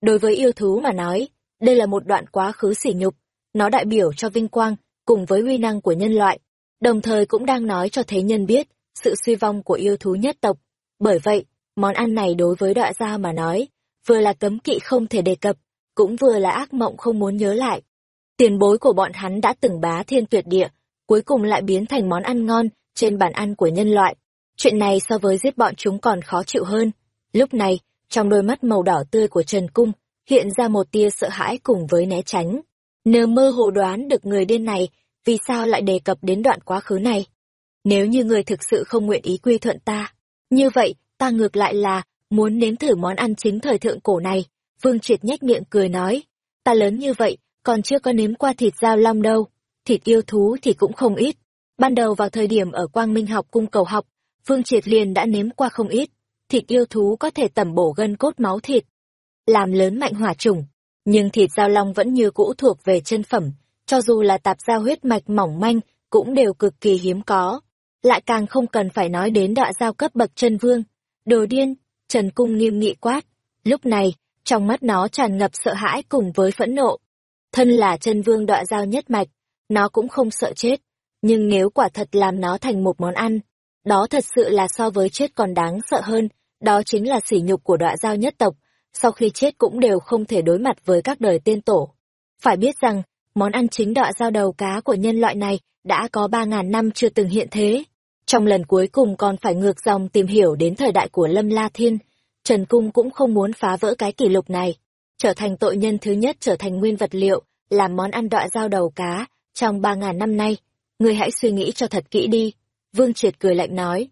Đối với yêu thú mà nói, đây là một đoạn quá khứ sỉ nhục, nó đại biểu cho vinh quang, cùng với uy năng của nhân loại, đồng thời cũng đang nói cho thế nhân biết sự suy vong của yêu thú nhất tộc. Bởi vậy, món ăn này đối với đọa gia mà nói, vừa là cấm kỵ không thể đề cập, cũng vừa là ác mộng không muốn nhớ lại. Tiền bối của bọn hắn đã từng bá thiên tuyệt địa, cuối cùng lại biến thành món ăn ngon trên bàn ăn của nhân loại. Chuyện này so với giết bọn chúng còn khó chịu hơn. Lúc này, trong đôi mắt màu đỏ tươi của Trần Cung, hiện ra một tia sợ hãi cùng với né tránh. Nờ mơ hồ đoán được người điên này, vì sao lại đề cập đến đoạn quá khứ này. Nếu như người thực sự không nguyện ý quy thuận ta, như vậy, ta ngược lại là, muốn nếm thử món ăn chính thời thượng cổ này, Vương Triệt nhếch miệng cười nói, ta lớn như vậy, còn chưa có nếm qua thịt dao long đâu, thịt yêu thú thì cũng không ít. Ban đầu vào thời điểm ở Quang Minh học cung cầu học, Vương Triệt liền đã nếm qua không ít, thịt yêu thú có thể tẩm bổ gân cốt máu thịt, làm lớn mạnh hỏa trùng, nhưng thịt dao long vẫn như cũ thuộc về chân phẩm, cho dù là tạp giao huyết mạch mỏng manh, cũng đều cực kỳ hiếm có. Lại càng không cần phải nói đến đọa giao cấp bậc chân vương. Đồ điên, Trần Cung nghiêm nghị quát. Lúc này, trong mắt nó tràn ngập sợ hãi cùng với phẫn nộ. Thân là chân vương đọa giao nhất mạch, nó cũng không sợ chết. Nhưng nếu quả thật làm nó thành một món ăn, đó thật sự là so với chết còn đáng sợ hơn, đó chính là sỉ nhục của đọa giao nhất tộc, sau khi chết cũng đều không thể đối mặt với các đời tiên tổ. Phải biết rằng, món ăn chính đọa dao đầu cá của nhân loại này đã có ba ngàn năm chưa từng hiện thế. Trong lần cuối cùng còn phải ngược dòng tìm hiểu đến thời đại của Lâm La Thiên, Trần Cung cũng không muốn phá vỡ cái kỷ lục này, trở thành tội nhân thứ nhất trở thành nguyên vật liệu, làm món ăn đọa dao đầu cá, trong ba ngàn năm nay. Người hãy suy nghĩ cho thật kỹ đi. Vương Triệt cười lạnh nói.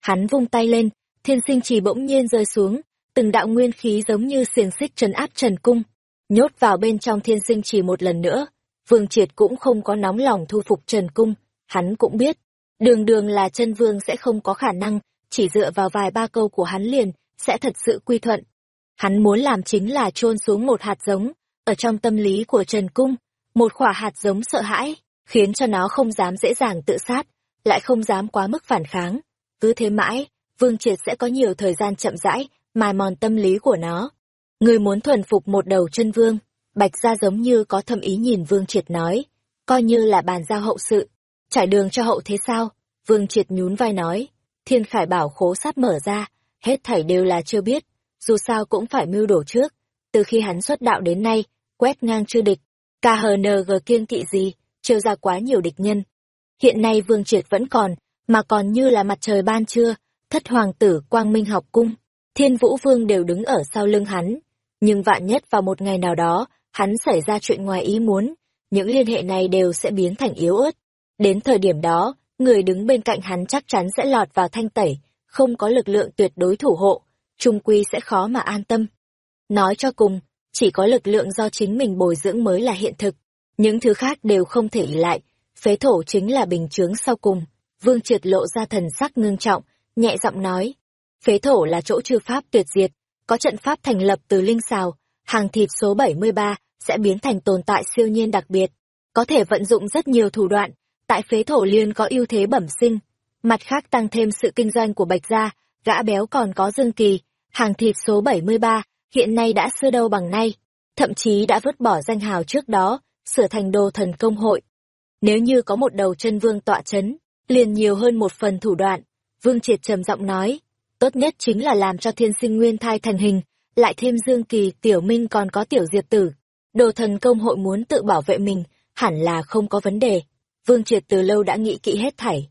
Hắn vung tay lên, thiên sinh trì bỗng nhiên rơi xuống, từng đạo nguyên khí giống như xiềng xích trấn áp Trần Cung, nhốt vào bên trong thiên sinh trì một lần nữa. Vương Triệt cũng không có nóng lòng thu phục Trần Cung, hắn cũng biết, đường đường là chân vương sẽ không có khả năng, chỉ dựa vào vài ba câu của hắn liền, sẽ thật sự quy thuận. Hắn muốn làm chính là chôn xuống một hạt giống, ở trong tâm lý của Trần Cung, một khỏa hạt giống sợ hãi, khiến cho nó không dám dễ dàng tự sát, lại không dám quá mức phản kháng. Cứ thế mãi, Vương Triệt sẽ có nhiều thời gian chậm rãi, mài mòn tâm lý của nó. Người muốn thuần phục một đầu chân vương, Bạch gia giống như có thâm ý nhìn Vương Triệt nói, coi như là bàn giao hậu sự, trải đường cho hậu thế sao? Vương Triệt nhún vai nói, thiên khải bảo khố sát mở ra, hết thảy đều là chưa biết, dù sao cũng phải mưu đổ trước. Từ khi hắn xuất đạo đến nay, quét ngang chư địch, KHNG kiêng kỵ gì, trêu ra quá nhiều địch nhân. Hiện nay Vương Triệt vẫn còn, mà còn như là mặt trời ban trưa, thất hoàng tử Quang Minh học cung, Thiên Vũ Vương đều đứng ở sau lưng hắn. Nhưng vạn nhất vào một ngày nào đó, hắn xảy ra chuyện ngoài ý muốn, những liên hệ này đều sẽ biến thành yếu ớt. Đến thời điểm đó, người đứng bên cạnh hắn chắc chắn sẽ lọt vào thanh tẩy, không có lực lượng tuyệt đối thủ hộ, trung quy sẽ khó mà an tâm. Nói cho cùng, chỉ có lực lượng do chính mình bồi dưỡng mới là hiện thực, những thứ khác đều không thể ỷ lại, phế thổ chính là bình chướng sau cùng. Vương Triệt lộ ra thần sắc ngưng trọng, nhẹ giọng nói, phế thổ là chỗ chư pháp tuyệt diệt, có trận pháp thành lập từ linh xào, hàng thịt số 73 sẽ biến thành tồn tại siêu nhiên đặc biệt, có thể vận dụng rất nhiều thủ đoạn, tại phế thổ liên có ưu thế bẩm sinh. Mặt khác tăng thêm sự kinh doanh của Bạch Gia, gã béo còn có dương kỳ, hàng thịt số 73, hiện nay đã xưa đâu bằng nay, thậm chí đã vứt bỏ danh hào trước đó, sửa thành đồ thần công hội. Nếu như có một đầu chân vương tọa chấn, liền nhiều hơn một phần thủ đoạn, Vương Triệt trầm giọng nói, tốt nhất chính là làm cho thiên sinh nguyên thai thành hình, lại thêm dương kỳ, tiểu minh còn có tiểu diệp tử. Đồ thần công hội muốn tự bảo vệ mình, hẳn là không có vấn đề. Vương Triệt từ lâu đã nghĩ kỹ hết thảy.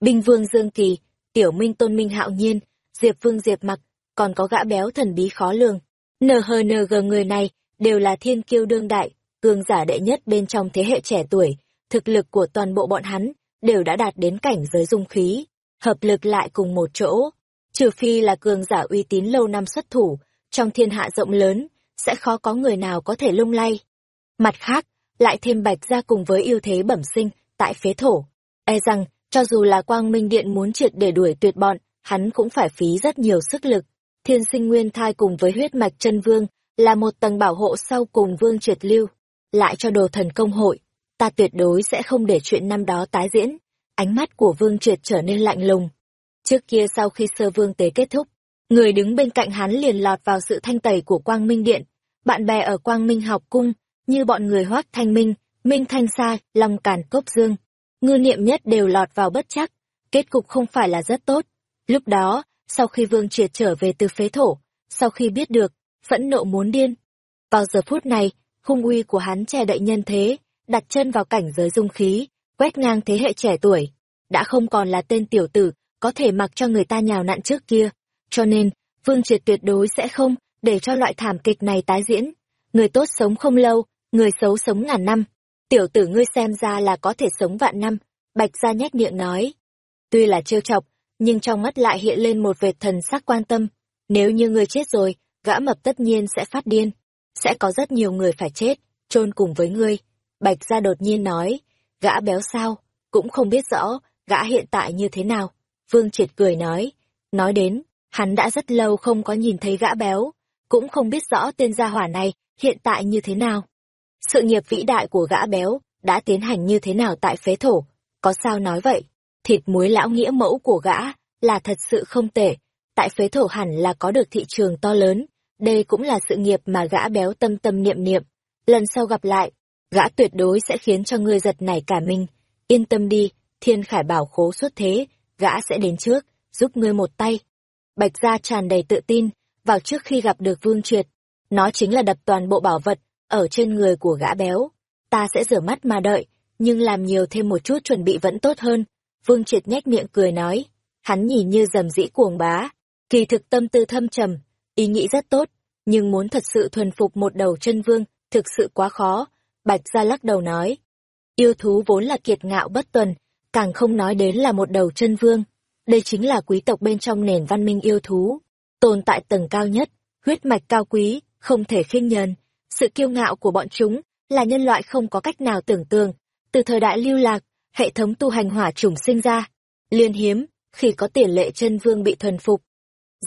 Binh Vương Dương Kỳ, Tiểu Minh Tôn Minh Hạo Nhiên, Diệp Vương Diệp Mặc, còn có gã béo thần bí khó lường. NHNG người này đều là thiên kiêu đương đại, cường giả đệ nhất bên trong thế hệ trẻ tuổi, thực lực của toàn bộ bọn hắn đều đã đạt đến cảnh giới dung khí, hợp lực lại cùng một chỗ. Trừ phi là cường giả uy tín lâu năm xuất thủ, trong thiên hạ rộng lớn, sẽ khó có người nào có thể lung lay. Mặt khác, lại thêm bạch ra cùng với ưu thế bẩm sinh tại phế thổ. E rằng, cho dù là quang minh điện muốn triệt để đuổi tuyệt bọn, hắn cũng phải phí rất nhiều sức lực. Thiên sinh nguyên thai cùng với huyết mạch chân vương, là một tầng bảo hộ sau cùng vương triệt lưu. Lại cho đồ thần công hội, ta tuyệt đối sẽ không để chuyện năm đó tái diễn. Ánh mắt của vương triệt trở nên lạnh lùng. Trước kia sau khi sơ vương tế kết thúc, người đứng bên cạnh hắn liền lọt vào sự thanh tẩy của quang minh điện. Bạn bè ở quang minh học cung, như bọn người hoác thanh minh, minh thanh sa, long càn cốc dương, ngư niệm nhất đều lọt vào bất chắc, kết cục không phải là rất tốt. Lúc đó, sau khi vương triệt trở về từ phế thổ, sau khi biết được, phẫn nộ muốn điên. Vào giờ phút này, hung uy của hắn che đậy nhân thế, đặt chân vào cảnh giới dung khí, quét ngang thế hệ trẻ tuổi, đã không còn là tên tiểu tử, có thể mặc cho người ta nhào nặn trước kia. Cho nên, Vương Triệt tuyệt đối sẽ không để cho loại thảm kịch này tái diễn. Người tốt sống không lâu, người xấu sống ngàn năm. Tiểu tử ngươi xem ra là có thể sống vạn năm, Bạch Gia nhếch miệng nói. Tuy là trêu chọc, nhưng trong mắt lại hiện lên một vệt thần sắc quan tâm. Nếu như ngươi chết rồi, gã mập tất nhiên sẽ phát điên. sẽ có rất nhiều người phải chết, chôn cùng với ngươi. Bạch gia đột nhiên nói, gã béo sao, cũng không biết rõ, gã hiện tại như thế nào. Vương Triệt cười nói, nói đến, hắn đã rất lâu không có nhìn thấy gã béo, cũng không biết rõ tên gia hỏa này hiện tại như thế nào. Sự nghiệp vĩ đại của gã béo đã tiến hành như thế nào tại phế thổ, có sao nói vậy? Thịt muối lão nghĩa mẫu của gã là thật sự không tệ, tại phế thổ hẳn là có được thị trường to lớn, đây cũng là sự nghiệp mà gã béo tâm tâm niệm niệm. Lần sau gặp lại, gã tuyệt đối sẽ khiến cho ngươi giật nảy cả mình. Yên tâm đi, thiên khải bảo khố xuất thế, gã sẽ đến trước, giúp ngươi một tay. Bạch gia tràn đầy tự tin, vào trước khi gặp được Vương Triệt, nó chính là đập toàn bộ bảo vật ở trên người của gã béo. Ta sẽ rửa mắt mà đợi, nhưng làm nhiều thêm một chút chuẩn bị vẫn tốt hơn. Vương Triệt nhếch miệng cười nói, hắn nhìn như dầm dĩ cuồng bá, kỳ thực tâm tư thâm trầm, ý nghĩ rất tốt, nhưng muốn thật sự thuần phục một đầu chân vương, thực sự quá khó. Bạch gia lắc đầu nói, yêu thú vốn là kiệt ngạo bất tuần, càng không nói đến là một đầu chân vương. Đây chính là quý tộc bên trong nền văn minh yêu thú, tồn tại tầng cao nhất, huyết mạch cao quý, không thể khinh nhờn. Sự kiêu ngạo của bọn chúng là nhân loại không có cách nào tưởng tượng. Từ thời đại lưu lạc, hệ thống tu hành hỏa chủng sinh ra. Liên hiếm, khi có tiền lệ chân vương bị thuần phục.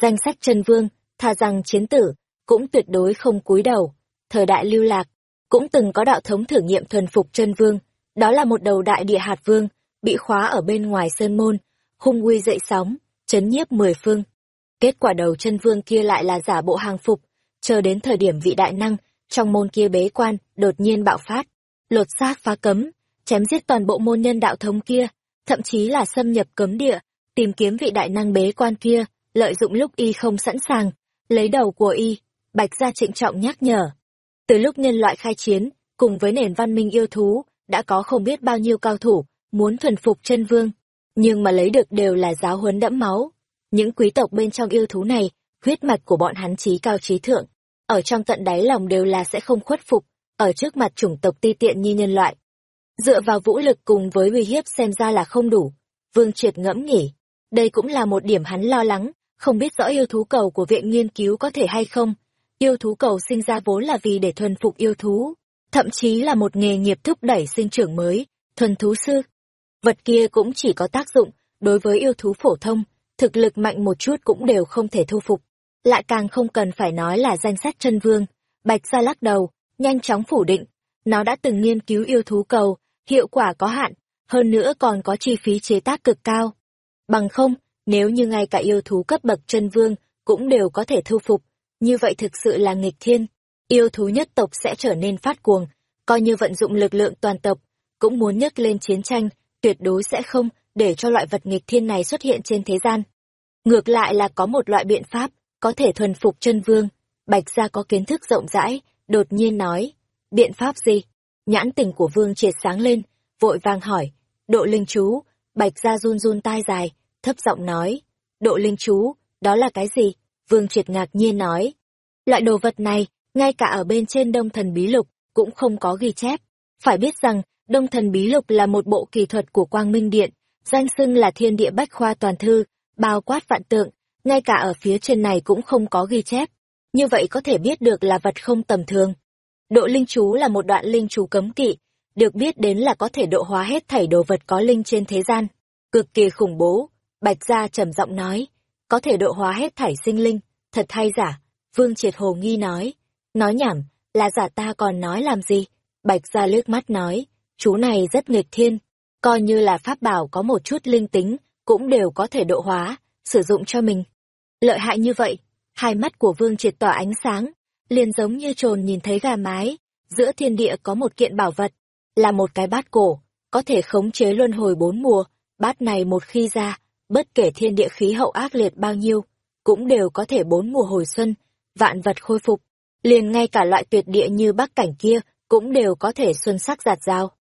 Danh sách chân vương, thà rằng chiến tử, cũng tuyệt đối không cúi đầu. Thời đại lưu lạc, cũng từng có đạo thống thử nghiệm thuần phục chân vương. Đó là một đầu đại địa hạt vương, bị khóa ở bên ngoài sơn môn, hung uy dậy sóng, chấn nhiếp mười phương. Kết quả đầu chân vương kia lại là giả bộ hàng phục, chờ đến thời điểm vị đại năng, trong môn kia bế quan, đột nhiên bạo phát, lột xác phá cấm, chém giết toàn bộ môn nhân đạo thống kia, thậm chí là xâm nhập cấm địa, tìm kiếm vị đại năng bế quan kia, lợi dụng lúc y không sẵn sàng, lấy đầu của y, bạch gia trịnh trọng nhắc nhở. Từ lúc nhân loại khai chiến, cùng với nền văn minh yêu thú, đã có không biết bao nhiêu cao thủ, muốn thuần phục chân vương, nhưng mà lấy được đều là giáo huấn đẫm máu. Những quý tộc bên trong yêu thú này, huyết mạch của bọn hắn trí cao trí thượng, ở trong tận đáy lòng đều là sẽ không khuất phục, ở trước mặt chủng tộc ti tiện như nhân loại. Dựa vào vũ lực cùng với uy hiếp xem ra là không đủ. Vương Triệt ngẫm nghỉ, đây cũng là một điểm hắn lo lắng, không biết rõ yêu thú cầu của viện nghiên cứu có thể hay không. Yêu thú cầu sinh ra vốn là vì để thuần phục yêu thú, thậm chí là một nghề nghiệp thúc đẩy sinh trưởng mới, thuần thú sư. Vật kia cũng chỉ có tác dụng đối với yêu thú phổ thông, thực lực mạnh một chút cũng đều không thể thu phục. Lại càng không cần phải nói là danh sách chân vương. Bạch ra lắc đầu, nhanh chóng phủ định. Nó đã từng nghiên cứu yêu thú cầu, hiệu quả có hạn, hơn nữa còn có chi phí chế tác cực cao. Bằng không, nếu như ngay cả yêu thú cấp bậc chân vương cũng đều có thể thu phục, như vậy thực sự là nghịch thiên. Yêu thú nhất tộc sẽ trở nên phát cuồng, coi như vận dụng lực lượng toàn tộc, cũng muốn nhấc lên chiến tranh, tuyệt đối sẽ không để cho loại vật nghịch thiên này xuất hiện trên thế gian. Ngược lại là có một loại biện pháp, có thể thuần phục chân vương. Bạch gia có kiến thức rộng rãi, đột nhiên nói. Biện pháp gì? Nhãn tình của vương triệt sáng lên, vội vàng hỏi. Độ linh chú, bạch gia run run tai dài, thấp giọng nói. Độ linh chú, đó là cái gì? Vương triệt ngạc nhiên nói. Loại đồ vật này, ngay cả ở bên trên đông thần bí lục, cũng không có ghi chép. Phải biết rằng, đông thần bí lục là một bộ kỳ thuật của quang minh điện, danh xưng là thiên địa bách khoa toàn thư, bao quát vạn tượng, ngay cả ở phía trên này cũng không có ghi chép. Như vậy có thể biết được là vật không tầm thường. Độ linh chú là một đoạn linh chú cấm kỵ, được biết đến là có thể độ hóa hết thảy đồ vật có linh trên thế gian. Cực kỳ khủng bố, Bạch Gia trầm giọng nói, có thể độ hóa hết thảy sinh linh, thật hay giả? Vương Triệt Hồ nghi nói, nói nhảm, là giả ta còn nói làm gì? Bạch Gia lướt mắt nói, chú này rất nghịch thiên, coi như là pháp bảo có một chút linh tính, cũng đều có thể độ hóa, sử dụng cho mình. Lợi hại như vậy, hai mắt của Vương Triệt tỏa ánh sáng, liền giống như trồn nhìn thấy gà mái, giữa thiên địa có một kiện bảo vật, là một cái bát cổ, có thể khống chế luân hồi bốn mùa, bát này một khi ra, bất kể thiên địa khí hậu ác liệt bao nhiêu, cũng đều có thể bốn mùa hồi xuân, vạn vật khôi phục, liền ngay cả loại tuyệt địa như bắc cảnh kia, cũng đều có thể xuân sắc giạt rào.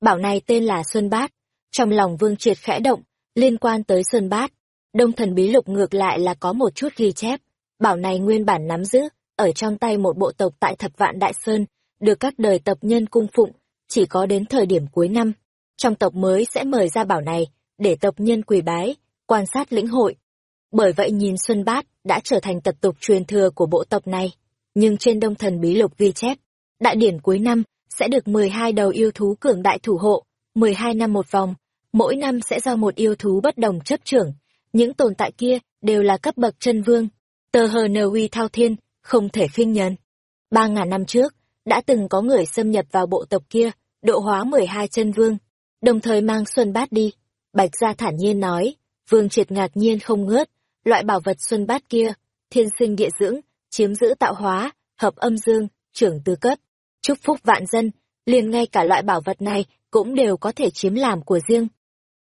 Bảo này tên là Xuân Bát, trong lòng Vương Triệt khẽ động, liên quan tới Xuân Bát, Đông Thần Bí Lục ngược lại là có một chút ghi chép, bảo này nguyên bản nắm giữ, ở trong tay một bộ tộc tại Thập Vạn Đại Sơn, được các đời tập nhân cung phụng, chỉ có đến thời điểm cuối năm, trong tộc mới sẽ mời ra bảo này, để tộc nhân quỳ bái, quan sát lĩnh hội. Bởi vậy nhìn Xuân Bát đã trở thành tập tục truyền thừa của bộ tộc này. nhưng trên đông thần bí lục ghi chép, đại điển cuối năm sẽ được 12 đầu yêu thú cường đại thủ hộ, 12 năm một vòng, mỗi năm sẽ do một yêu thú bất đồng chấp trưởng. Những tồn tại kia đều là cấp bậc chân vương, tờ hờ nờ uy thao thiên, không thể khinh nhân. Ba ngàn năm trước, đã từng có người xâm nhập vào bộ tộc kia, độ hóa 12 chân vương, đồng thời mang xuân bát đi. Bạch gia thản nhiên nói, vương triệt ngạc nhiên không ngớt, loại bảo vật xuân bát kia, thiên sinh địa dưỡng, chiếm giữ tạo hóa, hợp âm dương, trưởng tư cấp, chúc phúc vạn dân, liền ngay cả loại bảo vật này cũng đều có thể chiếm làm của riêng.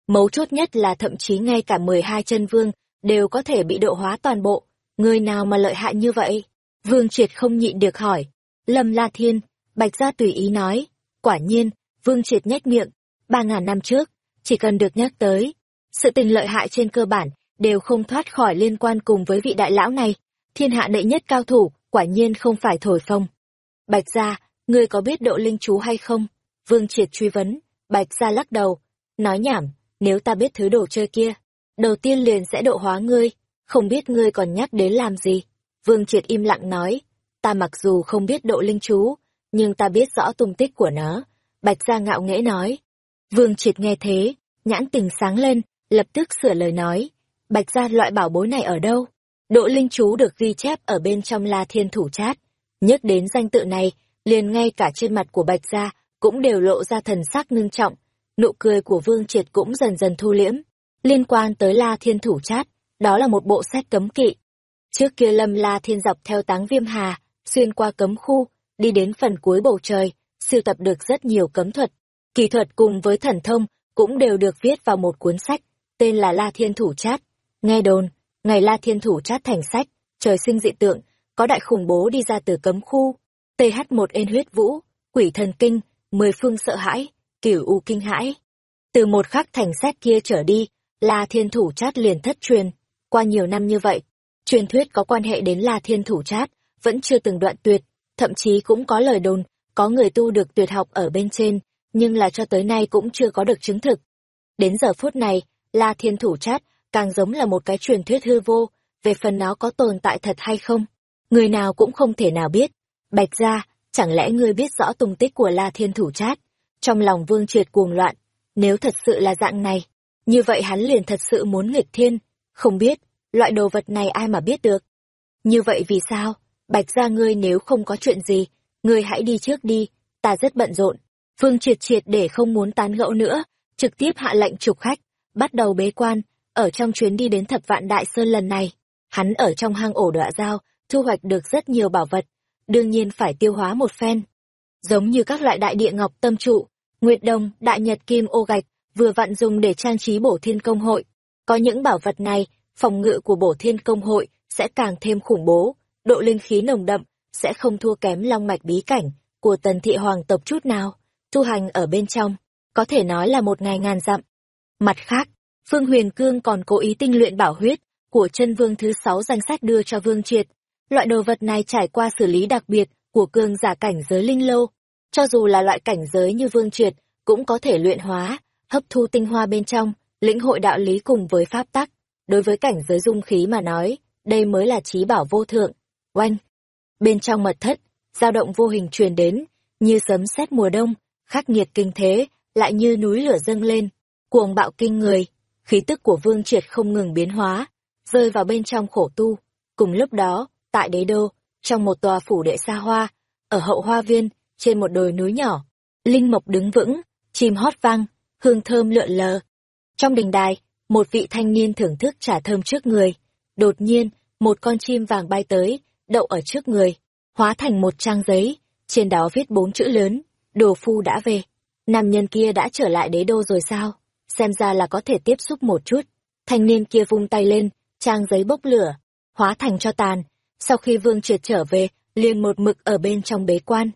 Mấu chốt nhất là thậm chí ngay cả 12 chân vương đều có thể bị độ hóa toàn bộ, người nào mà lợi hại như vậy? Vương Triệt không nhịn được hỏi. Lâm La Thiên, Bạch Gia tùy ý nói, quả nhiên, Vương Triệt nhếch miệng, ba ngàn năm trước, chỉ cần được nhắc tới, sự tình lợi hại trên cơ bản đều không thoát khỏi liên quan cùng với vị đại lão này. Thiên hạ đệ nhất cao thủ, quả nhiên không phải thổi phồng. Bạch Gia, ngươi có biết độ linh chú hay không? Vương Triệt truy vấn, Bạch Gia lắc đầu, nói nhảm, nếu ta biết thứ đồ chơi kia, đầu tiên liền sẽ độ hóa ngươi, không biết ngươi còn nhắc đến làm gì. Vương Triệt im lặng nói, ta mặc dù không biết độ linh chú, nhưng ta biết rõ tung tích của nó. Bạch Gia ngạo nghễ nói. Vương Triệt nghe thế, nhãn tình sáng lên, lập tức sửa lời nói. Bạch Gia loại bảo bối này ở đâu? Độ linh chú được ghi chép ở bên trong La Thiên Thủ Chát. Nhắc đến danh tự này, liền ngay cả trên mặt của Bạch Gia cũng đều lộ ra thần sắc ngưng trọng. Nụ cười của Vương Triệt cũng dần dần thu liễm. Liên quan tới La Thiên Thủ Chát, đó là một bộ sách cấm kỵ. Trước kia Lâm La Thiên dọc theo táng viêm hà, xuyên qua cấm khu, đi đến phần cuối bầu trời, siêu tập được rất nhiều cấm thuật. Kỳ thuật cùng với thần thông cũng đều được viết vào một cuốn sách, tên là La Thiên Thủ Chát. Nghe đồn, ngày La Thiên Thủ Chát thành sách, trời sinh dị tượng, có đại khủng bố đi ra từ cấm khu. TH1 ên huyết vũ, quỷ thần kinh, mười phương sợ hãi, cửu u kinh hãi. Từ một khắc thành xét kia trở đi, La Thiên Thủ Chát liền thất truyền. Qua nhiều năm như vậy, truyền thuyết có quan hệ đến La Thiên Thủ Chát, vẫn chưa từng đoạn tuyệt, thậm chí cũng có lời đồn, có người tu được tuyệt học ở bên trên, nhưng là cho tới nay cũng chưa có được chứng thực. Đến giờ phút này, La Thiên Thủ Chát càng giống là một cái truyền thuyết hư vô, về phần nó có tồn tại thật hay không. Người nào cũng không thể nào biết. Bạch ra, chẳng lẽ ngươi biết rõ tung tích của La Thiên Thủ Trát? Trong lòng Vương Triệt cuồng loạn, nếu thật sự là dạng này, như vậy hắn liền thật sự muốn nghịch thiên, không biết, loại đồ vật này ai mà biết được. Như vậy vì sao? Bạch ra ngươi nếu không có chuyện gì, ngươi hãy đi trước đi, ta rất bận rộn. Vương triệt triệt để không muốn tán gẫu nữa, trực tiếp hạ lệnh trục khách, bắt đầu bế quan, ở trong chuyến đi đến thập vạn đại sơn lần này. Hắn ở trong hang ổ đọa dao, thu hoạch được rất nhiều bảo vật, đương nhiên phải tiêu hóa một phen. Giống như các loại đại địa ngọc tâm trụ, nguyệt đồng, đại nhật kim ô gạch, vừa vặn dùng để trang trí bổ thiên công hội. Có những bảo vật này, phòng ngự của bổ thiên công hội sẽ càng thêm khủng bố, độ linh khí nồng đậm, sẽ không thua kém long mạch bí cảnh của tần thị hoàng tộc chút nào, tu hành ở bên trong, có thể nói là một ngày ngàn dặm. Mặt khác, Phương Huyền Cương còn cố ý tinh luyện bảo huyết của chân vương thứ sáu danh sách đưa cho Vương Triệt. Loại đồ vật này trải qua xử lý đặc biệt của cương giả cảnh giới linh lâu. Cho dù là loại cảnh giới như Vương Triệt, cũng có thể luyện hóa, hấp thu tinh hoa bên trong, lĩnh hội đạo lý cùng với pháp tắc. Đối với cảnh giới dung khí mà nói, đây mới là trí bảo vô thượng. Oanh! Bên trong mật thất, dao động vô hình truyền đến, như sấm sét mùa đông, khắc nghiệt kinh thế, lại như núi lửa dâng lên, cuồng bạo kinh người, khí tức của vương triệt không ngừng biến hóa, rơi vào bên trong khổ tu. Cùng lúc đó, tại đế đô, trong một tòa phủ đệ xa hoa, ở hậu hoa viên, trên một đồi núi nhỏ, linh mộc đứng vững, chim hót vang, hương thơm lượn lờ. Trong đình đài, một vị thanh niên thưởng thức trà thơm trước người. Đột nhiên, một con chim vàng bay tới, đậu ở trước người, hóa thành một trang giấy, trên đó viết bốn chữ lớn, đồ phu đã về. Nam nhân kia đã trở lại đế đô rồi sao? Xem ra là có thể tiếp xúc một chút. Thanh niên kia vung tay lên, trang giấy bốc lửa, hóa thành cho tàn. Sau khi vương triệt trở về, liền một mực ở bên trong bế quan.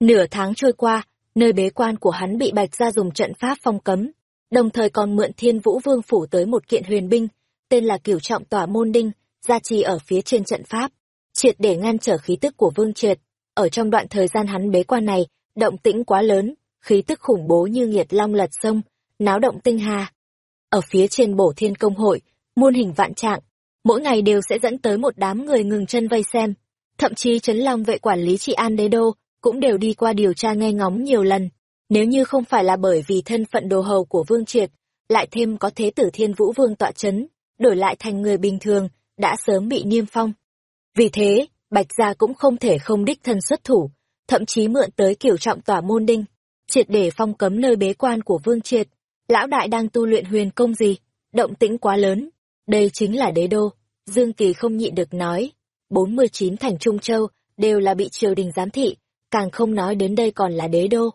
Nửa tháng trôi qua, nơi bế quan của hắn bị bạch ra dùng trận pháp phong cấm, đồng thời còn mượn thiên vũ vương phủ tới một kiện huyền binh, tên là cửu trọng tỏa môn đinh, gia trì ở phía trên trận pháp, triệt để ngăn trở khí tức của vương triệt. Ở trong đoạn thời gian hắn bế quan này, động tĩnh quá lớn, khí tức khủng bố như nghiệt long lật sông, náo động tinh hà. Ở phía trên bổ thiên công hội, muôn hình vạn trạng, mỗi ngày đều sẽ dẫn tới một đám người ngừng chân vây xem. Thậm chí Trấn Long vệ quản lý trị an đế đô, cũng đều đi qua điều tra nghe ngóng nhiều lần. Nếu như không phải là bởi vì thân phận đồ hầu của Vương Triệt, lại thêm có thế tử thiên vũ vương tọa chấn, đổi lại thành người bình thường, đã sớm bị niêm phong. Vì thế, Bạch Gia cũng không thể không đích thân xuất thủ, thậm chí mượn tới kiểu trọng tỏa môn đinh, triệt để phong cấm nơi bế quan của Vương Triệt. Lão đại đang tu luyện huyền công gì? Động tĩnh quá lớn. Đây chính là đế đô. Dương Kỳ không nhịn được nói. 49 thành Trung Châu đều là bị triều đình giám thị, càng không nói đến đây còn là đế đô.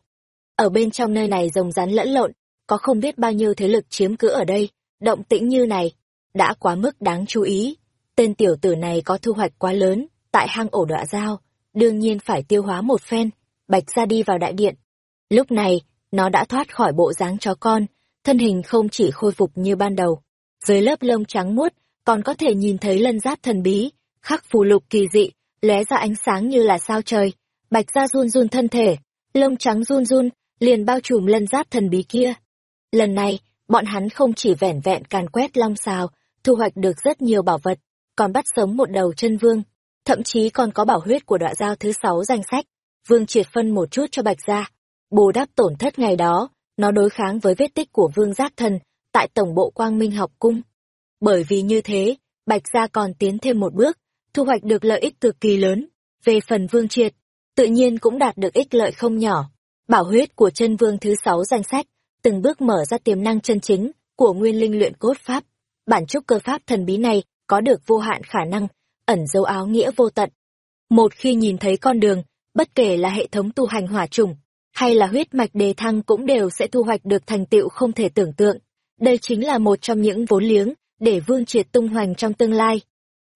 Ở bên trong nơi này rồng rắn lẫn lộn, có không biết bao nhiêu thế lực chiếm cứ ở đây, động tĩnh như này, đã quá mức đáng chú ý. Tên tiểu tử này có thu hoạch quá lớn, tại hang ổ đọa dao, đương nhiên phải tiêu hóa một phen, bạch ra đi vào đại điện. Lúc này, nó đã thoát khỏi bộ dáng chó con, thân hình không chỉ khôi phục như ban đầu. Dưới lớp lông trắng muốt, còn có thể nhìn thấy lân giáp thần bí, khắc phù lục kỳ dị, lóe ra ánh sáng như là sao trời. Bạch ra run run thân thể, lông trắng run run, liền bao trùm lân giáp thần bí kia. Lần này, bọn hắn không chỉ vẻn vẹn càn quét long xào, thu hoạch được rất nhiều bảo vật, còn bắt sống một đầu chân vương, thậm chí còn có bảo huyết của đoạn giao thứ sáu danh sách. Vương triệt phân một chút cho Bạch Gia, bù đắp tổn thất ngày đó, nó đối kháng với vết tích của Vương Giác Thần tại Tổng bộ Quang Minh học cung. Bởi vì như thế, Bạch Gia còn tiến thêm một bước, thu hoạch được lợi ích cực kỳ lớn. Về phần Vương Triệt, tự nhiên cũng đạt được ích lợi không nhỏ. Bảo huyết của chân vương thứ sáu danh sách, từng bước mở ra tiềm năng chân chính của nguyên linh luyện cốt pháp. Bản trúc cơ pháp thần bí này có được vô hạn khả năng, ẩn dấu áo nghĩa vô tận. Một khi nhìn thấy con đường, bất kể là hệ thống tu hành hỏa trùng, hay là huyết mạch đề thăng cũng đều sẽ thu hoạch được thành tựu không thể tưởng tượng. Đây chính là một trong những vốn liếng để vương triệt tung hoành trong tương lai.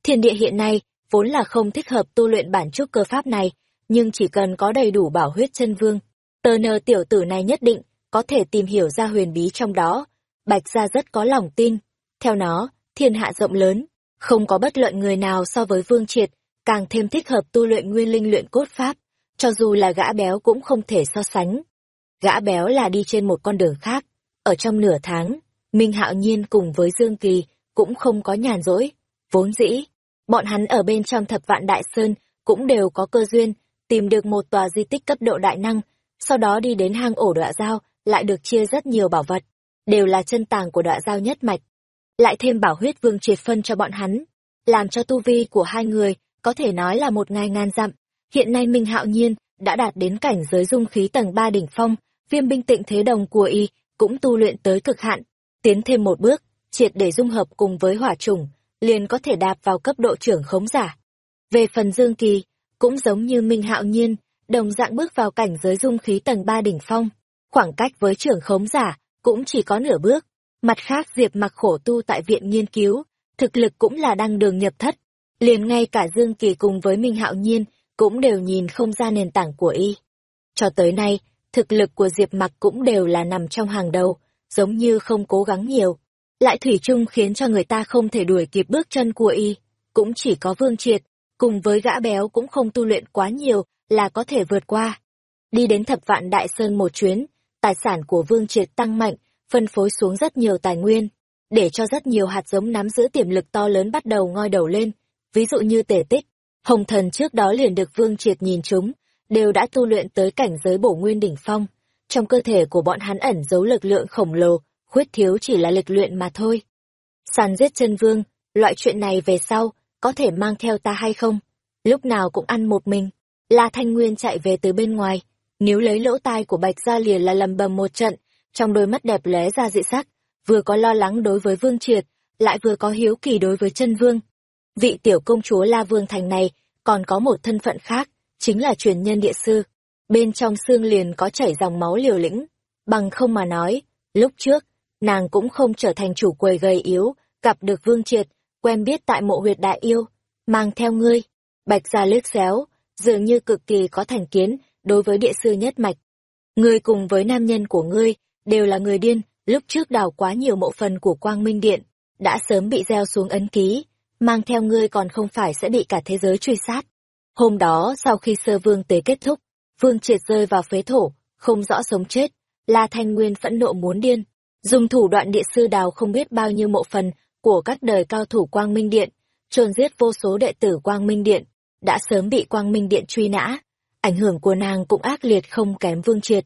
Thiên địa hiện nay, vốn là không thích hợp tu luyện bản trúc cơ pháp này, nhưng chỉ cần có đầy đủ bảo huyết chân vương, tờ nờ tiểu tử này nhất định có thể tìm hiểu ra huyền bí trong đó. Bạch gia rất có lòng tin. Theo nó, thiên hạ rộng lớn, không có bất luận người nào so với vương triệt, càng thêm thích hợp tu luyện nguyên linh luyện cốt pháp, cho dù là gã béo cũng không thể so sánh. Gã béo là đi trên một con đường khác, ở trong nửa tháng, Minh Hạo Nhiên cùng với Dương Kỳ cũng không có nhàn rỗi, vốn dĩ, bọn hắn ở bên trong thập vạn đại sơn cũng đều có cơ duyên, tìm được một tòa di tích cấp độ đại năng, sau đó đi đến hang ổ đọa giao, lại được chia rất nhiều bảo vật, đều là chân tàng của đọa giao nhất mạch. Lại thêm bảo huyết vương triệt phân cho bọn hắn, làm cho tu vi của hai người có thể nói là một ngày ngàn dặm. Hiện nay Minh Hạo Nhiên đã đạt đến cảnh giới dung khí tầng ba đỉnh phong, viêm binh tịnh thế đồng của y cũng tu luyện tới cực hạn, tiến thêm một bước, triệt để dung hợp cùng với hỏa trùng, liền có thể đạp vào cấp độ trưởng khống giả. Về phần Dương Kỳ, cũng giống như Minh Hạo Nhiên, đồng dạng bước vào cảnh giới dung khí tầng ba đỉnh phong, khoảng cách với trưởng khống giả cũng chỉ có nửa bước. Mặt khác Diệp mặc khổ tu tại viện nghiên cứu, thực lực cũng là đang đường nhập thất. Liền ngay cả Dương Kỳ cùng với Minh Hạo Nhiên cũng đều nhìn không ra nền tảng của y. Cho tới nay, thực lực của Diệp mặc cũng đều là nằm trong hàng đầu, giống như không cố gắng nhiều. Lại thủy chung khiến cho người ta không thể đuổi kịp bước chân của y. Cũng chỉ có Vương Triệt, cùng với gã béo cũng không tu luyện quá nhiều là có thể vượt qua. Đi đến thập vạn đại sơn một chuyến, tài sản của Vương Triệt tăng mạnh, phân phối xuống rất nhiều tài nguyên, để cho rất nhiều hạt giống nắm giữ tiềm lực to lớn bắt đầu ngoi đầu lên, ví dụ như tể tích, hồng thần trước đó liền được Vương Triệt nhìn chúng, đều đã tu luyện tới cảnh giới bổ nguyên đỉnh phong. Trong cơ thể của bọn hắn ẩn giấu lực lượng khổng lồ, khuyết thiếu chỉ là lực luyện mà thôi. Sàn giết chân vương, loại chuyện này về sau, có thể mang theo ta hay không? Lúc nào cũng ăn một mình. La Thanh Nguyên chạy về từ bên ngoài, nếu lấy lỗ tai của Bạch Gia liền là lầm bầm một trận, trong đôi mắt đẹp lóe ra dị sắc, vừa có lo lắng đối với Vương Triệt, lại vừa có hiếu kỳ đối với chân Vương. Vị tiểu công chúa La Vương Thành này còn có một thân phận khác, chính là truyền nhân địa sư. Bên trong xương liền có chảy dòng máu liều lĩnh, bằng không mà nói, lúc trước, nàng cũng không trở thành chủ quầy gầy yếu, gặp được Vương Triệt, quen biết tại mộ huyệt đại yêu, mang theo ngươi. Bạch ra lướt xéo, dường như cực kỳ có thành kiến đối với địa sư nhất mạch. Ngươi cùng với nam nhân của ngươi đều là người điên, lúc trước đào quá nhiều mộ phần của Quang Minh Điện, đã sớm bị gieo xuống ấn ký, mang theo ngươi còn không phải sẽ bị cả thế giới truy sát. Hôm đó sau khi sơ vương tế kết thúc, vương triệt rơi vào phế thổ, không rõ sống chết, La Thanh Nguyên phẫn nộ muốn điên, dùng thủ đoạn địa sư đào không biết bao nhiêu mộ phần của các đời cao thủ Quang Minh Điện, trồn giết vô số đệ tử Quang Minh Điện, đã sớm bị quang minh điện truy nã. Ảnh hưởng của nàng cũng ác liệt không kém vương triệt.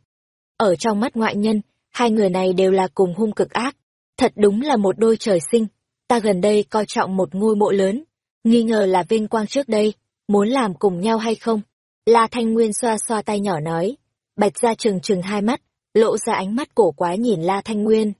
Ở trong mắt ngoại nhân, hai người này đều là cùng hung cực ác. Thật đúng là một đôi trời sinh. Ta gần đây coi trọng một ngôi mộ lớn. Nghi ngờ là vinh quang trước đây, muốn làm cùng nhau hay không? La Thanh Nguyên xoa xoa tay nhỏ nói. Bạch ra trừng trừng hai mắt, lộ ra ánh mắt cổ quái nhìn La Thanh Nguyên.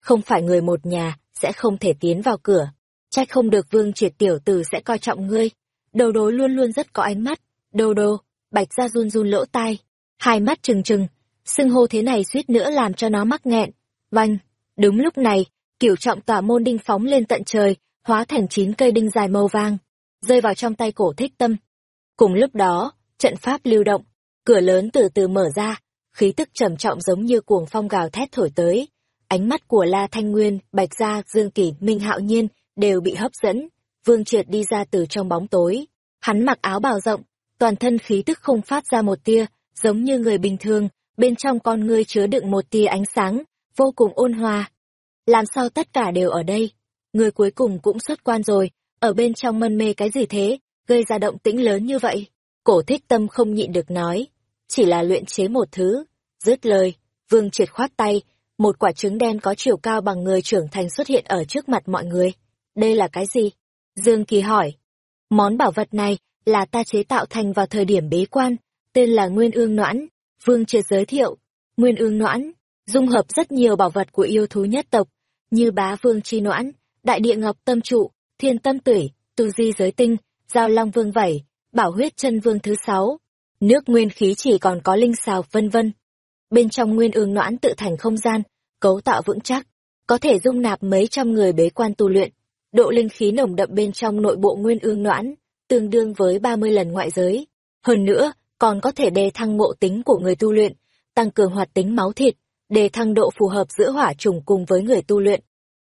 Không phải người một nhà, sẽ không thể tiến vào cửa. Trách không được vương triệt tiểu tử sẽ coi trọng ngươi. Đầu đối luôn luôn rất có ánh mắt. Đầu đô, bạch ra run run lỗ tai. Hai mắt trừng trừng, xưng hô thế này suýt nữa làm cho nó mắc nghẹn. Vanh, đúng lúc này, kiểu trọng tòa môn đinh phóng lên tận trời, hóa thành chín cây đinh dài màu vàng, rơi vào trong tay cổ thích tâm. Cùng lúc đó, trận pháp lưu động, cửa lớn từ từ mở ra, khí tức trầm trọng giống như cuồng phong gào thét thổi tới. Ánh mắt của La Thanh Nguyên, Bạch Gia, Dương Kỳ, Minh Hạo Nhiên đều bị hấp dẫn. Vương Triệt đi ra từ trong bóng tối. Hắn mặc áo bào rộng, toàn thân khí tức không phát ra một tia, giống như người bình thường, bên trong con ngươi chứa đựng một tia ánh sáng, vô cùng ôn hòa. Làm sao tất cả đều ở đây? Người cuối cùng cũng xuất quan rồi, ở bên trong mân mê cái gì thế, gây ra động tĩnh lớn như vậy? Cổ thích tâm không nhịn được nói, chỉ là luyện chế một thứ. Dứt lời, vương triệt khoát tay, một quả trứng đen có chiều cao bằng người trưởng thành xuất hiện ở trước mặt mọi người. Đây là cái gì? Dương Kỳ hỏi. Món bảo vật này là ta chế tạo thành vào thời điểm bế quan, tên là Nguyên Ương Noãn. Vương triệt giới thiệu, Nguyên Ương Noãn, dung hợp rất nhiều bảo vật của yêu thú nhất tộc, như bá vương chi noãn, đại địa ngọc tâm trụ, thiên tâm tủy, tu di giới tinh, giao long vương vẩy, bảo huyết chân vương thứ sáu, nước nguyên khí chỉ còn có linh xào vân vân. Bên trong nguyên ương noãn tự thành không gian, cấu tạo vững chắc, có thể dung nạp mấy trăm người bế quan tu luyện. Độ linh khí nồng đậm bên trong nội bộ nguyên ương noãn, tương đương với 30 lần ngoại giới. Hơn nữa, còn có thể đề thăng ngộ tính của người tu luyện, tăng cường hoạt tính máu thịt, đề thăng độ phù hợp giữa hỏa trùng cùng với người tu luyện.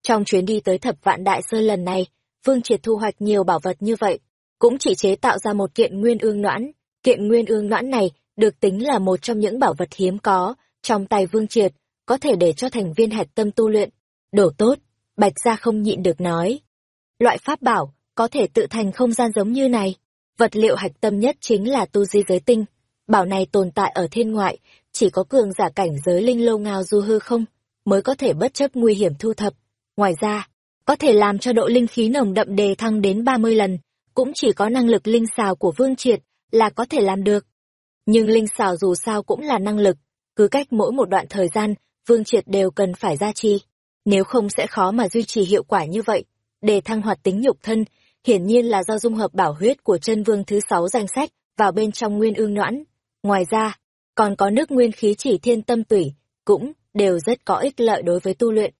Trong chuyến đi tới thập vạn đại sơn lần này, Vương Triệt thu hoạch nhiều bảo vật như vậy, cũng chỉ chế tạo ra một kiện nguyên ương noãn. Kiện nguyên ương noãn này được tính là một trong những bảo vật hiếm có trong tay Vương Triệt, có thể để cho thành viên hạch tâm tu luyện. Đổ tốt, Bạch Gia không nhịn được nói. Loại pháp bảo, có thể tự thành không gian giống như này. Vật liệu hạch tâm nhất chính là tu di giới tinh. Bảo này tồn tại ở thiên ngoại, chỉ có cường giả cảnh giới linh lâu ngao du hư không, mới có thể bất chấp nguy hiểm thu thập. Ngoài ra, có thể làm cho độ linh khí nồng đậm đề thăng đến 30 lần, cũng chỉ có năng lực linh xào của Vương Triệt là có thể làm được. Nhưng linh xào dù sao cũng là năng lực, cứ cách mỗi một đoạn thời gian, Vương Triệt đều cần phải gia chi. Nếu không sẽ khó mà duy trì hiệu quả như vậy. Để thăng hoạt tính nhục thân, hiển nhiên là do dung hợp bảo huyết của chân vương thứ sáu danh sách vào bên trong nguyên ương noãn. Ngoài ra, còn có nước nguyên khí chỉ thiên tâm tủy, cũng đều rất có ích lợi đối với tu luyện.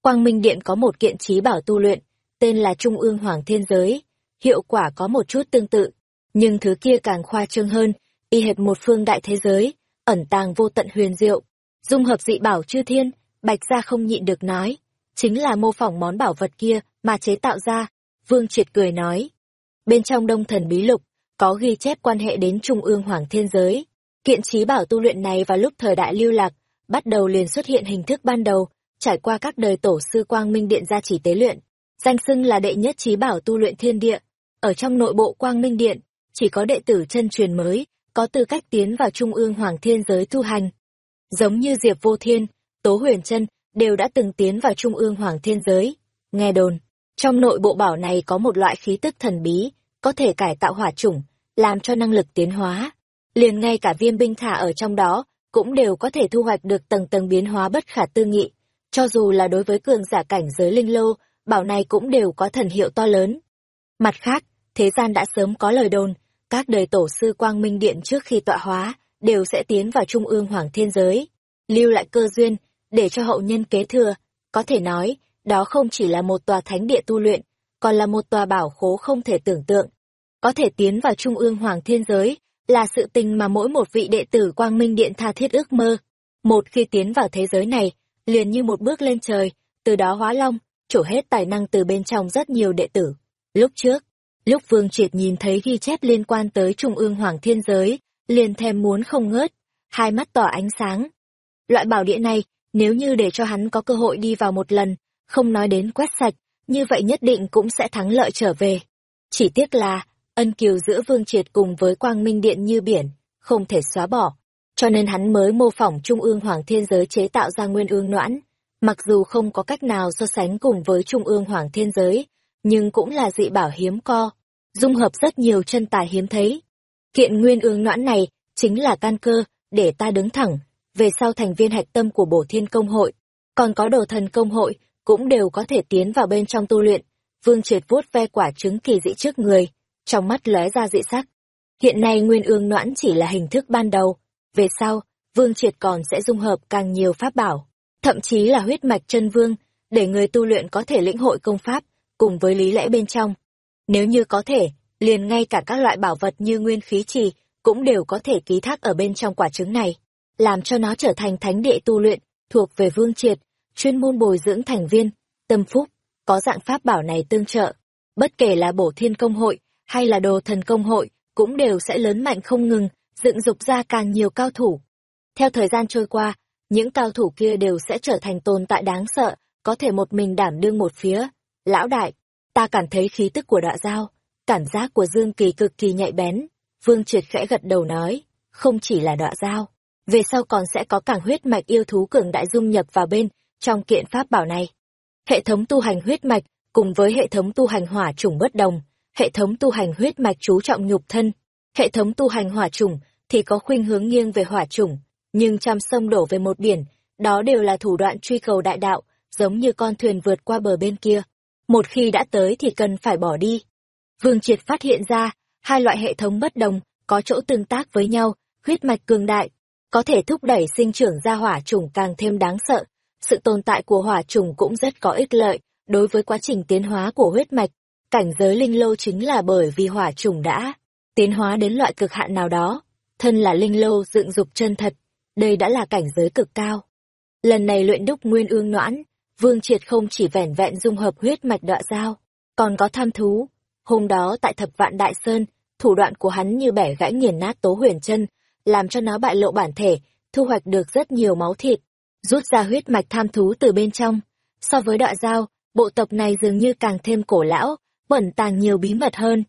Quang Minh Điện có một kiện trí bảo tu luyện, tên là Trung ương Hoàng Thiên Giới, hiệu quả có một chút tương tự, nhưng thứ kia càng khoa trương hơn, y hệt một phương đại thế giới, ẩn tàng vô tận huyền diệu, dung hợp dị bảo chư thiên, Bạch Gia không nhịn được nói, chính là mô phỏng món bảo vật kia mà chế tạo ra, Vương Triệt cười nói. Bên trong Đông Thần Bí Lục, có ghi chép quan hệ đến Trung ương Hoàng Thiên Giới, kiện trí bảo tu luyện này vào lúc thời đại lưu lạc, bắt đầu liền xuất hiện hình thức ban đầu, trải qua các đời tổ sư Quang Minh Điện gia chỉ tế luyện, danh xưng là đệ nhất trí bảo tu luyện thiên địa. Ở trong nội bộ Quang Minh Điện, chỉ có đệ tử chân truyền mới, có tư cách tiến vào trung ương hoàng thiên giới tu hành. Giống như Diệp Vô Thiên, Tố Huyền Trân đều đã từng tiến vào trung ương hoàng thiên giới. Nghe đồn, trong nội bộ bảo này có một loại khí tức thần bí, có thể cải tạo hỏa chủng, làm cho năng lực tiến hóa. Liền ngay cả viêm binh thả ở trong đó, cũng đều có thể thu hoạch được tầng tầng biến hóa bất khả tư nghị. Cho dù là đối với cường giả cảnh giới linh lô, bảo này cũng đều có thần hiệu to lớn. Mặt khác, thế gian đã sớm có lời đồn, các đời tổ sư Quang Minh Điện trước khi tọa hóa, đều sẽ tiến vào trung ương hoàng thiên giới, lưu lại cơ duyên, để cho hậu nhân kế thừa. Có thể nói, đó không chỉ là một tòa thánh địa tu luyện, còn là một tòa bảo khố không thể tưởng tượng. Có thể tiến vào trung ương hoàng thiên giới, là sự tình mà mỗi một vị đệ tử Quang Minh Điện tha thiết ước mơ. Một khi tiến vào thế giới này, liền như một bước lên trời, từ đó hóa long, chủ hết tài năng từ bên trong rất nhiều đệ tử. Lúc trước, lúc Vương Triệt nhìn thấy ghi chép liên quan tới Trung ương Hoàng Thiên Giới, liền thèm muốn không ngớt, hai mắt tỏ ánh sáng. Loại bảo địa này, nếu như để cho hắn có cơ hội đi vào một lần, không nói đến quét sạch, như vậy nhất định cũng sẽ thắng lợi trở về. Chỉ tiếc là, ân kiều giữa Vương Triệt cùng với Quang Minh Điện như biển, không thể xóa bỏ. Cho nên hắn mới mô phỏng Trung ương Hoàng Thiên Giới chế tạo ra Nguyên ương noãn. Mặc dù không có cách nào so sánh cùng với Trung ương Hoàng Thiên Giới, nhưng cũng là dị bảo hiếm co, dung hợp rất nhiều chân tài hiếm thấy. Kiện Nguyên ương noãn này chính là căn cơ để ta đứng thẳng, về sau thành viên hạch tâm của Bổ Thiên Công hội, còn có đồ thần công hội, cũng đều có thể tiến vào bên trong tu luyện. Vương Triệt vuốt ve quả trứng kỳ dị trước người, trong mắt lóe ra dị sắc. Hiện nay Nguyên Ương Noãn chỉ là hình thức ban đầu, về sau, Vương Triệt còn sẽ dung hợp càng nhiều pháp bảo, thậm chí là huyết mạch chân vương, để người tu luyện có thể lĩnh hội công pháp, cùng với lý lẽ bên trong. Nếu như có thể, liền ngay cả các loại bảo vật như nguyên khí trì, cũng đều có thể ký thác ở bên trong quả trứng này, làm cho nó trở thành thánh địa tu luyện, thuộc về Vương Triệt, chuyên môn bồi dưỡng thành viên, tâm phúc, có dạng pháp bảo này tương trợ. Bất kể là bổ thiên công hội, hay là đồ thần công hội, cũng đều sẽ lớn mạnh không ngừng, dựng dục ra càng nhiều cao thủ. Theo thời gian trôi qua, những cao thủ kia đều sẽ trở thành tồn tại đáng sợ, có thể một mình đảm đương một phía. Lão đại, ta cảm thấy khí tức của đọa dao, cảm giác của Dương Kỳ cực kỳ nhạy bén. Vương Triệt khẽ gật đầu nói, không chỉ là đọa dao, về sau còn sẽ có cảng huyết mạch yêu thú cường đại dung nhập vào bên trong kiện pháp bảo này. Hệ thống tu hành huyết mạch cùng với hệ thống tu hành hỏa chủng bất đồng, hệ thống tu hành huyết mạch chú trọng nhục thân, hệ thống tu hành hỏa chủng thì có khuynh hướng nghiêng về hỏa chủng, nhưng trăm sông đổ về một biển, đó đều là thủ đoạn truy cầu đại đạo, giống như con thuyền vượt qua bờ bên kia. Một khi đã tới thì cần phải bỏ đi. Vương Triệt phát hiện ra, hai loại hệ thống bất đồng, có chỗ tương tác với nhau, huyết mạch cường đại, có thể thúc đẩy sinh trưởng ra hỏa chủng càng thêm đáng sợ. Sự tồn tại của hỏa chủng cũng rất có ích lợi đối với quá trình tiến hóa của huyết mạch. Cảnh giới linh lô chính là bởi vì hỏa chủng đã tiến hóa đến loại cực hạn nào đó. Thân là linh lô dựng dục chân thật, đây đã là cảnh giới cực cao. Lần này luyện đúc nguyên ương noãn, Vương Triệt không chỉ vẻn vẹn dung hợp huyết mạch đọa dao, còn có tham thú. Hôm đó tại thập vạn đại sơn, thủ đoạn của hắn như bẻ gãy nghiền nát tố huyền chân, làm cho nó bại lộ bản thể, thu hoạch được rất nhiều máu thịt, rút ra huyết mạch tham thú từ bên trong. So với đọa dao, bộ tộc này dường như càng thêm cổ lão, bẩn tàng nhiều bí mật hơn.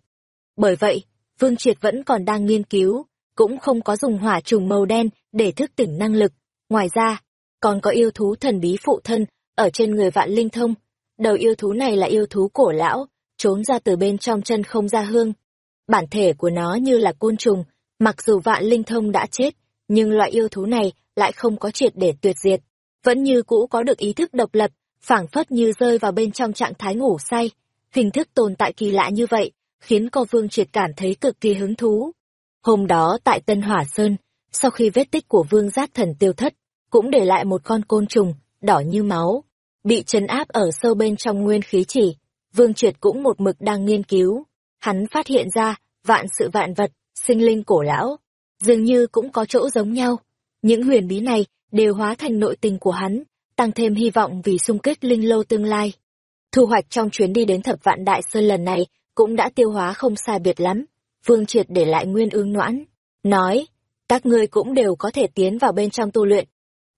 Bởi vậy, Vương Triệt vẫn còn đang nghiên cứu, cũng không có dùng hỏa trùng màu đen để thức tỉnh năng lực. Ngoài ra, còn có yêu thú thần bí phụ thân ở trên người vạn linh thông. Đầu yêu thú này là yêu thú cổ lão, trốn ra từ bên trong chân không ra hương. Bản thể của nó như là côn trùng, mặc dù vạn linh thông đã chết, nhưng loại yêu thú này lại không có triệt để tuyệt diệt. Vẫn như cũ có được ý thức độc lập, phảng phất như rơi vào bên trong trạng thái ngủ say. Hình thức tồn tại kỳ lạ như vậy, khiến cô Vương Triệt cảm thấy cực kỳ hứng thú. Hôm đó tại Tân Hỏa Sơn, sau khi vết tích của Vương Giác Thần tiêu thất, cũng để lại một con côn trùng, đỏ như máu, bị trấn áp ở sâu bên trong nguyên khí chỉ. Vương Triệt cũng một mực đang nghiên cứu. Hắn phát hiện ra, vạn sự vạn vật, sinh linh cổ lão, dường như cũng có chỗ giống nhau. Những huyền bí này đều hóa thành nội tình của hắn, tăng thêm hy vọng vì xung kích linh lâu tương lai. Thu hoạch trong chuyến đi đến thập vạn đại sơn lần này cũng đã tiêu hóa không sai biệt lắm. Vương Triệt để lại nguyên ương noãn, nói, các ngươi cũng đều có thể tiến vào bên trong tu luyện.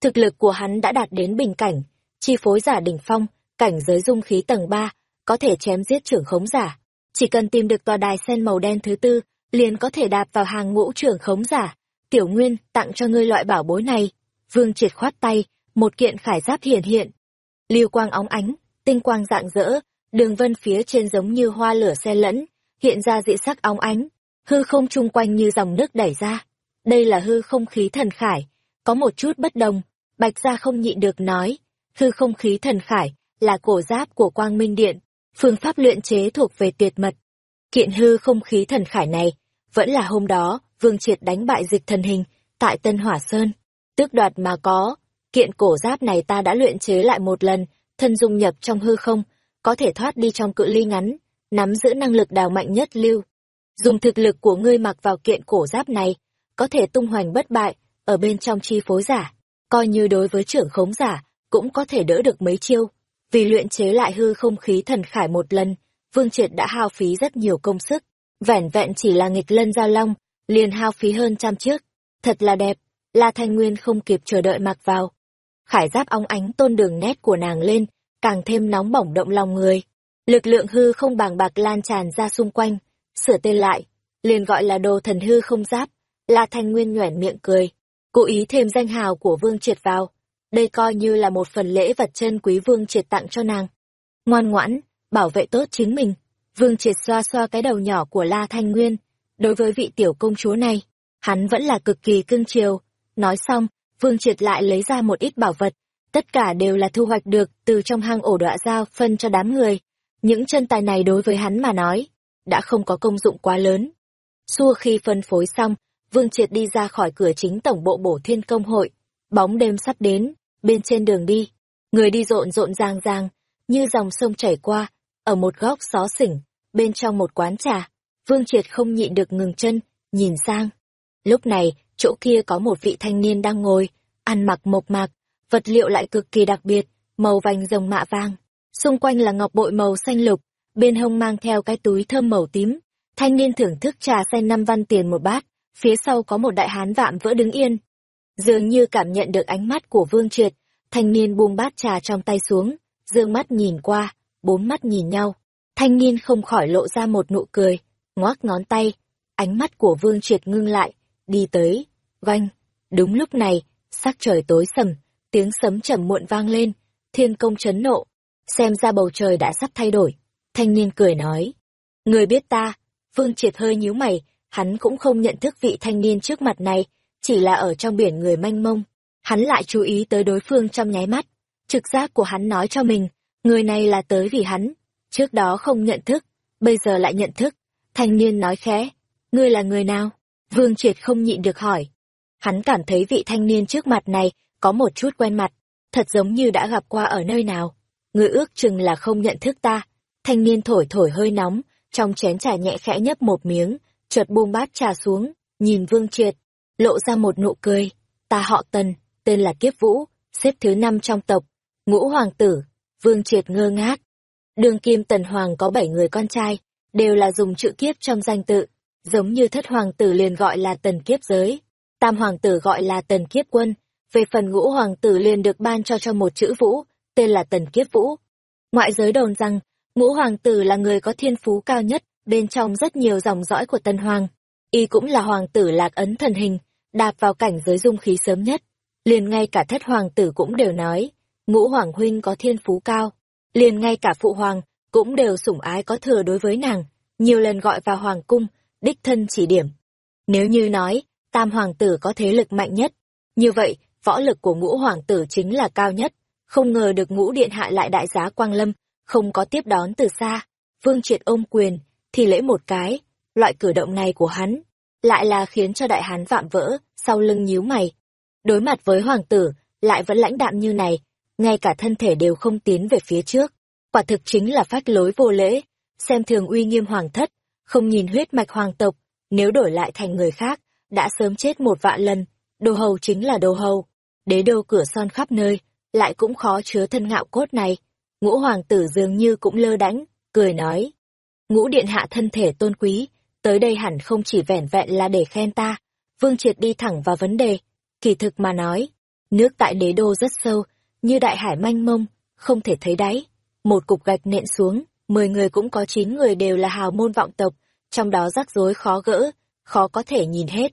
Thực lực của hắn đã đạt đến bình cảnh, chi phối giả đỉnh phong, cảnh giới dung khí tầng 3, có thể chém giết trưởng khống giả. Chỉ cần tìm được tòa đài sen màu đen thứ tư, liền có thể đạp vào hàng ngũ trưởng khống giả. Tiểu Nguyên tặng cho ngươi loại bảo bối này. Vương triệt khoát tay, một kiện khải giáp hiển hiện. Lưu quang óng ánh, tinh quang dạng dỡ, đường vân phía trên giống như hoa lửa xe lẫn, hiện ra dị sắc óng ánh, hư không chung quanh như dòng nước đẩy ra. Đây là hư không khí thần khải, có một chút bất đồng, bạch gia không nhịn được nói, hư không khí thần khải là cổ giáp của quang minh điện, phương pháp luyện chế thuộc về tuyệt mật. Kiện hư không khí thần khải này vẫn là hôm đó, Vương Triệt đánh bại dịch thần hình, tại Tân Hỏa Sơn. Tước đoạt mà có, kiện cổ giáp này ta đã luyện chế lại một lần, thân dung nhập trong hư không, có thể thoát đi trong cự ly ngắn, nắm giữ năng lực đào mạnh nhất lưu. Dùng thực lực của ngươi mặc vào kiện cổ giáp này, có thể tung hoành bất bại, ở bên trong chi phối giả, coi như đối với trưởng khống giả, cũng có thể đỡ được mấy chiêu. Vì luyện chế lại hư không khí thần khải một lần, Vương Triệt đã hao phí rất nhiều công sức vẻn vẹn chỉ là nghịch lân giao long, liền hao phí hơn trăm chiếc. Thật là đẹp, La Thanh Nguyên không kịp chờ đợi mặc vào. Khải giáp óng ánh tôn đường nét của nàng lên, càng thêm nóng bỏng động lòng người. Lực lượng hư không bàng bạc lan tràn ra xung quanh, sửa tên lại, liền gọi là đồ thần hư không giáp. La Thanh Nguyên nhoẻn miệng cười, cố ý thêm danh hào của Vương Triệt vào. Đây coi như là một phần lễ vật chân quý Vương Triệt tặng cho nàng. Ngoan ngoãn, bảo vệ tốt chính mình. Vương Triệt xoa xoa cái đầu nhỏ của La Thanh Nguyên. Đối với vị tiểu công chúa này, hắn vẫn là cực kỳ cưng chiều. Nói xong, Vương Triệt lại lấy ra một ít bảo vật. Tất cả đều là thu hoạch được từ trong hang ổ đọa giao phân cho đám người. Những chân tài này đối với hắn mà nói, đã không có công dụng quá lớn. Xua khi phân phối xong, Vương Triệt đi ra khỏi cửa chính tổng bộ bổ thiên công hội. Bóng đêm sắp đến, bên trên đường đi, người đi rộn rộn ràng ràng, như dòng sông chảy qua, ở một góc xó xỉnh, bên trong một quán trà, Vương Triệt không nhịn được ngừng chân, nhìn sang. Lúc này, chỗ kia có một vị thanh niên đang ngồi, ăn mặc mộc mạc, vật liệu lại cực kỳ đặc biệt, màu vành rồng mạ vàng. Xung quanh là ngọc bội màu xanh lục, bên hông mang theo cái túi thơm màu tím. Thanh niên thưởng thức trà xanh năm văn tiền một bát, phía sau có một đại hán vạm vỡ đứng yên. Dường như cảm nhận được ánh mắt của Vương Triệt, thanh niên buông bát trà trong tay xuống, dương mắt nhìn qua, bốn mắt nhìn nhau. Thanh niên không khỏi lộ ra một nụ cười, ngoác ngón tay, ánh mắt của Vương Triệt ngưng lại, đi tới, vanh. Đúng lúc này, sắc trời tối sầm, tiếng sấm trầm muộn vang lên, thiên công chấn nộ, xem ra bầu trời đã sắp thay đổi. Thanh niên cười nói, người biết ta, Vương Triệt hơi nhíu mày, hắn cũng không nhận thức vị thanh niên trước mặt này, chỉ là ở trong biển người manh mông. Hắn lại chú ý tới đối phương trong nháy mắt, trực giác của hắn nói cho mình, người này là tới vì hắn, trước đó không nhận thức, bây giờ lại nhận thức. Thanh niên nói khẽ, ngươi là người nào? Vương Triệt không nhịn được hỏi. Hắn cảm thấy vị thanh niên trước mặt này có một chút quen mặt, thật giống như đã gặp qua ở nơi nào. người ước chừng là không nhận thức ta. Thanh niên thổi thổi hơi nóng, trong chén trà nhẹ khẽ nhấp một miếng, chợt buông bát trà xuống, nhìn Vương Triệt, lộ ra một nụ cười. Ta họ Tần, tên là Kiếp Vũ, xếp thứ năm trong tộc, ngũ hoàng tử, Vương Triệt ngơ ngác. Đường kim Tần Hoàng có bảy người con trai, đều là dùng chữ kiếp trong danh tự, giống như thất hoàng tử liền gọi là Tần Kiếp Giới, tam hoàng tử gọi là Tần Kiếp Quân, về phần ngũ hoàng tử liền được ban cho cho một chữ Vũ, tên là Tần Kiếp Vũ. Ngoại giới đồn rằng, ngũ hoàng tử là người có thiên phú cao nhất, bên trong rất nhiều dòng dõi của Tần Hoàng. Y cũng là hoàng tử lạc ấn thần hình, đạp vào cảnh giới dung khí sớm nhất. Liền ngay cả thất hoàng tử cũng đều nói, ngũ hoàng huynh có thiên phú cao. Liền ngay cả phụ hoàng, cũng đều sủng ái có thừa đối với nàng, nhiều lần gọi vào hoàng cung, đích thân chỉ điểm. Nếu như nói, tam hoàng tử có thế lực mạnh nhất, như vậy, võ lực của ngũ hoàng tử chính là cao nhất. Không ngờ được ngũ điện hạ lại đại giá Quang Lâm, không có tiếp đón từ xa. Vương triệt ôm quyền, thì lễ một cái, loại cử động này của hắn, lại là khiến cho đại hán vạm vỡ, sau lưng nhíu mày. Đối mặt với hoàng tử, lại vẫn lãnh đạm như này, ngay cả thân thể đều không tiến về phía trước. Quả thực chính là phát lối vô lễ, xem thường uy nghiêm hoàng thất, không nhìn huyết mạch hoàng tộc, nếu đổi lại thành người khác, đã sớm chết một vạn lần, đồ hầu chính là đồ hầu. Đế đô cửa son khắp nơi, lại cũng khó chứa thân ngạo cốt này. Ngũ hoàng tử dường như cũng lơ đánh, cười nói. Ngũ điện hạ thân thể tôn quý, tới đây hẳn không chỉ vẻn vẹn là để khen ta. Vương Triệt đi thẳng vào vấn đề, kỳ thực mà nói, nước tại đế đô rất sâu, như đại hải manh mông, không thể thấy đáy. Một cục gạch nện xuống, mười người cũng có chín người đều là hào môn vọng tộc, trong đó rắc rối khó gỡ, khó có thể nhìn hết.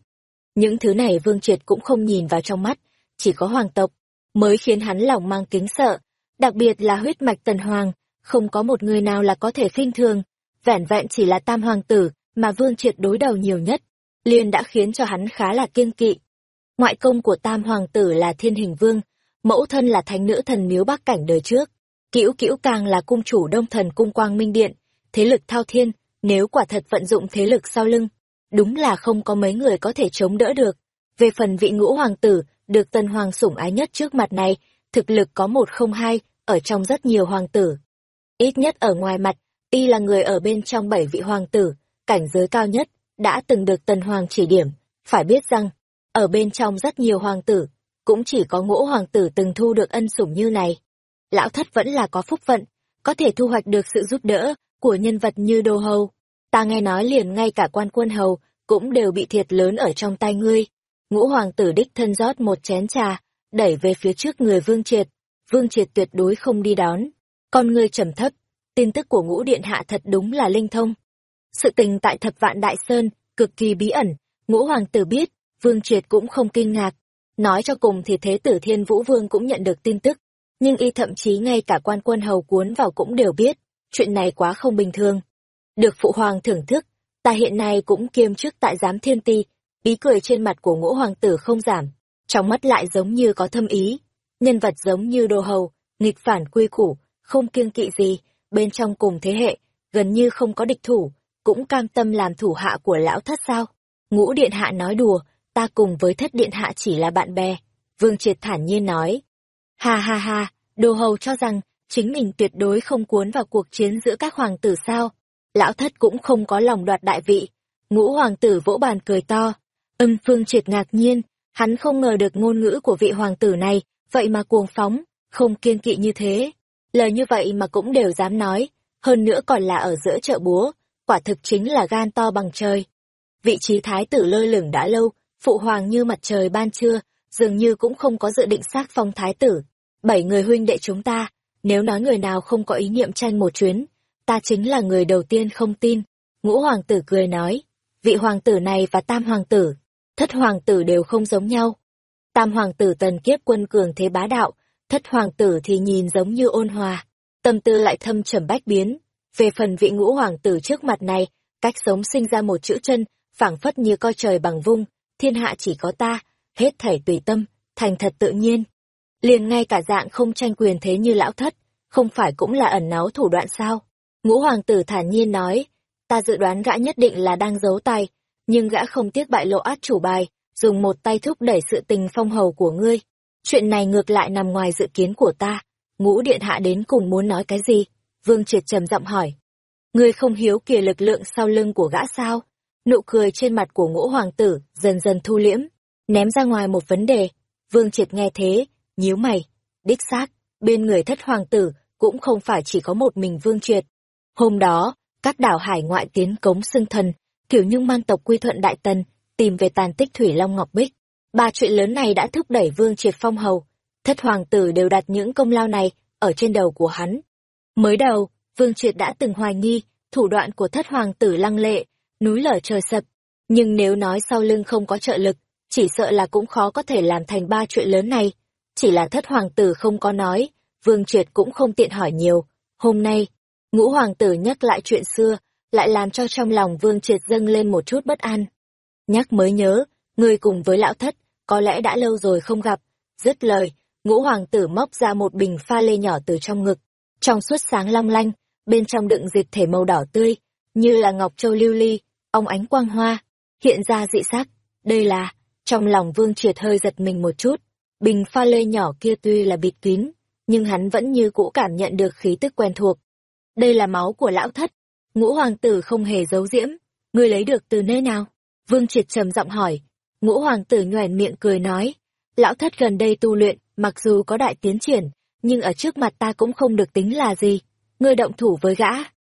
Những thứ này Vương Triệt cũng không nhìn vào trong mắt, chỉ có hoàng tộc, mới khiến hắn lòng mang kính sợ, đặc biệt là huyết mạch tần hoàng, không có một người nào là có thể khinh thường, vẻn vẹn chỉ là tam hoàng tử mà Vương Triệt đối đầu nhiều nhất, liền đã khiến cho hắn khá là kiêng kỵ. Ngoại công của tam hoàng tử là thiên hình vương, mẫu thân là thánh nữ thần miếu bắc cảnh đời trước. Cữu cữu càng là cung chủ đông thần cung quang minh điện, thế lực thao thiên, nếu quả thật vận dụng thế lực sau lưng, đúng là không có mấy người có thể chống đỡ được. Về phần vị ngũ hoàng tử, được tân hoàng sủng ái nhất trước mặt này, thực lực có một không hai, ở trong rất nhiều hoàng tử. Ít nhất ở ngoài mặt, y là người ở bên trong bảy vị hoàng tử, cảnh giới cao nhất, đã từng được tần hoàng chỉ điểm. Phải biết rằng, ở bên trong rất nhiều hoàng tử, cũng chỉ có ngũ hoàng tử từng thu được ân sủng như này. Lão thất vẫn là có phúc vận, có thể thu hoạch được sự giúp đỡ của nhân vật như đô hầu. Ta nghe nói liền ngay cả quan quân hầu cũng đều bị thiệt lớn ở trong tay ngươi. Ngũ hoàng tử đích thân rót một chén trà, đẩy về phía trước người Vương Triệt. Vương Triệt tuyệt đối không đi đón. Con ngươi trầm thấp, tin tức của ngũ điện hạ thật đúng là linh thông. Sự tình tại thập vạn đại sơn, cực kỳ bí ẩn, ngũ hoàng tử biết, Vương Triệt cũng không kinh ngạc. Nói cho cùng thì thế tử Thiên Vũ Vương cũng nhận được tin tức, nhưng y thậm chí ngay cả quan quân hầu cuốn vào cũng đều biết, chuyện này quá không bình thường. Được phụ hoàng thưởng thức, ta hiện nay cũng kiêm chức tại giám thiên ti, ý cười trên mặt của ngũ hoàng tử không giảm, trong mắt lại giống như có thâm ý, nhân vật giống như đồ hầu, nghịch phản quy củ, không kiêng kỵ gì, bên trong cùng thế hệ, gần như không có địch thủ, cũng cam tâm làm thủ hạ của lão thất sao. Ngũ điện hạ nói đùa, ta cùng với thất điện hạ chỉ là bạn bè. Vương Triệt thản nhiên nói. Ha ha ha, đồ hầu cho rằng, chính mình tuyệt đối không cuốn vào cuộc chiến giữa các hoàng tử sao. Lão thất cũng không có lòng đoạt đại vị. Ngũ hoàng tử vỗ bàn cười to. âm Vương Triệt ngạc nhiên, hắn không ngờ được ngôn ngữ của vị hoàng tử này, vậy mà cuồng phóng, không kiên kỵ như thế. Lời như vậy mà cũng đều dám nói, hơn nữa còn là ở giữa chợ búa, quả thực chính là gan to bằng trời. Vị trí thái tử lơ lửng đã lâu, phụ hoàng như mặt trời ban trưa, dường như cũng không có dự định xác phong thái tử. Bảy người huynh đệ chúng ta, nếu nói người nào không có ý niệm tranh một chuyến, ta chính là người đầu tiên không tin. Ngũ hoàng tử cười nói, vị hoàng tử này và tam hoàng tử, thất hoàng tử đều không giống nhau. Tam hoàng tử tần kiếp quân cường thế bá đạo, thất hoàng tử thì nhìn giống như ôn hòa, tâm tư lại thâm trầm bách biến. Về phần vị ngũ hoàng tử trước mặt này, cách sống sinh ra một chữ chân, phảng phất như coi trời bằng vung, thiên hạ chỉ có ta, hết thảy tùy tâm, thành thật tự nhiên. Liền ngay cả dạng không tranh quyền thế như lão thất, không phải cũng là ẩn náu thủ đoạn sao? Ngũ hoàng tử thản nhiên nói, ta dự đoán gã nhất định là đang giấu tay, nhưng gã không tiếc bại lộ át chủ bài, dùng một tay thúc đẩy sự tình phong hầu của ngươi. Chuyện này ngược lại nằm ngoài dự kiến của ta. Ngũ điện hạ đến cùng muốn nói cái gì? Vương Triệt trầm giọng hỏi. Ngươi không hiếu kìa lực lượng sau lưng của gã sao? Nụ cười trên mặt của ngũ hoàng tử dần dần thu liễm, ném ra ngoài một vấn đề. Vương Triệt nghe thế, nhíu mày. Đích xác, bên người thất hoàng tử cũng không phải chỉ có một mình Vương Triệt. Hôm đó, các đảo hải ngoại tiến cống xưng thần, kiểu nhung man tộc quy thuận Đại Tần, tìm về tàn tích Thủy Long Ngọc Bích. Ba chuyện lớn này đã thúc đẩy Vương Triệt phong hầu. Thất hoàng tử đều đặt những công lao này ở trên đầu của hắn. Mới đầu, Vương Triệt đã từng hoài nghi, thủ đoạn của thất hoàng tử lăng lệ, núi lở trời sập. Nhưng nếu nói sau lưng không có trợ lực, chỉ sợ là cũng khó có thể làm thành ba chuyện lớn này. Chỉ là thất hoàng tử không có nói, Vương Triệt cũng không tiện hỏi nhiều. Hôm nay, ngũ hoàng tử nhắc lại chuyện xưa, lại làm cho trong lòng Vương Triệt dâng lên một chút bất an. Nhắc mới nhớ, người cùng với lão thất, có lẽ đã lâu rồi không gặp. Dứt lời, ngũ hoàng tử móc ra một bình pha lê nhỏ từ trong ngực. Trong suốt sáng long lanh, bên trong đựng dịch thể màu đỏ tươi, như là ngọc châu lưu ly, ông ánh quang hoa, hiện ra dị sắc. Đây là, trong lòng vương triệt hơi giật mình một chút. Bình pha lê nhỏ kia tuy là bịt kín, nhưng hắn vẫn như cũ cảm nhận được khí tức quen thuộc. Đây là máu của lão thất. Ngũ hoàng tử không hề giấu diễm. Ngươi lấy được từ nơi nào? Vương triệt trầm giọng hỏi. Ngũ hoàng tử nhoèn miệng cười nói. Lão thất gần đây tu luyện, mặc dù có đại tiến triển, nhưng ở trước mặt ta cũng không được tính là gì. Ngươi động thủ với gã,